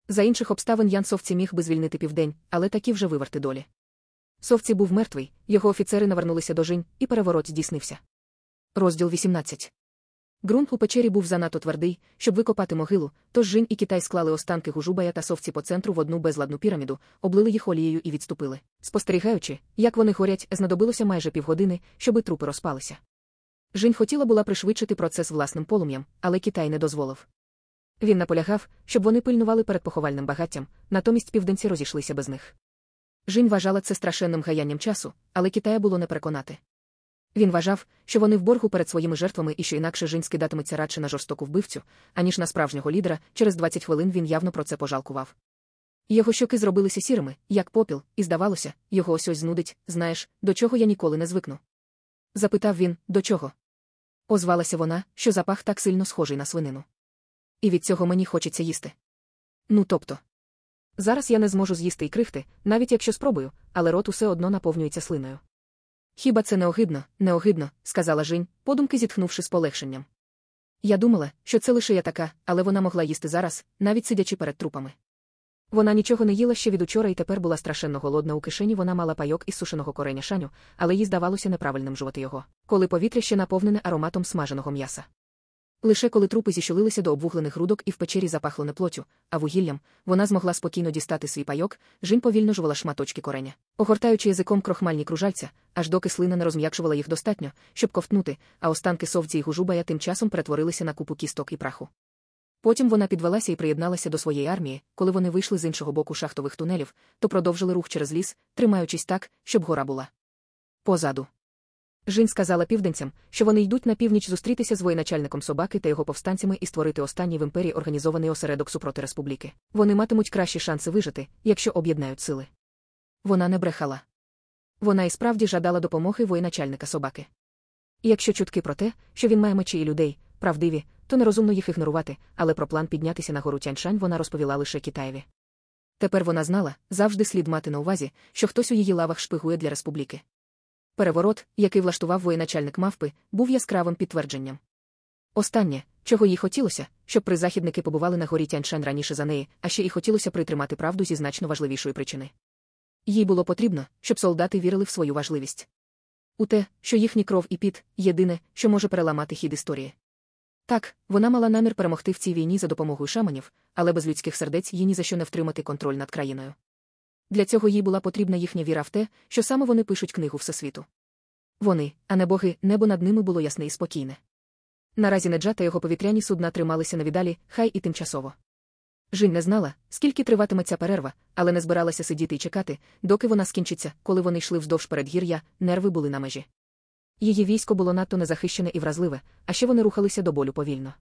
За інших обставин Ян Совці міг би звільнити південь, але такі вже виверти долі. Совці був мертвий, його офіцери навернулися до жінь, і переворот здійснився. Розділ 18 Ґрунт у печері був занадто твердий, щоб викопати могилу, тож Жінь і Китай склали останки гужубая та совці по центру в одну безладну піраміду, облили їх олією і відступили. Спостерігаючи, як вони горять, знадобилося майже півгодини, щоби трупи розпалися. Жінь хотіла була пришвидшити процес власним полум'ям, але Китай не дозволив. Він наполягав, щоб вони пильнували перед поховальним багаттям, натомість південці розійшлися без них. Жінь вважала це страшенним гаянням часу, але Китая було не переконати. Він вважав, що вони в боргу перед своїми жертвами і що інакше Жінь скидатиметься радше на жорстоку вбивцю, аніж на справжнього лідера, через 20 хвилин він явно про це пожалкував. Його щоки зробилися сірими, як попіл, і здавалося, його ось ось знудить, знаєш, до чого я ніколи не звикну. Запитав він, до чого? Озвалася вона, що запах так сильно схожий на свинину. І від цього мені хочеться їсти. Ну тобто. Зараз я не зможу з'їсти й крихти, навіть якщо спробую, але рот усе одно наповнюється слиною. Хіба це не огидно, не огидно, сказала Жінь, подумки зітхнувши з полегшенням. Я думала, що це лише я така, але вона могла їсти зараз, навіть сидячи перед трупами. Вона нічого не їла ще від учора і тепер була страшенно голодна у кишені. Вона мала пайок із сушеного кореня шаню, але їй здавалося неправильним жувати його, коли повітря ще наповнене ароматом смаженого м'яса. Лише коли трупи зіщулилися до обвуглених грудок і в печері запахло не плотю, а вугіллям, вона змогла спокійно дістати свій пайок, жінь повільно жувала шматочки кореня, огортаючи язиком крохмальні кружальця, аж доки слина не розм'якшувала їх достатньо, щоб ковтнути, а останки совці й гужубая тим часом перетворилися на купу кісток і праху. Потім вона підвелася і приєдналася до своєї армії, коли вони вийшли з іншого боку шахтових тунелів, то продовжили рух через ліс, тримаючись так, щоб гора була позаду. Жінь сказала південцям, що вони йдуть на північ зустрітися з воєначальником собаки та його повстанцями і створити останній в імперії організований осередок супроти республіки. Вони матимуть кращі шанси вижити, якщо об'єднають сили. Вона не брехала. Вона і справді жадала допомоги воєначальника собаки. І якщо чутки про те, що він має мечі і людей, правдиві, то нерозумно їх ігнорувати, але про план піднятися на гору Тяньшань вона розповіла лише Китаєві. Тепер вона знала, завжди слід мати на увазі, що хтось у її лавах шпигує для республіки. Переворот, який влаштував воєначальник мавпи, був яскравим підтвердженням. Останнє, чого їй хотілося, щоб призахідники побували на горі Тяньшань раніше за неї, а ще й хотілося притримати правду зі значно важливішої причини. Їй було потрібно, щоб солдати вірили в свою важливість. У те, що їхні кров і піт єдине, що може переламати хід історії. Так, вона мала намір перемогти в цій війні за допомогою шаманів, але без людських сердець їй ні за що не втримати контроль над країною. Для цього їй була потрібна їхня віра в те, що саме вони пишуть книгу Всесвіту. Вони, а не боги, небо над ними було ясне і спокійне. Наразі Неджа та його повітряні судна трималися на віддалі, хай і тимчасово. Жінь не знала, скільки триватиме ця перерва, але не збиралася сидіти і чекати, доки вона скінчиться, коли вони йшли вздовж передгір'я, нерви були на межі. Її військо було надто незахищене і вразливе, а ще вони рухалися до болю повільно.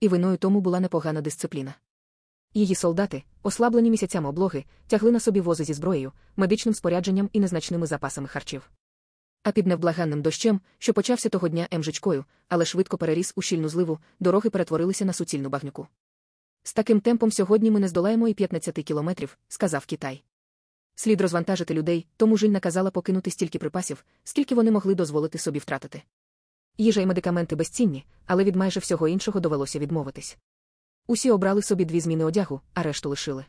І виною тому була непогана дисципліна. Її солдати, ослаблені місяцями облоги, тягли на собі вози зі зброєю, медичним спорядженням і незначними запасами харчів. А під невблаганним дощем, що почався того дня емжичкою, але швидко переріс у щільну зливу, дороги перетворилися на суцільну багнюку. З таким темпом сьогодні ми не здолаємо і 15 кілометрів, сказав Китай. Слід розвантажити людей, тому Жінь наказала покинути стільки припасів, скільки вони могли дозволити собі втратити. Їжа і медикаменти безцінні, але від майже всього іншого довелося відмовитись. Усі обрали собі дві зміни одягу, а решту лишили.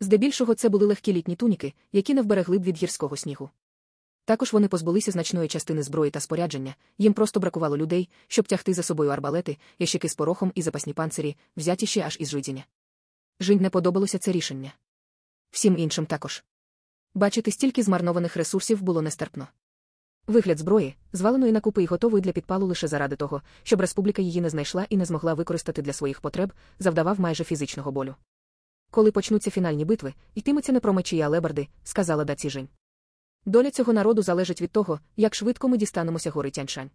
Здебільшого це були легкі літні туніки, які не вберегли б від гірського снігу. Також вони позбулися значної частини зброї та спорядження, їм просто бракувало людей, щоб тягти за собою арбалети, ящики з порохом і запасні панцирі, взяті ще аж із жидіння. Жінь не подобалося це рішення. Всім іншим також. Бачити стільки змарнованих ресурсів було нестерпно. Вигляд зброї, зваленої на купи і готової для підпалу лише заради того, щоб республіка її не знайшла і не змогла використати для своїх потреб, завдавав майже фізичного болю. Коли почнуться фінальні битви, йтиметься не про мечі і алебарди, сказала Даці Жінь. Доля цього народу залежить від того, як швидко ми дістанемося гори Тяньшань.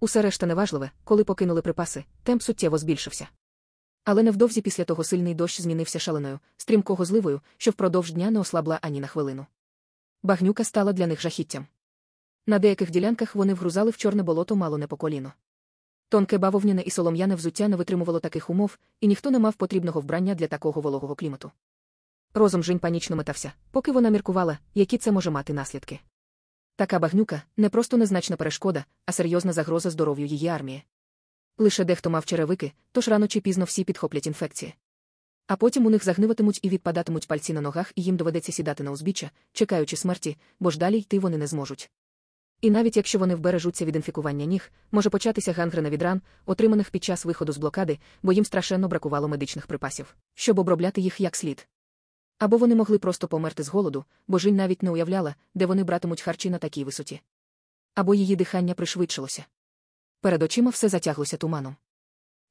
Усе решта неважливе, коли покинули припаси, темп суттєво збільшився. Але невдовзі після того сильний дощ змінився шаленою, стрімкого зливою, що впродовж дня не ослабла ані на хвилину. Багнюка стала для них жахіттям. На деяких ділянках вони вгрузали в чорне болото мало не по коліно. Тонке бавовняне і солом'яне взуття не витримувало таких умов, і ніхто не мав потрібного вбрання для такого вологого клімату. Розум Жінь панічно метався, поки вона міркувала, які це може мати наслідки. Така багнюка не просто незначна перешкода, а серйозна загроза здоров'ю її армії. Лише дехто мав черевики, тож рано чи пізно всі підхоплять інфекції. А потім у них загниватимуть і відпадатимуть пальці на ногах, і їм доведеться сідати на узбіччя, чекаючи смерті, бо ж далі йти вони не зможуть. І навіть якщо вони вбережуться від інфікування ніг, може початися гангрена від ран, отриманих під час виходу з блокади, бо їм страшенно бракувало медичних припасів, щоб обробляти їх як слід. Або вони могли просто померти з голоду, бо Жінь навіть не уявляла, де вони братимуть харчі на такій висоті. Або її дихання пришвидшилося. Перед очима все затяглося туманом.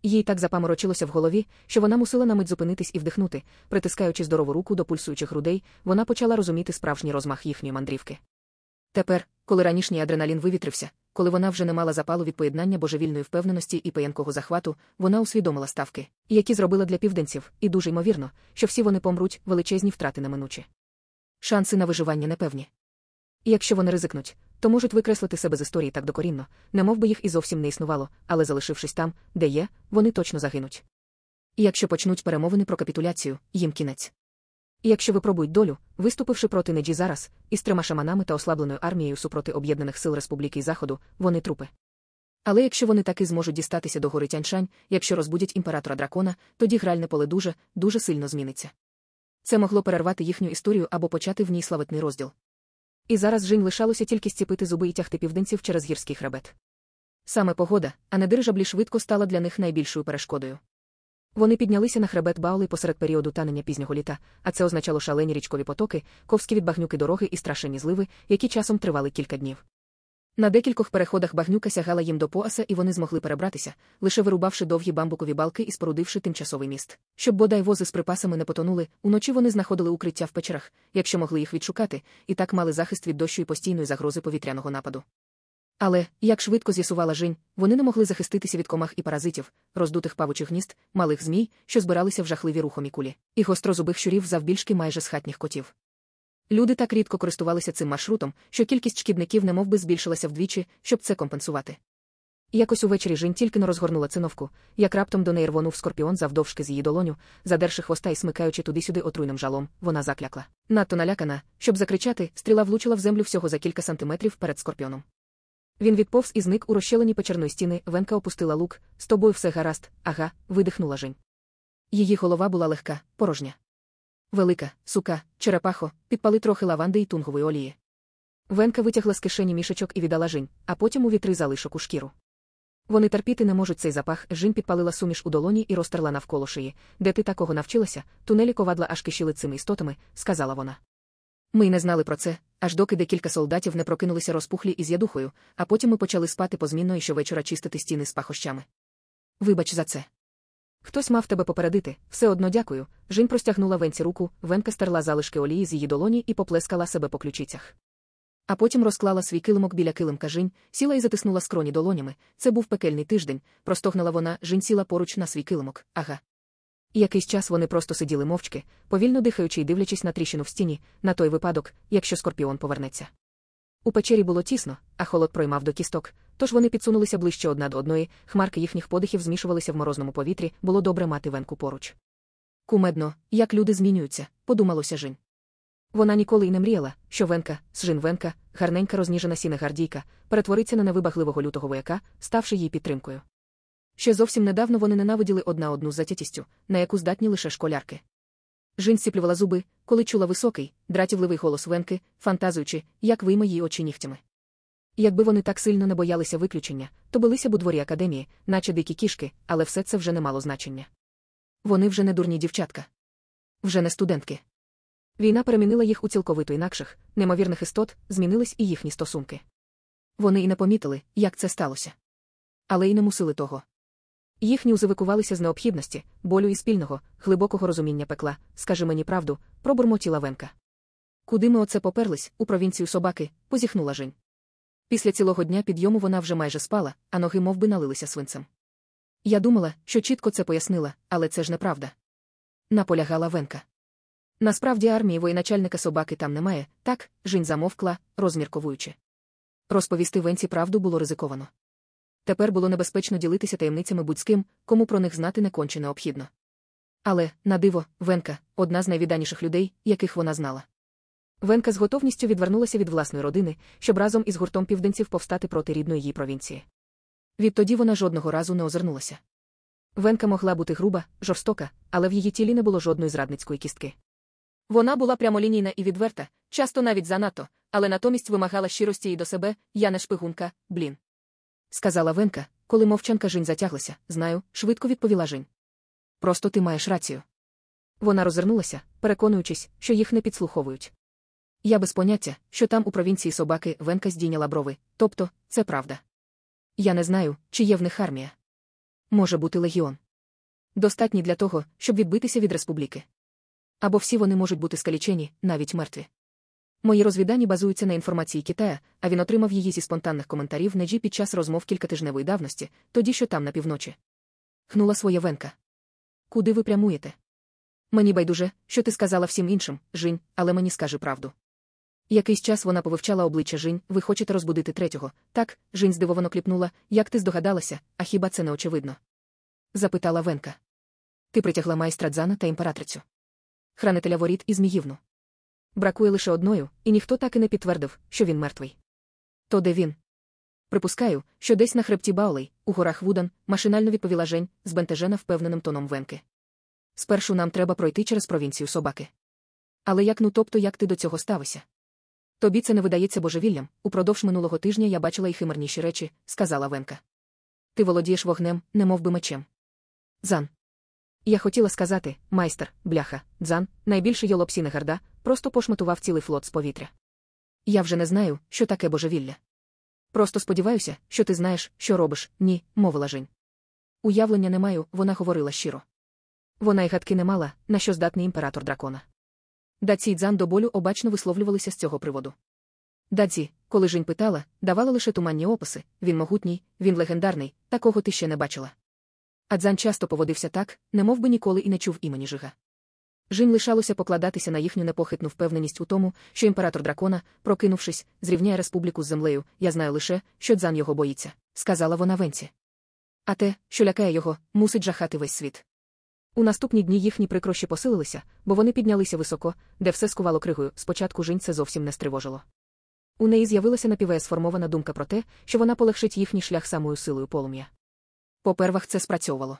Їй так запаморочилося в голові, що вона мусила на мить зупинитись і вдихнути, притискаючи здорову руку до пульсуючих грудей, вона почала розуміти справжній розмах їхньої мандрівки. Тепер, коли ранішній адреналін вивітрився, коли вона вже не мала запалу від поєднання божевільної впевненості і паянкого захвату, вона усвідомила ставки, які зробила для південців, і дуже ймовірно, що всі вони помруть, величезні втрати неминучі. Шанси на виживання непевні. І якщо вони ризикнуть, то можуть викреслити себе з історії так докорінно, немов би їх і зовсім не існувало, але залишившись там, де є, вони точно загинуть. І якщо почнуть перемовини про капітуляцію, їм кінець. І якщо випробують долю, виступивши проти Неджі зараз, із трьома шаманами та ослабленою армією супроти об'єднаних сил Республіки Заходу, вони трупи. Але якщо вони таки зможуть дістатися до гори Тяньшань, якщо розбудять імператора дракона, тоді гральне поле дуже, дуже сильно зміниться. Це могло перервати їхню історію або почати в ній славетний розділ. І зараз Жінь лишалося тільки зціпити зуби і тягти південців через гірський хребет. Саме погода, а не дирижаблі швидко стала для них найбільшою перешкодою. Вони піднялися на хребет Баули посеред періоду танення пізнього літа, а це означало шалені річкові потоки, ковські від багнюки дороги і страшенні зливи, які часом тривали кілька днів. На декількох переходах багнюка сягала їм до поаса, і вони змогли перебратися, лише вирубавши довгі бамбукові балки і спорудивши тимчасовий міст. Щоб бодай вози з припасами не потонули, уночі вони знаходили укриття в печерах, якщо могли їх відшукати, і так мали захист від дощу і постійної загрози повітряного нападу. Але, як швидко з'ясувала Жінь, вони не могли захиститися від комах і паразитів, роздутих павучих гнізд, малих змій, що збиралися в жахливі рухомі кулі, і гострозубих щурів завбільшки майже з хатніх котів. Люди так рідко користувалися цим маршрутом, що кількість шкідників немов би збільшилася вдвічі, щоб це компенсувати. Якось увечері Жінь тільки не розгорнула циновку, як раптом до неї рвонув скорпіон завдовжки з її долоню, задерши хвоста і смикаючи туди-сюди отруйним жалом, вона заклякла. Надто налякана, щоб закричати, стріла влучила в землю всього за кілька сантиметрів перед скорпіоном. Він відповз і зник у розщеленій печерної стіни, Венка опустила лук, з тобою все гаразд, ага, видихнула Жень. Її голова була легка, порожня. Велика, сука, черепахо, підпали трохи лаванди і тунгової олії. Венка витягла з кишені мішечок і віддала Жень, а потім у вітри залишок у шкіру. Вони терпіти не можуть цей запах. Жінь підпалила суміш у долоні і розтерла навколо шиї. Де ти такого навчилася, тунелі ковадла аж кишіли цими істотами, сказала вона. Ми й не знали про це, аж доки декілька солдатів не прокинулися розпухлі із ядухою, а потім ми почали спати позмінно і щовечора чистити стіни з пахощами. Вибач за це. Хтось мав тебе попередити, все одно дякую. Жінь простягнула венці руку, венка стерла залишки олії з її долоні і поплескала себе по ключицях. А потім розклала свій килимок біля килимка Жінь, сіла і затиснула скроні долонями. Це був пекельний тиждень, простогнала вона, Жінь сіла поруч на свій килимок, ага. І якийсь час вони просто сиділи мовчки, повільно дихаючи й дивлячись на тріщину в стіні, на той випадок, якщо скорпіон повернеться. У печері було тісно, а холод проймав до кісток, тож вони підсунулися ближче одна до одної, хмарки їхніх подихів змішувалися в морозному повітрі, було добре мати венку поруч. Кумедно, як люди змінюються, подумалося Жінь. Вона ніколи й не мріяла, що Венка, Сжин Венка, гарненька розніжена сінегардійка, перетвориться на невибагливого лютого вояка, ставши їй підтримкою. Ще зовсім недавно вони ненавиділи одна одну затятістю, на яку здатні лише школярки. Жін сіплювала зуби, коли чула високий, дратівливий голос Венки, фантазуючи, як вийме її очі нігтями. Якби вони так сильно не боялися виключення, то билися б у дворі академії, наче дикі кішки, але все це вже не мало значення. Вони вже не дурні дівчатка. Вже не студентки. Війна перемінила їх у цілковито інакших, неймовірних істот, змінились і їхні стосунки. Вони і не помітили, як це сталося. Але й не мусили того. Їхні узивикувалися з необхідності, болю і спільного, глибокого розуміння пекла, скажи мені правду, пробурмотіла Венка. Куди ми оце поперлись, у провінцію собаки, позіхнула Жень. Після цілого дня підйому вона вже майже спала, а ноги мов би, налилися свинцем. Я думала, що чітко це пояснила, але це ж неправда. Наполягала Венка. Насправді армії воєначальника собаки там немає, так, Жінь замовкла, розмірковуючи. Розповісти Венці правду було ризиковано. Тепер було небезпечно ділитися таємницями будь з ким, кому про них знати не конче необхідно. Але, на диво, Венка одна з найвіданіших людей, яких вона знала. Венка з готовністю відвернулася від власної родини, щоб разом із гуртом південців повстати проти рідної її провінції. Відтоді вона жодного разу не озирнулася. Венка могла бути груба, жорстока, але в її тілі не було жодної зрадницької кістки. Вона була прямолінійна і відверта, часто навіть занадто, але натомість вимагала щирості і до себе, я не шпигунка, блін. Сказала Венка, коли мовчанка Жінь затяглася, знаю, швидко відповіла Жінь. Просто ти маєш рацію. Вона розвернулася, переконуючись, що їх не підслуховують. Я без поняття, що там у провінції собаки Венка здійняла брови, тобто, це правда. Я не знаю, чи є в них армія. Може бути легіон. Достатній для того, щоб відбитися від республіки. Або всі вони можуть бути скалічені, навіть мертві. Мої розвідані базуються на інформації Китая, а він отримав її зі спонтанних коментарів Неджі під час розмов кількатижневої давності, тоді що там на півночі. Хнула своя венка. Куди ви прямуєте? Мені байдуже, що ти сказала всім іншим, Жінь, але мені скажи правду. Якийсь час вона повивчала обличчя Жінь, ви хочете розбудити третього. Так, Жінь здивовано кліпнула, як ти здогадалася, а хіба це не очевидно? Запитала Венка. Ти притягла майстра Дзана та імператрицю. Хранителя воріт і Зміївну. Бракує лише одною, і ніхто так і не підтвердив, що він мертвий. То де він? Припускаю, що десь на хребті Баулей, у горах Вудан, машинально відповіла Жень, збентежена впевненим тоном Венки. Спершу нам треба пройти через провінцію собаки. Але як ну тобто як ти до цього ставишся? Тобі це не видається божевіллям. Упродовж минулого тижня я бачила й химерніші речі, сказала Венка. Ти володієш вогнем, немовби мечем. Дзян. Я хотіла сказати, майстер, бляха, Дзян, найбільший йолоп Сінегарда, просто пошматував цілий флот з повітря. Я вже не знаю, що таке божевілля. Просто сподіваюся, що ти знаєш, що робиш, ні, мовила Жень. Уявлення не маю, вона говорила щиро. Вона й гадки не мала, на що здатний імператор дракона. Даці й дзан до болю обачно висловлювалися з цього приводу. Даці, коли Жень питала, давала лише туманні описи він могутній, він легендарний, такого ти ще не бачила. А дзан часто поводився так, немов би ніколи і не чув імені Жига. Жінь лишалося покладатися на їхню непохитну впевненість у тому, що імператор дракона, прокинувшись, зрівняє республіку з землею. Я знаю лише, що дзан його боїться, сказала вона венці. А те, що лякає його, мусить жахати весь світ. У наступні дні їхні прикрощі посилилися, бо вони піднялися високо, де все скувало кригою. Спочатку жінь це зовсім не стривожило. У неї з'явилася напівеє сформована думка про те, що вона полегшить їхній шлях самою силою полум'я. Попервах це спрацьовувало.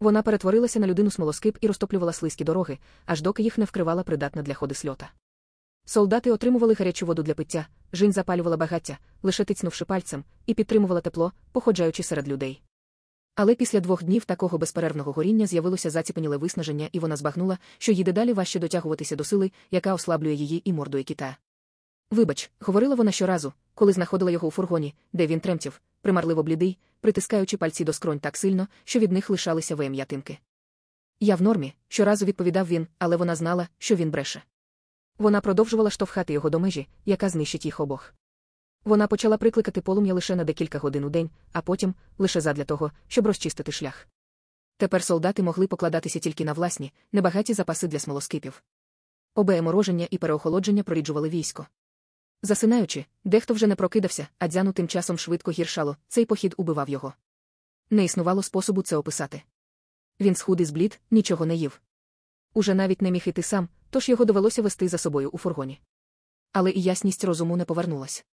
Вона перетворилася на людину смолоскип і розтоплювала слизькі дороги, аж доки їх не вкривала придатна для ходи сльота. Солдати отримували гарячу воду для пиття, Жінь запалювала багаття, лише тицнувши пальцем, і підтримувала тепло, походжаючи серед людей. Але після двох днів такого безперервного горіння з'явилося заціпеніле виснаження, і вона збагнула, що їй дедалі важче дотягуватися до сили, яка ослаблює її і мордує кита. Вибач, говорила вона щоразу, коли знаходила його у фургоні, де він тремтів, примарливо блідий, притискаючи пальці до скронь так сильно, що від них лишалися веєм'ятинки. Я в нормі, щоразу відповідав він, але вона знала, що він бреше. Вона продовжувала штовхати його до межі, яка знищить їх обох. Вона почала прикликати полум'я лише на декілька годин у день, а потім лише задля того, щоб розчистити шлях. Тепер солдати могли покладатися тільки на власні, небагаті запаси для смолоскипів. Обеє мороження і переохолодження проріджували військо. Засинаючи, дехто вже не прокидався, а дзяну тим часом швидко гіршало, цей похід убивав його. Не існувало способу це описати. Він схудий зблід, нічого не їв. Уже навіть не міг іти сам, тож його довелося вести за собою у фургоні. Але і ясність розуму не повернулась.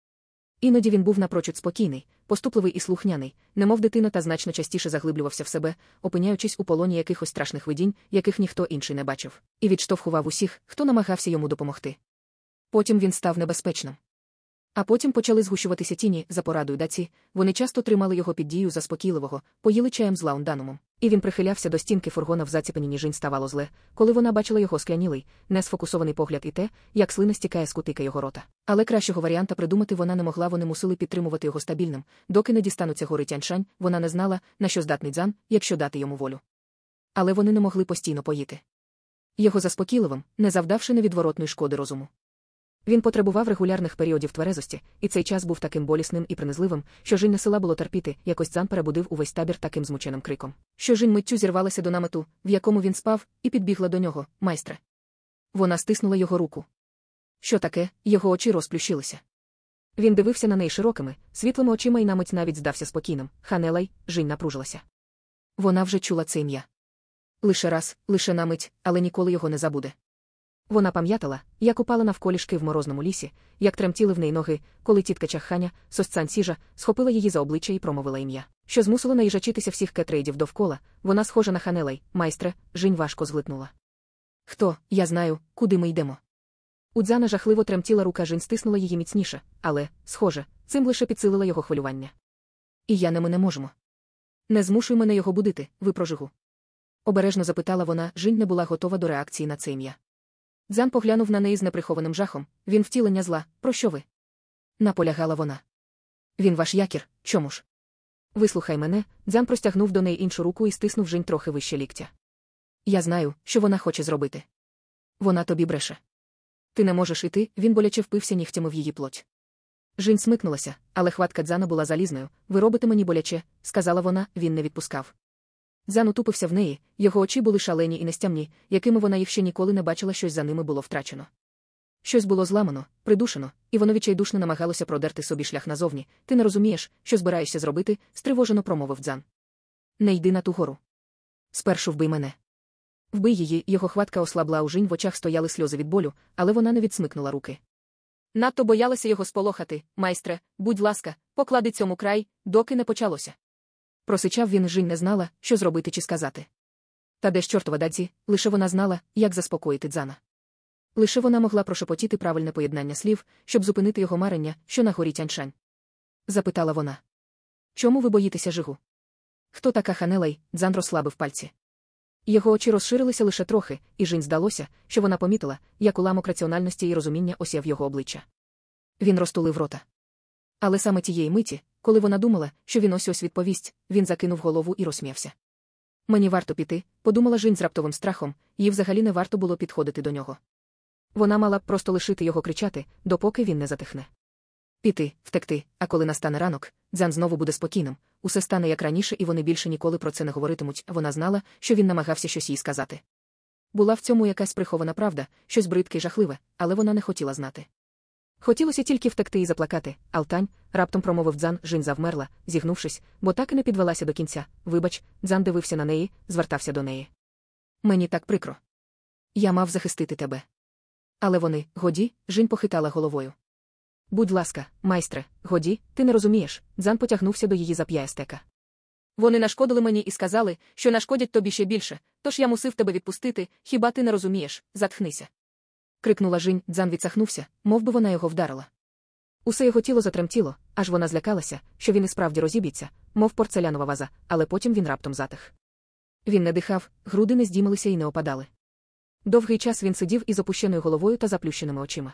Іноді він був напрочуд спокійний, поступливий і слухняний, немов дитина та значно частіше заглиблювався в себе, опиняючись у полоні якихось страшних видінь, яких ніхто інший не бачив, і відштовхував усіх, хто намагався йому допомогти. Потім він став небезпечним. А потім почали згущуватися тіні за порадою даці, вони часто тримали його під дію заспокійливого, поїли чаєм з лаунданумом. І він прихилявся до стінки фургона в заціпані ніжинь ставало зле, коли вона бачила його склянілий, несфокусований погляд і те, як слина стікає з кутика його рота. Але кращого варіанта придумати вона не могла, вони мусили підтримувати його стабільним, доки не дістануться гори тяньшань, вона не знала, на що здатний дзан, якщо дати йому волю. Але вони не могли постійно поїти. Його заспокійливим, не завдавши невідворотної шкоди розуму. Він потребував регулярних періодів тверезості, і цей час був таким болісним і принизливим, що жінь не села було терпіти, якось дзан перебудив увесь табір таким змученим криком. Що жінь миттю зірвалася до намету, в якому він спав, і підбігла до нього, майстре. Вона стиснула його руку. Що таке, його очі розплющилися. Він дивився на неї широкими, світлими очима і на мить навіть здався спокійним. Ханелай, жінь напружилася. Вона вже чула це ім'я. Лише раз, лише на мить, але ніколи його не забуде. Вона пам'ятала, як упала навколішки в морозному лісі, як тремтіли в неї ноги, коли тітка чахханя, сосцан сіжа, схопила її за обличчя і промовила ім'я, що змусило наїжачитися всіх кетрейдів довкола, вона схожа на ханелей, майстре, жінь важко зглитнула. Хто, я знаю, куди ми йдемо. У дзана жахливо тремтіла рука жінь стиснула її міцніше, але, схоже, цим лише підсилила його хвилювання. І я не ми не можемо. Не змушуй мене його будити, ви прожигу. Обережно запитала вона, жінь не була готова до реакції на це ім'я. Дзян поглянув на неї з неприхованим жахом. Він втілення зла. Про що ви? Наполягала вона. Він ваш якір, чому ж? Вислухай мене, Дзян простягнув до неї іншу руку і стиснув жінь трохи вище ліктя. Я знаю, що вона хоче зробити. Вона тобі бреше. Ти не можеш іти, він боляче впився нігтями в її плоть. Жінь смикнулася, але хватка дзана була залізною. Ви робите мені боляче, сказала вона, він не відпускав. Зан утупився в неї, його очі були шалені і нестямні, якими вона їх ще ніколи не бачила, щось за ними було втрачено. Щось було зламано, придушено, і воно відчайдушно намагалося продерти собі шлях назовні. Ти не розумієш, що збираєшся зробити, стривожено промовив дзан. Не йди на ту гору. Спершу вбий мене. Вбий її, його хватка ослабла у жінь, в очах стояли сльози від болю, але вона не відсмикнула руки. Надто боялася його сполохати, майстре, будь ласка, поклади цьому край, доки не почалося. Просичав він жінь не знала, що зробити чи сказати. Та де ж чортова даці, лише вона знала, як заспокоїти дзана. Лише вона могла прошепотіти правильне поєднання слів, щоб зупинити його марення, що на горі тяньшань. Запитала вона. Чому ви боїтеся жигу? Хто така ханелей? Дзан розслабив пальці. Його очі розширилися лише трохи, і жінь здалося, що вона помітила, як уламок раціональності і розуміння осяв його обличчя. Він розтулив рота. Але саме тієї миті, коли вона думала, що він ось ось відповість, він закинув голову і розсміявся. Мені варто піти, подумала Жінь з раптовим страхом, їй взагалі не варто було підходити до нього. Вона мала б просто лишити його кричати, допоки він не затихне. Піти, втекти, а коли настане ранок, дзян знову буде спокійним, усе стане як раніше, і вони більше ніколи про це не говоритимуть. Вона знала, що він намагався щось їй сказати. Була в цьому якась прихована правда, щось бридке й жахливе, але вона не хотіла знати. Хотілося тільки втекти і заплакати. Алтань, раптом промовив дзан, жінь завмерла, зігнувшись, бо так і не підвелася до кінця. Вибач, дзан дивився на неї, звертався до неї. Мені так прикро. Я мав захистити тебе. Але вони, годі, жінь похитала головою. Будь ласка, майстре, годі, ти не розумієш. Дзан потягнувся до її зап'ястека. Вони нашкодили мені і сказали, що нашкодять тобі ще більше, тож я мусив тебе відпустити, хіба ти не розумієш, затхнися крикнула Жінь, дзан відсахнувся, мов би вона його вдарила. Усе його тіло затремтіло, аж вона злякалася, що він і справді розіб'ється, мов порцелянова ваза, але потім він раптом затих. Він не дихав, груди не здіймалися і не опадали. Довгий час він сидів із опущеною головою та заплющеними очима.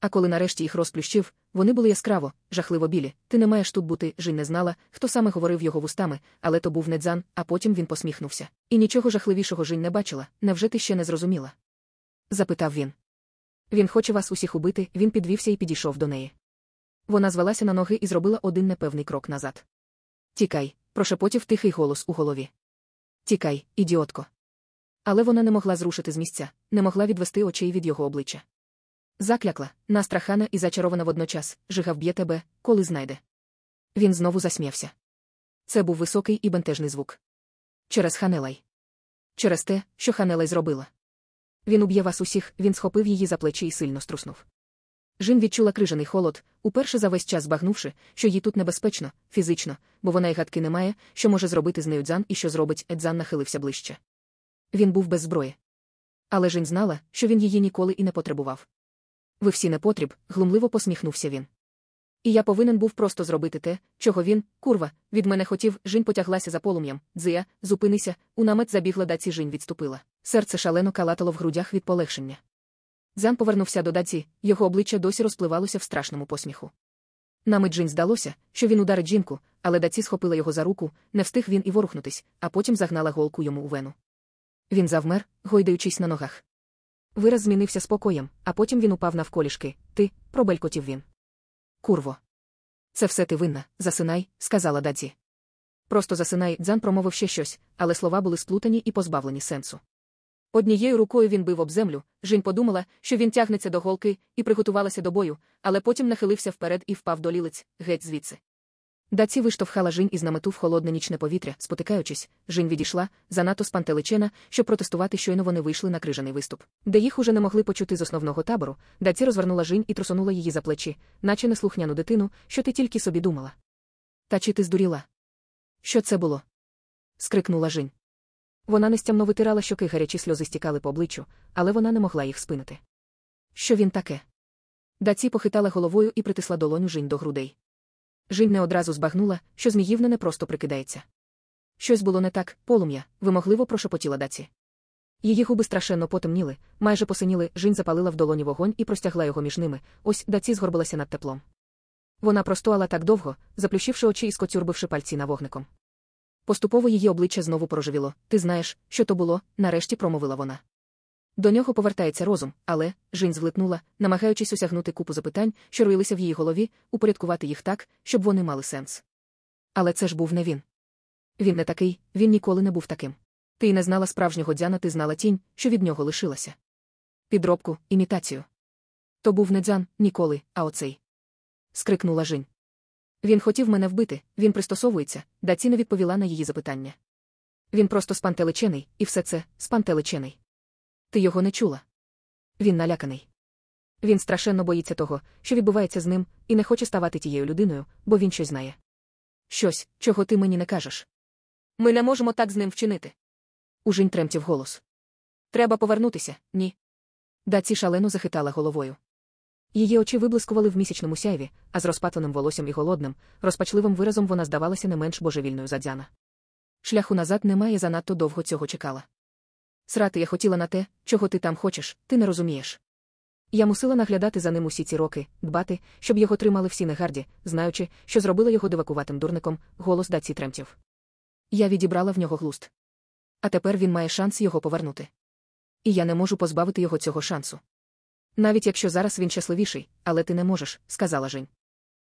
А коли нарешті їх розплющив, вони були яскраво, жахливо білі. Ти не маєш тут бути, Жінь не знала, хто саме говорив його вустами, але то був не дзан, а потім він посміхнувся. І нічого жахливішого Жінь не бачила. Невже ти ще не зрозуміла? запитав він. Він хоче вас усіх убити, він підвівся і підійшов до неї. Вона звелася на ноги і зробила один непевний крок назад. Тікай, прошепотів тихий голос у голові. Тікай, ідіотко. Але вона не могла зрушити з місця, не могла відвести очей від його обличчя. Заклякла, настрахана і зачарована водночас, жига вб'є тебе, коли знайде. Він знову засміявся. Це був високий і бентежний звук. Через Ханелай. Через те, що Ханелай зробила. Він уб'є вас усіх, він схопив її за плечі і сильно струснув. Жінь відчула крижаний холод, уперше за весь час збагнувши, що їй тут небезпечно, фізично, бо вона й гадки не має, що може зробити з нею дзан і що зробить, Едзан нахилився ближче. Він був без зброї. Але Жін знала, що він її ніколи і не потребував. Ви всі не потріб, глумливо посміхнувся він. І я повинен був просто зробити те, чого він, курва, від мене хотів, Жінь потяглася за полум'ям. Дзия, зупинися, у намет забігла даці Жінь відступила. Серце шалено калатало в грудях від полегшення. Дзян повернувся до даці, його обличчя досі розпливалося в страшному посміху. Намить Джин здалося, що він ударить жінку, але даці схопила його за руку, не встиг він і ворухнутись, а потім загнала голку йому у вену. Він завмер, гойдаючись на ногах. Вираз змінився спокоєм, а потім він упав навколішки. Ти, пробелькотів він. Курво. Це все ти винна, засинай, сказала Дадзі. Просто засинай, дзан промовив ще щось, але слова були сплутані і позбавлені сенсу. Однією рукою він бив об землю, Жінь подумала, що він тягнеться до голки, і приготувалася до бою, але потім нахилився вперед і впав до лілиць, геть звідси. Даці виштовхала Жінь із намету в холодне нічне повітря, спотикаючись, Жінь відійшла, занадто спантеличена, щоб протестувати, щойно вони вийшли на крижаний виступ, де їх уже не могли почути з основного табору. Даці розвернула Жінь і трусонула її за плечі, наче неслухняну дитину, що ти тільки собі думала. Та чи ти здуріла? Що це було? скрикнула Жінь. Вона нестямно витирала щоки гарячі сльози стікали по обличчю, але вона не могла їх спинити. Що він таке? Даці похитала головою і притисла долоню Жінь до грудей. Жінь не одразу збагнула, що Зміївна не просто прикидається. Щось було не так, полум'я, вимогливо прошепотіла даці. Її губи страшенно потемніли, майже посиніли, Жінь запалила в долоні вогонь і простягла його між ними, ось даці згорбилася над теплом. Вона простояла так довго, заплющивши очі і скоцюрбивши пальці на вогником. Поступово її обличчя знову порожевіло. Ти знаєш, що то було, нарешті промовила вона. До нього повертається розум, але Жінь зглитнула, намагаючись осягнути купу запитань, що роїлися в її голові, упорядкувати їх так, щоб вони мали сенс. Але це ж був не він. Він не такий, він ніколи не був таким. Ти й не знала справжнього дзяна, ти знала тінь, що від нього лишилася. Підробку, імітацію. То був не дзян, ніколи, а оцей. скрикнула Жінь. Він хотів мене вбити, він пристосовується, даці не відповіла на її запитання. Він просто спантеличений, і все це спантеличений. Ти його не чула. Він наляканий. Він страшенно боїться того, що відбувається з ним, і не хоче ставати тією людиною, бо він щось знає. Щось, чого ти мені не кажеш. Ми не можемо так з ним вчинити. Ужинь тремтів голос. Треба повернутися, ні. Даці шалено захитала головою. Її очі виблискували в місячному сяйві, а з розпатленим волоссям і голодним, розпачливим виразом вона здавалася не менш божевільною за дзяна. Шляху назад немає занадто довго цього чекала. Срати я хотіла на те, чого ти там хочеш, ти не розумієш. Я мусила наглядати за ним усі ці роки, дбати, щоб його тримали всі негарді, знаючи, що зробила його дивакуватим дурником, голос даці тремтів. Я відібрала в нього глуст. А тепер він має шанс його повернути. І я не можу позбавити його цього шансу. Навіть якщо зараз він щасливіший, але ти не можеш, сказала Жень.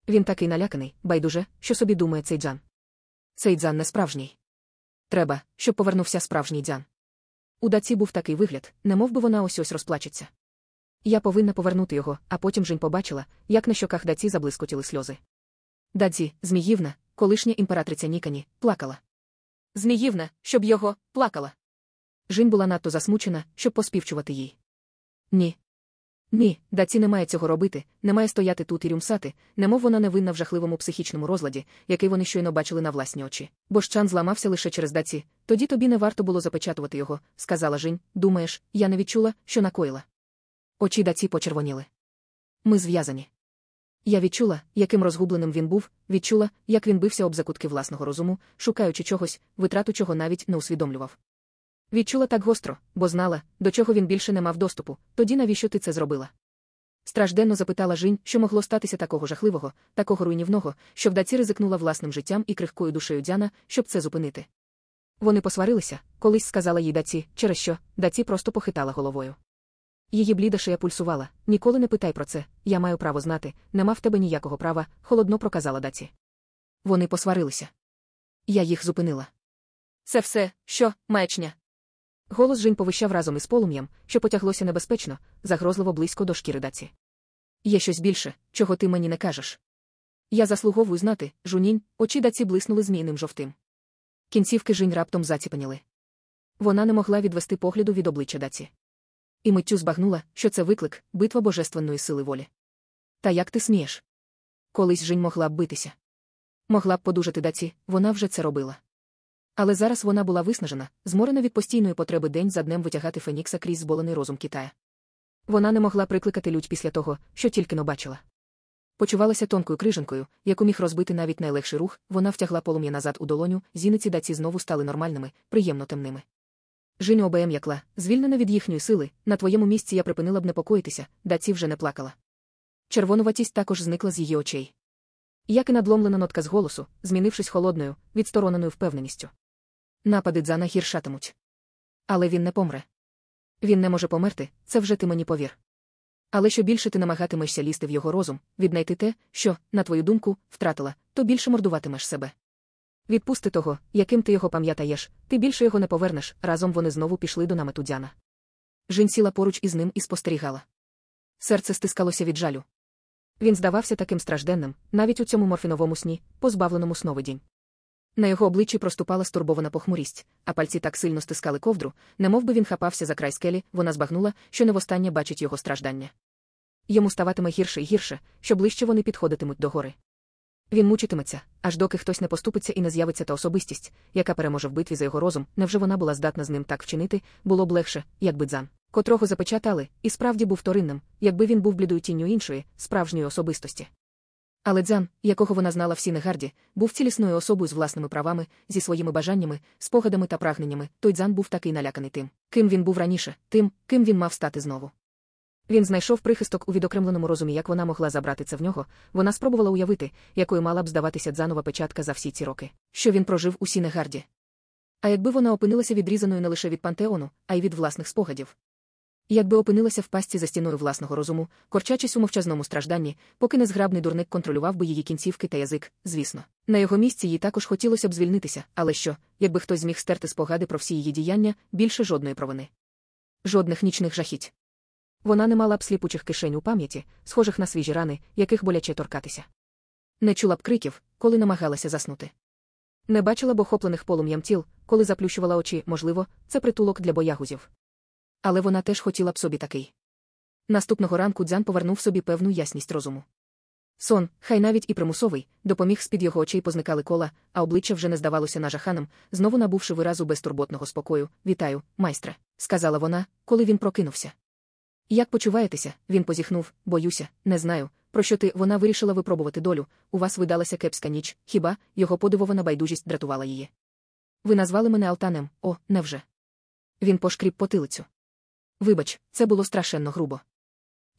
Він такий наляканий, байдуже, що собі думає цей дзян. Цей дзян не справжній. Треба, щоб повернувся справжній дзян. У даці був такий вигляд, немов би вона ось ось розплачеться. Я повинна повернути його, а потім Жень побачила, як на щоках даці заблискотіли сльози. Дадзі, Зміївна, колишня імператриця Нікані, плакала. Зміївна, щоб його плакала. Жінь була надто засмучена, щоб поспівчувати їй. Ні, ні, даці не має цього робити, не має стояти тут і рюмсати, немов вона не винна в жахливому психічному розладі, який вони щойно бачили на власні очі. Бо щан зламався лише через даці, тоді тобі не варто було запечатувати його, сказала Жінь. Думаєш, я не відчула, що накоїла. Очі даці почервоніли. Ми зв'язані. Я відчула, яким розгубленим він був, відчула, як він бився об закутки власного розуму, шукаючи чогось, витрату чого навіть не усвідомлював. Відчула так гостро, бо знала, до чого він більше не мав доступу, тоді навіщо ти це зробила? Стражденно запитала Жінь, що могло статися такого жахливого, такого руйнівного, що вдаці ризикнула власним життям і крихкою душею Дяна, щоб це зупинити. Вони посварилися, колись сказала їй даці, через що даці просто похитала головою. Її бліда шия пульсувала. Ніколи не питай про це, я маю право знати, нема в тебе ніякого права, холодно проказала даці. Вони посварилися. Я їх зупинила. Це все, що, маячня. Голос Жінь повищав разом із полум'ям, що потяглося небезпечно, загрозливо близько до шкіри даці. Є щось більше, чого ти мені не кажеш. Я заслуговую знати, жунінь, очі даці блиснули змійним жовтим. Кінцівки Жінь раптом заціпаніли. Вона не могла відвести погляду від обличчя даці. І миттю збагнула, що це виклик, битва божественної сили волі. Та як ти смієш? Колись Жінь могла б битися. Могла б подужати даці, вона вже це робила. Але зараз вона була виснажена, зморена від постійної потреби день за днем витягати Фенікса крізь зболений розум Китая. Вона не могла прикликати лють після того, що тільки но бачила. Почувалася тонкою крижинкою, яку міг розбити навіть найлегший рух, вона втягла полум'я назад у долоню, зіниці даці знову стали нормальними, приємно темними. Жінь обеєм якла, звільнена від їхньої сили, на твоєму місці я припинила б непокоїтися, даці вже не плакала. Червонуватість також зникла з її очей. Як і надломлена нотка з голосу, змінившись холодною, відстороненою впевненістю. Напади дзана гіршатимуть. Але він не помре. Він не може померти, це вже ти мені повір. Але що більше ти намагатимешся лізти в його розум, віднайти те, що, на твою думку, втратила, то більше мордуватимеш себе. Відпусти того, яким ти його пам'ятаєш, ти більше його не повернеш. Разом вони знову пішли до намету Дяна. Жінь сіла поруч із ним і спостерігала. Серце стискалося від жалю. Він здавався таким стражденним, навіть у цьому морфіновому сні, позбавленому сновидінь. На його обличчі проступала стурбована похмурість, а пальці так сильно стискали ковдру, немов би він хапався за край скелі, вона збагнула, що не востаннє бачить його страждання. Йому ставатиме гірше і гірше, що ближче вони підходитимуть до гори. Він мучитиметься, аж доки хтось не поступиться і не з'явиться та особистість, яка переможе в битві за його розум, невже вона була здатна з ним так вчинити, було б легше, якби дзан, котрого запечатали, і справді був вторинним, якби він був блідою тінню іншої, справжньої особистості. Але дзан, якого вона знала в Сінегарді, був цілісною особою з власними правами, зі своїми бажаннями, спогадами та прагненнями. Той дзан був такий наляканий тим, ким він був раніше, тим, ким він мав стати знову. Він знайшов прихисток у відокремленому розумі, як вона могла забрати це в нього. Вона спробувала уявити, якою мала б здаватися дзанова печатка за всі ці роки, що він прожив у Сінегарді. А якби вона опинилася відрізаною не лише від пантеону, а й від власних спогадів. Якби опинилася в пастці за стіною власного розуму, корчачись у мовчазному стражданні, поки незграбний дурник контролював би її кінцівки та язик, звісно. На його місці їй також хотілося б звільнитися, але що, якби хтось зміг стерти спогади про всі її діяння, більше жодної провини. Жодних нічних жахіть. Вона не мала б сліпучих кишень у пам'яті, схожих на свіжі рани, яких боляче торкатися. Не чула б криків, коли намагалася заснути. Не бачила б охоплених полум'ям тіл, коли заплющувала очі, можливо, це притулок для боягузів. Але вона теж хотіла б собі такий. Наступного ранку дзян повернув собі певну ясність розуму. Сон, хай навіть і примусовий, допоміг з-під його очей позникали кола, а обличчя вже не здавалося нажаханим, знову набувши виразу безтурботного спокою. Вітаю, майстре, сказала вона, коли він прокинувся. Як почуваєтеся? Він позіхнув, боюся, не знаю, про що ти вона вирішила випробувати долю. У вас видалася кепська ніч, хіба його подивована байдужість дратувала її. Ви назвали мене Алтанем, о, невже? Він пошкріб потилицю. Вибач, це було страшенно грубо.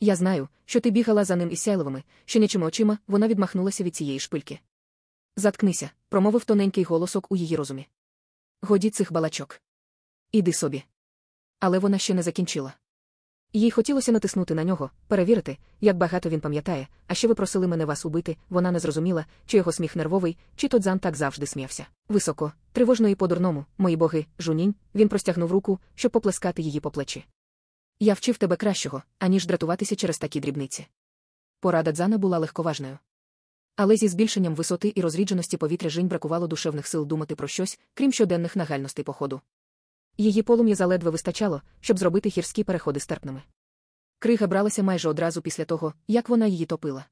Я знаю, що ти бігала за ним із сяйливими, щенячими очима вона відмахнулася від цієї шпильки. Заткнися, промовив тоненький голосок у її розумі. Годі цих балачок. Іди собі. Але вона ще не закінчила. Їй хотілося натиснути на нього, перевірити, як багато він пам'ятає, а ще ви просили мене вас убити, вона не зрозуміла, чи його сміх нервовий, чи то дзан так завжди сміявся. Високо, тривожно і по-дурному, мої боги, жунінь, він простягнув руку, щоб поплескати її по плечі. Я вчив тебе кращого, аніж дратуватися через такі дрібниці. Порада дзана була легковажною. Але зі збільшенням висоти і розрідженості повітря жінь бракувало душевних сил думати про щось, крім щоденних нагальностей походу. Її полум'я заледве вистачало, щоб зробити гірські переходи стерпними. Крига бралася майже одразу після того, як вона її топила.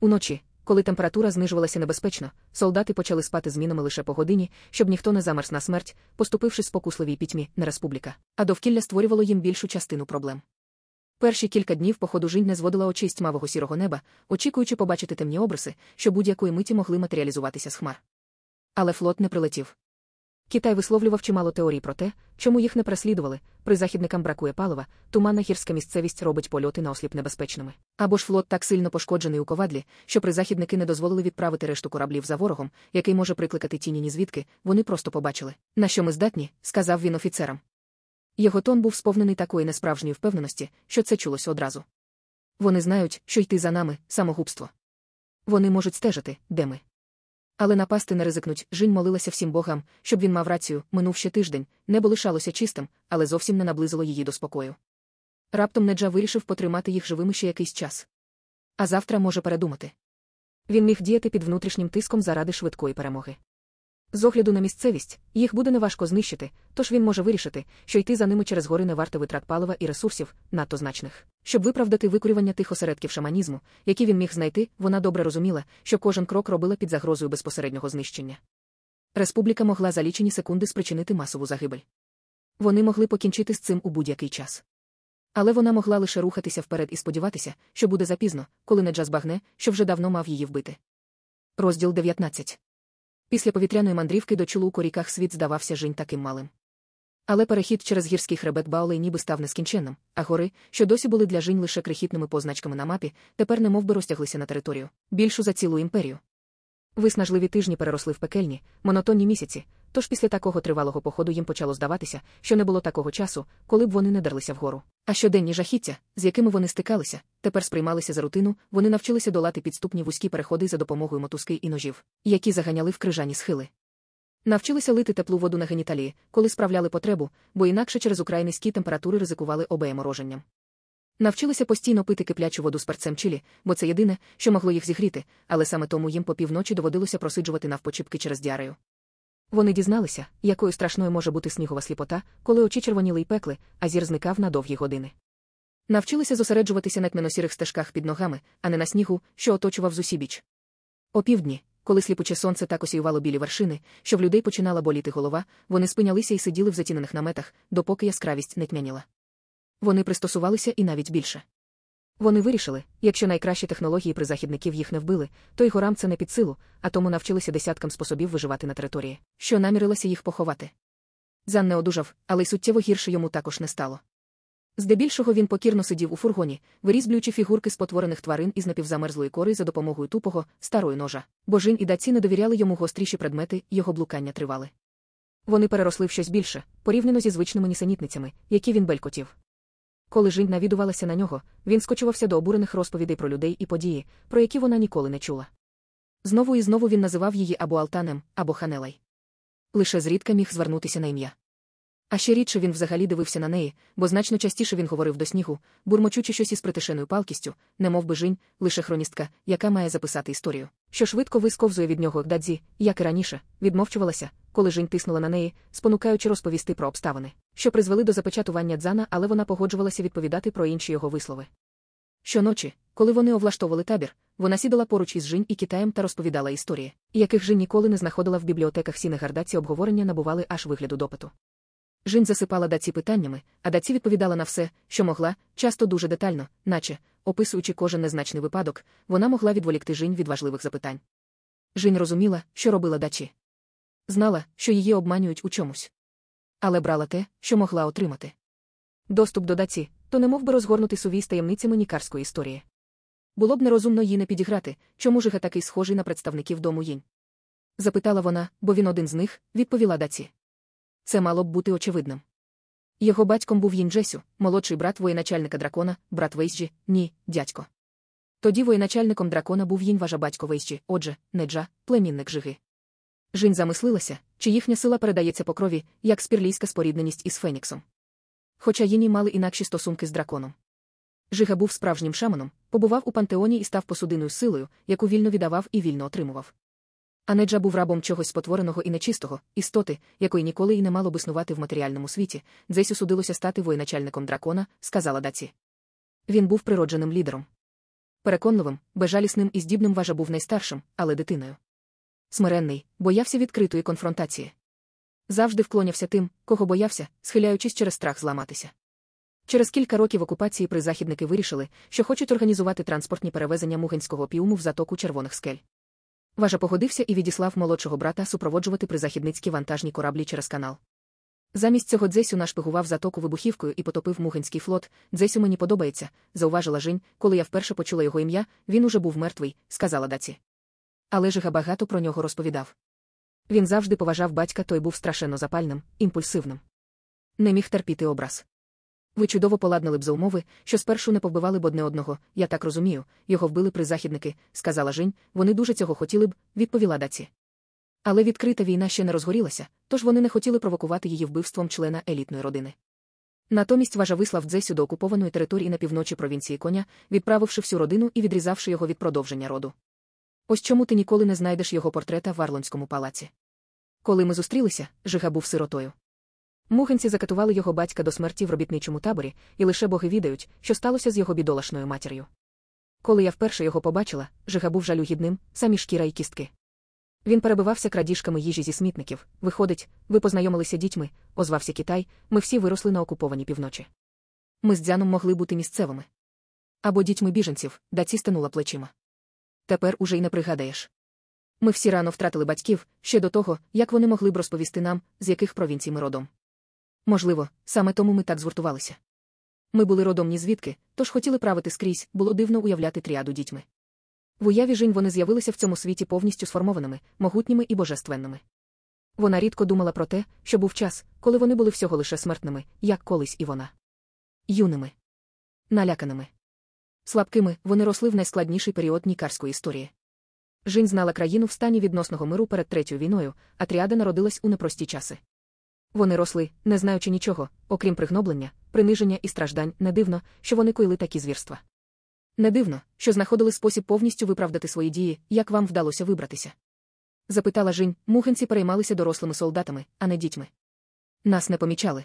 Уночі, коли температура знижувалася небезпечно, солдати почали спати змінами лише по годині, щоб ніхто не замерз на смерть, поступивши спокусливій пітьмі, не республіка, а довкілля створювало їм більшу частину проблем. Перші кілька днів походу жінь не зводила очей з тьмавого сірого неба, очікуючи побачити темні обриси, що будь-якої миті могли матеріалізуватися з хмар. Але флот не прилетів. Китай висловлював чимало теорій про те, чому їх не переслідували, призахідникам бракує палива, туманна гірська місцевість робить польоти на осліп небезпечними. Або ж флот так сильно пошкоджений у ковадлі, що призахідники не дозволили відправити решту кораблів за ворогом, який може прикликати тіні ні звідки, вони просто побачили. На що ми здатні, сказав він офіцерам. Його тон був сповнений такої несправжньої впевненості, що це чулося одразу. Вони знають, що йти за нами самогубство. Вони можуть стежити, де ми. Але напасти не ризикнуть. Жінь молилася всім богам, щоб він мав рацію, минув ще тиждень, небо лишалося чистим, але зовсім не наблизило її до спокою. Раптом Неджа вирішив потримати їх живими ще якийсь час. А завтра може передумати. Він міг діяти під внутрішнім тиском заради швидкої перемоги. З огляду на місцевість, їх буде неважко знищити, тож він може вирішити, що йти за ними через гори не варто витрат палива і ресурсів, надто значних. Щоб виправдати викурювання тих осередків шаманізму, які він міг знайти, вона добре розуміла, що кожен крок робила під загрозою безпосереднього знищення. Республіка могла за лічені секунди спричинити масову загибель. Вони могли покінчити з цим у будь-який час. Але вона могла лише рухатися вперед і сподіватися, що буде запізно, коли Неджа збагне, що вже давно мав її вбити. Розділ 19 Після повітряної мандрівки до чулу у коріках світ здавався жінь таким малим. Але перехід через гірський хребет Баулей ніби став нескінченним, а гори, що досі були для жінь лише крихітними позначками на мапі, тепер немовби розтяглися на територію, більшу за цілу імперію. Виснажливі тижні переросли в пекельні, монотонні місяці, тож після такого тривалого походу їм почало здаватися, що не було такого часу, коли б вони не дерлися вгору. А щоденні жахіття, з якими вони стикалися, тепер сприймалися за рутину, вони навчилися долати підступні вузькі переходи за допомогою мотузки і ножів, які заганяли в крижані схили. Навчилися лити теплу воду на геніталії, коли справляли потребу, бо інакше через украй низькі температури ризикували обеємороженням. Навчилися постійно пити киплячу воду з перцем чилі, бо це єдине, що могло їх зігріти, але саме тому їм по півночі доводилося просиджувати навпочіпки через діарею. Вони дізналися, якою страшною може бути снігова сліпота, коли очі червоніли й пекли, а зір зникав на довгі години. Навчилися зосереджуватися на тьмяно-сірих стежках під ногами, а не на снігу, що оточував зусібіч. Опівдні, коли сліпуче сонце так осіювало білі вершини, що в людей починала боліти голова, вони спинялися і сиділи в затінених наметах, допоки яскравість не тьмяніла. Вони пристосувалися і навіть більше. Вони вирішили, якщо найкращі технології призахідників їх не вбили, то й горам це не під силу, а тому навчилися десяткам способів виживати на території, що намірилася їх поховати. Зан не одужав, але й суттєво гірше йому також не стало. Здебільшого він покірно сидів у фургоні, вирізблюючи фігурки спотворених тварин із напівзамерзлої кори за допомогою тупого, старої ножа, бо жінь і даці не довіряли йому гостріші предмети, його блукання тривали. Вони переросли в щось більше, порівняно зі звичними нісенітницями, які він белькотів. Коли жінь навідувалася на нього, він скочувався до обурених розповідей про людей і події, про які вона ніколи не чула. Знову і знову він називав її або Алтанем, або Ханелай. Лише зрідка міг звернутися на ім'я. А ще рідше він взагалі дивився на неї, бо значно частіше він говорив до снігу, бурмочучи щось із притишеною палкістю, немов би жінь, лише хроністка, яка має записати історію, що швидко висковзує від нього Дадзі, як і раніше, відмовчувалася, коли жінь тиснула на неї, спонукаючи розповісти про обставини, що призвели до запечатування дзана, але вона погоджувалася відповідати про інші його вислови. Щоночі, коли вони облаштовували табір, вона сідала поруч із Жінь і Китаєм та розповідала історії, яких Жінь ніколи не знаходила в бібліотеках Сінегарда ці обговорення набували аж вигляду допиту. Жінь засипала даці питаннями, а даці відповідала на все, що могла, часто дуже детально, наче, описуючи кожен незначний випадок, вона могла відволікти Жінь від важливих запитань. Жінь розуміла, що робила даці. Знала, що її обманюють у чомусь. Але брала те, що могла отримати. Доступ до даці, то не мов би розгорнути сувій з таємницями нікарської історії. Було б нерозумно їй не підіграти, чому Жига такий схожий на представників дому їнь. Запитала вона, бо він один з них, відповіла даці. Це мало б бути очевидним. Його батьком був Їнджесю, молодший брат воєначальника дракона, брат Вейсджі, ні, дядько. Тоді воєначальником дракона був Їнь батько Вейсджі, отже, Неджа, племінник Жиги. Жінь замислилася, чи їхня сила передається по крові, як спірлійська спорідненість із Феніксом. Хоча їні мали інакші стосунки з драконом. Жига був справжнім шаманом, побував у пантеоні і став посудиною силою, яку вільно віддавав і вільно отримував. А Неджа був рабом чогось спотвореного і нечистого, істоти, якої ніколи і не мало б існувати в матеріальному світі, Дзесю судилося стати воєначальником дракона, сказала даці. Він був природженим лідером. Переконливим, безжалісним і здібним важа був найстаршим, але дитиною. Смиренний, боявся відкритої конфронтації. Завжди вклонявся тим, кого боявся, схиляючись через страх зламатися. Через кілька років окупації призахідники вирішили, що хочуть організувати транспортні перевезення мугинського піуму в затоку червоних скель. Важа погодився і відіслав молодшого брата супроводжувати призахідницькі вантажні кораблі через канал. Замість цього Дзесю нашпигував затоку вибухівкою і потопив мугинський флот. Дзесю мені подобається, зауважила Жінь, коли я вперше почула його ім'я, він уже був мертвий, сказала даці. Але Жига багато про нього розповідав. Він завжди поважав батька, той був страшенно запальним, імпульсивним. Не міг терпіти образ. Ви чудово поладнали б за умови, що спершу не повбивали б одне одного, я так розумію, його вбили призахідники, сказала Жінь, вони дуже цього хотіли б, відповіла даці. Але відкрита війна ще не розгорілася, тож вони не хотіли провокувати її вбивством члена елітної родини. Натомість важа вислав Дзесю до окупованої території на півночі провінції коня, відправивши всю родину і відрізавши його від продовження роду. Ось чому ти ніколи не знайдеш його портрета в Арлонському палаці. Коли ми зустрілися, Жига був сиротою. Мухенці закатували його батька до смерті в робітничому таборі, і лише боги відають, що сталося з його бідолашною матір'ю. Коли я вперше його побачила, Жига був жалюгідним, самі шкіра і кістки. Він перебивався крадіжками їжі зі смітників. Виходить, ви познайомилися дітьми, озвався Китай, ми всі виросли на окупованій півночі. Ми з дзяном могли бути місцевими. Або дітьми біженців, даці стенула плечима. Тепер уже й не пригадаєш. Ми всі рано втратили батьків ще до того, як вони могли б розповісти нам, з яких провінцій ми родом. Можливо, саме тому ми так згуртувалися. Ми були родом ні звідки, тож хотіли правити скрізь, було дивно уявляти тріаду дітьми. В уяві жінь вони з'явилися в цьому світі повністю сформованими, могутніми і божественними. Вона рідко думала про те, що був час, коли вони були всього лише смертними, як колись і вона. Юними, наляканими. Слабкими вони росли в найскладніший період нікарської історії. Жінь знала країну в стані відносного миру перед третьою війною, а тріада народилась у непрості часи. Вони росли, не знаючи нічого, окрім пригноблення, приниження і страждань, не дивно, що вони коїли такі звірства. Не дивно, що знаходили спосіб повністю виправдати свої дії, як вам вдалося вибратися. Запитала Жінь, мухенці переймалися дорослими солдатами, а не дітьми. Нас не помічали.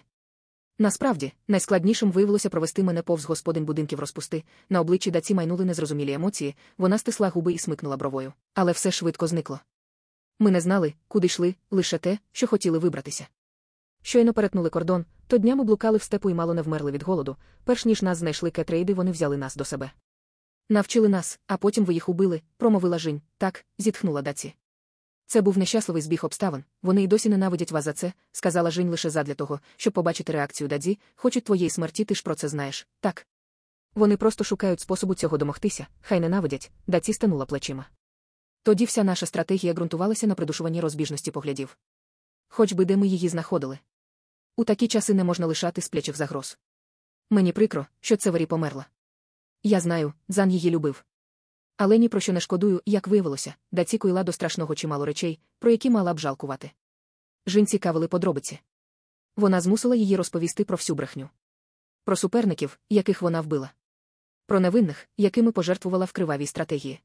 Насправді, найскладнішим виявилося провести мене повз господин будинків розпусти, на обличчі даці майнули незрозумілі емоції, вона стисла губи і смикнула бровою. Але все швидко зникло. Ми не знали, куди йшли, лише те, що хотіли вибратися. Щойно перетнули кордон, то днями блукали в степу і мало не вмерли від голоду, перш ніж нас знайшли кетрейди, вони взяли нас до себе. Навчили нас, а потім ви їх убили, промовила Жінь. Так, зітхнула даці. Це був нещасливий збіг обставин, вони й досі ненавидять вас за це, сказала Жінь лише задля того, щоб побачити реакцію дадзі, хочуть твоєї смерті, ти ж про це знаєш, так. Вони просто шукають способу цього домогтися, хай ненавидять, даці станула плечима. Тоді вся наша стратегія ґрунтувалася на придушуванні розбіжності поглядів. Хоч би де ми її знаходили. У такі часи не можна лишати сплячих загроз. Мені прикро, що Цевері померла. Я знаю, Зан її любив. Але ні про що не шкодую, як виявилося, даці койла до страшного чимало речей, про які мала б жалкувати. Жін цікавили подробиці. Вона змусила її розповісти про всю брехню. Про суперників, яких вона вбила. Про невинних, якими пожертвувала в кривавій стратегії.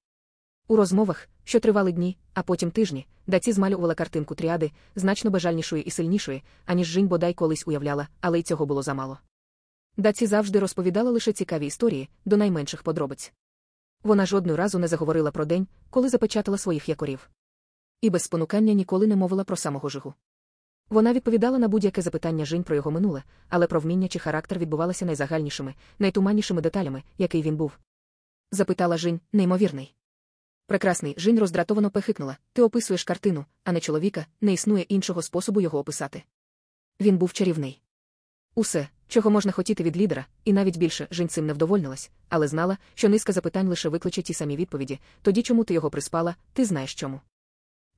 У розмовах, що тривали дні, а потім тижні, даці змалювала картинку тріади, значно бажальнішої і сильнішої, аніж Жінь бодай колись уявляла, але й цього було замало. Даці завжди розповідала лише цікаві історії, до найменших подробиць. Вона жодного разу не заговорила про день, коли запечатала своїх якорів. І без спонукання ніколи не мовила про самого жигу. Вона відповідала на будь-яке запитання Жінь про його минуле, але про вміння чи характер відбувалося найзагальнішими, найтуманнішими деталями, який він був. Запитала Жінь, неймовірний. Прекрасний Жінь роздратовано пехикнула ти описуєш картину, а не чоловіка, не існує іншого способу його описати. Він був чарівний. Усе, чого можна хотіти від лідера, і навіть більше Жінь цим не вдовольнилась, але знала, що низка запитань лише викличе ті самі відповіді тоді чому ти його приспала, ти знаєш чому.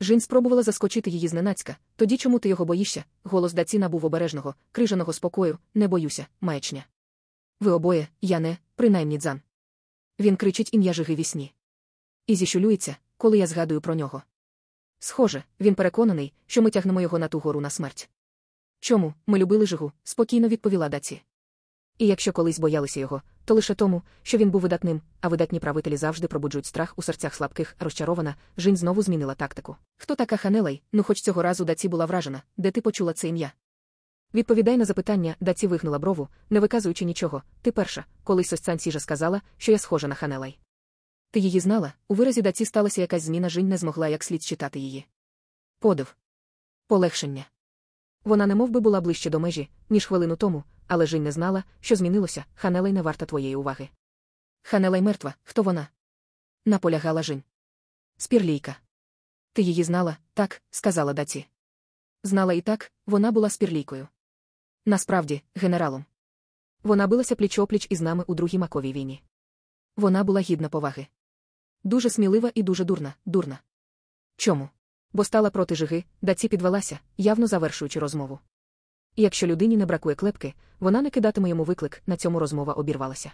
Жінь спробувала заскочити її зненацька, тоді чому ти його боїшся, голос даці набув обережного, крижаного спокою, не боюся, маячня. Ви обоє, я не, принаймні дзан. Він кричить ім'я жиги вісні. І зіщулюється, коли я згадую про нього. Схоже, він переконаний, що ми тягнемо його на ту гору на смерть. Чому ми любили жигу? спокійно відповіла даці. І якщо колись боялися його, то лише тому, що він був видатним, а видатні правителі завжди пробуджують страх у серцях слабких, розчарована, Жінь знову змінила тактику. Хто така Ханелай? Ну хоч цього разу даці була вражена, де ти почула це ім'я? Відповідай на запитання, даці вигнула брову, не виказуючи нічого. Ти перша, колись ось Сіжа сказала, що я схожа на Ханелай. Ти її знала, у виразі даці сталася якась зміна Жінь не змогла як слід читати її. Подив. Полегшення. Вона би була ближче до межі, ніж хвилину тому, але Жінь не знала, що змінилося, Ханелей не варта твоєї уваги. Ханелей мертва, хто вона? Наполягала Жінь. Спірлійка. Ти її знала, так, сказала Даці. Знала і так, вона була спірлійкою. Насправді, генералом. Вона билася пліч-опліч із нами у другій маковій війні. Вона була гідна поваги. Дуже смілива і дуже дурна, дурна. Чому? Бо стала проти жиги, даці підвелася, явно завершуючи розмову. І якщо людині не бракує клепки, вона не кидатиме йому виклик, на цьому розмова обірвалася.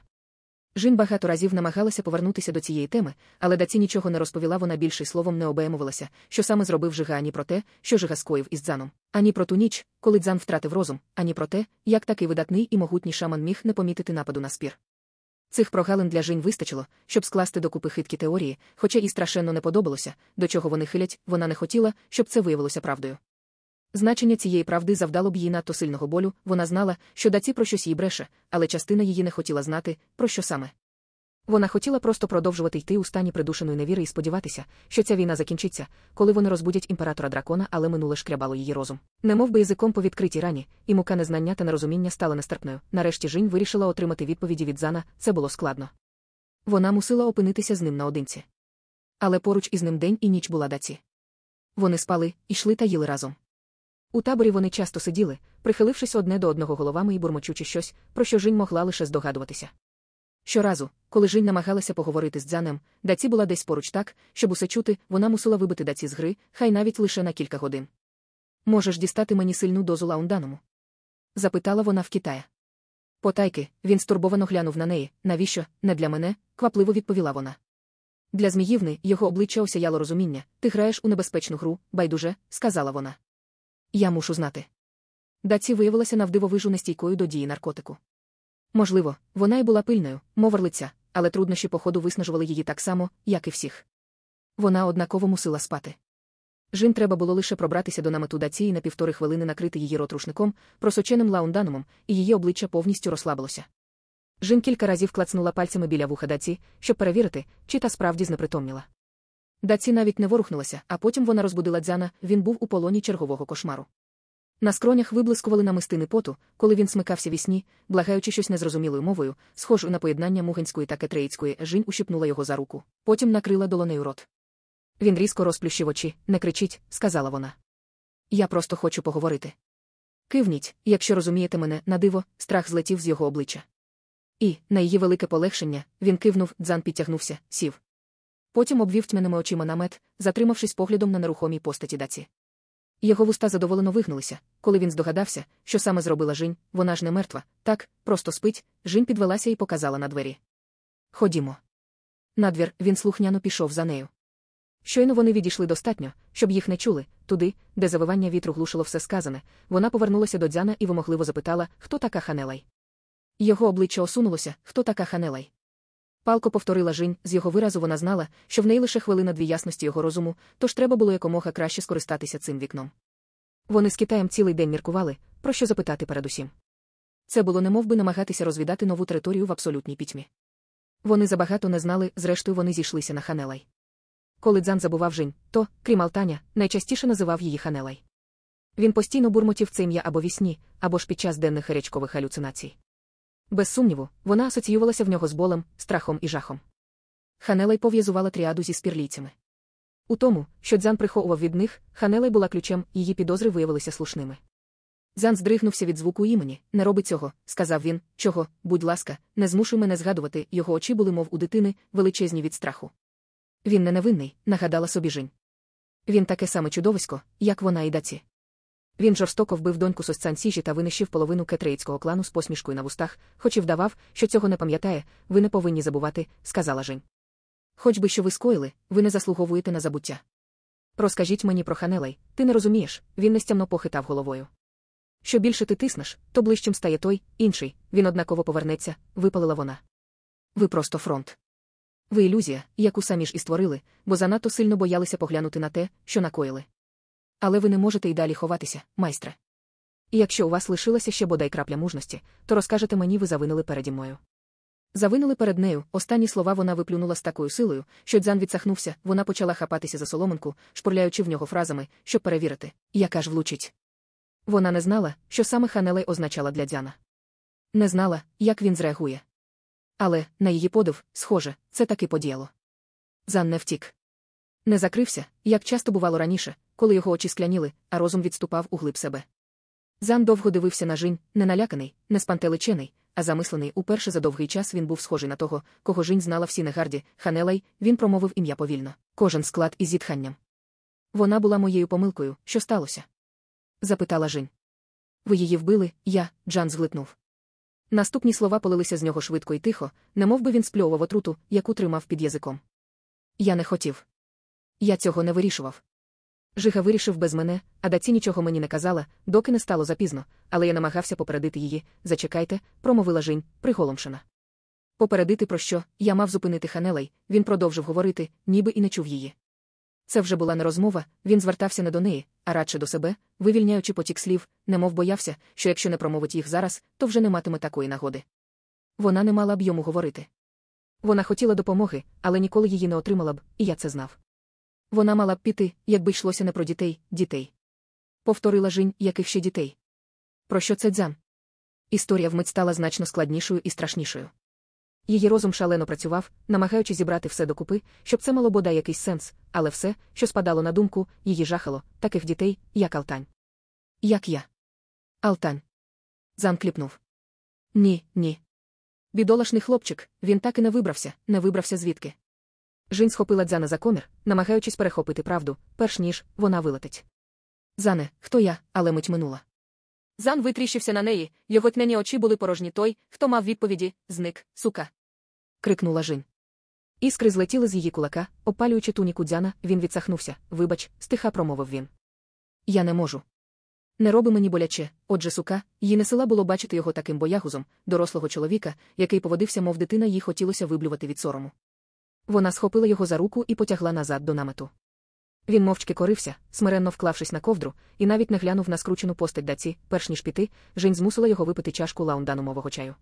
Жін багато разів намагалася повернутися до цієї теми, але даці нічого не розповіла, вона більше словом не обеємувалася, що саме зробив Жига ані про те, що Жига скоїв із дзаном, ані про ту ніч, коли дзан втратив розум, ані про те, як такий видатний і могутній шаман міг не помітити нападу на спір. Цих прогалин для Жінь вистачило, щоб скласти докупи хиткі теорії, хоча їй страшенно не подобалося, до чого вони хилять, вона не хотіла, щоб це виявилося правдою. Значення цієї правди завдало б їй надто сильного болю, вона знала, що даці про щось їй бреше, але частина її не хотіла знати, про що саме. Вона хотіла просто продовжувати йти у стані придушеної невіри і сподіватися, що ця війна закінчиться, коли вони розбудять імператора дракона, але минуле шкрябало її розум. Немов би язиком по відкритій рані, і мука незнання та нерозуміння стала нестерпною. Нарешті Жінь вирішила отримати відповіді від Зана, це було складно. Вона мусила опинитися з ним наодинці. Але поруч із ним день і ніч була даці. Вони спали, йшли та їли разом. У таборі вони часто сиділи, прихилившись одне до одного головами і бурмочучи щось, про що Жінь могла лише здогадуватися. Щоразу, коли Жінь намагалася поговорити з дзянем, даці була десь поруч так, щоб усе чути, вона мусила вибити даці з гри, хай навіть лише на кілька годин. Можеш дістати мені сильну дозу лаунданому? запитала вона в Китая. Потайки, він стурбовано глянув на неї. Навіщо, не для мене? квапливо відповіла вона. Для Зміївни його обличчя осяяло розуміння. Ти граєш у небезпечну гру, байдуже, сказала вона. Я мушу знати. Даці виявилася навдивовижу нестійкою до дії наркотику. Можливо, вона й була пильною, мов орлиця, але труднощі походу виснажували її так само, як і всіх. Вона однаково мусила спати. Жін треба було лише пробратися до намету даці і на півтори хвилини накрити її рот рушником, просоченим лаунданумом, і її обличчя повністю розслабилося. Жін кілька разів клацнула пальцями біля вуха даці, щоб перевірити, чи та справді знепритомніла. Даці навіть не ворухнулася, а потім вона розбудила дзяна, він був у полоні чергового кошмару. На скронях виблискували намистини поту, коли він смикався вісні, благаючи щось незрозумілою мовою, схожу на поєднання мугенської та кетреїцької, жінь ущипнула його за руку, потім накрила долонею рот. Він різко розплющив очі, не кричіть, сказала вона. Я просто хочу поговорити. Кивніть, якщо розумієте мене, на диво, страх злетів з його обличчя. І, на її велике полегшення, він кивнув, дзан підтягнувся, сів. Потім обвів тьмяними очима намет, затримавшись поглядом на нерухомій постаті даці. Його вуста задоволено вигнулися, коли він здогадався, що саме зробила Жінь, вона ж не мертва, так, просто спить, Жінь підвелася і показала на двері. Ходімо. Надвір він слухняно пішов за нею. Щойно вони відійшли достатньо, щоб їх не чули, туди, де завивання вітру глушило все сказане, вона повернулася до дзяна і вимогливо запитала, хто така Ханелай. Його обличчя осунулося, хто така Ханелай. Палко повторила Жінь, з його виразу вона знала, що в неї лише хвилина дві ясності його розуму, тож треба було якомога краще скористатися цим вікном. Вони з Китаєм цілий день міркували, про що запитати передусім. Це було немов би намагатися розвідати нову територію в абсолютній пітьмі. Вони забагато не знали, зрештою вони зійшлися на Ханелай. Коли Дзан забував Жінь, то, крім Алтаня, найчастіше називав її Ханелай. Він постійно бурмотів це ім'я або уві сні, або ж під час денних гарячкових галюцинацій. Без сумніву, вона асоціювалася в нього з болем, страхом і жахом. Ханелай пов'язувала тріаду зі спірлійцями. У тому, що Дзян приховував від них, Ханелай була ключем, її підозри виявилися слушними. Дзян здригнувся від звуку імені, не роби цього, сказав він, чого, будь ласка, не змушуй мене згадувати, його очі були, мов у дитини, величезні від страху. Він не невинний, нагадала собі Жінь. Він таке саме чудовисько, як вона і даці. Він жорстоко вбив доньку Сосцанціжі та винищив половину кетреїцького клану з посмішкою на вустах, хоч і вдавав, що цього не пам'ятає, ви не повинні забувати, сказала Жень. Хоч би що ви скоїли, ви не заслуговуєте на забуття. Розкажіть мені про Ханелей, ти не розумієш, він нестямно похитав головою. Що більше ти тиснеш, то ближчим стає той, інший, він однаково повернеться, випалила вона. Ви просто фронт. Ви ілюзія, яку самі ж і створили, бо занадто сильно боялися поглянути на те, що накоїли. Але ви не можете й далі ховатися, майстре. І якщо у вас лишилася ще бодай крапля мужності, то розкажете мені, ви завинили переді мною. Завинили перед нею, останні слова вона виплюнула з такою силою, що дзян відсахнувся, вона почала хапатися за соломинку, шпурляючи в нього фразами, щоб перевірити, яка ж влучить. Вона не знала, що саме Ханелей означала для Дзяна. Не знала, як він зреагує. Але, на її подив, схоже, це таки подіяло. Дзян не втік. Не закрився, як часто бувало раніше, коли його очі скляніли, а розум відступав углиб себе. Дзян довго дивився на жінь, не наляканий, не спантеличений, а замислений уперше за довгий час він був схожий на того, кого жінь знала в Сінегарді, Ханелай, він промовив ім'я повільно, кожен склад із зітханням. Вона була моєю помилкою, що сталося? запитала Жінь. Ви її вбили, я, Джан зглитнув. Наступні слова полилися з нього швидко і тихо, немов би він спльовував отруту, яку тримав під язиком. Я не хотів. Я цього не вирішував. Жига вирішив без мене, а даці нічого мені не казала, доки не стало запізно, але я намагався попередити її. Зачекайте, промовила Жінь, приголомшена. Попередити про що, я мав зупинити Ханелей, він продовжив говорити, ніби і не чув її. Це вже була не розмова, він звертався не до неї, а радше до себе, вивільняючи потік слів, немов боявся, що якщо не промовить їх зараз, то вже не матиме такої нагоди. Вона не мала б йому говорити. Вона хотіла допомоги, але ніколи її не отримала б, і я це знав. Вона мала б піти, якби йшлося не про дітей, дітей. Повторила Жінь, яких ще дітей. Про що це дзян? Історія вмить стала значно складнішою і страшнішою. Її розум шалено працював, намагаючи зібрати все докупи, щоб це мало бодай якийсь сенс, але все, що спадало на думку, її жахало, таких дітей, як Алтань. Як я. Алтань. Зан кліпнув. Ні, ні. Бідолашний хлопчик, він так і не вибрався, не вибрався звідки. Жінь схопила дзяна за комір, намагаючись перехопити правду, перш ніж вона вилетить. Зане, хто я, але мить минула. Зан витріщився на неї, його тьмяні очі були порожні той, хто мав відповіді зник, сука. крикнула Жінь. Іскри злетіли з її кулака, опалюючи туніку дзяна, він відсахнувся. Вибач, стиха промовив він. Я не можу. Не роби мені боляче, отже, сука, їй не сила було бачити його таким боягузом, дорослого чоловіка, який поводився, мов дитина, їй хотілося виблювати від сорому. Вона схопила його за руку і потягла назад до намету. Він мовчки корився, смиренно вклавшись на ковдру, і навіть не глянув на скручену постать даці, перш ніж піти, Жень змусила його випити чашку лаунданумового чаю.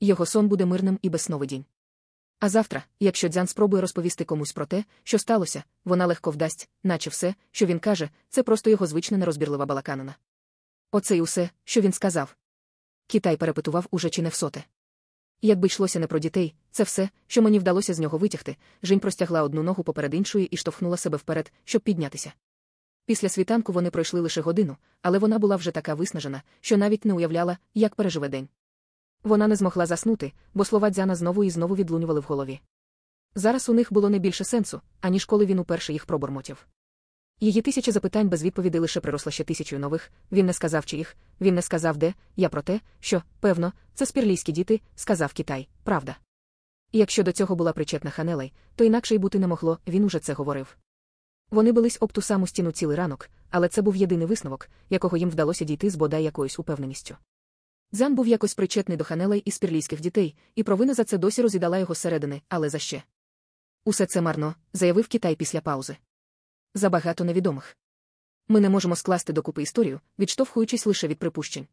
Його сон буде мирним і без сновидінь. А завтра, якщо Дзян спробує розповісти комусь про те, що сталося, вона легко вдасть, наче все, що він каже, це просто його звична нерозбірлива балаканина. Оце й усе, що він сказав. Китай перепитував уже чи не всоте. Якби йшлося не про дітей, це все, що мені вдалося з нього витягти, Жінь простягла одну ногу поперед іншої і штовхнула себе вперед, щоб піднятися. Після світанку вони пройшли лише годину, але вона була вже така виснажена, що навіть не уявляла, як переживе день. Вона не змогла заснути, бо слова Дзяна знову і знову відлунювали в голові. Зараз у них було не більше сенсу, аніж коли він уперше їх пробормотів. Її тисяча запитань без відповіді лише приросла ще тисячою нових, він не сказав чи їх, він не сказав де, я про те, що, певно, це спірлійські діти, сказав Китай, правда. І якщо до цього була причетна Ханелей, то інакше й бути не могло, він уже це говорив. Вони бились об ту саму стіну цілий ранок, але це був єдиний висновок, якого їм вдалося дійти з бодай якоюсь упевненістю. Зан був якось причетний до Ханелей і спірлійських дітей, і провина за це досі розідала його зсередини, але за ще. Усе це марно, заявив Китай після паузи. Забагато невідомих. Ми не можемо скласти докупи історію, відштовхуючись лише від припущень.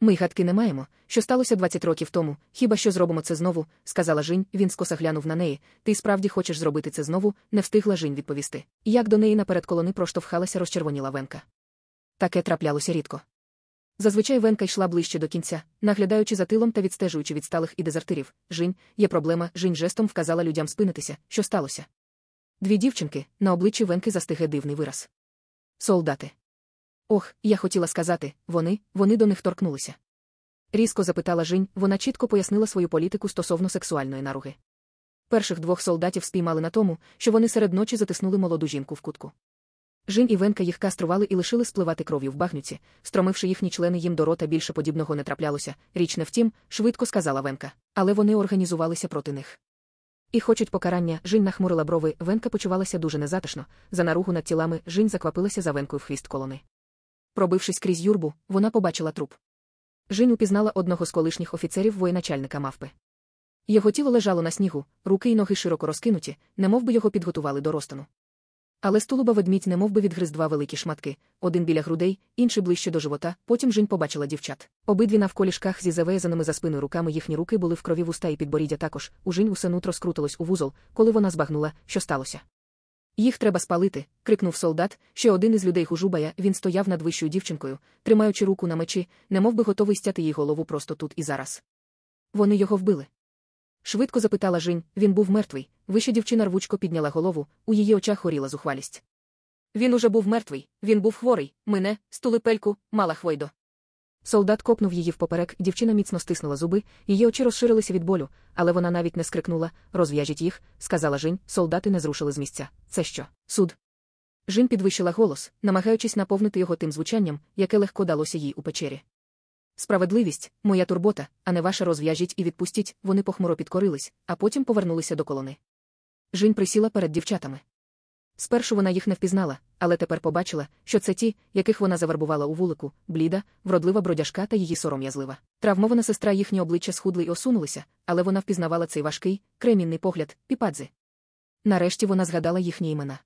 Ми гадки не маємо, що сталося 20 років тому, хіба що зробимо це знову, сказала Жінь, він скоса глянув на неї. Ти справді хочеш зробити це знову, не встигла Жінь відповісти. Як до неї наперед колони проштовхалася розчервоніла венка. Таке траплялося рідко. Зазвичай Венка йшла ближче до кінця, наглядаючи за тилом та відстежуючи відсталих і дезертирів. Жінь, є проблема, Жінь жестом вказала людям спинитися, що сталося. Дві дівчинки, на обличчі Венки застиге дивний вираз. Солдати. Ох, я хотіла сказати, вони, вони до них торкнулися. Різко запитала Жінь, вона чітко пояснила свою політику стосовно сексуальної наруги. Перших двох солдатів спіймали на тому, що вони серед ночі затиснули молоду жінку в кутку. Жінь і Венка їх кастрували і лишили спливати кров'ю в багнюці, стромивши їхні члени їм до рота більше подібного не траплялося. Річ не втім, швидко сказала Венка, але вони організувалися проти них. І хочуть покарання, Жінь нахмурила брови, Венка почувалася дуже незатишно, за наругу над тілами Жінь заквапилася за Венкою в хвіст колони. Пробившись крізь юрбу, вона побачила труп. Жінь упізнала одного з колишніх офіцерів воєначальника мавпи. Його тіло лежало на снігу, руки й ноги широко розкинуті, немов би його підготували до розтану. Але стулуба ведмідь немов би відгриз два великі шматки, один біля грудей, інший ближче до живота, потім Жінь побачила дівчат. Обидві навколішках зі завезаними за спиною руками їхні руки були в крові вуста і підборіддя також, у Жінь усе нутро скрутилось у вузол, коли вона збагнула, що сталося. Їх треба спалити, крикнув солдат, ще один із людей Хужубая, він стояв над вищою дівчинкою, тримаючи руку на мечі, немов би готовий стяти їй голову просто тут і зараз. Вони його вбили. Швидко запитала Жінь, він був мертвий. Вища дівчина рвучко підняла голову, у її очах горіла зухвалість. Він уже був мертвий, він був хворий, мине, стулипельку, мала хвойдо. Солдат копнув її впоперек, дівчина міцно стиснула зуби, її очі розширилися від болю, але вона навіть не скрикнула розв'яжіть їх, сказала Жінь, солдати не зрушили з місця. Це що? Суд. Жінь підвищила голос, намагаючись наповнити його тим звучанням, яке легко далося їй у печері. Справедливість, моя турбота, а не ваша розв'яжіть і відпустіть, вони похмуро підкорились, а потім повернулися до колони. Жінь присіла перед дівчатами. Спершу вона їх не впізнала, але тепер побачила, що це ті, яких вона завербувала у вулику, бліда, вродлива бродяжка та її сором'язлива. Травмована сестра їхні обличчя схудли й осунулися, але вона впізнавала цей важкий, кремінний погляд, піпадзи. Нарешті вона згадала їхні імена.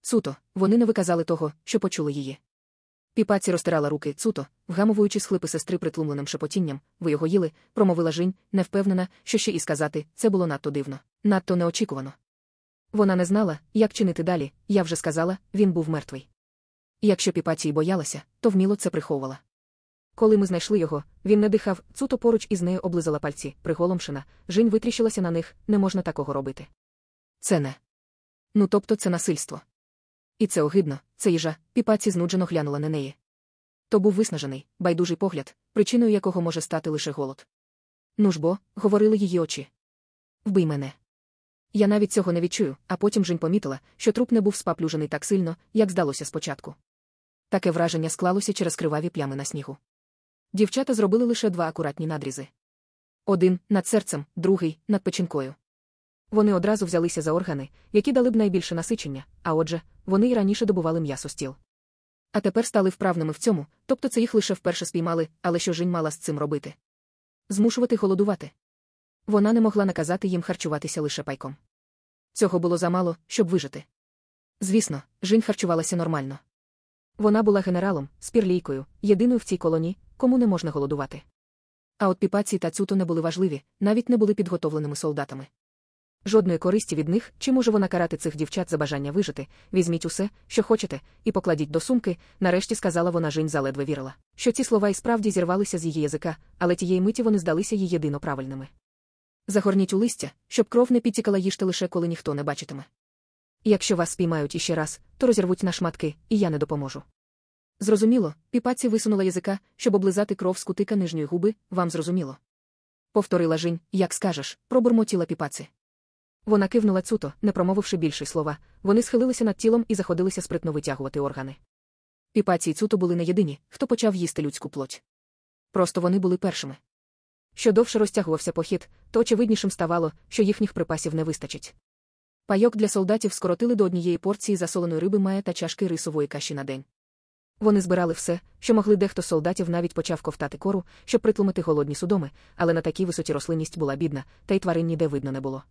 Цуто, вони не виказали того, що почули її. Піпаці розтирала руки цуто, вгамовуючи схлипи сестри притлумленим шепотінням, ви його їли, промовила Жінь, не впевнена, що ще і сказати, це було надто дивно, надто неочікувано. Вона не знала, як чинити далі, я вже сказала, він був мертвий. Якщо піпаці й боялася, то вміло це приховувала. Коли ми знайшли його, він не дихав, цуто поруч із нею облизала пальці, приголомшена, Жінь витріщилася на них, не можна такого робити. Це не. Ну тобто це насильство. І це огидно, це їжа, піпаці знуджено глянула на неї. То був виснажений, байдужий погляд, причиною якого може стати лише голод. Ну ж бо, говорили її очі. Вбий мене. Я навіть цього не відчую, а потім Жінь помітила, що труп не був спаплюжений так сильно, як здалося спочатку. Таке враження склалося через криваві плями на снігу. Дівчата зробили лише два акуратні надрізи. Один над серцем, другий над печінкою. Вони одразу взялися за органи, які дали б найбільше насичення, а отже, вони й раніше добували м'ясо стіл. А тепер стали вправними в цьому, тобто це їх лише вперше спіймали, але що Жінь мала з цим робити? Змушувати голодувати. Вона не могла наказати їм харчуватися лише пайком. Цього було замало, щоб вижити. Звісно, Жінь харчувалася нормально. Вона була генералом, спірлійкою, єдиною в цій колоні, кому не можна голодувати. А от піпаці та цюто не були важливі, навіть не були підготовленими солдатами. Жодної користі від них, чи може вона карати цих дівчат за бажання вижити, візьміть усе, що хочете, і покладіть до сумки, нарешті сказала вона Жінь заледве вірила, що ці слова і справді зірвалися з її язика, але тієї миті вони здалися їй єдино правильними. Загорніть у листя, щоб кров не підтікала їжте лише коли ніхто не бачитиме. Якщо вас спіймають іще раз, то розірвуть на шматки, і я не допоможу. Зрозуміло, піпаці висунула язика, щоб облизати кров з кутика нижньої губи, вам зрозуміло. Повторила Жінь, як скажеш, пробурмотіла піпаці. Вона кивнула цуто, не промовивши більше слова, вони схилилися над тілом і заходилися спритно витягувати органи. Піпаці й цуто були не єдині, хто почав їсти людську плоть. Просто вони були першими. Що довше розтягувався похід, то очевиднішим ставало, що їхніх припасів не вистачить. Пайок для солдатів скоротили до однієї порції засоленої риби має та чашки рисової каші на день. Вони збирали все, що могли дехто солдатів навіть почав ковтати кору, щоб притлумити голодні судоми, але на такій висоті рослинність була бідна, та й тварин ніде видно не було.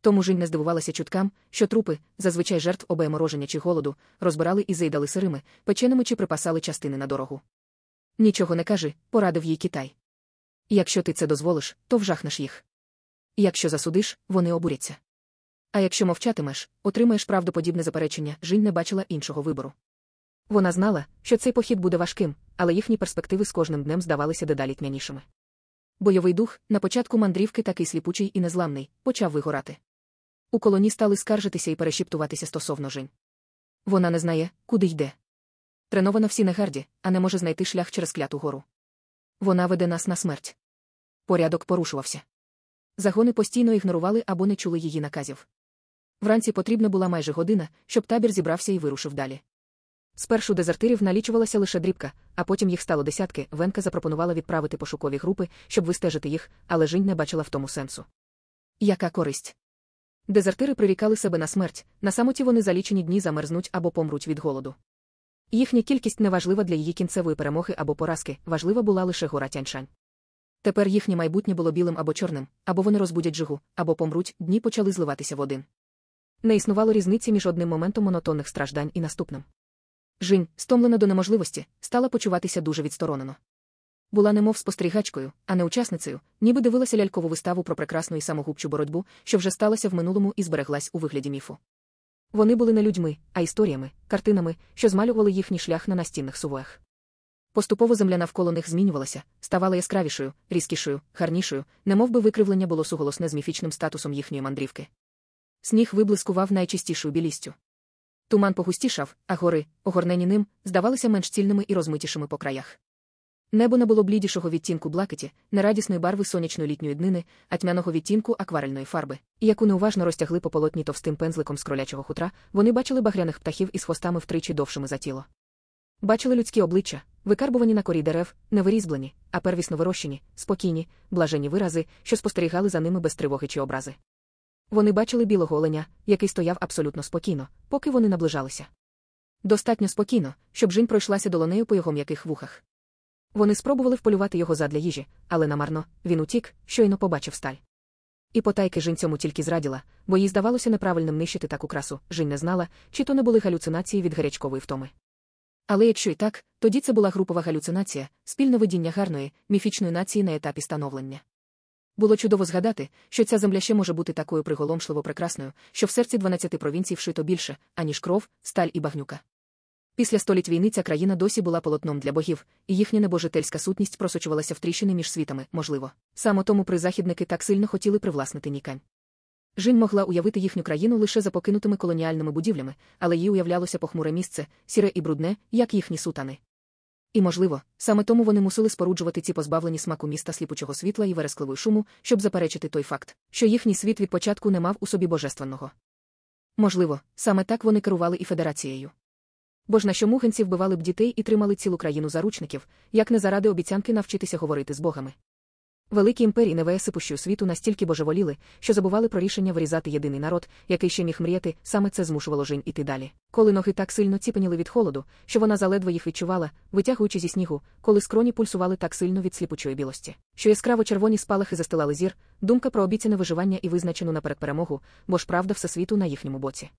Тому Жінь не здивувалася чуткам, що трупи, зазвичай жертв обеємороження чи голоду, розбирали і заїдали сирими, печеними чи припасали частини на дорогу. Нічого не кажи, порадив їй Китай. Якщо ти це дозволиш, то вжахнеш їх. Якщо засудиш, вони обуряться. А якщо мовчатимеш, отримаєш правдоподібне заперечення, Жінь не бачила іншого вибору. Вона знала, що цей похід буде важким, але їхні перспективи з кожним днем здавалися дедалі тьмянішими. Бойовий дух, на початку мандрівки такий сліпучий і незламний, почав вигорати. У колоні стали скаржитися і перешіптуватися стосовно Жінь. Вона не знає, куди йде. Тренована всі на а не може знайти шлях через кляту гору. Вона веде нас на смерть. Порядок порушувався. Загони постійно ігнорували або не чули її наказів. Вранці потрібна була майже година, щоб табір зібрався і вирушив далі. Спершу дезертирів налічувалася лише дрібка, а потім їх стало десятки. Венка запропонувала відправити пошукові групи, щоб вистежити їх, але Жінь не бачила в тому сенсу. Яка користь? Дезертири прирікали себе на смерть, на самоті вони за лічені дні замерзнуть або помруть від голоду. Їхня кількість не важлива для її кінцевої перемоги або поразки, важлива була лише гора Тяньшань. Тепер їхнє майбутнє було білим або чорним, або вони розбудять жигу, або помруть, дні почали зливатися в один. Не існувало різниці між одним моментом монотонних страждань і наступним. Жінь, стомлена до неможливості, стала почуватися дуже відсторонено. Була немов спостерігачкою, а не учасницею, ніби дивилася лялькову виставу про прекрасну і самогубчу боротьбу, що вже сталося в минулому і збереглась у вигляді міфу. Вони були не людьми, а історіями, картинами, що змалювали їхній шлях на настінних сувоях. Поступово земля навколо них змінювалася, ставала яскравішою, різкішою, гарнішою, немов би викривлення було суголосне з міфічним статусом їхньої мандрівки. Сніг виблискував найчистішою білістю. Туман погустішав, а гори, огорнені ним, здавалися менш цільними і розмитішими по краях. Небо набуло блідішого відтінку блакиті, нерадісної барви сонячної літньої днини, а тьмяного відтінку акварельної фарби, і яку неуважно розтягли по полотні товстим пензликом з кролячого хутра, вони бачили багряних птахів із хвостами втричі довшими за тіло. Бачили людські обличчя, викарбувані на корі дерев, не вирізблені, а первісно вирощені, спокійні, блажені вирази, що спостерігали за ними без тривоги чи образи. Вони бачили білого оленя, який стояв абсолютно спокійно, поки вони наближалися. Достатньо спокійно, щоб жінь пройшлася долонею по його м'яких вухах. Вони спробували вполювати його задля їжі, але намарно він утік, щойно побачив сталь. І потайки жінь цьому тільки зраділа, бо їй здавалося неправильним нищити таку красу, жінь не знала, чи то не були галюцинації від гарячкової втоми. Але якщо і так, тоді це була групова галюцинація, спільне видіння гарної, міфічної нації на етапі становлення. Було чудово згадати, що ця земля ще може бути такою приголомшливо прекрасною, що в серці 12 провінцій вшито більше, аніж кров, сталь і багнюка. Після століть війни ця країна досі була полотном для богів, і їхня небожительська сутність просочувалася в тріщини між світами, можливо. Саме тому призахідники так сильно хотіли привласнити Нікань. Жінь могла уявити їхню країну лише за покинутими колоніальними будівлями, але їй уявлялося похмуре місце, сіре і брудне, як їхні сутани. І, можливо, саме тому вони мусили споруджувати ці позбавлені смаку міста сліпучого світла і верескливої шуму, щоб заперечити той факт, що їхній світ від початку не мав у собі божественного. Можливо, саме так вони керували і федерацією. Бо ж на що мухенці вбивали б дітей і тримали цілу країну заручників, як не заради обіцянки навчитися говорити з богами. Великі імперії невеесипущою світу настільки божеволіли, що забували про рішення вирізати єдиний народ, який ще міг мріяти, саме це змушувало Жінь іти далі. Коли ноги так сильно ціпеніли від холоду, що вона заледве їх відчувала, витягуючи зі снігу, коли скроні пульсували так сильно від сліпучої білості, що яскраво червоні спалахи застилали зір, думка про обіцяне виживання і визначену наперед перемогу, бо ж правда всесвіту на їхньому боці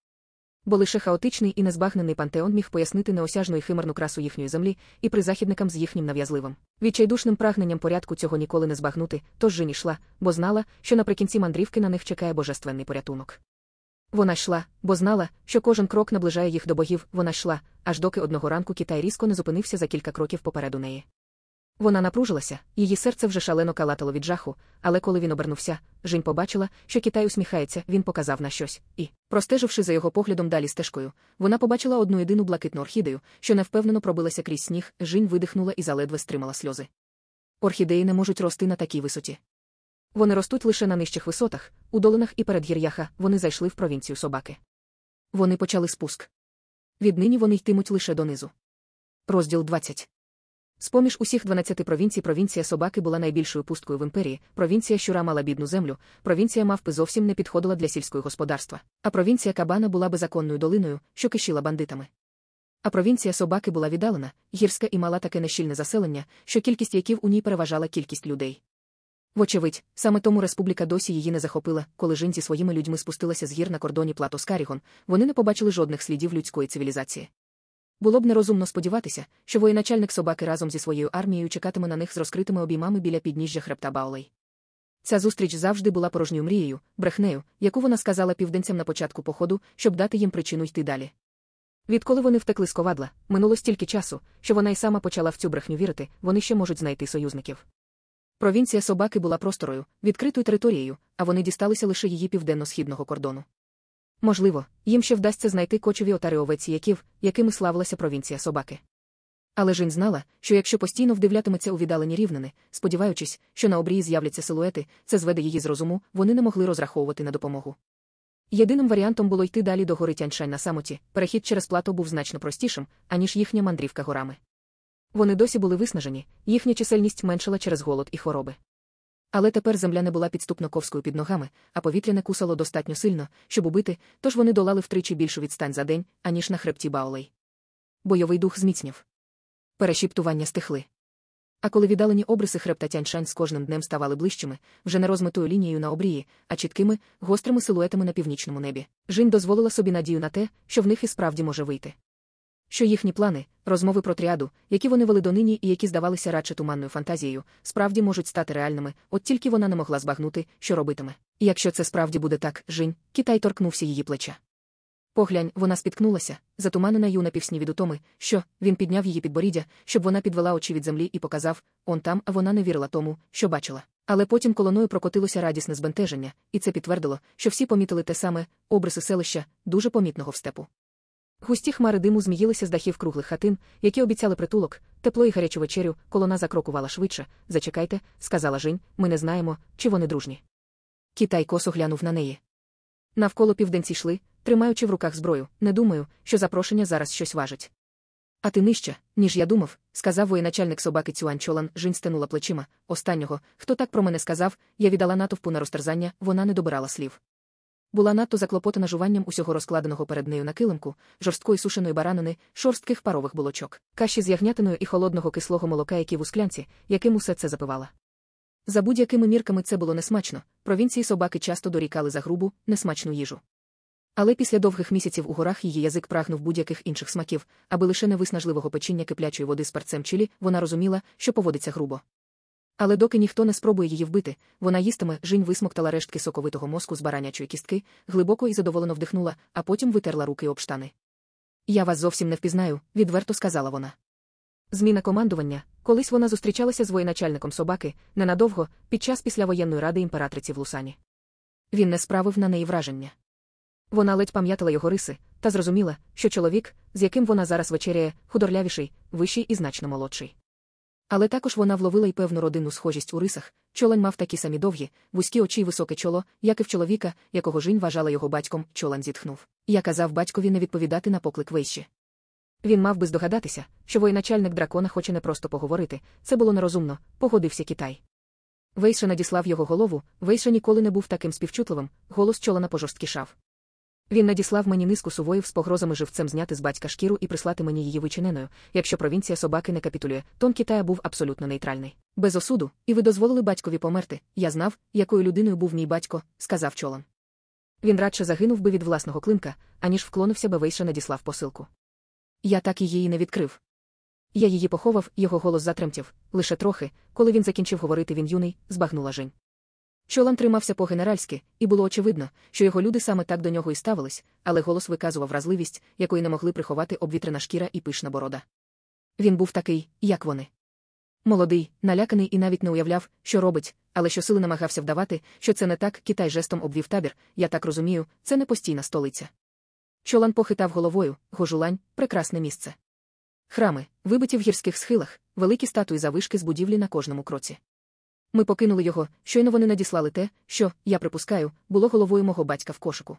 бо лише хаотичний і незбагнений пантеон міг пояснити неосяжну і химерну красу їхньої землі і призахідникам з їхнім нав'язливим. Відчайдушним прагненням порядку цього ніколи не збагнути, тож Жін йшла, бо знала, що наприкінці мандрівки на них чекає божественний порятунок. Вона йшла, бо знала, що кожен крок наближає їх до богів, вона йшла, аж доки одного ранку Китай різко не зупинився за кілька кроків попереду неї. Вона напружилася, її серце вже шалено калатало від жаху, але коли він обернувся, Жінь побачила, що Китай усміхається, він показав на щось, і, простеживши за його поглядом далі стежкою, вона побачила одну єдину блакитну орхідею, що невпевнено пробилася крізь сніг, Жінь видихнула і заледве стримала сльози. Орхідеї не можуть рости на такій висоті. Вони ростуть лише на нижчих висотах, у долинах і перед гір'яха вони зайшли в провінцію собаки. Вони почали спуск. Віднині вони йтимуть лише донизу. Розділ 20 з-поміж усіх 12 провінцій провінція собаки була найбільшою пусткою в імперії, провінція щура мала бідну землю, провінція мавпи зовсім не підходила для сільського господарства, а провінція кабана була беззаконною долиною, що кишіла бандитами. А провінція собаки була віддалена, гірська і мала таке нещільне заселення, що кількість яків у ній переважала кількість людей. Вочевидь, саме тому республіка досі її не захопила, коли жін зі своїми людьми спустилася з гір на кордоні плато Скарігон, вони не побачили жодних слідів людської цивілізації. Було б нерозумно сподіватися, що воєначальник собаки разом зі своєю армією чекатиме на них з розкритими обіймами біля підніжжя хребта Баолей. Ця зустріч завжди була порожньою мрією, брехнею, яку вона сказала південцям на початку походу, щоб дати їм причину йти далі. Відколи вони втекли з ковадла, минуло стільки часу, що вона й сама почала в цю брехню вірити, вони ще можуть знайти союзників. Провінція собаки була просторою, відкритою територією, а вони дісталися лише її південно-східного кордону. Можливо, їм ще вдасться знайти кочові отари овець яків, якими славилася провінція собаки. Але Жінь знала, що якщо постійно вдивлятиметься у віддалені рівнини, сподіваючись, що на обрії з'являться силуети, це зведе її з розуму, вони не могли розраховувати на допомогу. Єдиним варіантом було йти далі до гори Тяньшань на самоті, перехід через плато був значно простішим, аніж їхня мандрівка горами. Вони досі були виснажені, їхня чисельність меншала через голод і хвороби. Але тепер земля не була підступно ковською під ногами, а повітря не кусало достатньо сильно, щоб убити, тож вони долали втричі більшу відстань за день, аніж на хребті Баолей. Бойовий дух зміцняв. Перешіптування стихли. А коли віддалені обриси хребта Тяньшань з кожним днем ставали ближчими, вже не розмитою лінією на обрії, а чіткими, гострими силуетами на північному небі, Жінь дозволила собі надію на те, що в них і справді може вийти що їхні плани, розмови про тріаду, які вони вели донині і які здавалися радше туманною фантазією, справді можуть стати реальними, от тільки вона не могла збагнути, що робитиме. І якщо це справді буде так, Жінь, Китай торкнувся її плеча. Поглянь, вона спіткнулася, затуманена й у напівсні від утоми, що він підняв її підборіддя, щоб вона підвела очі від землі і показав он там, а вона не вірила тому, що бачила. Але потім колоною прокотилося радісне збентеження, і це підтвердило, що всі помітили те саме обриси селища, дуже помітного в степу. Густі хмари диму зміїлися з дахів круглих хатин, які обіцяли притулок, тепло і гарячу вечерю, колона закрокувала швидше. Зачекайте, сказала Жень, ми не знаємо, чи вони дружні. Китай косо глянув на неї. Навколо південці йшли, тримаючи в руках зброю, не думаю, що запрошення зараз щось важить. А ти нижче, ніж я думав, сказав воєначальник собаки Цюань Чолан, Жінь стенула плечима. Останнього, хто так про мене сказав, я віддала натовпу на розтерзання, вона не добирала слів. Була надто заклопотана жуванням усього розкладеного перед нею на килимку, жорсткої сушеної баранини, шорстких парових булочок, каші з ягнятиною і холодного кислого молока, які в усклянці, яким усе це запивала. За будь-якими мірками це було несмачно, провінції собаки часто дорікали за грубу, несмачну їжу. Але після довгих місяців у горах її язик прагнув будь-яких інших смаків, аби лише не виснажливого печіння киплячої води з парцем чилі, вона розуміла, що поводиться грубо. Але доки ніхто не спробує її вбити, вона їстиме, жінь висмоктала рештки соковитого мозку з баранячої кістки, глибоко і задоволено вдихнула, а потім витерла руки об штани. Я вас зовсім не впізнаю, відверто сказала вона. Зміна командування, колись вона зустрічалася з воєначальником собаки, ненадовго, під час післявоєнної ради імператриці в Лусані. Він не справив на неї враження. Вона ледь пам'ятала його риси, та зрозуміла, що чоловік, з яким вона зараз вечеряє, худорлявіший, вищий і значно молодший. Але також вона вловила й певну родинну схожість у рисах. Чолань мав такі самі довгі, вузькі очі й високе чоло, як і в чоловіка, якого жінь вважала його батьком, чолан зітхнув. Я казав батькові не відповідати на поклик вище. Він мав би здогадатися, що воєначальник дракона хоче не просто поговорити, це було нерозумно, погодився Китай. Вейша надіслав його голову, Вейша ніколи не був таким співчутливим, голос чолана пожорсткішав. Він надіслав мені низку сувоїв з погрозами живцем зняти з батька шкіру і прислати мені її вичиненою. Якщо провінція собаки не капітулює, тон Китая був абсолютно нейтральний. Без осуду, і ви дозволили батькові померти. Я знав, якою людиною був мій батько, сказав чолан. Він радше загинув би від власного клинка, аніж вклонився би Вейша надіслав посилку. Я так її не відкрив. Я її поховав, його голос затремтів, лише трохи, коли він закінчив говорити він юний, збагнула Жень. Чолан тримався по-генеральськи, і було очевидно, що його люди саме так до нього і ставились, але голос виказував вразливість, якої не могли приховати обвітрена шкіра і пишна борода. Він був такий, як вони. Молодий, наляканий і навіть не уявляв, що робить, але щосили намагався вдавати, що це не так, Китай жестом обвів табір, я так розумію, це не постійна столиця. Чолан похитав головою, гожулань, прекрасне місце. Храми, вибиті в гірських схилах, великі статуї завишки з будівлі на кожному кроці. Ми покинули його, щойно вони надіслали те, що, я припускаю, було головою мого батька в кошику.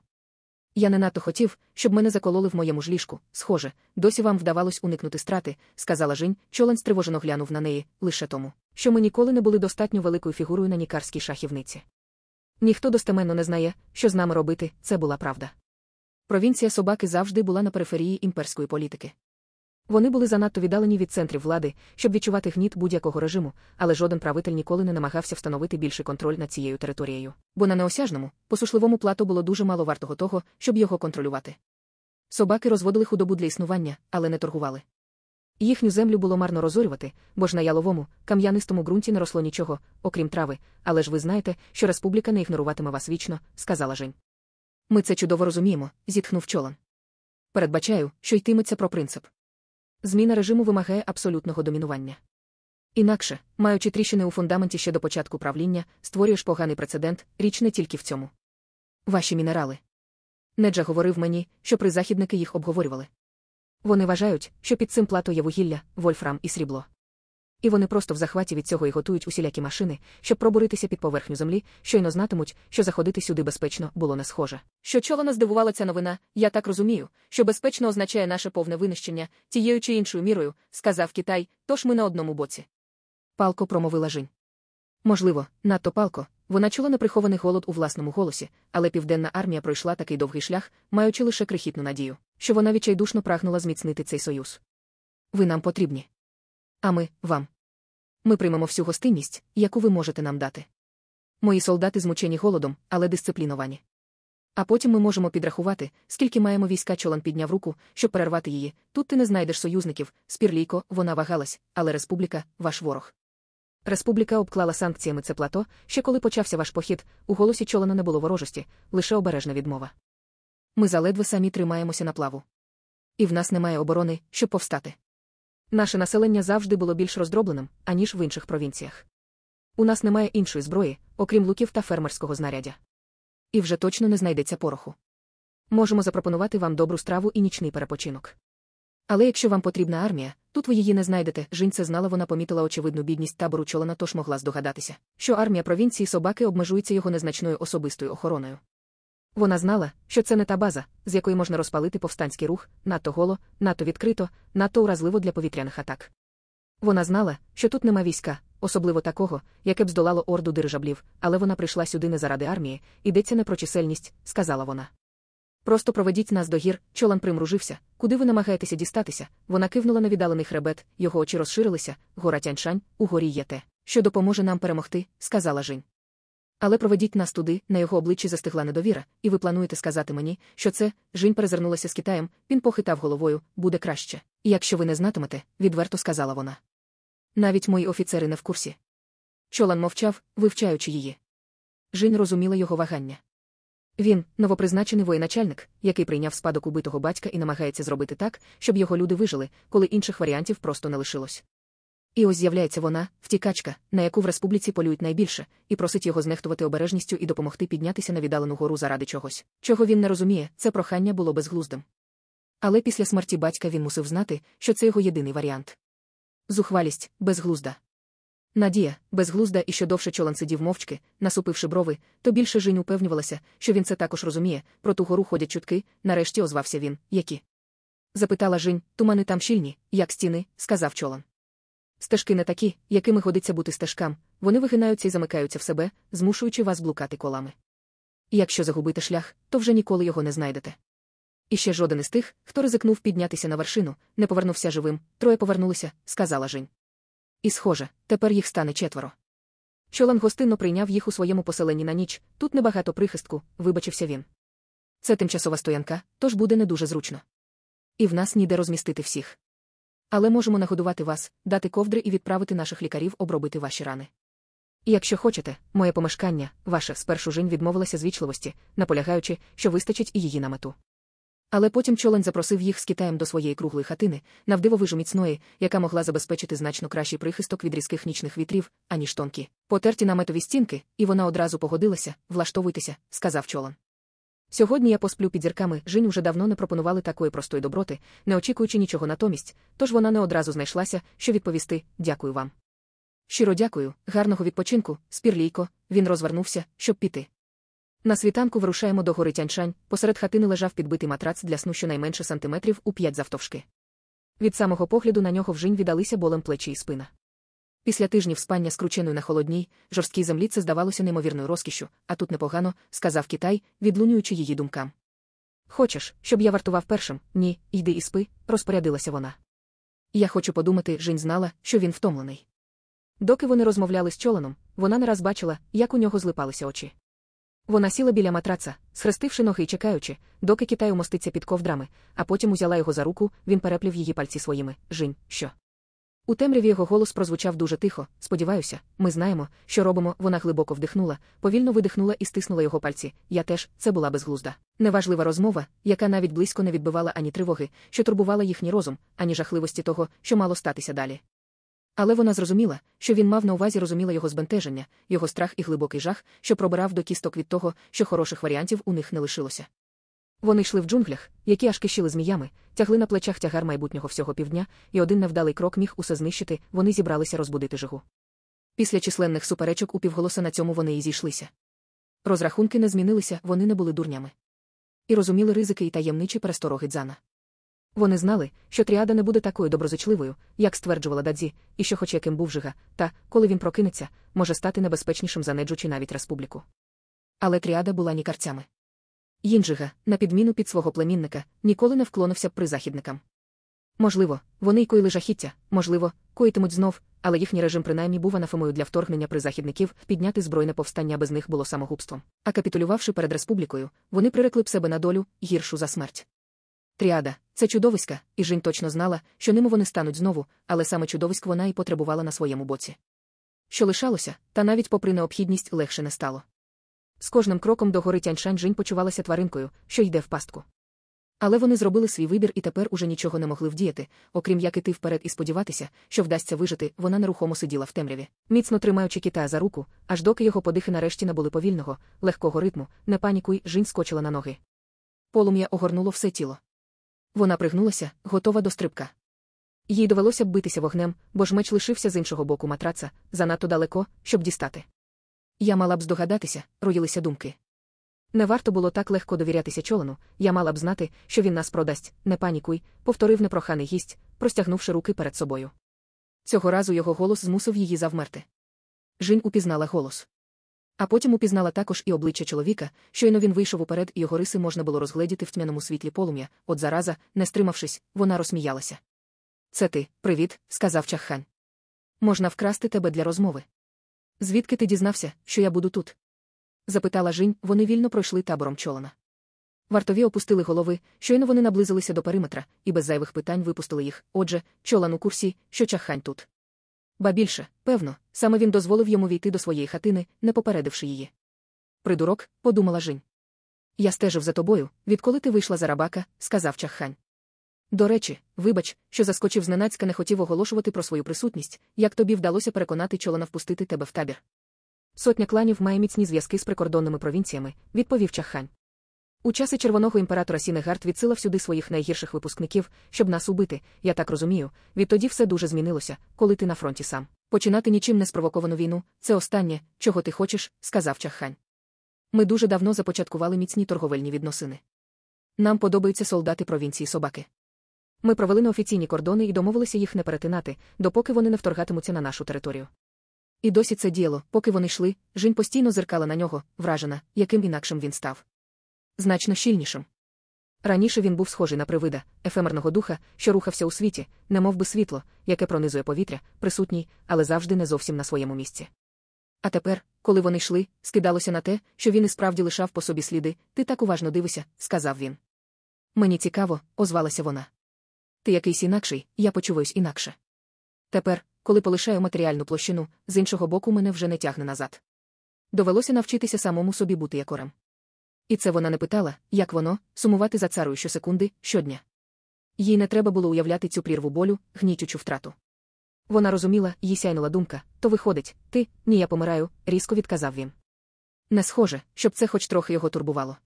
Я не надто хотів, щоб мене закололи в моєму ж ліжку. Схоже, досі вам вдавалось уникнути страти, сказала Жінь, чолан стривожено глянув на неї, лише тому, що ми ніколи не були достатньо великою фігурою на нікарській шахівниці. Ніхто достеменно не знає, що з нами робити, це була правда. Провінція собаки завжди була на периферії імперської політики. Вони були занадто віддалені від центрів влади, щоб відчувати гніт будь-якого режиму, але жоден правитель ніколи не намагався встановити більший контроль над цією територією, бо на неосяжному, посушливому плато було дуже мало вартого того, щоб його контролювати. Собаки розводили худобу для існування, але не торгували. Їхню землю було марно розорювати, бо ж на яловому, кам'янистому ґрунті не росло нічого, окрім трави, але ж ви знаєте, що республіка не ігноруватиме вас вічно, сказала Жень. Ми це чудово розуміємо, зітхнув чолан. Передбачаю, що йтиметься про принцип. Зміна режиму вимагає абсолютного домінування. Інакше, маючи тріщини у фундаменті ще до початку правління, створюєш поганий прецедент, річ не тільки в цьому. Ваші мінерали. Неджа говорив мені, що призахідники їх обговорювали. Вони вважають, що під цим плато є вугілля, вольфрам і срібло. І вони просто в захваті від цього і готують усілякі машини, щоб пробуритися під поверхню землі, щойно знатимуть, що заходити сюди безпечно було не схоже. Що чолона здивувала ця новина, я так розумію, що безпечно означає наше повне винищення, тією чи іншою мірою, сказав Китай, тож ми на одному боці. Палко промовила Жінь. Можливо, надто палко, вона чула неприхований голод у власному голосі, але південна армія пройшла такий довгий шлях, маючи лише крихітну надію, що вона відчайдушно прагнула зміцнити цей союз. Ви нам потрібні. А ми вам. Ми приймемо всю гостинність, яку ви можете нам дати. Мої солдати змучені голодом, але дисципліновані. А потім ми можемо підрахувати, скільки маємо війська чолан підняв руку, щоб перервати її. Тут ти не знайдеш союзників, спірлійко, вона вагалась, але республіка ваш ворог. Республіка обклала санкціями це плато, ще коли почався ваш похід, у голосі чолана не було ворожості, лише обережна відмова. Ми заледве самі тримаємося на плаву. І в нас немає оборони, щоб повстати. Наше населення завжди було більш роздробленим, аніж в інших провінціях. У нас немає іншої зброї, окрім луків та фермерського знаряддя. І вже точно не знайдеться пороху. Можемо запропонувати вам добру страву і нічний перепочинок. Але якщо вам потрібна армія, тут ви її не знайдете. Жінь це знала, вона помітила очевидну бідність табору чолана, тож могла здогадатися, що армія провінції собаки обмежується його незначною особистою охороною. Вона знала, що це не та база, з якої можна розпалити повстанський рух, надто голо, надто відкрито, надто уразливо для повітряних атак. Вона знала, що тут нема війська, особливо такого, яке б здолало орду дирижаблів, але вона прийшла сюди не заради армії, йдеться не про чисельність, сказала вона. Просто проведіть нас до гір, чолан примружився, куди ви намагаєтеся дістатися. Вона кивнула на віддалений хребет, його очі розширилися, гора тяньшань, у горі є те, що допоможе нам перемогти, сказала Жінь. Але проведіть нас туди, на його обличчі застигла недовіра, і ви плануєте сказати мені, що це, Жінь перезирнулася з Китаєм, він похитав головою, буде краще. Якщо ви не знатимете, відверто сказала вона. Навіть мої офіцери не в курсі. Чолан мовчав, вивчаючи її. Жінь розуміла його вагання. Він, новопризначений воєначальник, який прийняв спадок убитого батька і намагається зробити так, щоб його люди вижили, коли інших варіантів просто не лишилось. І ось з'являється вона, втікачка, на яку в республіці полюють найбільше, і просить його знехтувати обережністю і допомогти піднятися на віддалену гору заради чогось. Чого він не розуміє, це прохання було безглуздим. Але після смерті батька він мусив знати, що це його єдиний варіант. Зухвалість, безглузда. Надія, безглузда і що довше чолан сидів мовчки, насупивши брови, то більше Жінь упевнювалася, що він це також розуміє, про ту гору ходять чутки, нарешті озвався він, які. Запитала Жінь, тумани там щільні, як стіни, сказав чолан. Стежки не такі, якими годиться бути стежкам, вони вигинаються і замикаються в себе, змушуючи вас блукати колами. І якщо загубите шлях, то вже ніколи його не знайдете. І ще жоден із тих, хто ризикнув піднятися на вершину, не повернувся живим, троє повернулися, сказала Жень. І, схоже, тепер їх стане четверо. Чолан гостинно прийняв їх у своєму поселенні на ніч, тут небагато прихистку, вибачився він. Це тимчасова стоянка, тож буде не дуже зручно. І в нас ніде розмістити всіх. Але можемо нагодувати вас, дати ковдри і відправити наших лікарів обробити ваші рани. І якщо хочете, моє помешкання, ваше спершу Жень відмовилася з вічливості, наполягаючи, що вистачить і її на мету. Але потім чолень запросив їх з Китаєм до своєї круглої хатини, навдивовижу міцної, яка могла забезпечити значно кращий прихисток від різких нічних вітрів, аніж тонкі, потерті наметові стінки, і вона одразу погодилася влаштовуйтеся, сказав чолан. Сьогодні я посплю під зірками, Жінь уже давно не пропонували такої простої доброти, не очікуючи нічого натомість, тож вона не одразу знайшлася, що відповісти дякую вам. Щиро дякую, гарного відпочинку, спірлійко, він розвернувся, щоб піти. На світанку вирушаємо до гори Тяньшань, посеред хатини лежав підбитий матрац для сну щонайменше сантиметрів у п'ять завтовшки. Від самого погляду на нього вжинь віддалися болем плечі і спина. Після тижнів спання скрученою на холодній, жорсткій землі це здавалося неймовірною розкішю, а тут непогано, сказав Китай, відлунюючи її думкам. Хочеш, щоб я вартував першим? Ні, йди і спи, розпорядилася вона. Я хочу подумати, Жінь знала, що він втомлений. Доки вони розмовляли з чоленом, вона не раз бачила, як у нього злипалися очі. Вона сіла біля матраца, схрестивши ноги й чекаючи, доки Китай умоститься під ковдрами, а потім узяла його за руку, він переплів її пальці своїми. Жінь, що? У темряві його голос прозвучав дуже тихо. Сподіваюся, ми знаємо, що робимо. Вона глибоко вдихнула, повільно видихнула і стиснула його пальці. Я теж, це була безглузда. Неважлива розмова, яка навіть близько не відбивала ані тривоги, що турбувала їхній розум, ані жахливості того, що мало статися далі. Але вона зрозуміла, що він мав на увазі розуміла його збентеження, його страх і глибокий жах, що пробирав до кісток від того, що хороших варіантів у них не лишилося. Вони йшли в джунглях, які аж кишіли зміями, тягли на плечах тягар майбутнього всього півдня, і один невдалий крок міг усе знищити, вони зібралися розбудити жигу. Після численних суперечок у півголоса на цьому вони і зійшлися. Розрахунки не змінилися, вони не були дурнями. І розуміли ризики і таємничі перестороги дзана. Вони знали, що тріада не буде такою доброзичливою, як стверджувала Дадзі, і що, хоч яким був жига, та, коли він прокинеться, може стати небезпечнішим за неджучи навіть республіку. Але тріада була нікарцями. Їнджига, на підміну під свого племінника, ніколи не вклонився б призахідникам. Можливо, вони й коїли жахіття, можливо, коїтимуть знов, але їхній режим принаймні був анафемою для вторгнення призахідників, підняти збройне повстання без них було самогубством. А капітулювавши перед республікою, вони прирекли б себе на долю, гіршу за смерть. Тріада це чудовиська, і Жінь точно знала, що ними вони стануть знову, але саме чудовиськ вона і потребувала на своєму боці. Що лишалося, та навіть попри необхідність легше не стало. З кожним кроком до гори Тяньшань Жінь почувалася тваринкою, що йде в пастку. Але вони зробили свій вибір і тепер уже нічого не могли вдіяти, окрім як іти вперед і сподіватися, що вдасться вижити, вона нерухомо сиділа в темряві, міцно тримаючи кита за руку, аж доки його подихи нарешті набули повільного, легкого ритму, не панікуй, Жінь скочила на ноги. Полум'я огорнуло все тіло. Вона пригнулася, готова до стрибка. Їй довелося б битися вогнем, бо ж меч лишився з іншого боку матраца, занадто далеко, щоб дістати. Я мала б здогадатися, роїлися думки. Не варто було так легко довірятися чолену, я мала б знати, що він нас продасть, не панікуй, повторив непроханий гість, простягнувши руки перед собою. Цього разу його голос змусив її завмерти. Жінь упізнала голос. А потім упізнала також і обличчя чоловіка, щойно він вийшов уперед, і його риси можна було розгледіти в тьмяному світлі полум'я, от зараза, не стримавшись, вона розсміялася. Це ти, привіт, сказав чаххань. Можна вкрасти тебе для розмови. Звідки ти дізнався, що я буду тут? запитала Жінь, вони вільно пройшли табором чолона. Вартові опустили голови, щойно вони наблизилися до периметра, і без зайвих питань випустили їх. Отже, чолан у курсі, що чаххань тут. Ба більше, певно, саме він дозволив йому увійти до своєї хатини, не попередивши її. Придурок, подумала Жінь. Я стежив за тобою, відколи ти вийшла за рабака, сказав чаххань. До речі, вибач, що заскочив зненацька не хотів оголошувати про свою присутність, як тобі вдалося переконати чолана впустити тебе в табір. Сотня кланів має міцні зв'язки з прикордонними провінціями, відповів чаххань. У часи червоного імператора Сінегард відсилав сюди своїх найгірших випускників, щоб нас убити, я так розумію. Відтоді все дуже змінилося, коли ти на фронті сам. Починати нічим не спровоковану війну це останнє, чого ти хочеш, сказав чаххань. Ми дуже давно започаткували міцні торговельні відносини. Нам подобаються солдати провінції собаки. Ми провели неофіційні кордони і домовилися їх не перетинати, допоки вони не вторгатимуться на нашу територію. І досі це діяло, поки вони йшли, Жінь постійно зеркала на нього, вражена, яким інакшим він став. Значно щільнішим. Раніше він був схожий на привида, ефемерного духа, що рухався у світі, немов би світло, яке пронизує повітря, присутній, але завжди не зовсім на своєму місці. А тепер, коли вони йшли, скидалося на те, що він і справді лишав по собі сліди, ти так уважно дивися, сказав він. Мені цікаво, озвалася вона. Ти якийсь інакший, я почуваюсь інакше. Тепер, коли полишаю матеріальну площину, з іншого боку мене вже не тягне назад. Довелося навчитися самому собі бути якорем. І це вона не питала, як воно, сумувати за царою щосекунди, щодня. Їй не треба було уявляти цю прірву болю, гнітючу втрату. Вона розуміла, їй сяйнула думка то виходить, ти, ні, я помираю, різко відказав він. Не схоже, щоб це хоч трохи його турбувало.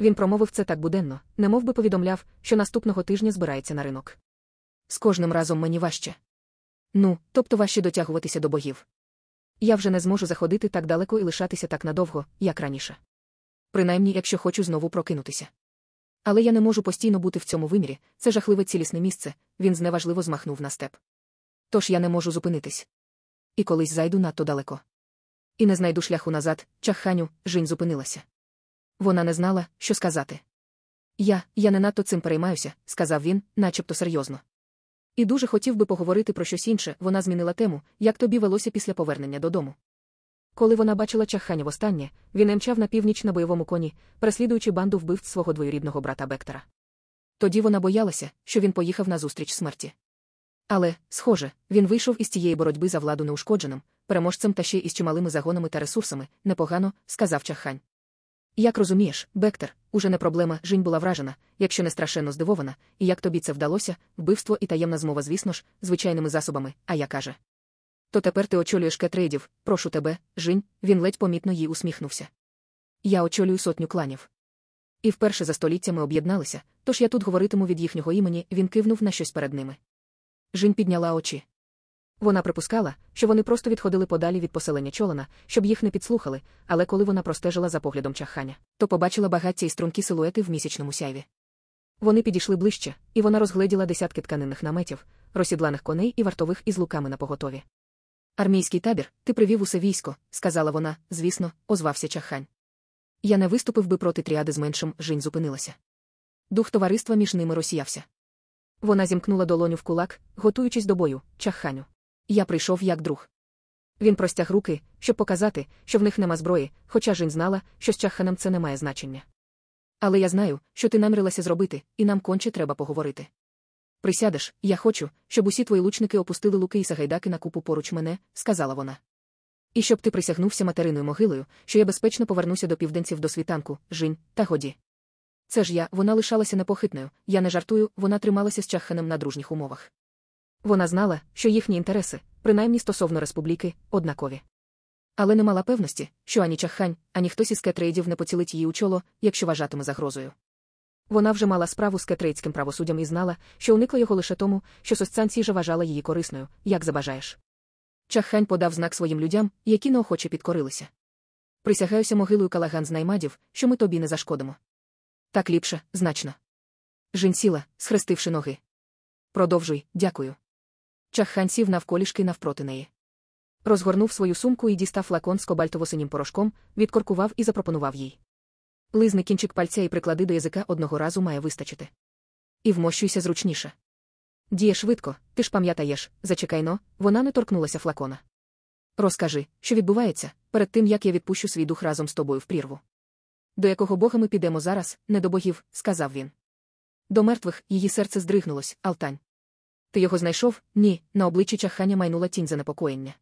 Він промовив це так буденно, немов би повідомляв, що наступного тижня збирається на ринок. З кожним разом мені важче. Ну, тобто важче дотягуватися до богів. Я вже не зможу заходити так далеко і лишатися так надовго, як раніше. Принаймні, якщо хочу знову прокинутися. Але я не можу постійно бути в цьому вимірі, це жахливе цілісне місце, він зневажливо змахнув на степ. Тож я не можу зупинитись. І колись зайду надто далеко. І не знайду шляху назад, чахханю, Жінь зупинилася. Вона не знала, що сказати. Я, я не надто цим переймаюся, сказав він, начебто серйозно. І дуже хотів би поговорити про щось інше, вона змінила тему, як тобі велося після повернення додому. Коли вона бачила чахханя востаннє, він мчав на північ на бойовому коні, переслідуючи банду вбивць свого двоюрідного брата Бектора. Тоді вона боялася, що він поїхав на зустріч смерті. Але, схоже, він вийшов із тієї боротьби за владу неушкодженим, переможцем та ще із чималими загонами та ресурсами, непогано, сказав чаххань. Як розумієш, Бектер, уже не проблема, Жінь була вражена, якщо не страшенно здивована, і як тобі це вдалося, вбивство і таємна змова, звісно ж, звичайними засобами, а я каже. То тепер ти очолюєш кетрейдів, прошу тебе, Жінь, він ледь помітно їй усміхнувся. Я очолюю сотню кланів. І вперше за століття ми об'єдналися, тож я тут говоритиму від їхнього імені, він кивнув на щось перед ними. Жінь підняла очі. Вона припускала, що вони просто відходили подалі від поселення чолана, щоб їх не підслухали, але коли вона простежила за поглядом чахання, то побачила багаття і стрункі силуети в місячному сяйві. Вони підійшли ближче, і вона розгледіла десятки тканинних наметів, розсідланих коней і вартових із луками на поготові. Армійський табір, ти привів усе військо, сказала вона, звісно, озвався чахань. Я не виступив би проти тріади з меншим, Жінь зупинилася. Дух товариства між ними розсіявся. Вона зімкнула долоню в кулак, готуючись до бою, чахханю. Я прийшов як друг. Він простяг руки, щоб показати, що в них нема зброї, хоча Жінь знала, що з чахханом це не має значення. Але я знаю, що ти намірилася зробити, і нам конче треба поговорити. Присядеш, я хочу, щоб усі твої лучники опустили луки і сагайдаки на купу поруч мене, сказала вона. І щоб ти присягнувся материною могилою, що я безпечно повернуся до південців до світанку, жінь, та годі. Це ж я, вона лишалася непохитною, я не жартую, вона трималася з чахханом на дружніх умовах. Вона знала, що їхні інтереси, принаймні стосовно республіки, однакові. Але не мала певності, що ані чаххань, ані хтось із кетрейдів не поцілить її у чоло, якщо вважатиме загрозою. Вона вже мала справу з кетрейдським правосуддям і знала, що уникла його лише тому, що сосцянці же вважала її корисною, як забажаєш. Чаххань подав знак своїм людям, які неохоче підкорилися. Присягаюся могилою калаган з наймадів, що ми тобі не зашкодимо. Так ліпше, значно. Жін сіла, схрестивши ноги. Продовжуй, дякую. Чаххань сів навколішки навпроти неї. Розгорнув свою сумку і дістав флакон з кобальтово-синім порошком, відкоркував і запропонував їй. Лизни кінчик пальця і приклади до язика одного разу має вистачити. І вмощуйся зручніше. Діє швидко, ти ж пам'ятаєш, зачекайно, вона не торкнулася флакона. Розкажи, що відбувається, перед тим як я відпущу свій дух разом з тобою в прірву. До якого бога ми підемо зараз, не до богів, сказав він. До мертвих її серце здригнулось, Алтань. Ти його знайшов? Ні, на обличчі чахання майнула тінь занепокоєння.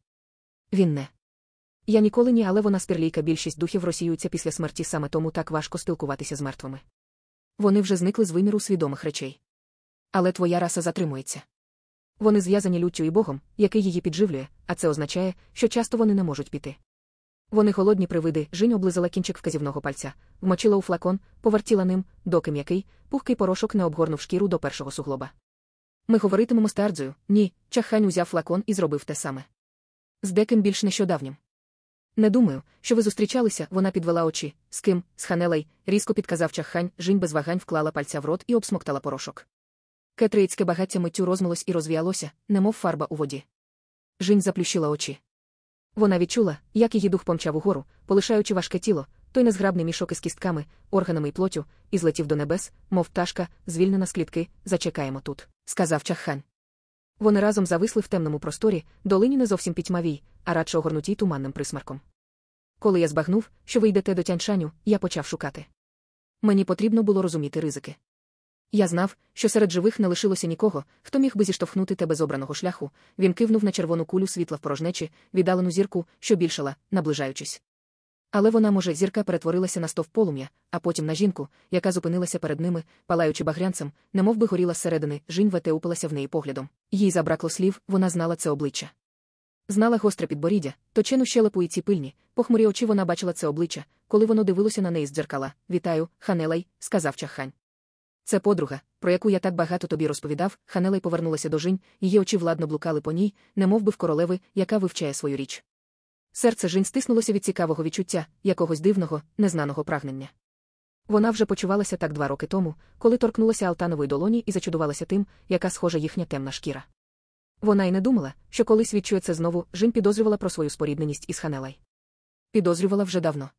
Він не. Я ніколи ні, але вона спірлійка більшість духів розсіюється після смерті саме тому так важко спілкуватися з мертвими. Вони вже зникли з виміру свідомих речей. Але твоя раса затримується. Вони зв'язані люттю і Богом, який її підживлює, а це означає, що часто вони не можуть піти. Вони холодні привиди, жінь облизала кінчик вказівного пальця, вмочила у флакон, повертіла ним, доки м'який, пухкий порошок не обгорнув шкіру до першого суглоба. Ми говоритимемо з Тардзою, ні, чахань узяв флакон і зробив те саме. З деким більш нещодавнім. Не думаю, що ви зустрічалися, вона підвела очі. З ким, з Ханелей, різко підказав чаххань, жінь без вагань вклала пальця в рот і обсмоктала порошок. Кетрейцьке багаття миттю розмилось і розвіялося, немов фарба у воді. Жінь заплющила очі. Вона відчула, як її дух помчав угору, полишаючи важке тіло, той незграбний мішок із кістками, органами і плотю, і злетів до небес, мов пташка, звільнена з клітки, зачекаємо тут, сказав чаххан. Вони разом зависли в темному просторі, долині не зовсім пітьмавій, а радше огорнутій туманним присмерком. Коли я збагнув, що ви йдете до тяньшаню, я почав шукати. Мені потрібно було розуміти ризики. Я знав, що серед живих не лишилося нікого, хто міг би зіштовхнути тебе з обраного шляху. Він кивнув на червону кулю світла в порожнечі, віддалену зірку, що більшала, наближаючись. Але вона, може, зірка перетворилася на стовп полум'я, а потім на жінку, яка зупинилася перед ними, палаючи багрянцем, немов би горіла зсередини, жінь упилася в неї поглядом. Їй забракло слів, вона знала це обличчя. Знала гостре підборіддя, точену щелепу і ці пильні, похмурі очі вона бачила це обличчя, коли воно дивилося на неї з дзеркала. Вітаю, Ханелай, сказав чаххань. Це подруга, про яку я так багато тобі розповідав, Ханелей повернулася до жінь, її очі владно блукали по ній, немов би в королеви, яка вивчає свою річ. Серце жінь стиснулося від цікавого відчуття, якогось дивного, незнаного прагнення. Вона вже почувалася так два роки тому, коли торкнулася Алтанової долоні і зачудувалася тим, яка схожа їхня темна шкіра. Вона й не думала, що колись відчує це знову, жінь підозрювала про свою спорідненість із Ханелай. Підозрювала вже давно.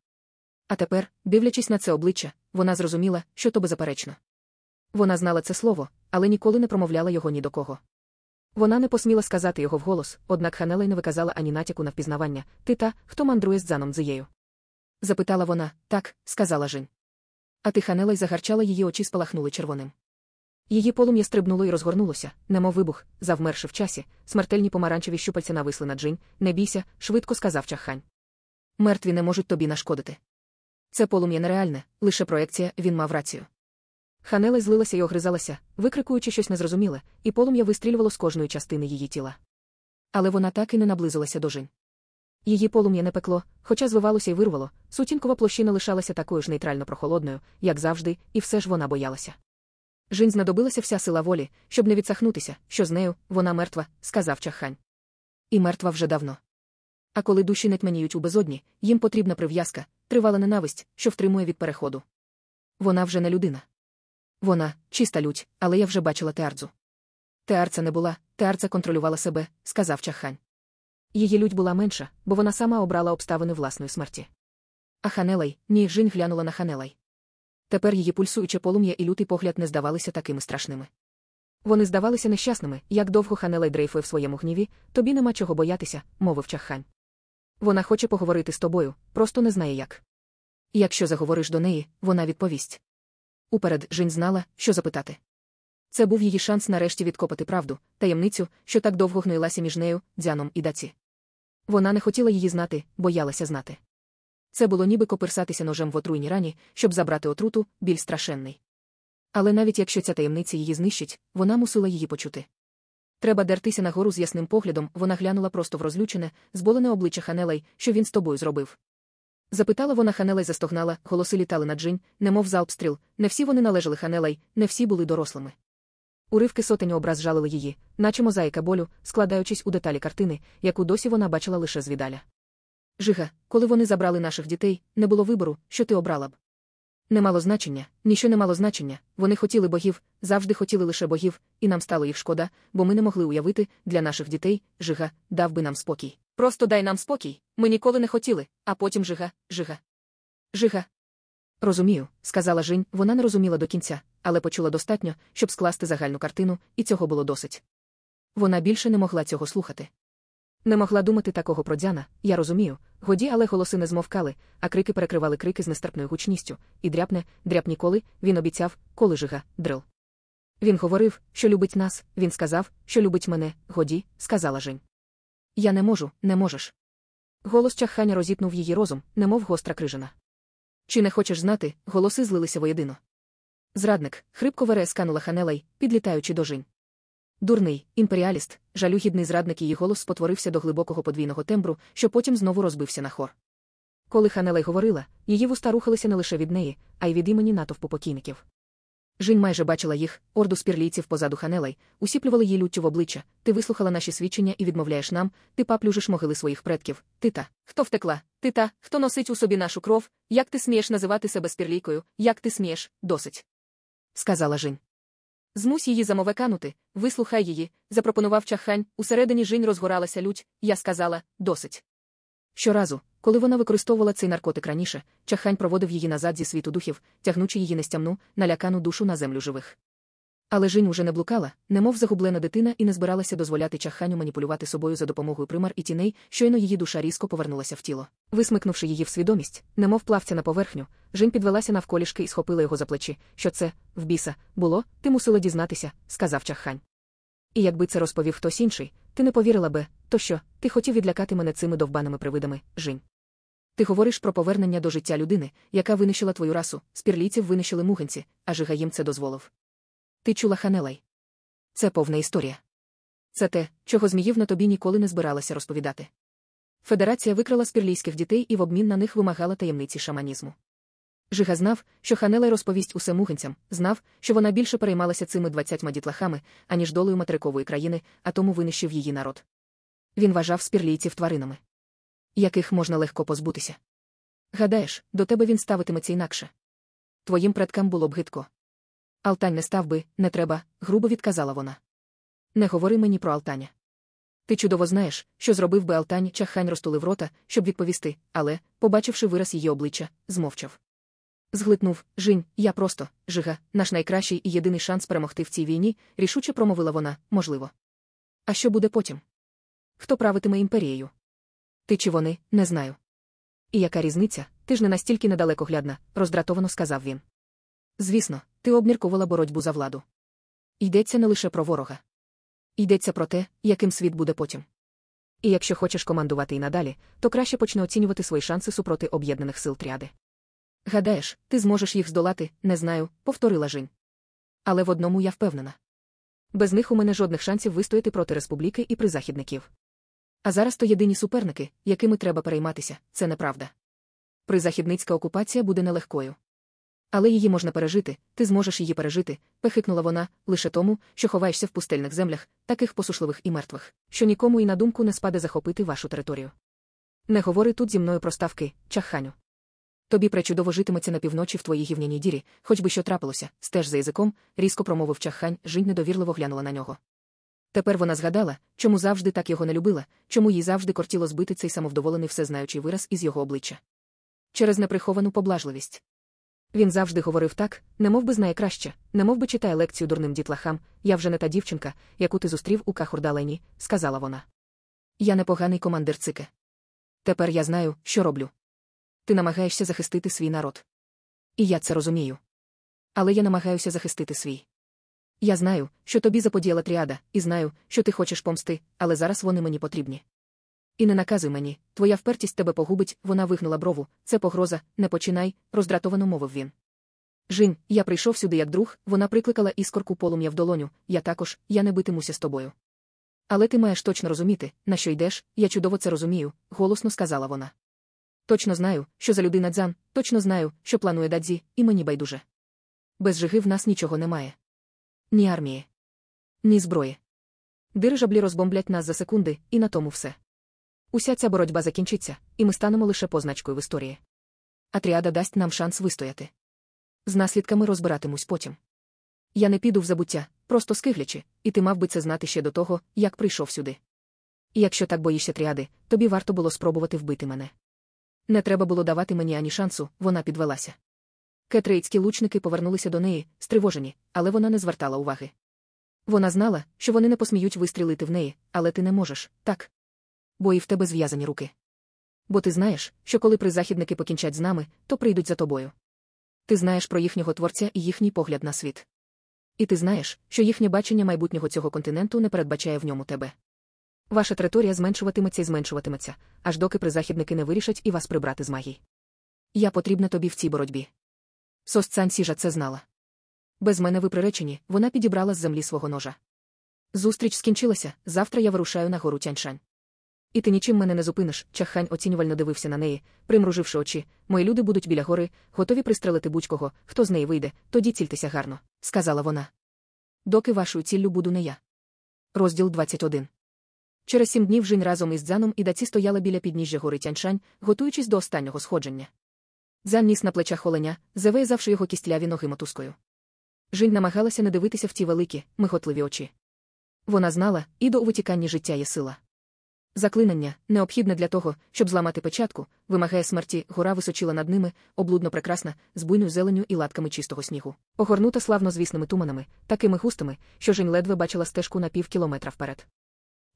А тепер, дивлячись на це обличчя, вона зрозуміла, що то беззаперечно. Вона знала це слово, але ніколи не промовляла його ні до кого. Вона не посміла сказати його вголос, однак Ханелей не виказала ані натяку на впізнавання ти та, хто мандрує з дзаном дзією. Запитала вона, так, сказала Жін. А ти Ханелей загарчала її очі спалахнули червоним. Її полум'я стрибнуло і розгорнулося, немов вибух, завмерши в часі, смертельні помаранчеві щупальця нависли на Джинь, не бійся, швидко сказав чаххань. Мертві не можуть тобі нашкодити. Це полум'я нереальне, лише проекція, він мав рацію. Ханеле злилася й огризалася, викрикуючи щось незрозуміле, і полум'я вистрілювало з кожної частини її тіла. Але вона так і не наблизилася до жін. Її полум'я не пекло, хоча звивалося й вирвало, сутінкова площина лишалася такою ж нейтрально прохолодною, як завжди, і все ж вона боялася. Жінь знадобилася вся сила волі, щоб не відсахнутися, що з нею вона мертва, сказав чаххань. І мертва вже давно. А коли душі не тьменіють у безодні, їм потрібна прив'язка, тривала ненависть, що втримує від переходу. Вона вже не людина. Вона чиста лють, але я вже бачила Теардзу. Теардза не була, Теардза контролювала себе, сказав чаххань. Її лють була менша, бо вона сама обрала обставини власної смерті. А Ханелай, ні, Жінь глянула на Ханелай. Тепер її пульсуюче полум'я і лютий погляд не здавалися такими страшними. Вони здавалися нещасними, як довго Ханелай дрейфує в своєму гніві, тобі нема чого боятися, мовив чаххань. Вона хоче поговорити з тобою, просто не знає як. Якщо заговориш до неї, вона відповість. Уперед Жінь знала, що запитати. Це був її шанс нарешті відкопати правду, таємницю, що так довго гноїлася між нею, дзяном і даці. Вона не хотіла її знати, боялася знати. Це було ніби коперсатися ножем в отруйній рані, щоб забрати отруту, біль страшенний. Але навіть якщо ця таємниця її знищить, вона мусила її почути. Треба дертися нагору з ясним поглядом, вона глянула просто в розлючене, зболене обличчя Ханелей, що він з тобою зробив. Запитала вона Ханелей застогнала, голоси літали на джинь, немов залп стріл, не всі вони належали Ханелей, не всі були дорослими. Уривки сотень образ жалили її, наче мозаїка болю, складаючись у деталі картини, яку досі вона бачила лише звідаля. Жига, коли вони забрали наших дітей, не було вибору, що ти обрала б. Не мало значення, ніщо не мало значення, вони хотіли богів, завжди хотіли лише богів, і нам стало їх шкода, бо ми не могли уявити, для наших дітей, Жига, дав би нам спокій. Просто дай нам спокій, ми ніколи не хотіли, а потім Жига, Жига. Жига. Розумію, сказала Жінь, вона не розуміла до кінця, але почула достатньо, щоб скласти загальну картину, і цього було досить. Вона більше не могла цього слухати. Не могла думати такого про Дзяна, я розумію, годі, але голоси не змовкали, а крики перекривали крики з нестерпною гучністю, і дряпне, дряп ніколи, він обіцяв, коли жига, дрил. Він говорив, що любить нас, він сказав, що любить мене, годі, сказала Жень. Я не можу, не можеш. Голос чахання розіпнув її розум, немов гостра крижина. Чи не хочеш знати, голоси злилися воєдино. Зрадник, хрипко вересканула Ханелей, підлітаючи до Жень. Дурний, імперіаліст, жалюгідний зрадник її голос спотворився до глибокого подвійного тембру, що потім знову розбився на хор. Коли Ханелей говорила, її вуста рухалися не лише від неї, а й від імені натовпу покійників. Жінь майже бачила їх, орду спірлійців позаду Ханелей, усіплювали їй люттю в обличчя. Ти вислухала наші свідчення і відмовляєш нам, ти паплюжиш могили своїх предків. Ти та, хто втекла, ти та, хто носить у собі нашу кров, як ти смієш називати себе спірлійкою, як ти смієш, досить. Сказала Жінь. Змусь її замовеканути, вислухай її, запропонував чахань, усередині жінь розгоралася лють, я сказала досить. Щоразу, коли вона використовувала цей наркотик раніше, чахань проводив її назад зі світу духів, тягнучи її нестямну, налякану душу на землю живих. Але Жінь уже не блукала, немов загублена дитина і не збиралася дозволяти чаханю маніпулювати собою за допомогою примар і тіней, щойно її душа різко повернулася в тіло. Висмикнувши її в свідомість, немов плавця на поверхню, Жінь підвелася навколішки і схопила його за плечі. Що це, в біса, було, ти мусила дізнатися, сказав чахань. І якби це розповів хтось інший, ти не повірила би, то що, ти хотів відлякати мене цими довбаними привидами, Жінь. Ти говориш про повернення до життя людини, яка винищила твою расу, спірлійців винищили муганці, а Жига їм це дозволив. Ти чула Ханелай. Це повна історія. Це те, чого Зміїв на тобі ніколи не збиралася розповідати. Федерація викрала спірлійських дітей і в обмін на них вимагала таємниці шаманізму. Жига знав, що Ханелай розповість усе муганцям, знав, що вона більше переймалася цими двадцятьма дітлахами, аніж долею материкової країни, а тому винищив її народ. Він вважав спірлійців тваринами, яких можна легко позбутися. Гадаєш, до тебе він ставитиметься інакше. Твоїм предкам було б гидко. Алтань не став би, не треба, грубо відказала вона. Не говори мені про Алтаня. Ти чудово знаєш, що зробив би Алтань, чахань розтулив рота, щоб відповісти, але, побачивши вираз її обличчя, змовчав. Зглитнув, Жінь, я просто, Жига, наш найкращий і єдиний шанс перемогти в цій війні, рішуче промовила вона, можливо. А що буде потім? Хто правитиме імперією? Ти чи вони, не знаю. І яка різниця, ти ж не настільки недалекоглядна, роздратовано сказав він. Звісно, ти обміркувала боротьбу за владу. Йдеться не лише про ворога. Йдеться про те, яким світ буде потім. І якщо хочеш командувати і надалі, то краще почне оцінювати свої шанси супроти об'єднаних сил тріади. Гадаєш, ти зможеш їх здолати, не знаю, повторила Жінь. Але в одному я впевнена. Без них у мене жодних шансів вистояти проти республіки і призахідників. А зараз то єдині суперники, якими треба перейматися, це неправда. Призахідницька окупація буде нелегкою. Але її можна пережити, ти зможеш її пережити, пехикнула вона, лише тому, що ховаєшся в пустельних землях, таких посушливих і мертвих, що нікому і на думку не спаде захопити вашу територію. Не говори тут зі мною про ставки, чаханю. Тобі пречудово житиметься на півночі в твоїй гівняній дірі, хоч би що трапилося, стеж за язиком, різко промовив чахань, жінь недовірливо глянула на нього. Тепер вона згадала, чому завжди так його не любила, чому їй завжди кортіло збити цей самовдоволений всезнаючий вираз із його обличчя. Через неприховану поблажливість. Він завжди говорив так, немов би знає краще, немов би читає лекцію дурним дітлахам, я вже не та дівчинка, яку ти зустрів у Кахурдалені, сказала вона. Я непоганий командир цике. Тепер я знаю, що роблю. Ти намагаєшся захистити свій народ. І я це розумію. Але я намагаюся захистити свій. Я знаю, що тобі заподіяла тріада, і знаю, що ти хочеш помсти, але зараз вони мені потрібні. І не наказуй мені, твоя впертість тебе погубить, вона вигнула брову. Це погроза, не починай, роздратовано мовив він. Жінь, я прийшов сюди як друг, вона прикликала іскорку полум'я в долоню, я також, я не битимуся з тобою. Але ти маєш точно розуміти, на що йдеш, я чудово це розумію, голосно сказала вона. Точно знаю, що за людина дзан, точно знаю, що планує дадзі, і мені байдуже. Без жиги в нас нічого немає. Ні армії, ні зброї. Дирижаблі розбомблять нас за секунди, і на тому все. Уся ця боротьба закінчиться, і ми станемо лише позначкою в історії. Атріада дасть нам шанс вистояти. З наслідками розбиратимусь потім. Я не піду в забуття, просто скиглячи, і ти мав би це знати ще до того, як прийшов сюди. І якщо так боїшся тріади, тобі варто було спробувати вбити мене. Не треба було давати мені ані шансу, вона підвелася. Кетрейцькі лучники повернулися до неї, стривожені, але вона не звертала уваги. Вона знала, що вони не посміють вистрілити в неї, але ти не можеш, так? Бо і в тебе зв'язані руки. Бо ти знаєш, що коли призахідники покінчать з нами, то прийдуть за тобою. Ти знаєш про їхнього творця і їхній погляд на світ. І ти знаєш, що їхнє бачення майбутнього цього континенту не передбачає в ньому тебе. Ваша територія зменшуватиметься і зменшуватиметься, аж доки призахідники не вирішать і вас прибрати з магії. Я потрібна тобі в цій боротьбі. Сосцан Сіжа це знала. Без мене ви приречені, вона підібрала з землі свого ножа. Зустріч скінчилася, завтра я вирушаю на гору Тяньшань. І ти нічим мене не зупиниш, чаххань оцінювально дивився на неї, примруживши очі. Мої люди будуть біля гори, готові пристрелити будь-кого, хто з неї вийде, тоді цільтеся гарно, сказала вона. Доки вашою ціллю буду не я. Розділ 21 Через сім днів Жінь разом із Дзаном і Даці стояла біля підніжжя гори Тяньшань, готуючись до останнього сходження. Дзан ніс на плечах оленя, завиязавши його кістляві ноги мотузкою. Жінь намагалася не дивитися в ті великі, михотливі очі. Вона знала, і до витікання життя є сила. Заклинання, необхідне для того, щоб зламати печатку, вимагає смерті, гора височила над ними, облудно прекрасна, з буйною зеленю і латками чистого снігу, огорнута славно звісними туманами, такими густими, що Жень ледве бачила стежку на пів кілометра вперед.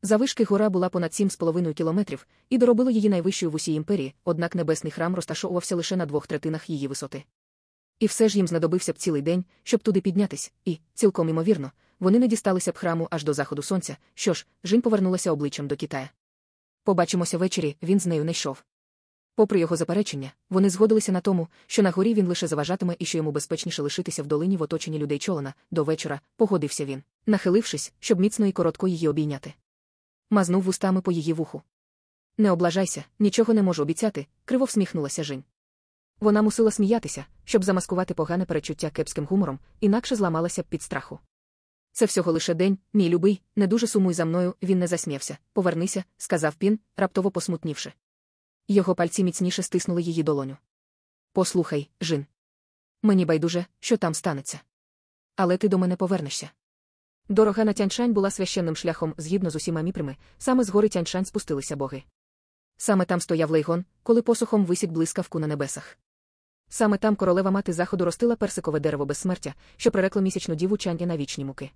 Завишки гора була понад 7,5 кілометрів, і доробило її найвищою в усій імперії, однак небесний храм розташовувався лише на двох третинах її висоти. І все ж їм знадобився б цілий день, щоб туди піднятись, і, цілком імовірно, вони не дісталися б храму аж до заходу сонця. Що ж, Жінь повернулася обличчям до Китая. Побачимося ввечері, він з нею не йшов. Попри його заперечення, вони згодилися на тому, що на горі він лише заважатиме і що йому безпечніше лишитися в долині в оточенні людей чолона. До вечора погодився він, нахилившись, щоб міцно і коротко її обійняти. Мазнув вустами по її вуху. Не облажайся, нічого не можу обіцяти, криво всміхнулася Жінь. Вона мусила сміятися, щоб замаскувати погане перечуття кепським гумором, інакше зламалася б під страху. Це всього лише день, мій любий, не дуже сумуй за мною, він не засміявся. Повернися, сказав пін, раптово посмутнівши. Його пальці міцніше стиснули її долоню. Послухай, Жин. Мені байдуже, що там станеться. Але ти до мене повернешся. Дорога на Тяньшань була священним шляхом згідно з усіма міпрями, саме з гори Тяньшань спустилися боги. Саме там стояв лейгон, коли посухом висік блискавку на небесах. Саме там королева мати заходу ростила персикове дерево безсмертя, що прирекло місячну діву Чанді на вічні муки.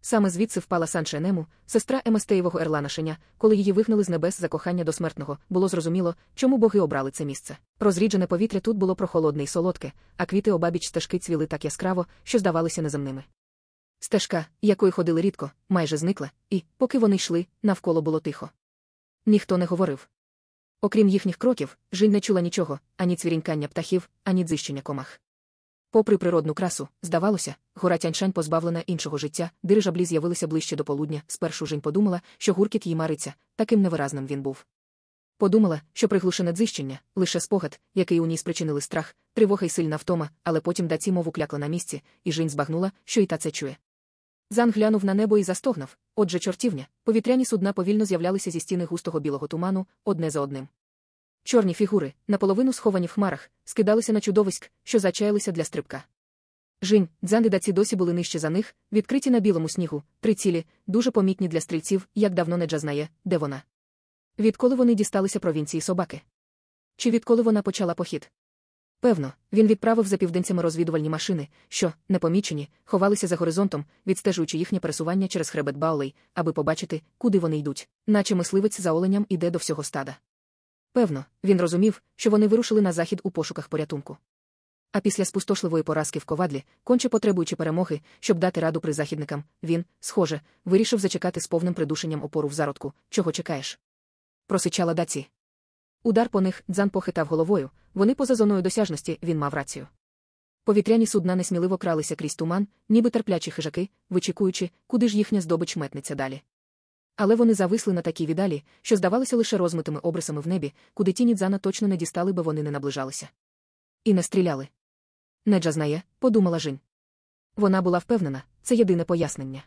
Саме звідси впала Саншенему, сестра Еместеєвого Ерланашеня, коли її вигнали з небес за кохання до смертного, було зрозуміло, чому боги обрали це місце. Розріджене повітря тут було прохолодне і солодке, а квіти обабіч стежки цвіли так яскраво, що здавалися неземними. Стежка, якою ходили рідко, майже зникла, і, поки вони йшли, навколо було тихо. Ніхто не говорив. Окрім їхніх кроків, Жінь не чула нічого, ані цвірінькання птахів, ані дзищення комах. Попри природну красу, здавалося, гора Тяньшань позбавлена іншого життя, дирижаблі з'явилися ближче до полудня. Спершу Жінь подумала, що гуркіт їй мариться, таким невиразним він був. Подумала, що приглушене дзищення, лише спогад, який у ній спричинили страх, тривога й сильна втома, але потім даці мову клякла на місці, і Жінь збагнула, що і та це чує. Зан глянув на небо і застогнав. Отже, чортівня, повітряні судна повільно з'являлися зі стіни густого білого туману, одне за одним. Чорні фігури, наполовину сховані в хмарах, скидалися на чудовиськ, що зачаялися для стрибка. Жінь, дзан і даці досі були нижче за них, відкриті на білому снігу, три цілі, дуже помітні для стрільців, як давно Неджа знає, де вона. Відколи вони дісталися провінції собаки? Чи відколи вона почала похід? Певно, він відправив за південцями розвідувальні машини, що, непомічені, ховалися за горизонтом, відстежуючи їхнє пересування через хребет Баулей, аби побачити, куди вони йдуть, наче мисливець за оленям іде до всього стада. Певно, він розумів, що вони вирушили на захід у пошуках порятунку. А після спустошливої поразки в ковадлі, конче потребуючи перемоги, щоб дати раду призахідникам, він, схоже, вирішив зачекати з повним придушенням опору в зародку, чого чекаєш. просичала даці. Удар по них дзан похитав головою, вони поза зоною досяжності, він мав рацію. Повітряні судна несміливо кралися крізь туман, ніби терплячі хижаки, вичікуючи, куди ж їхня здобич метнеться далі. Але вони зависли на такій віддалі, що здавалися лише розмитими обрисами в небі, куди тіні дзана точно не дістали, би вони не наближалися. І не стріляли. Неджа знає, подумала Жінь. Вона була впевнена, це єдине пояснення.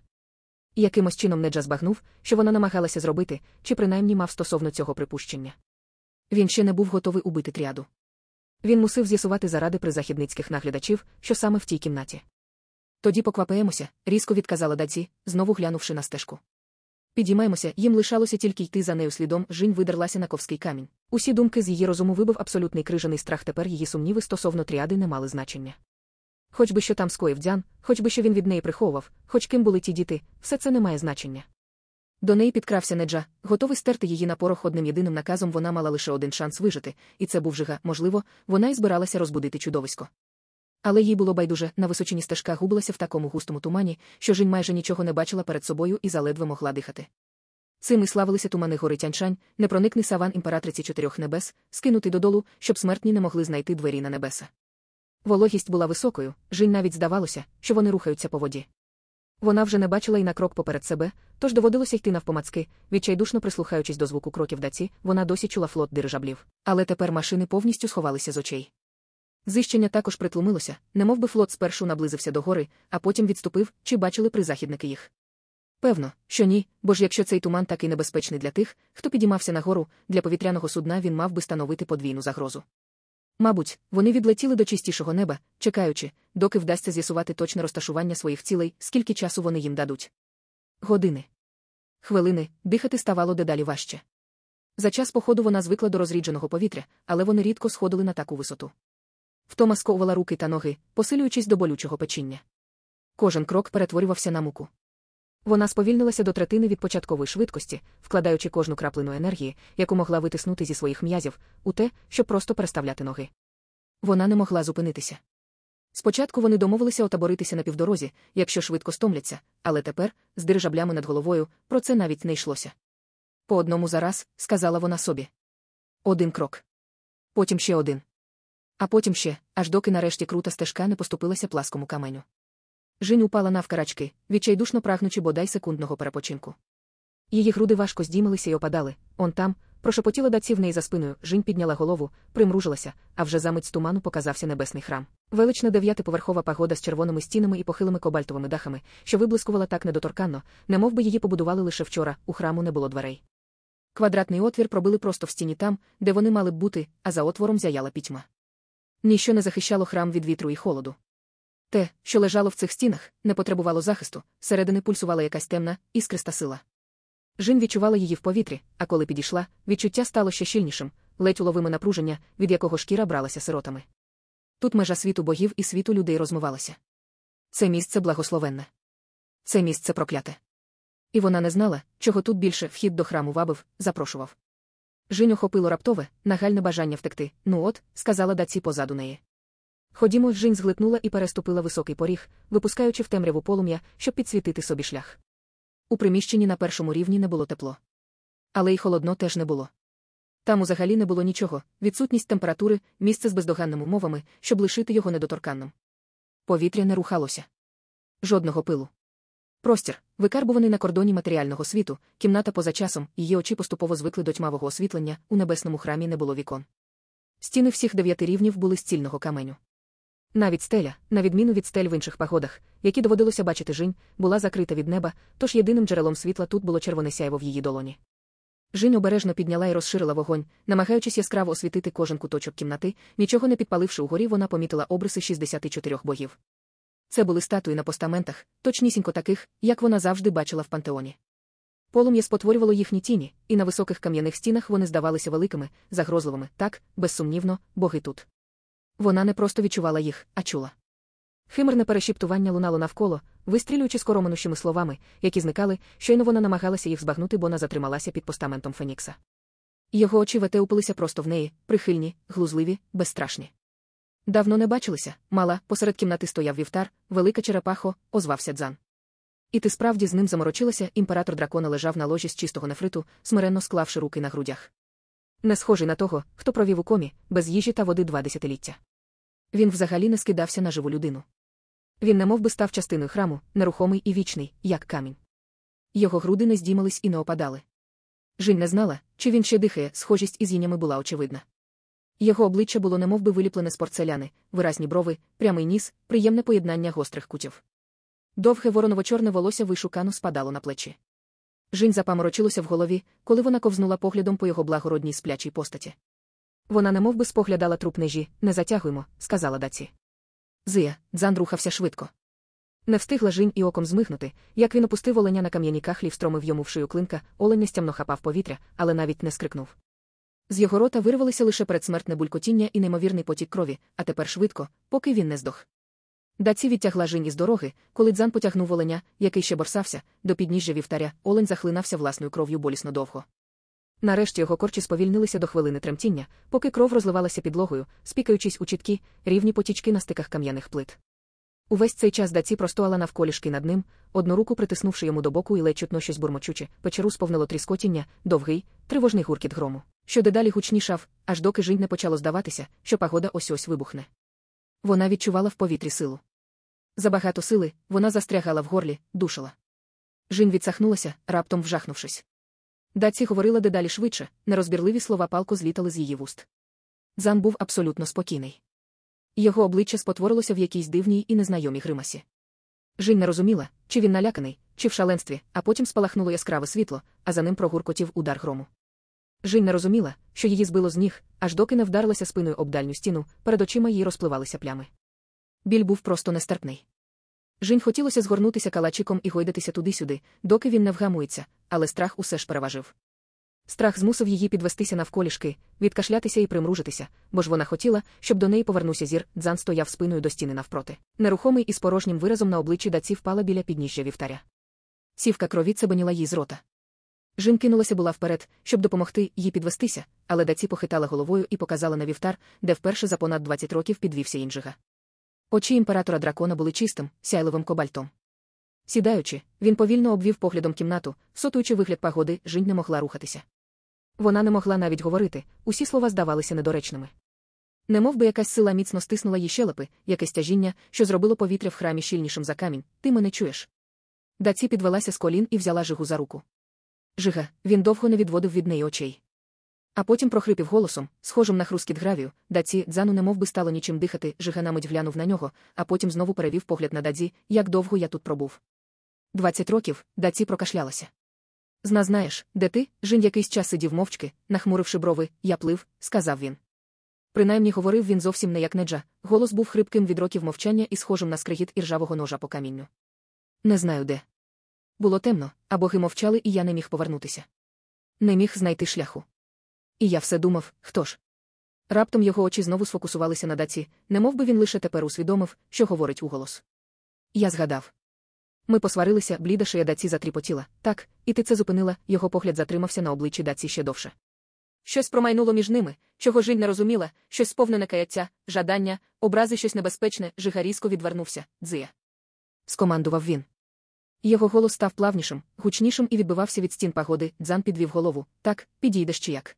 Якимось чином Неджа збагнув, що вона намагалася зробити, чи принаймні мав стосовно цього припущення. Він ще не був готовий убити тріаду. Він мусив з'ясувати заради призахідницьких наглядачів, що саме в тій кімнаті. Тоді поквапаємося, різко відказала даці, знову глянувши на стежку. Підіймаємося, їм лишалося тільки йти за нею слідом, жінь видерлася на ковський камінь. Усі думки з її розуму вибив абсолютний крижаний страх, тепер її сумніви стосовно тріади не мали значення. Хоч би що там скоїв дзян, хоч би що він від неї приховував, хоч ким були ті діти, все це не має значення. До неї підкрався Неджа, готовий стерти її на порох одним єдиним наказом вона мала лише один шанс вижити, і це був жига, можливо, вона й збиралася розбудити чудовисько. Але їй було байдуже, на височині стежка губилася в такому густому тумані, що жінь майже нічого не бачила перед собою і заледве могла дихати. Цим і славилися тумани гори Тяньшань, непроникний саван імператриці чотирьох небес, скинутий додолу, щоб смертні не могли знайти двері на небеса. Вологість була високою, жінь навіть здавалося, що вони рухаються по воді. Вона вже не бачила й на крок поперед себе, тож доводилося йти навпомацки, відчайдушно прислухаючись до звуку кроків даці, вона досі чула флот дирижаблів. Але тепер машини повністю сховалися з очей. Зищення також притлумилося, немов би флот спершу наблизився до гори, а потім відступив, чи бачили призахідники їх. Певно, що ні, бо ж якщо цей туман такий небезпечний для тих, хто підіймався на гору, для повітряного судна він мав би становити подвійну загрозу. Мабуть, вони відлетіли до чистішого неба, чекаючи, доки вдасться з'ясувати точне розташування своїх цілей, скільки часу вони їм дадуть. Години. Хвилини, дихати ставало дедалі важче. За час походу вона звикла до розрідженого повітря, але вони рідко сходили на таку висоту. Втома сковувала руки та ноги, посилюючись до болючого печіння. Кожен крок перетворювався на муку. Вона сповільнилася до третини від початкової швидкості, вкладаючи кожну краплину енергії, яку могла витиснути зі своїх м'язів, у те, щоб просто переставляти ноги. Вона не могла зупинитися. Спочатку вони домовилися отаборитися на півдорозі, якщо швидко стомляться, але тепер, з дирижаблями над головою, про це навіть не йшлося. По одному зараз, сказала вона собі. Один крок. Потім ще один. А потім ще, аж доки нарешті крута стежка не поступилася пласкому каменю. Жінь упала навкарачки, відчайдушно прагнучи бодай секундного перепочинку. Її груди важко здіймалися й опадали, он там, прошепотіла даці в неї за спиною, Жінь підняла голову, примружилася, а вже замить з туману показався небесний храм. Велична дев'ятиповерхова пагода з червоними стінами і похилими кобальтовими дахами, що виблискувала так недоторканно, немов би її побудували лише вчора, у храму не було дверей. Квадратний отвір пробили просто в стіні там, де вони мали б бути, а за отвором зяяла пітьма. Ніщо не захищало храм від вітру і холоду. Те, що лежало в цих стінах, не потребувало захисту, середини пульсувала якась темна, іскриста сила. Жін відчувала її в повітрі, а коли підійшла, відчуття стало ще щільнішим, ледь уловиме напруження, від якого шкіра бралася сиротами. Тут межа світу богів і світу людей розмивалася. Це місце благословенне. Це місце прокляте. І вона не знала, чого тут більше вхід до храму вабив, запрошував. Жінь охопило раптове, нагальне бажання втекти. Ну от, сказала даці позаду неї. Ходімо, Жінь зглитнула і переступила високий поріг, випускаючи в темряву полум'я, щоб підсвітити собі шлях. У приміщенні на першому рівні не було тепло. Але й холодно теж не було. Там узагалі не було нічого, відсутність температури, місце з бездоганними умовами, щоб лишити його недоторканним. Повітря не рухалося. Жодного пилу. Простір, викарбуваний на кордоні матеріального світу, кімната поза часом, її очі поступово звикли до тьмавого освітлення, у небесному храмі не було вікон. Стіни всіх дев'яти рівнів були з цільного каменю. Навіть стеля, на відміну від стель в інших погодах, які доводилося бачити жінь, була закрита від неба, тож єдиним джерелом світла тут було червоне сяйво в її долоні. Жінь обережно підняла і розширила вогонь, намагаючись яскраво освітити кожен куточок кімнати, нічого не підпаливши угорі, вона помітила обриси 64 богів. Це були статуї на постаментах, точнісінько таких, як вона завжди бачила в пантеоні. Полум'я спотворювало їхні тіні, і на високих кам'яних стінах вони здавалися великими, загрозливими, так, безсумнівно, боги тут. Вона не просто відчувала їх, а чула. Химерне перешіптування лунало навколо, вистрілюючи скороминущими словами, які зникали, щойно вона намагалася їх збагнути, бо вона затрималася під постаментом Фенікса. Його очі ветеупилися просто в неї, прихильні, глузливі, безстрашні. Давно не бачилися, мала, посеред кімнати стояв вівтар, велика черепахо, озвався дзан. І ти справді з ним заморочилася, імператор дракона лежав на ложі з чистого нефриту, смиренно склавши руки на грудях. Не схожий на того, хто провів у комі, без їжі та води два десятиліття. Він взагалі не скидався на живу людину. Він немов би став частиною храму, нерухомий і вічний, як камінь. Його груди не здіймались і не опадали. Жінь не знала, чи він ще дихає, схожість із їнями була очевидна. Його обличчя було немов би виліплене з порцеляни, виразні брови, прямий ніс, приємне поєднання гострих кутів. Довге вороново-чорне волосся вишукано спадало на плечі. Жінь запаморочилося в голові, коли вона ковзнула поглядом по його благородній сплячій постаті. Вона немов би споглядала труп нежі, не затягуймо, сказала даці. Зия, дзан рухався швидко. Не встигла жінь і оком змигнути, як він опустив оленя на кам'яні кахлі, встромив йому в шию клинка, олень нестямно хапав повітря, але навіть не скрикнув. З його рота вирвалися лише передсмертне булькотіння і неймовірний потік крові, а тепер швидко, поки він не здох. Даці відтягла жінь із дороги, коли дзан потягнув оленя, який ще борсався, до підніжжя вівтаря, олень захлинався власною кров'ю болісно довго. Нарешті його корчі сповільнилися до хвилини тремтіння, поки кров розливалася підлогою, спікаючись у чіткі, рівні потічки на стиках кам'яних плит. Увесь цей час даці простояла навколішки над ним, одну руку притиснувши йому до боку і ледь чутно щось бурмочуче, печеру сповнило тріскотіння, довгий, тривожний гуркіт грому, що дедалі гучнішав, аж доки жінь не почало здаватися, що погода ось ось вибухне. Вона відчувала в повітрі силу. Забагато сили вона застрягала в горлі, душила. Жінь відсахнулася, раптом вжахнувшись. Даці говорила дедалі швидше, нерозбірливі слова палко злітали з її вуст. Зан був абсолютно спокійний. Його обличчя спотворилося в якійсь дивній і незнайомій гримасі. Жінь не розуміла, чи він наляканий, чи в шаленстві, а потім спалахнуло яскраве світло, а за ним прогуркотів удар грому. Жінь не розуміла, що її збило з ніг, аж доки не вдарилася спиною об дальню стіну, перед очима їй розпливалися плями. Біль був просто нестерпний. Жінь хотілося згорнутися калачиком і гойдатися туди-сюди, доки він не вгамується, але страх усе ж переважив. Страх змусив її підвестися навколішки, відкашлятися і примружитися, бо ж вона хотіла, щоб до неї повернувся зір, дзан стояв спиною до стіни навпроти. Нерухомий і з порожнім виразом на обличчі даці впала біля підніжжя вівтаря. Сівка крові цебеніла їй з рота. Жін кинулася була вперед, щоб допомогти їй підвестися, але даці похитала головою і показала на вівтар, де вперше за понад 20 років підвівся інжига. Очі імператора дракона були чистим, сяйливим кобальтом. Сідаючи, він повільно обвів поглядом кімнату, сотуючи вигляд погоди, жінь не могла рухатися. Вона не могла навіть говорити, усі слова здавалися недоречними. Немов би якась сила міцно стиснула їй щелепи, якесь тяжіння, що зробило повітря в храмі щільнішим за камінь, ти мене чуєш. Даці підвелася з колін і взяла жигу за руку. Жига, він довго не відводив від неї очей. А потім прохрипів голосом, схожим на хрускіт гравію, даці дзану немов би стало нічим дихати, жига на мить глянув на нього, а потім знову перевів погляд на дадзі, як довго я тут пробув. Двадцять років, даці прокашлялася. Зна знаєш, де ти? Жін якийсь час сидів мовчки, нахмуривши брови, я плив, сказав він. Принаймні говорив він зовсім не як неджа, голос був хрипким від років мовчання і схожим на скригіт іржавого ножа по камінню. Не знаю де. Було темно, а боги мовчали, і я не міг повернутися. Не міг знайти шляху. І я все думав, хто ж. Раптом його очі знову сфокусувалися на даці, немов би він лише тепер усвідомив, що говорить уголос. Я згадав. Ми посварилися, бліда шия даці затріпотіла. Так, і ти це зупинила, його погляд затримався на обличчі даці ще довше. Щось промайнуло між ними, чого Жиль не розуміла, щось сповнене каяття, жадання, образи щось небезпечне, Жига різко відвернувся, дзия. Скомандував він. Його голос став плавнішим, гучнішим і відбивався від стін погоди, дзан підвів голову. Так, підійдеш чи як.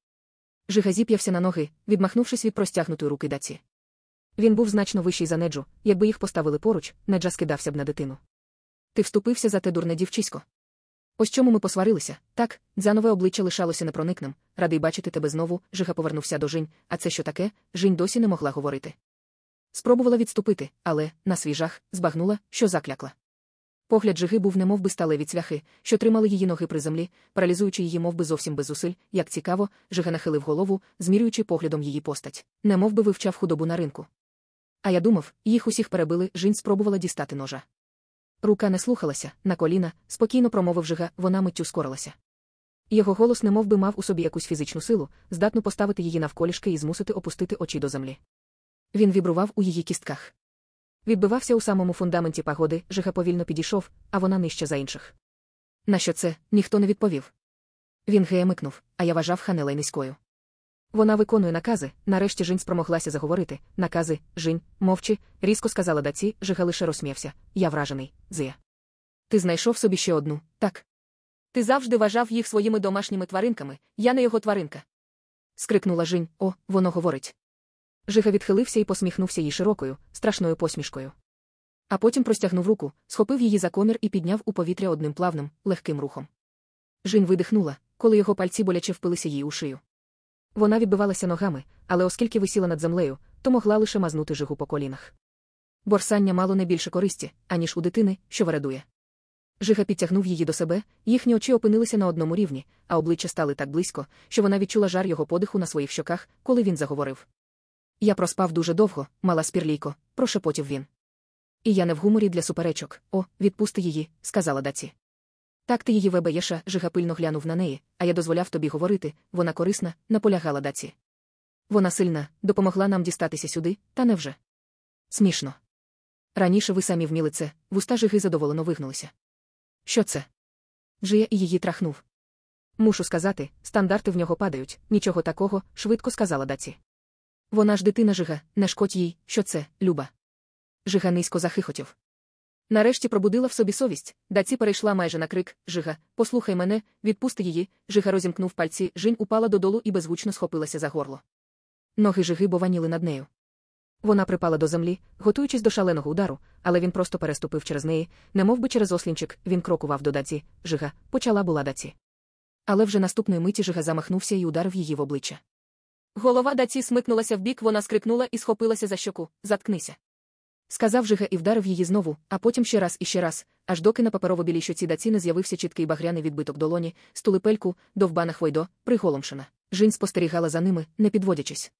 Жига зіп'явся на ноги, відмахнувшись від простягнутої руки даці. Він був значно вищий за неджу, якби їх поставили поруч, неджа скидався б на дитину. Ти вступився за те дурне дівчисько. Ось чому ми посварилися, так, дзанове обличчя лишалося непроникним, радий бачити тебе знову, Жига повернувся до Жінь, а це що таке, Жінь досі не могла говорити. Спробувала відступити, але, на свій жах, збагнула, що заклякла. Погляд Жиги був немов би сталеві цвяхи, що тримали її ноги при землі, паралізуючи її мов би зовсім без зусиль, як цікаво, Жига нахилив голову, змірюючи поглядом її постать, немов би вивчав худобу на ринку. А я думав, їх усіх перебили, Жінь спробувала дістати ножа. Рука не слухалася, на коліна, спокійно промовив Жига, вона миттю скорилася. Його голос немов би мав у собі якусь фізичну силу, здатну поставити її навколішки і змусити опустити очі до землі. Він вібрував у її кістках. Відбивався у самому фундаменті пагоди, Жига повільно підійшов, а вона нижче за інших. На що це, ніхто не відповів. Він геємикнув, а я вважав ханелей низькою. Вона виконує накази, нарешті Жінь спромоглася заговорити. Накази, Жінь, мовчи, різко сказала даці, Жига лише розсміявся. Я вражений, зия. Ти знайшов собі ще одну, так? Ти завжди вважав їх своїми домашніми тваринками, я не його тваринка. скрикнула Жінь, о, воно говорить. Жига відхилився і посміхнувся їй широкою, страшною посмішкою. А потім простягнув руку, схопив її за комір і підняв у повітря одним плавним, легким рухом. Жінь видихнула, коли його пальці боляче впилися їй у шию. Вона відбивалася ногами, але оскільки висіла над землею, то могла лише мазнути жигу по колінах. Борсання мало не більше користі, аніж у дитини, що вередує. Жига підтягнув її до себе, їхні очі опинилися на одному рівні, а обличчя стали так близько, що вона відчула жар його подиху на своїх щоках, коли він заговорив. Я проспав дуже довго, мала спірлійко, прошепотів він. І я не в гуморі для суперечок. О, відпусти її, сказала даці. Так ти її вебеєша, Жига пильно глянув на неї, а я дозволяв тобі говорити, вона корисна, наполягала даці. Вона сильна, допомогла нам дістатися сюди, та невже? Смішно. Раніше ви самі вміли це, вуста жиги задоволено вигнулися. Що це? Жия і її трахнув. Мушу сказати, стандарти в нього падають, нічого такого, швидко сказала даці. Вона ж дитина жига, не шкодь їй, що це, люба. Жига низько захихотів. Нарешті пробудила в собі совість, даці перейшла майже на крик Жига, послухай мене, відпусти її. Жига розімкнув пальці, жінь упала додолу і беззвучно схопилася за горло. Ноги жиги бованіли над нею. Вона припала до землі, готуючись до шаленого удару, але він просто переступив через неї, немов би через ослінчик, він крокував до даці, жига, почала була даці. Але вже наступної миті жига замахнувся і ударив її в обличчя. Голова даці смикнулася вбік, вона скрикнула і схопилася за щоку. Заткнися. Сказав Жига і вдарив її знову, а потім ще раз і ще раз, аж доки на паперово-білій щоці даці не з'явився чіткий багряний відбиток долоні, стулипельку, довбана хвойдо, приголомшена. Жінь спостерігала за ними, не підводячись.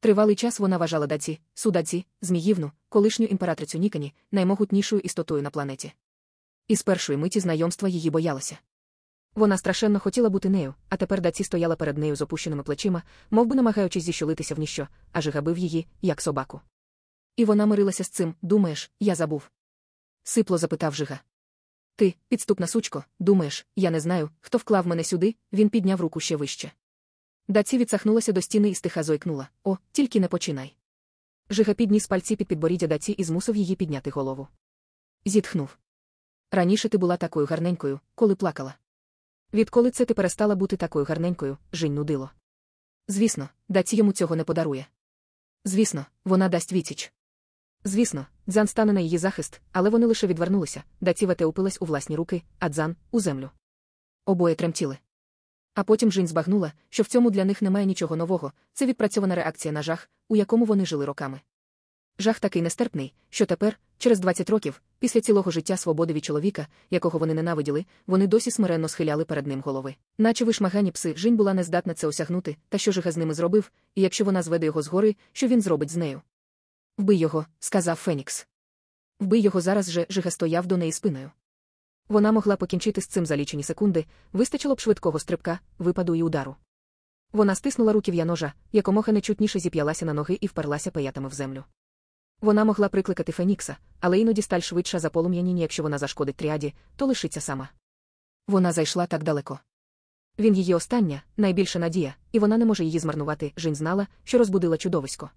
Тривалий час вона вважала даці, судаці, Зміївну, колишню імператрицю Нікані, наймогутнішою істотою на планеті. І з першої миті знайомства її боялася. Вона страшенно хотіла бути нею, а тепер даці стояла перед нею з опущеними плечима, мов би намагаючись зіщулитися в ніщо, аж габив її, як собаку. І вона мирилася з цим, думаєш, я забув. Сипло запитав Жига. Ти, підступна сучко, думаєш, я не знаю, хто вклав мене сюди, він підняв руку ще вище. Даці відсахнулася до стіни і стиха зойкнула. О, тільки не починай. Жига підніс пальці під підборіддя даці і змусив її підняти голову. Зітхнув. Раніше ти була такою гарненькою, коли плакала. Відколи це ти перестала бути такою гарненькою, жінь нудило. Звісно, даці йому цього не подарує. Звісно, вона дасть відсіч. Звісно, дзан стане на її захист, але вони лише відвернулися, даці вете упилась у власні руки, а дзан у землю. Обоє тремтіли. А потім Жінь збагнула, що в цьому для них немає нічого нового, це відпрацьована реакція на жах, у якому вони жили роками. Жах такий нестерпний, що тепер, через 20 років, після цілого життя свободи від чоловіка, якого вони ненавиділи, вони досі смиренно схиляли перед ним голови. Наче вишмагані пси, Жінь була не здатна це осягнути, та що Жига з ними зробив, і якщо вона зведе його згори, що він зробить з нею. Вбий його, сказав Фенікс. Вбий його зараз же Жига стояв до неї спиною. Вона могла покінчити з цим за лічені секунди, вистачило б швидкого стрибка, випаду і удару. Вона стиснула руків'я ножа, якомога нечутніше зіп'ялася на ноги і вперлася паятами в землю. Вона могла прикликати Фенікса, але іноді сталь швидша за полум'яніні, якщо вона зашкодить тріаді, то лишиться сама. Вона зайшла так далеко. Він її остання, найбільша надія, і вона не може її змарнувати. Жінь знала, що розбудила чудовисько.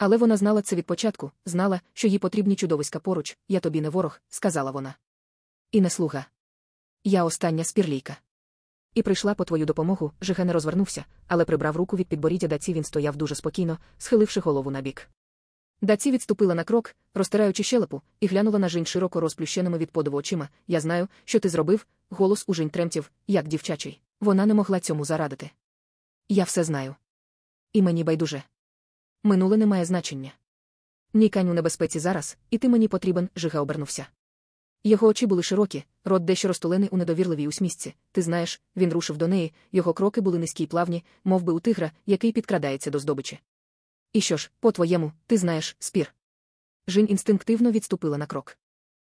Але вона знала це від початку, знала, що їй потрібні чудовиська поруч, я тобі не ворог, сказала вона. І не слуга. Я остання спірлійка. І прийшла по твою допомогу, Жига не розвернувся, але прибрав руку від підборіддя даці він стояв дуже спокійно, схиливши голову набік. Даці відступила на крок, розтираючи щелепу, і глянула на Жінь широко розплющеними від подиву очима. Я знаю, що ти зробив. Голос у Жінь тремтів, як дівчачий. Вона не могла цьому зарадити. Я все знаю. І мені байдуже. Минуле не має значення. Нікань у небезпеці зараз, і ти мені потрібен, Жига обернувся. Його очі були широкі, рот дещо розтулений у недовірливій усмісці. Ти знаєш, він рушив до неї, його кроки були низькі й плавні, мов би у тигра, який підкрадається до здобичі. І що ж, по-твоєму, ти знаєш, спір. Жінь інстинктивно відступила на крок.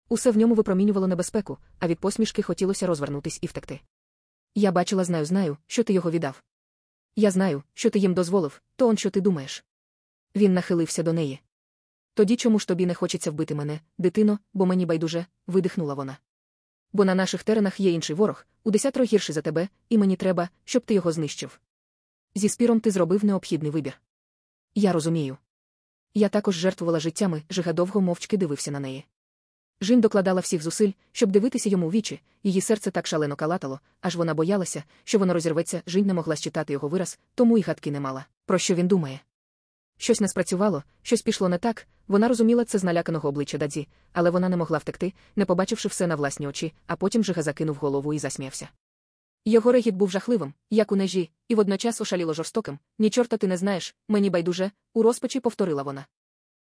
Усе в ньому випромінювало небезпеку, а від посмішки хотілося розвернутись і втекти. Я бачила, знаю, знаю, що ти його віддав. Я знаю, що ти їм дозволив, то он що ти думаєш. Він нахилився до неї. Тоді чому ж тобі не хочеться вбити мене, дитино, бо мені байдуже, видихнула вона. Бо на наших теренах є інший ворог, у десятеро гірший за тебе, і мені треба, щоб ти його знищив. Зі спіром ти зробив необхідний вибір. Я розумію. Я також жертвувала життями, Жига довго мовчки дивився на неї. Жінь докладала всіх зусиль, щоб дивитися йому в вічі, її серце так шалено калатало, аж вона боялася, що воно розірветься, Жінь не могла считати його вираз, тому й гадки не мала. Про що він думає? Щось не спрацювало, щось пішло не так, вона розуміла це з наляканого обличчя Дадзі, але вона не могла втекти, не побачивши все на власні очі, а потім Жига закинув голову і засміявся. Його регіт був жахливим, як у нежі, і водночас ошаліло жорстоким. Ні чорта ти не знаєш, мені байдуже, у розпачі повторила вона.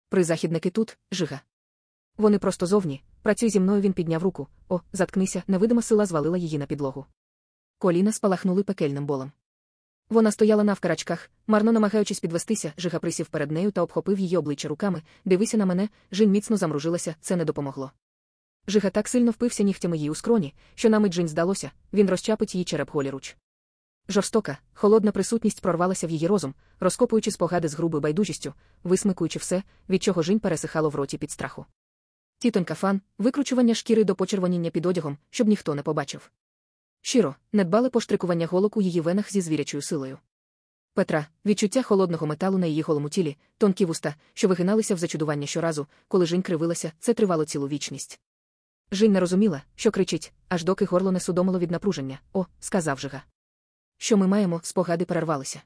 Призахідники тут, Жига. Вони просто зовні, працюй зі мною він підняв руку. О, заткнися, невидима сила звалила її на підлогу. Коліна спалахнули пекельним болем. Вона стояла навкарачках, марно намагаючись підвестися, Жига присів перед нею та обхопив її обличчя руками. Дивися на мене, Жінь міцно замружилася, це не допомогло. Жига так сильно впився нігтями їй у скроні, що на мить Жінь здалося, він розчапить її череп голіруч. Жорстока, холодна присутність прорвалася в її розум, розкопуючи спогади з грубою байдужістю, висмикуючи все, від чого Жінь пересихало в роті під страху. Тітонька фан, викручування шкіри до почервоніння під одягом, щоб ніхто не побачив. Щиро, недбале поштрикування голок у її венах зі звірячою силою. Петра, відчуття холодного металу на її голому тілі, тонкі вуста, що вигиналися в зачудування щоразу, коли Жінь кривилася, це тривало цілу вічність. Жінь не розуміла, що кричить, аж доки горло не судомило від напруження. О, сказав Жига. Що ми маємо, спогади перервалися.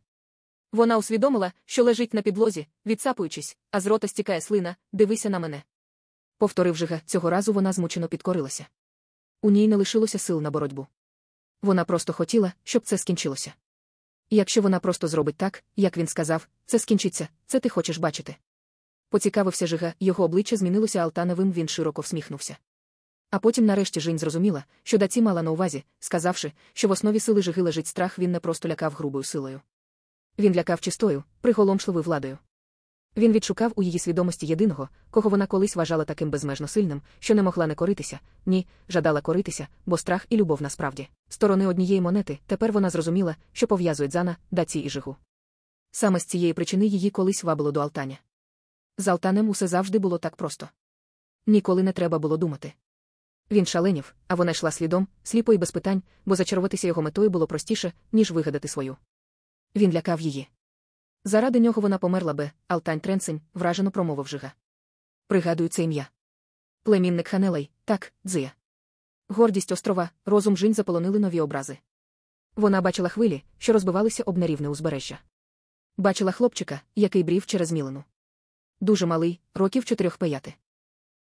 Вона усвідомила, що лежить на підлозі, відсапуючись, а з рота стікає слина, дивися на мене. Повторив Жига, цього разу вона змучено підкорилася. У ній не лишилося сил на боротьбу. Вона просто хотіла, щоб це скінчилося. Якщо вона просто зробить так, як він сказав, це скінчиться, це ти хочеш бачити. Поцікавився Жига, його обличчя змінилося алтановим, він широко всміхнувся. А потім нарешті Жінь зрозуміла, що даці мала на увазі, сказавши, що в основі сили Жиги лежить страх, він не просто лякав грубою силою. Він лякав чистою, приголомшливою владою. Він відшукав у її свідомості єдиного, кого вона колись вважала таким безмежно сильним, що не могла не коритися, ні, жадала коритися, бо страх і любов насправді. Сторони однієї монети, тепер вона зрозуміла, що пов'язують Зана, даці і Жигу. Саме з цієї причини її колись вабило до Алтаня. З Алтанем усе завжди було так просто. Ніколи не треба було думати. Він шаленів, а вона йшла слідом, сліпо і без питань, бо зачаруватися його метою було простіше, ніж вигадати свою. Він лякав її. Заради нього вона померла би, Алтань Тренсень, вражено промовив Жига. Пригадую це ім'я. Племінник Ханелей, так, дзия. Гордість острова, розум жінь заполонили нові образи. Вона бачила хвилі, що розбивалися об нерівне узбережжя. Бачила хлопчика, який брів через мілину. Дуже малий, років чотирьох п'яти.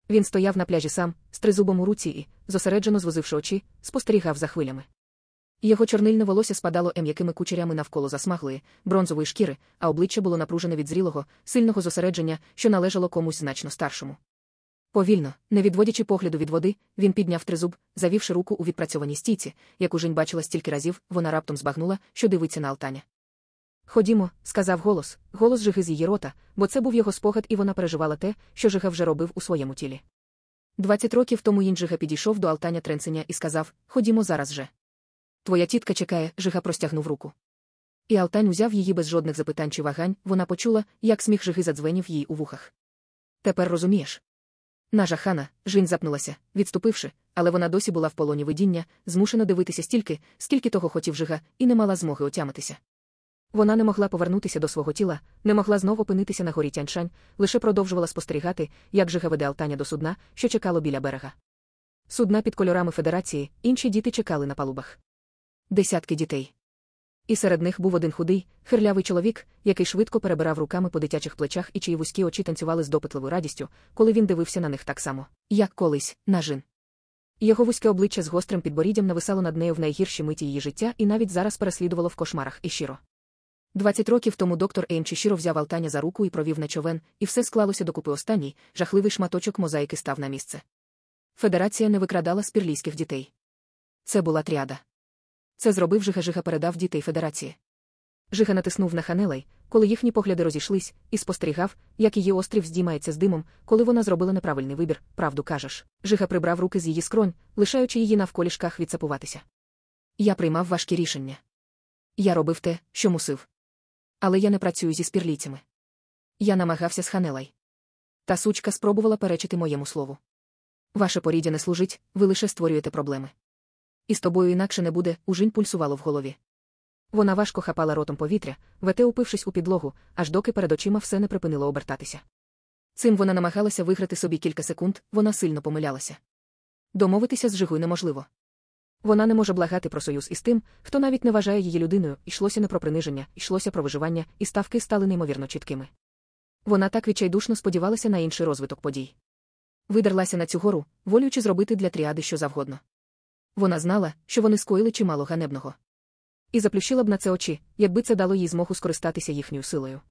Він стояв на пляжі сам, з тризубом у руці і, зосереджено звозивши очі, спостерігав за хвилями. Його чорнильне волосся спадало ем'якими кучерями навколо засмаглої, бронзової шкіри, а обличчя було напружене від зрілого, сильного зосередження, що належало комусь значно старшому. Повільно, не відводячи погляду від води, він підняв тризуб, завівши руку у відпрацьованій стійці, яку Жень бачила стільки разів, вона раптом збагнула, що дивиться на Алтаня. Ходімо, сказав голос, голос Жиги з її рота, бо це був його спогад, і вона переживала те, що Жига вже робив у своєму тілі. Двадцять років тому Інжига підійшов до Алтаня Тренценя і сказав Ходімо зараз же. Твоя тітка чекає, Жига простягнув руку. І Алтань узяв її без жодних запитань чи вагань, вона почула, як сміх Жиги задзвенів їй у вухах. Тепер розумієш. Нажахана, Жінь запнулася, відступивши, але вона досі була в полоні видіння, змушена дивитися стільки, скільки того хотів Жига, і не мала змоги отямитися. Вона не могла повернутися до свого тіла, не могла знову опинитися на горі Тяньшань, лише продовжувала спостерігати, як Жига веде Алтаня до судна, що чекало біля берега. Судна під кольорами Федерації, інші діти чекали на палубах. Десятки дітей. І серед них був один худий, хирлявий чоловік, який швидко перебирав руками по дитячих плечах і чиї вузькі очі танцювали з допитливою радістю, коли він дивився на них так само, як колись, на жин. Його вузьке обличчя з гострим підборіддям нависало над нею в найгірші миті її життя і навіть зараз переслідувало в кошмарах і щиро. Двадцять років тому доктор Еймчі щиро взяв Алтаня за руку і провів на човен, і все склалося докупи останній, жахливий шматочок мозаїки став на місце. Федерація не викрадала спірлійських дітей. Це була тріада. Це зробив Жига Жига передав дітей Федерації. Жига натиснув на Ханелей, коли їхні погляди розійшлись, і спостерігав, як її острів здіймається з димом, коли вона зробила неправильний вибір, правду кажеш. Жига прибрав руки з її скронь, лишаючи її навколішках відсапуватися. Я приймав важкі рішення. Я робив те, що мусив. Але я не працюю зі спірлійцями. Я намагався з Ханелей. Та сучка спробувала перечити моєму слову. Ваше поріддя не служить, ви лише створюєте проблеми. І з тобою інакше не буде, ужинь пульсувало в голові. Вона важко хапала ротом повітря, вете упившись у підлогу, аж доки перед очима все не припинило обертатися. Цим вона намагалася виграти собі кілька секунд, вона сильно помилялася. Домовитися з Жигою неможливо. Вона не може благати про союз із тим, хто навіть не вважає її людиною, йшлося не про приниження, йшлося про виживання, і ставки стали неймовірно чіткими. Вона так відчайдушно сподівалася на інший розвиток подій. Видерлася на цю гору, волюючи зробити для тріади що завгодно. Вона знала, що вони скоїли чимало ганебного. І заплющила б на це очі, якби це дало їй змогу скористатися їхньою силою.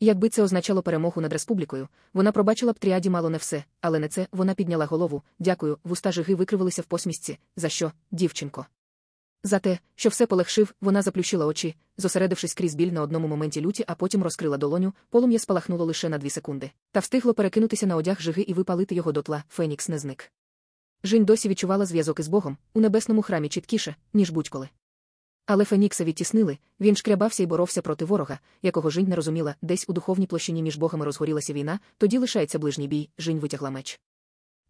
Якби це означало перемогу над республікою, вона пробачила б тріаді мало не все, але не це вона підняла голову. Дякую, вуста жиги викривилися в посмішці. За що, дівчинко? За те, що все полегшив, вона заплющила очі, зосередившись крізь біль на одному моменті люті, а потім розкрила долоню, полум'я спалахнуло лише на дві секунди, та встигло перекинутися на одяг жиги і випалити його дотла, Фенікс не зник. Жінь досі відчувала зв'язок із Богом у небесному храмі чіткіше, ніж будь-коли. Але Фенікса відтіснили, він шкрябався і боровся проти ворога, якого Жінь не розуміла, десь у духовній площині між богами розгорілася війна, тоді лишається ближній бій, Жінь витягла меч.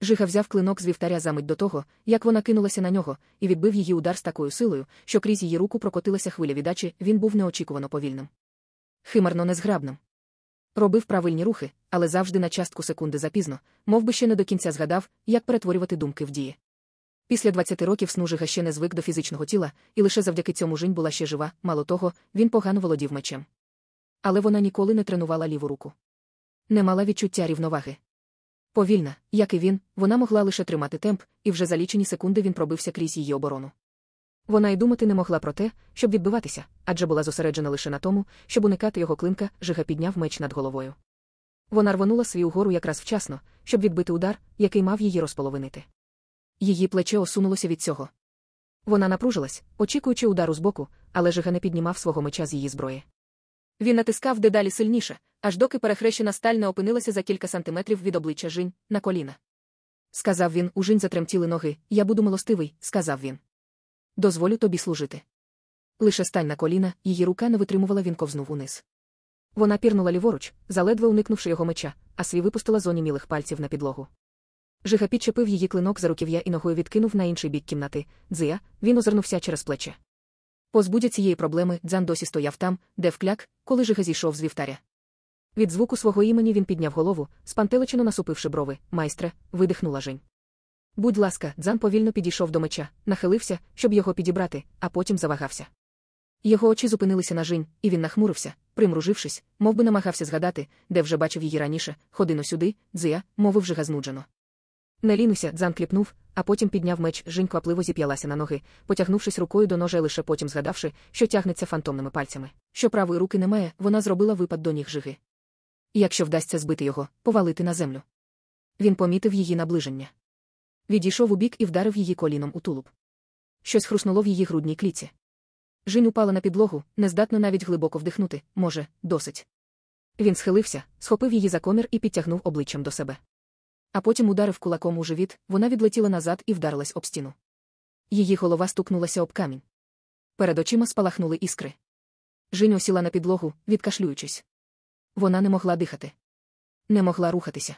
Жига взяв клинок з вівтаря за мить до того, як вона кинулася на нього, і відбив її удар з такою силою, що крізь її руку прокотилася хвиля віддачі, він був неочікувано повільним. Химерно незграбним. Робив правильні рухи, але завжди на частку секунди запізно, мов би ще не до кінця згадав, як перетворювати думки в дії. Після 20 років снужига ще не звик до фізичного тіла, і лише завдяки цьому жінь була ще жива, мало того, він погано володів мечем. Але вона ніколи не тренувала ліву руку. Не мала відчуття рівноваги. Повільна, як і він, вона могла лише тримати темп, і вже за лічені секунди він пробився крізь її оборону. Вона й думати не могла про те, щоб відбиватися, адже була зосереджена лише на тому, щоб уникати його клинка, жига підняв меч над головою. Вона рванула свій угору якраз вчасно, щоб відбити удар, який мав її розполовинити. Її плече осунулося від цього. Вона напружилась, очікуючи удару збоку, але Жига не піднімав свого меча з її зброї. Він натискав дедалі сильніше, аж доки перехрещена сталь не опинилася за кілька сантиметрів від обличчя Жінь на коліна. Сказав він, у Жінь затремтіли ноги, я буду милостивий, сказав він. Дозволю тобі служити. Лише стань на коліна, її рука не витримувала, він ковзнув униз. Вона пірнула ліворуч, заледве уникнувши його меча, а свій випустила зоні мілих пальців на підлогу. Жига підчепив її клинок за руків'я і ногою відкинув на інший бік кімнати. Дзия, він озирнувся через плече. Позбудя цієї проблеми, Дзан досі стояв там, де вкляк, коли Жига зійшов з вівтаря. Від звуку свого імені він підняв голову, спантеличено насупивши брови. Майстре, видихнула Жень. Будь ласка, Дзан повільно підійшов до меча, нахилився, щоб його підібрати, а потім завагався. Його очі зупинилися на Жінь, і він нахмурився, примружившись, мов би намагався згадати, де вже бачив її раніше, ходино сюди, дзия, мовив Жига знуджено. Не лінуся, Дзан кліпнув, а потім підняв меч, Жінь квапливо зіп'ялася на ноги, потягнувшись рукою до ножа, лише потім згадавши, що тягнеться фантомними пальцями. Що правої руки немає, вона зробила випад до ніг жиги. Якщо вдасться збити його, повалити на землю. Він помітив її наближення. Відійшов у бік і вдарив її коліном у тулуб. Щось хруснуло в її грудній кліці. Жінь упала на підлогу, нездатна навіть глибоко вдихнути, може, досить. Він схилився, схопив її за комір і підтягнув обличчям до себе а потім ударив кулаком у живіт, вона відлетіла назад і вдарилась об стіну. Її голова стукнулася об камінь. Перед очима спалахнули іскри. Жінь осіла на підлогу, відкашлюючись. Вона не могла дихати, не могла рухатися.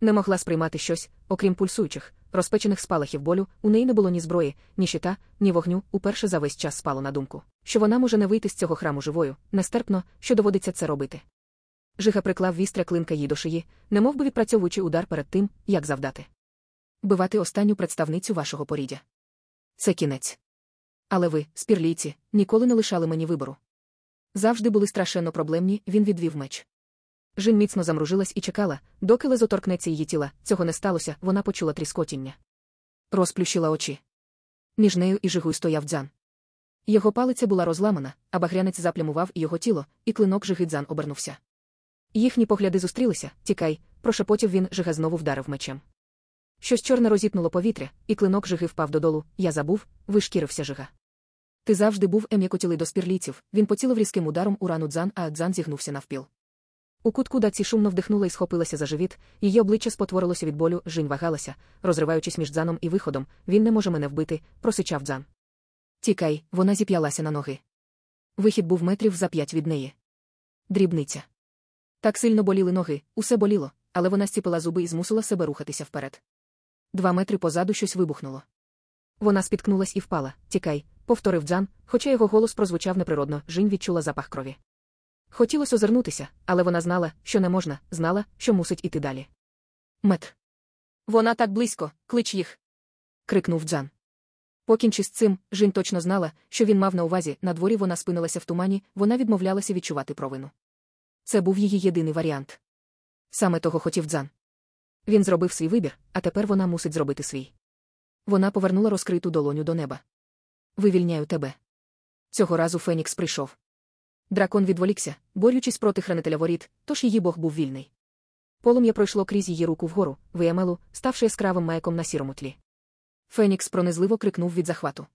Не могла сприймати щось, окрім пульсуючих, розпечених спалахів болю, у неї не було ні зброї, ні щита, ні вогню, уперше за весь час спало на думку, що вона може не вийти з цього храму живою, нестерпно, що доводиться це робити. Жига приклав вістря клинка їй до шиї, немов би відпрацьовуючи удар перед тим, як завдати. Бивати останню представницю вашого поріддя. Це кінець. Але ви, спірлійці, ніколи не лишали мені вибору. Завжди були страшенно проблемні, він відвів меч. Жін міцно замружилась і чекала, доки лезо торкнеться її тіла. Цього не сталося, вона почула тріскотіння. Розплющила очі. Між нею і жигою стояв дзян. Його палиця була розламана, а багрянець заплямував його тіло, і клинок жигидзан обернувся. Їхні погляди зустрілися, тікай, прошепотів він, жига знову вдарив мечем. Щось чорне розітнуло повітря, і клинок жиги впав додолу. Я забув, вишкірився жига. Ти завжди був ем'якотілий до спірлійців, він поцілив різким ударом у рану дзан, а дзан зігнувся навпіл. У кутку даці шумно вдихнула і схопилася за живіт, її обличчя спотворилося від болю, жінь вагалася, розриваючись між дзаном і виходом, він не може мене вбити, просичав дзан. Тікай, вона зіп'ялася на ноги. Вихід був метрів за п'ять від неї. Дрібниця. Так сильно боліли ноги, усе боліло, але вона стіпила зуби і змусила себе рухатися вперед. Два метри позаду щось вибухнуло. Вона спіткнулась і впала. Тікай, повторив Дзан, хоча його голос прозвучав неприродно, Жінь відчула запах крові. Хотілося озирнутися, але вона знала, що не можна, знала, що мусить іти далі. Мет. Вона так близько, клич їх. крикнув Джан. Покінчи з цим, Жінь точно знала, що він мав на увазі, на дворі вона спинилася в тумані, вона відмовлялася відчувати провину. Це був її єдиний варіант. Саме того хотів Дзан. Він зробив свій вибір, а тепер вона мусить зробити свій. Вона повернула розкриту долоню до неба. Вивільняю тебе. Цього разу Фенікс прийшов. Дракон відволікся, борючись проти хранителя воріт, тож її бог був вільний. Полум'я пройшло крізь її руку вгору, виямелу, ставши яскравим маяком на сірому тлі. Фенікс пронизливо крикнув від захвату.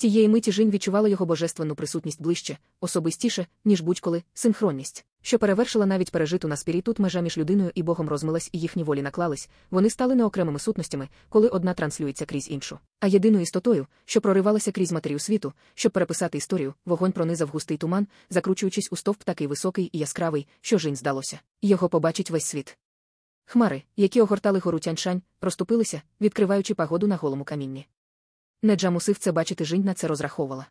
Тієї миті Жінь відчувала його божественну присутність ближче, особистіше, ніж будь-коли, синхронність, що перевершила навіть пережиту на спірі тут межа між людиною і Богом розмилась і їхні волі наклались, вони стали не окремими сутностями, коли одна транслюється крізь іншу, а єдиною істотою, що проривалася крізь матерію світу, щоб переписати історію, вогонь пронизав густий туман, закручуючись у стовп такий високий і яскравий, що Жінь здалося. Його побачить весь світ. Хмари, які огортали гору тяньшань, розступилися, відкриваючи погоду на голому камінні. Неджа мусив це бачити Жінь на це розраховувала.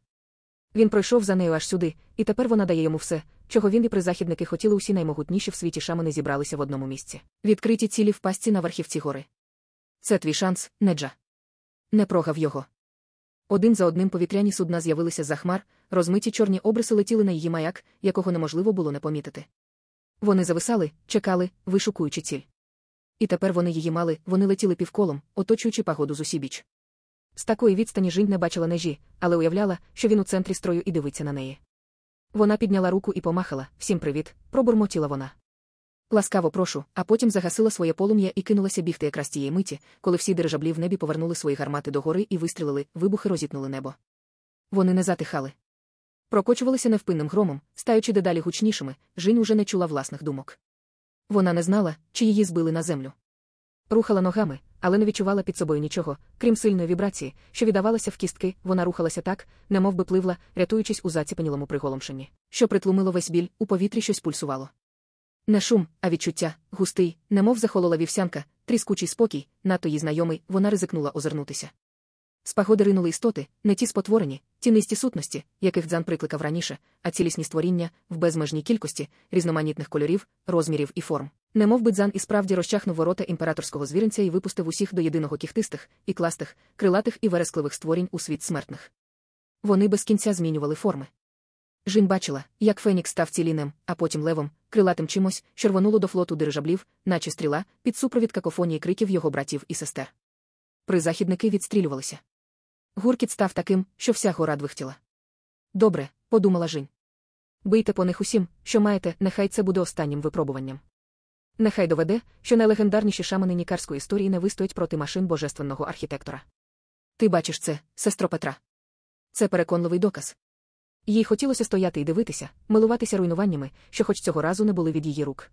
Він пройшов за нею аж сюди, і тепер вона дає йому все, чого він і призахідники хотіли усі наймогутніші в світі шамани зібралися в одному місці. Відкриті цілі в пастці на верхівці гори. Це твій шанс, Неджа. Не прогав його. Один за одним повітряні судна з'явилися за хмар, розмиті чорні обриси летіли на її маяк, якого неможливо було не помітити. Вони зависали, чекали, вишукуючи ціль. І тепер вони її мали, вони летіли півколом, оточуючи пагоду з усібіч. З такої відстані Жінь не бачила нежі, але уявляла, що він у центрі строю і дивиться на неї. Вона підняла руку і помахала всім привіт, пробурмотіла вона. Ласкаво прошу, а потім загасила своє полум'я і кинулася бігти якраз тієї миті, коли всі дирижаблі в небі повернули свої гармати догори і вистрілили, вибухи розітнули небо. Вони не затихали. Прокочувалися невпинним громом, стаючи дедалі гучнішими, Жінь уже не чула власних думок. Вона не знала, чи її збили на землю. Рухала ногами, але не відчувала під собою нічого, крім сильної вібрації, що віддавалася в кістки, вона рухалася так, немов би пливла, рятуючись у заціпенілому приголомшенні, що притлумило весь біль, у повітрі щось пульсувало. Не шум, а відчуття, густий, немов захолола вівсянка, тріскучий спокій, надто їй знайомий, вона ризикнула озирнутися. З пагоди ринули істоти, не ті спотворені, ті низькі сутності, яких дзан прикликав раніше, а цілісні створіння в безмежній кількості, різноманітних кольорів, розмірів і форм. Немов би дзан і справді розчахнув ворота імператорського звіринця і випустив усіх до єдиного кіхтистих, і кластих, крилатих і верескливих створінь у світ смертних. Вони без кінця змінювали форми. Жін бачила, як Фенікс став цілінем, а потім левом, крилатим чимось, що рвонуло до флоту дирижаблів, наче стріла, під супровід какофонії криків його братів і сестер. Призахідники відстрілювалися. Гуркіт став таким, що вся гора двихтіла. Добре, подумала Жінь. Бийте по них усім, що маєте, нехай це буде останнім випробуванням. Нехай доведе, що найлегендарніші шамани нікарської історії не вистоять проти машин божественного архітектора. Ти бачиш це, сестро Петра. Це переконливий доказ. Їй хотілося стояти і дивитися, милуватися руйнуваннями, що хоч цього разу не були від її рук.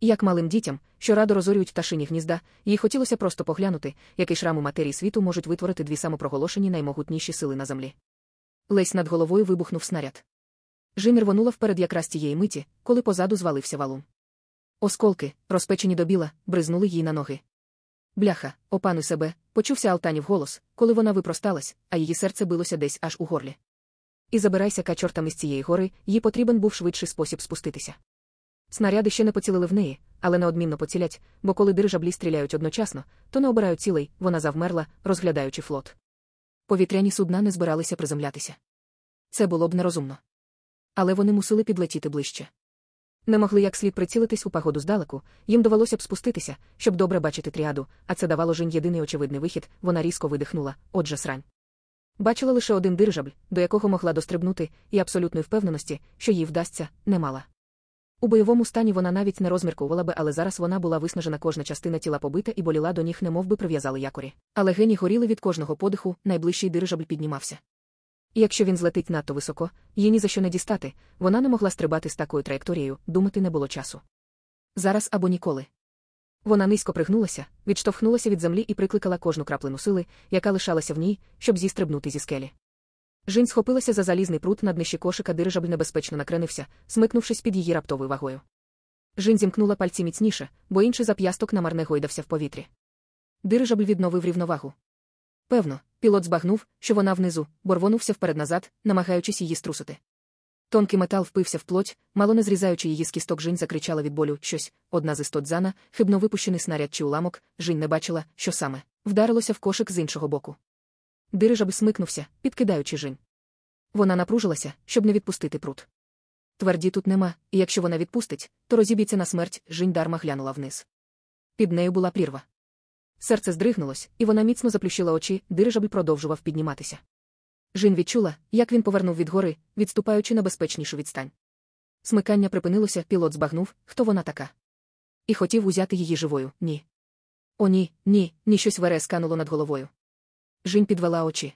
Як малим дітям, що радо розорюють пташині гнізда, їй хотілося просто поглянути, який шрам у матерії світу можуть витворити дві самопроголошені наймогутніші сили на землі. Лесь над головою вибухнув снаряд. Жін рвонула вперед якраз тієї миті, коли позаду звалився валун. Осколки, розпечені до біла, бризнули їй на ноги. Бляха, опануй себе, почувся Алтанів голос, коли вона випросталась, а її серце билося десь аж у горлі. І забирайся ка чортами з цієї гори, їй потрібен був швидший спосіб спуститися. Снаряди ще не поцілили в неї, але неодмінно поцілять, бо коли дирижаблі стріляють одночасно, то не обирають цілей, вона завмерла, розглядаючи флот. Повітряні судна не збиралися приземлятися. Це було б нерозумно. Але вони мусили підлетіти ближче. Не могли як слід прицілитись у погоду здалеку, їм довелося б спуститися, щоб добре бачити тріаду, а це давало жінь єдиний очевидний вихід, вона різко видихнула, отже срань. Бачила лише один дирижабль, до якого могла дострибнути, і абсолютної впевненості, що їй вдасться, не мала. У бойовому стані вона навіть не розмірковувала би, але зараз вона була виснажена кожна частина тіла побита і боліла до ніг, немов би прив'язали якорі. Але гені горіли від кожного подиху, найближчий дирижабль піднімався. І якщо він злетить надто високо, її ні за що не дістати, вона не могла стрибати з такою траєкторією, думати не було часу. Зараз або ніколи. Вона низько пригнулася, відштовхнулася від землі і прикликала кожну краплину сили, яка лишалася в ній, щоб зістрибнути зі скелі. Жінь схопилася за залізний прут над нижчі кошика, дирижабль небезпечно накренився, смикнувшись під її раптовою вагою. Жінь зімкнула пальці міцніше, бо інший зап'ясток намарне гойдався в повітрі. Дирижабль відновив рівновагу. Певно, пілот збагнув, що вона внизу, бо рвонувся вперед назад, намагаючись її струсити. Тонкий метал впився в плоть, мало не зрізаючи її з кісток Жінь закричала від болю щось, одна з істот хибно випущений снаряд чи уламок, Жінь не бачила, що саме, вдарилося в кошик з іншого боку. Дирижаб смикнувся, підкидаючи Жінь. Вона напружилася, щоб не відпустити прут. Тверді тут нема, і якщо вона відпустить, то розіб'ється на смерть, Жінь дарма глянула вниз. Під нею була прірва. Серце здригнулось, і вона міцно заплющила очі, дирижабль продовжував підніматися. Жін відчула, як він повернув від гори, відступаючи на безпечнішу відстань. Смикання припинилося, пілот збагнув, хто вона така. І хотів узяти її живою, ні. О, ні, ні, ні щось вере скануло над головою. Жінь підвела очі.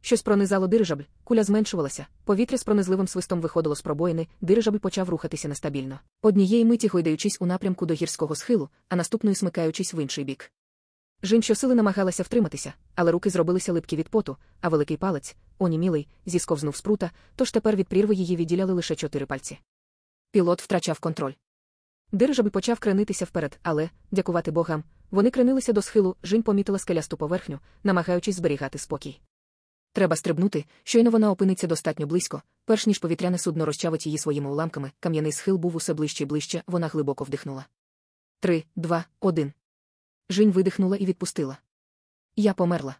Щось пронизало дирижабль, куля зменшувалася, повітря з пронизливим свистом виходило з пробоїни, дирижабль почав рухатися нестабільно. Однієї миті гойдаючись у напрямку до гірського схилу, а наступної смикаючись в інший бік. Жін щосили намагалася втриматися, але руки зробилися липкі від поту, а великий палець, онімілий, зісковзнув з прута, тож тепер від прірви її відділяли лише чотири пальці. Пілот втрачав контроль. Дирижабль почав кренитися вперед, але, дякувати богам, вони кренилися до схилу, Жінь помітила скелясту поверхню, намагаючись зберігати спокій. Треба стрибнути, щойно вона опиниться достатньо близько, перш ніж повітряне судно розчавить її своїми уламками, кам'яний схил був усе ближче і ближче, вона глибоко вдихнула. Три, два, один. Жінь видихнула і відпустила. Я померла.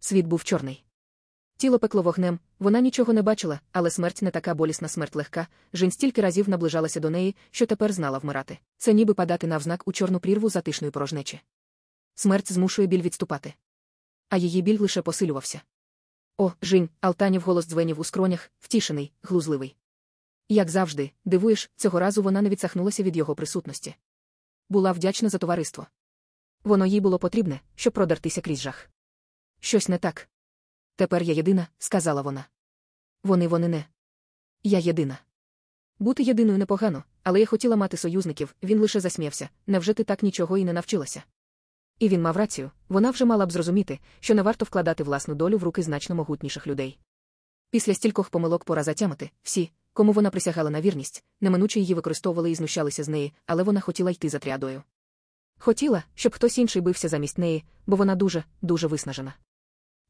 Світ був чорний. Тіло пекло вогнем, вона нічого не бачила, але смерть не така болісна смерть легка. Жінь стільки разів наближалася до неї, що тепер знала вмирати. Це ніби падати навзнак у чорну прірву затишної порожнечі. Смерть змушує біль відступати. А її біль лише посилювався. О, Жінь, Алтанів голос дзвенів у скронях, втішений, глузливий. Як завжди, дивуєш, цього разу вона не відсахнулася від його присутності. Була вдячна за товариство. Воно їй було потрібне, щоб продартися крізь жах. Щось не так. Тепер я єдина, сказала вона. Вони вони не. Я єдина. Бути єдиною непогано, але я хотіла мати союзників, він лише засміявся невже ти так нічого і не навчилася? І він мав рацію, вона вже мала б зрозуміти, що не варто вкладати власну долю в руки значно могутніших людей. Після стількох помилок пора затямити, всі, кому вона присягала на вірність, неминуче її використовували і знущалися з неї, але вона хотіла йти за тріадою. Хотіла, щоб хтось інший бився замість неї, бо вона дуже, дуже виснажена.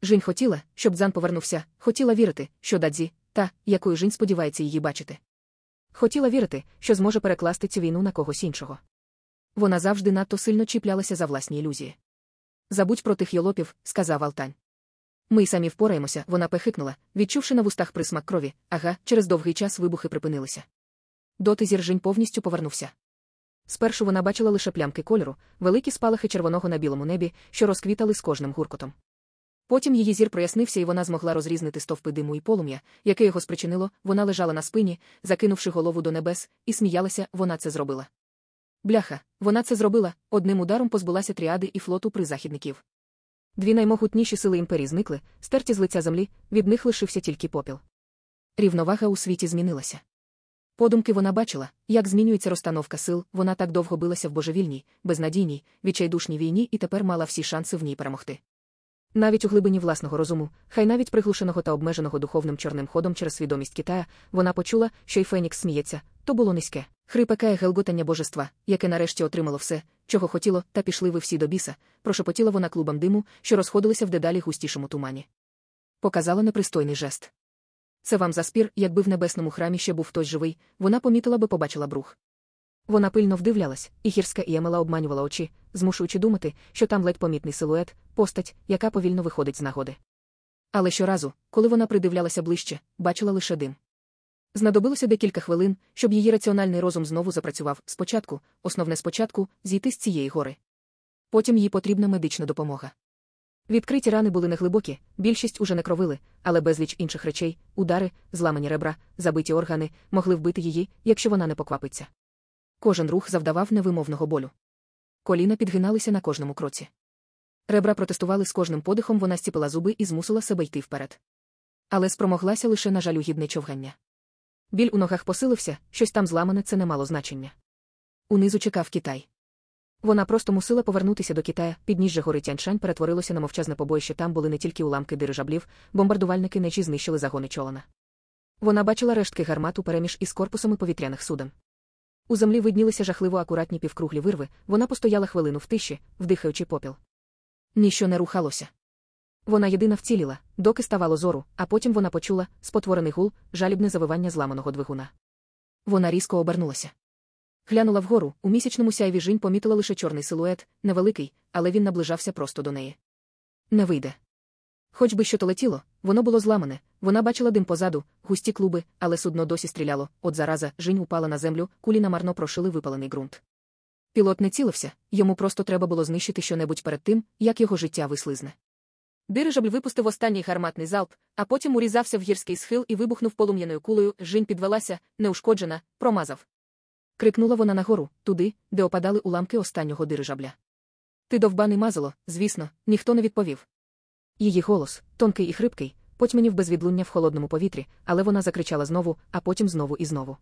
Жінь хотіла, щоб Дзан повернувся, хотіла вірити, що Дадзі, та, якою Жінь сподівається її бачити. Хотіла вірити, що зможе перекласти цю війну на когось іншого. Вона завжди надто сильно чіплялася за власні ілюзії. Забудь про тих йолопів, сказав Алтань. Ми й самі впораємося, вона пехикнула, відчувши на вустах присмак крові, ага, через довгий час вибухи припинилися. Доти зіржень повністю повернувся. Спершу вона бачила лише плямки кольору, великі спалахи червоного на білому небі, що розквітали з кожним гуркотом. Потім її зір прояснився, і вона змогла розрізнити стовпи диму і полум'я, яке його спричинило, вона лежала на спині, закинувши голову до небес, і сміялася, вона це зробила. Бляха, вона це зробила, одним ударом позбулася тріади і флоту призахідників. Дві наймогутніші сили імперії зникли, стерті з лиця землі, від них лишився тільки попіл. Рівновага у світі змінилася. Подумки вона бачила, як змінюється розстановка сил, вона так довго билася в божевільній, безнадійній, відчайдушній війні і тепер мала всі шанси в ній перемогти. Навіть у глибині власного розуму, хай навіть приглушеного та обмеженого духовним чорним ходом через свідомість Китая, вона почула, що й Фенікс сміється, то було низьке. Хрипекає гелготання божества, яке нарешті отримало все, чого хотіло, та пішли ви всі до біса, прошепотіла вона клубам диму, що розходилися в дедалі густішому тумані. Показала непристойний жест. Це вам за спір, якби в небесному храмі ще був хтось живий, вона помітила би побачила брух. Вона пильно вдивлялась, і гірська Іемела обманювала очі, змушуючи думати, що там ледь помітний силует, постать, яка повільно виходить з нагоди. Але щоразу, коли вона придивлялася ближче, бачила лише дим. Знадобилося декілька хвилин, щоб її раціональний розум знову запрацював спочатку, основне спочатку, зійти з цієї гори. Потім їй потрібна медична допомога. Відкриті рани були неглибокі, більшість уже не кровили, але безліч інших речей, удари, зламані ребра, забиті органи, могли вбити її, якщо вона не поквапиться. Кожен рух завдавав невимовного болю. Коліна підгиналися на кожному кроці. Ребра протестували з кожним подихом, вона стіпила зуби і змусила себе йти вперед. Але спромоглася лише на жалюгідне човгання. Біль у ногах посилився, щось там зламане це не мало значення. Унизу чекав Китай. Вона просто мусила повернутися до Китая, підніжжя гори Тяньшань перетворилося на мовчазне побоїще. Там були не тільки уламки дирижаблів, бомбардувальники нечі знищили загони чолана. Вона бачила рештки гармат у переміж із корпусами повітряних суден. У землі виднілися жахливо акуратні півкруглі вирви, вона постояла хвилину в тиші, вдихаючи попіл. Ніщо не рухалося. Вона єдина вціліла, доки ставало зору, а потім вона почула спотворений гул, жалібне завивання зламаного двигуна. Вона різко обернулася. Глянула вгору, у місячному сяйві жінь помітила лише чорний силует, невеликий, але він наближався просто до неї. Не вийде. Хоч би що то летіло, воно було зламане, вона бачила дим позаду, густі клуби, але судно досі стріляло, от зараза жінь упала на землю, кулі намарно прошили випалений ґрунт. Пілот не цілився, йому просто треба було знищити щонебудь перед тим, як його життя вислизне. Дирижабль випустив останній гарматний залп, а потім урізався в гірський схил і вибухнув полум'яною кулею, жінь підвелася, неушкоджена, промазав. Крикнула вона нагору, туди, де опадали уламки останнього дирижабля. Ти довбаний мазало, звісно, ніхто не відповів. Її голос, тонкий і хрипкий, потьмянів без відлуння в холодному повітрі, але вона закричала знову, а потім знову і знову.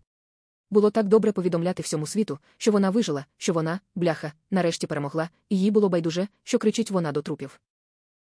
Було так добре повідомляти всьому світу, що вона вижила, що вона, бляха, нарешті перемогла, і їй було байдуже, що кричить вона до трупів.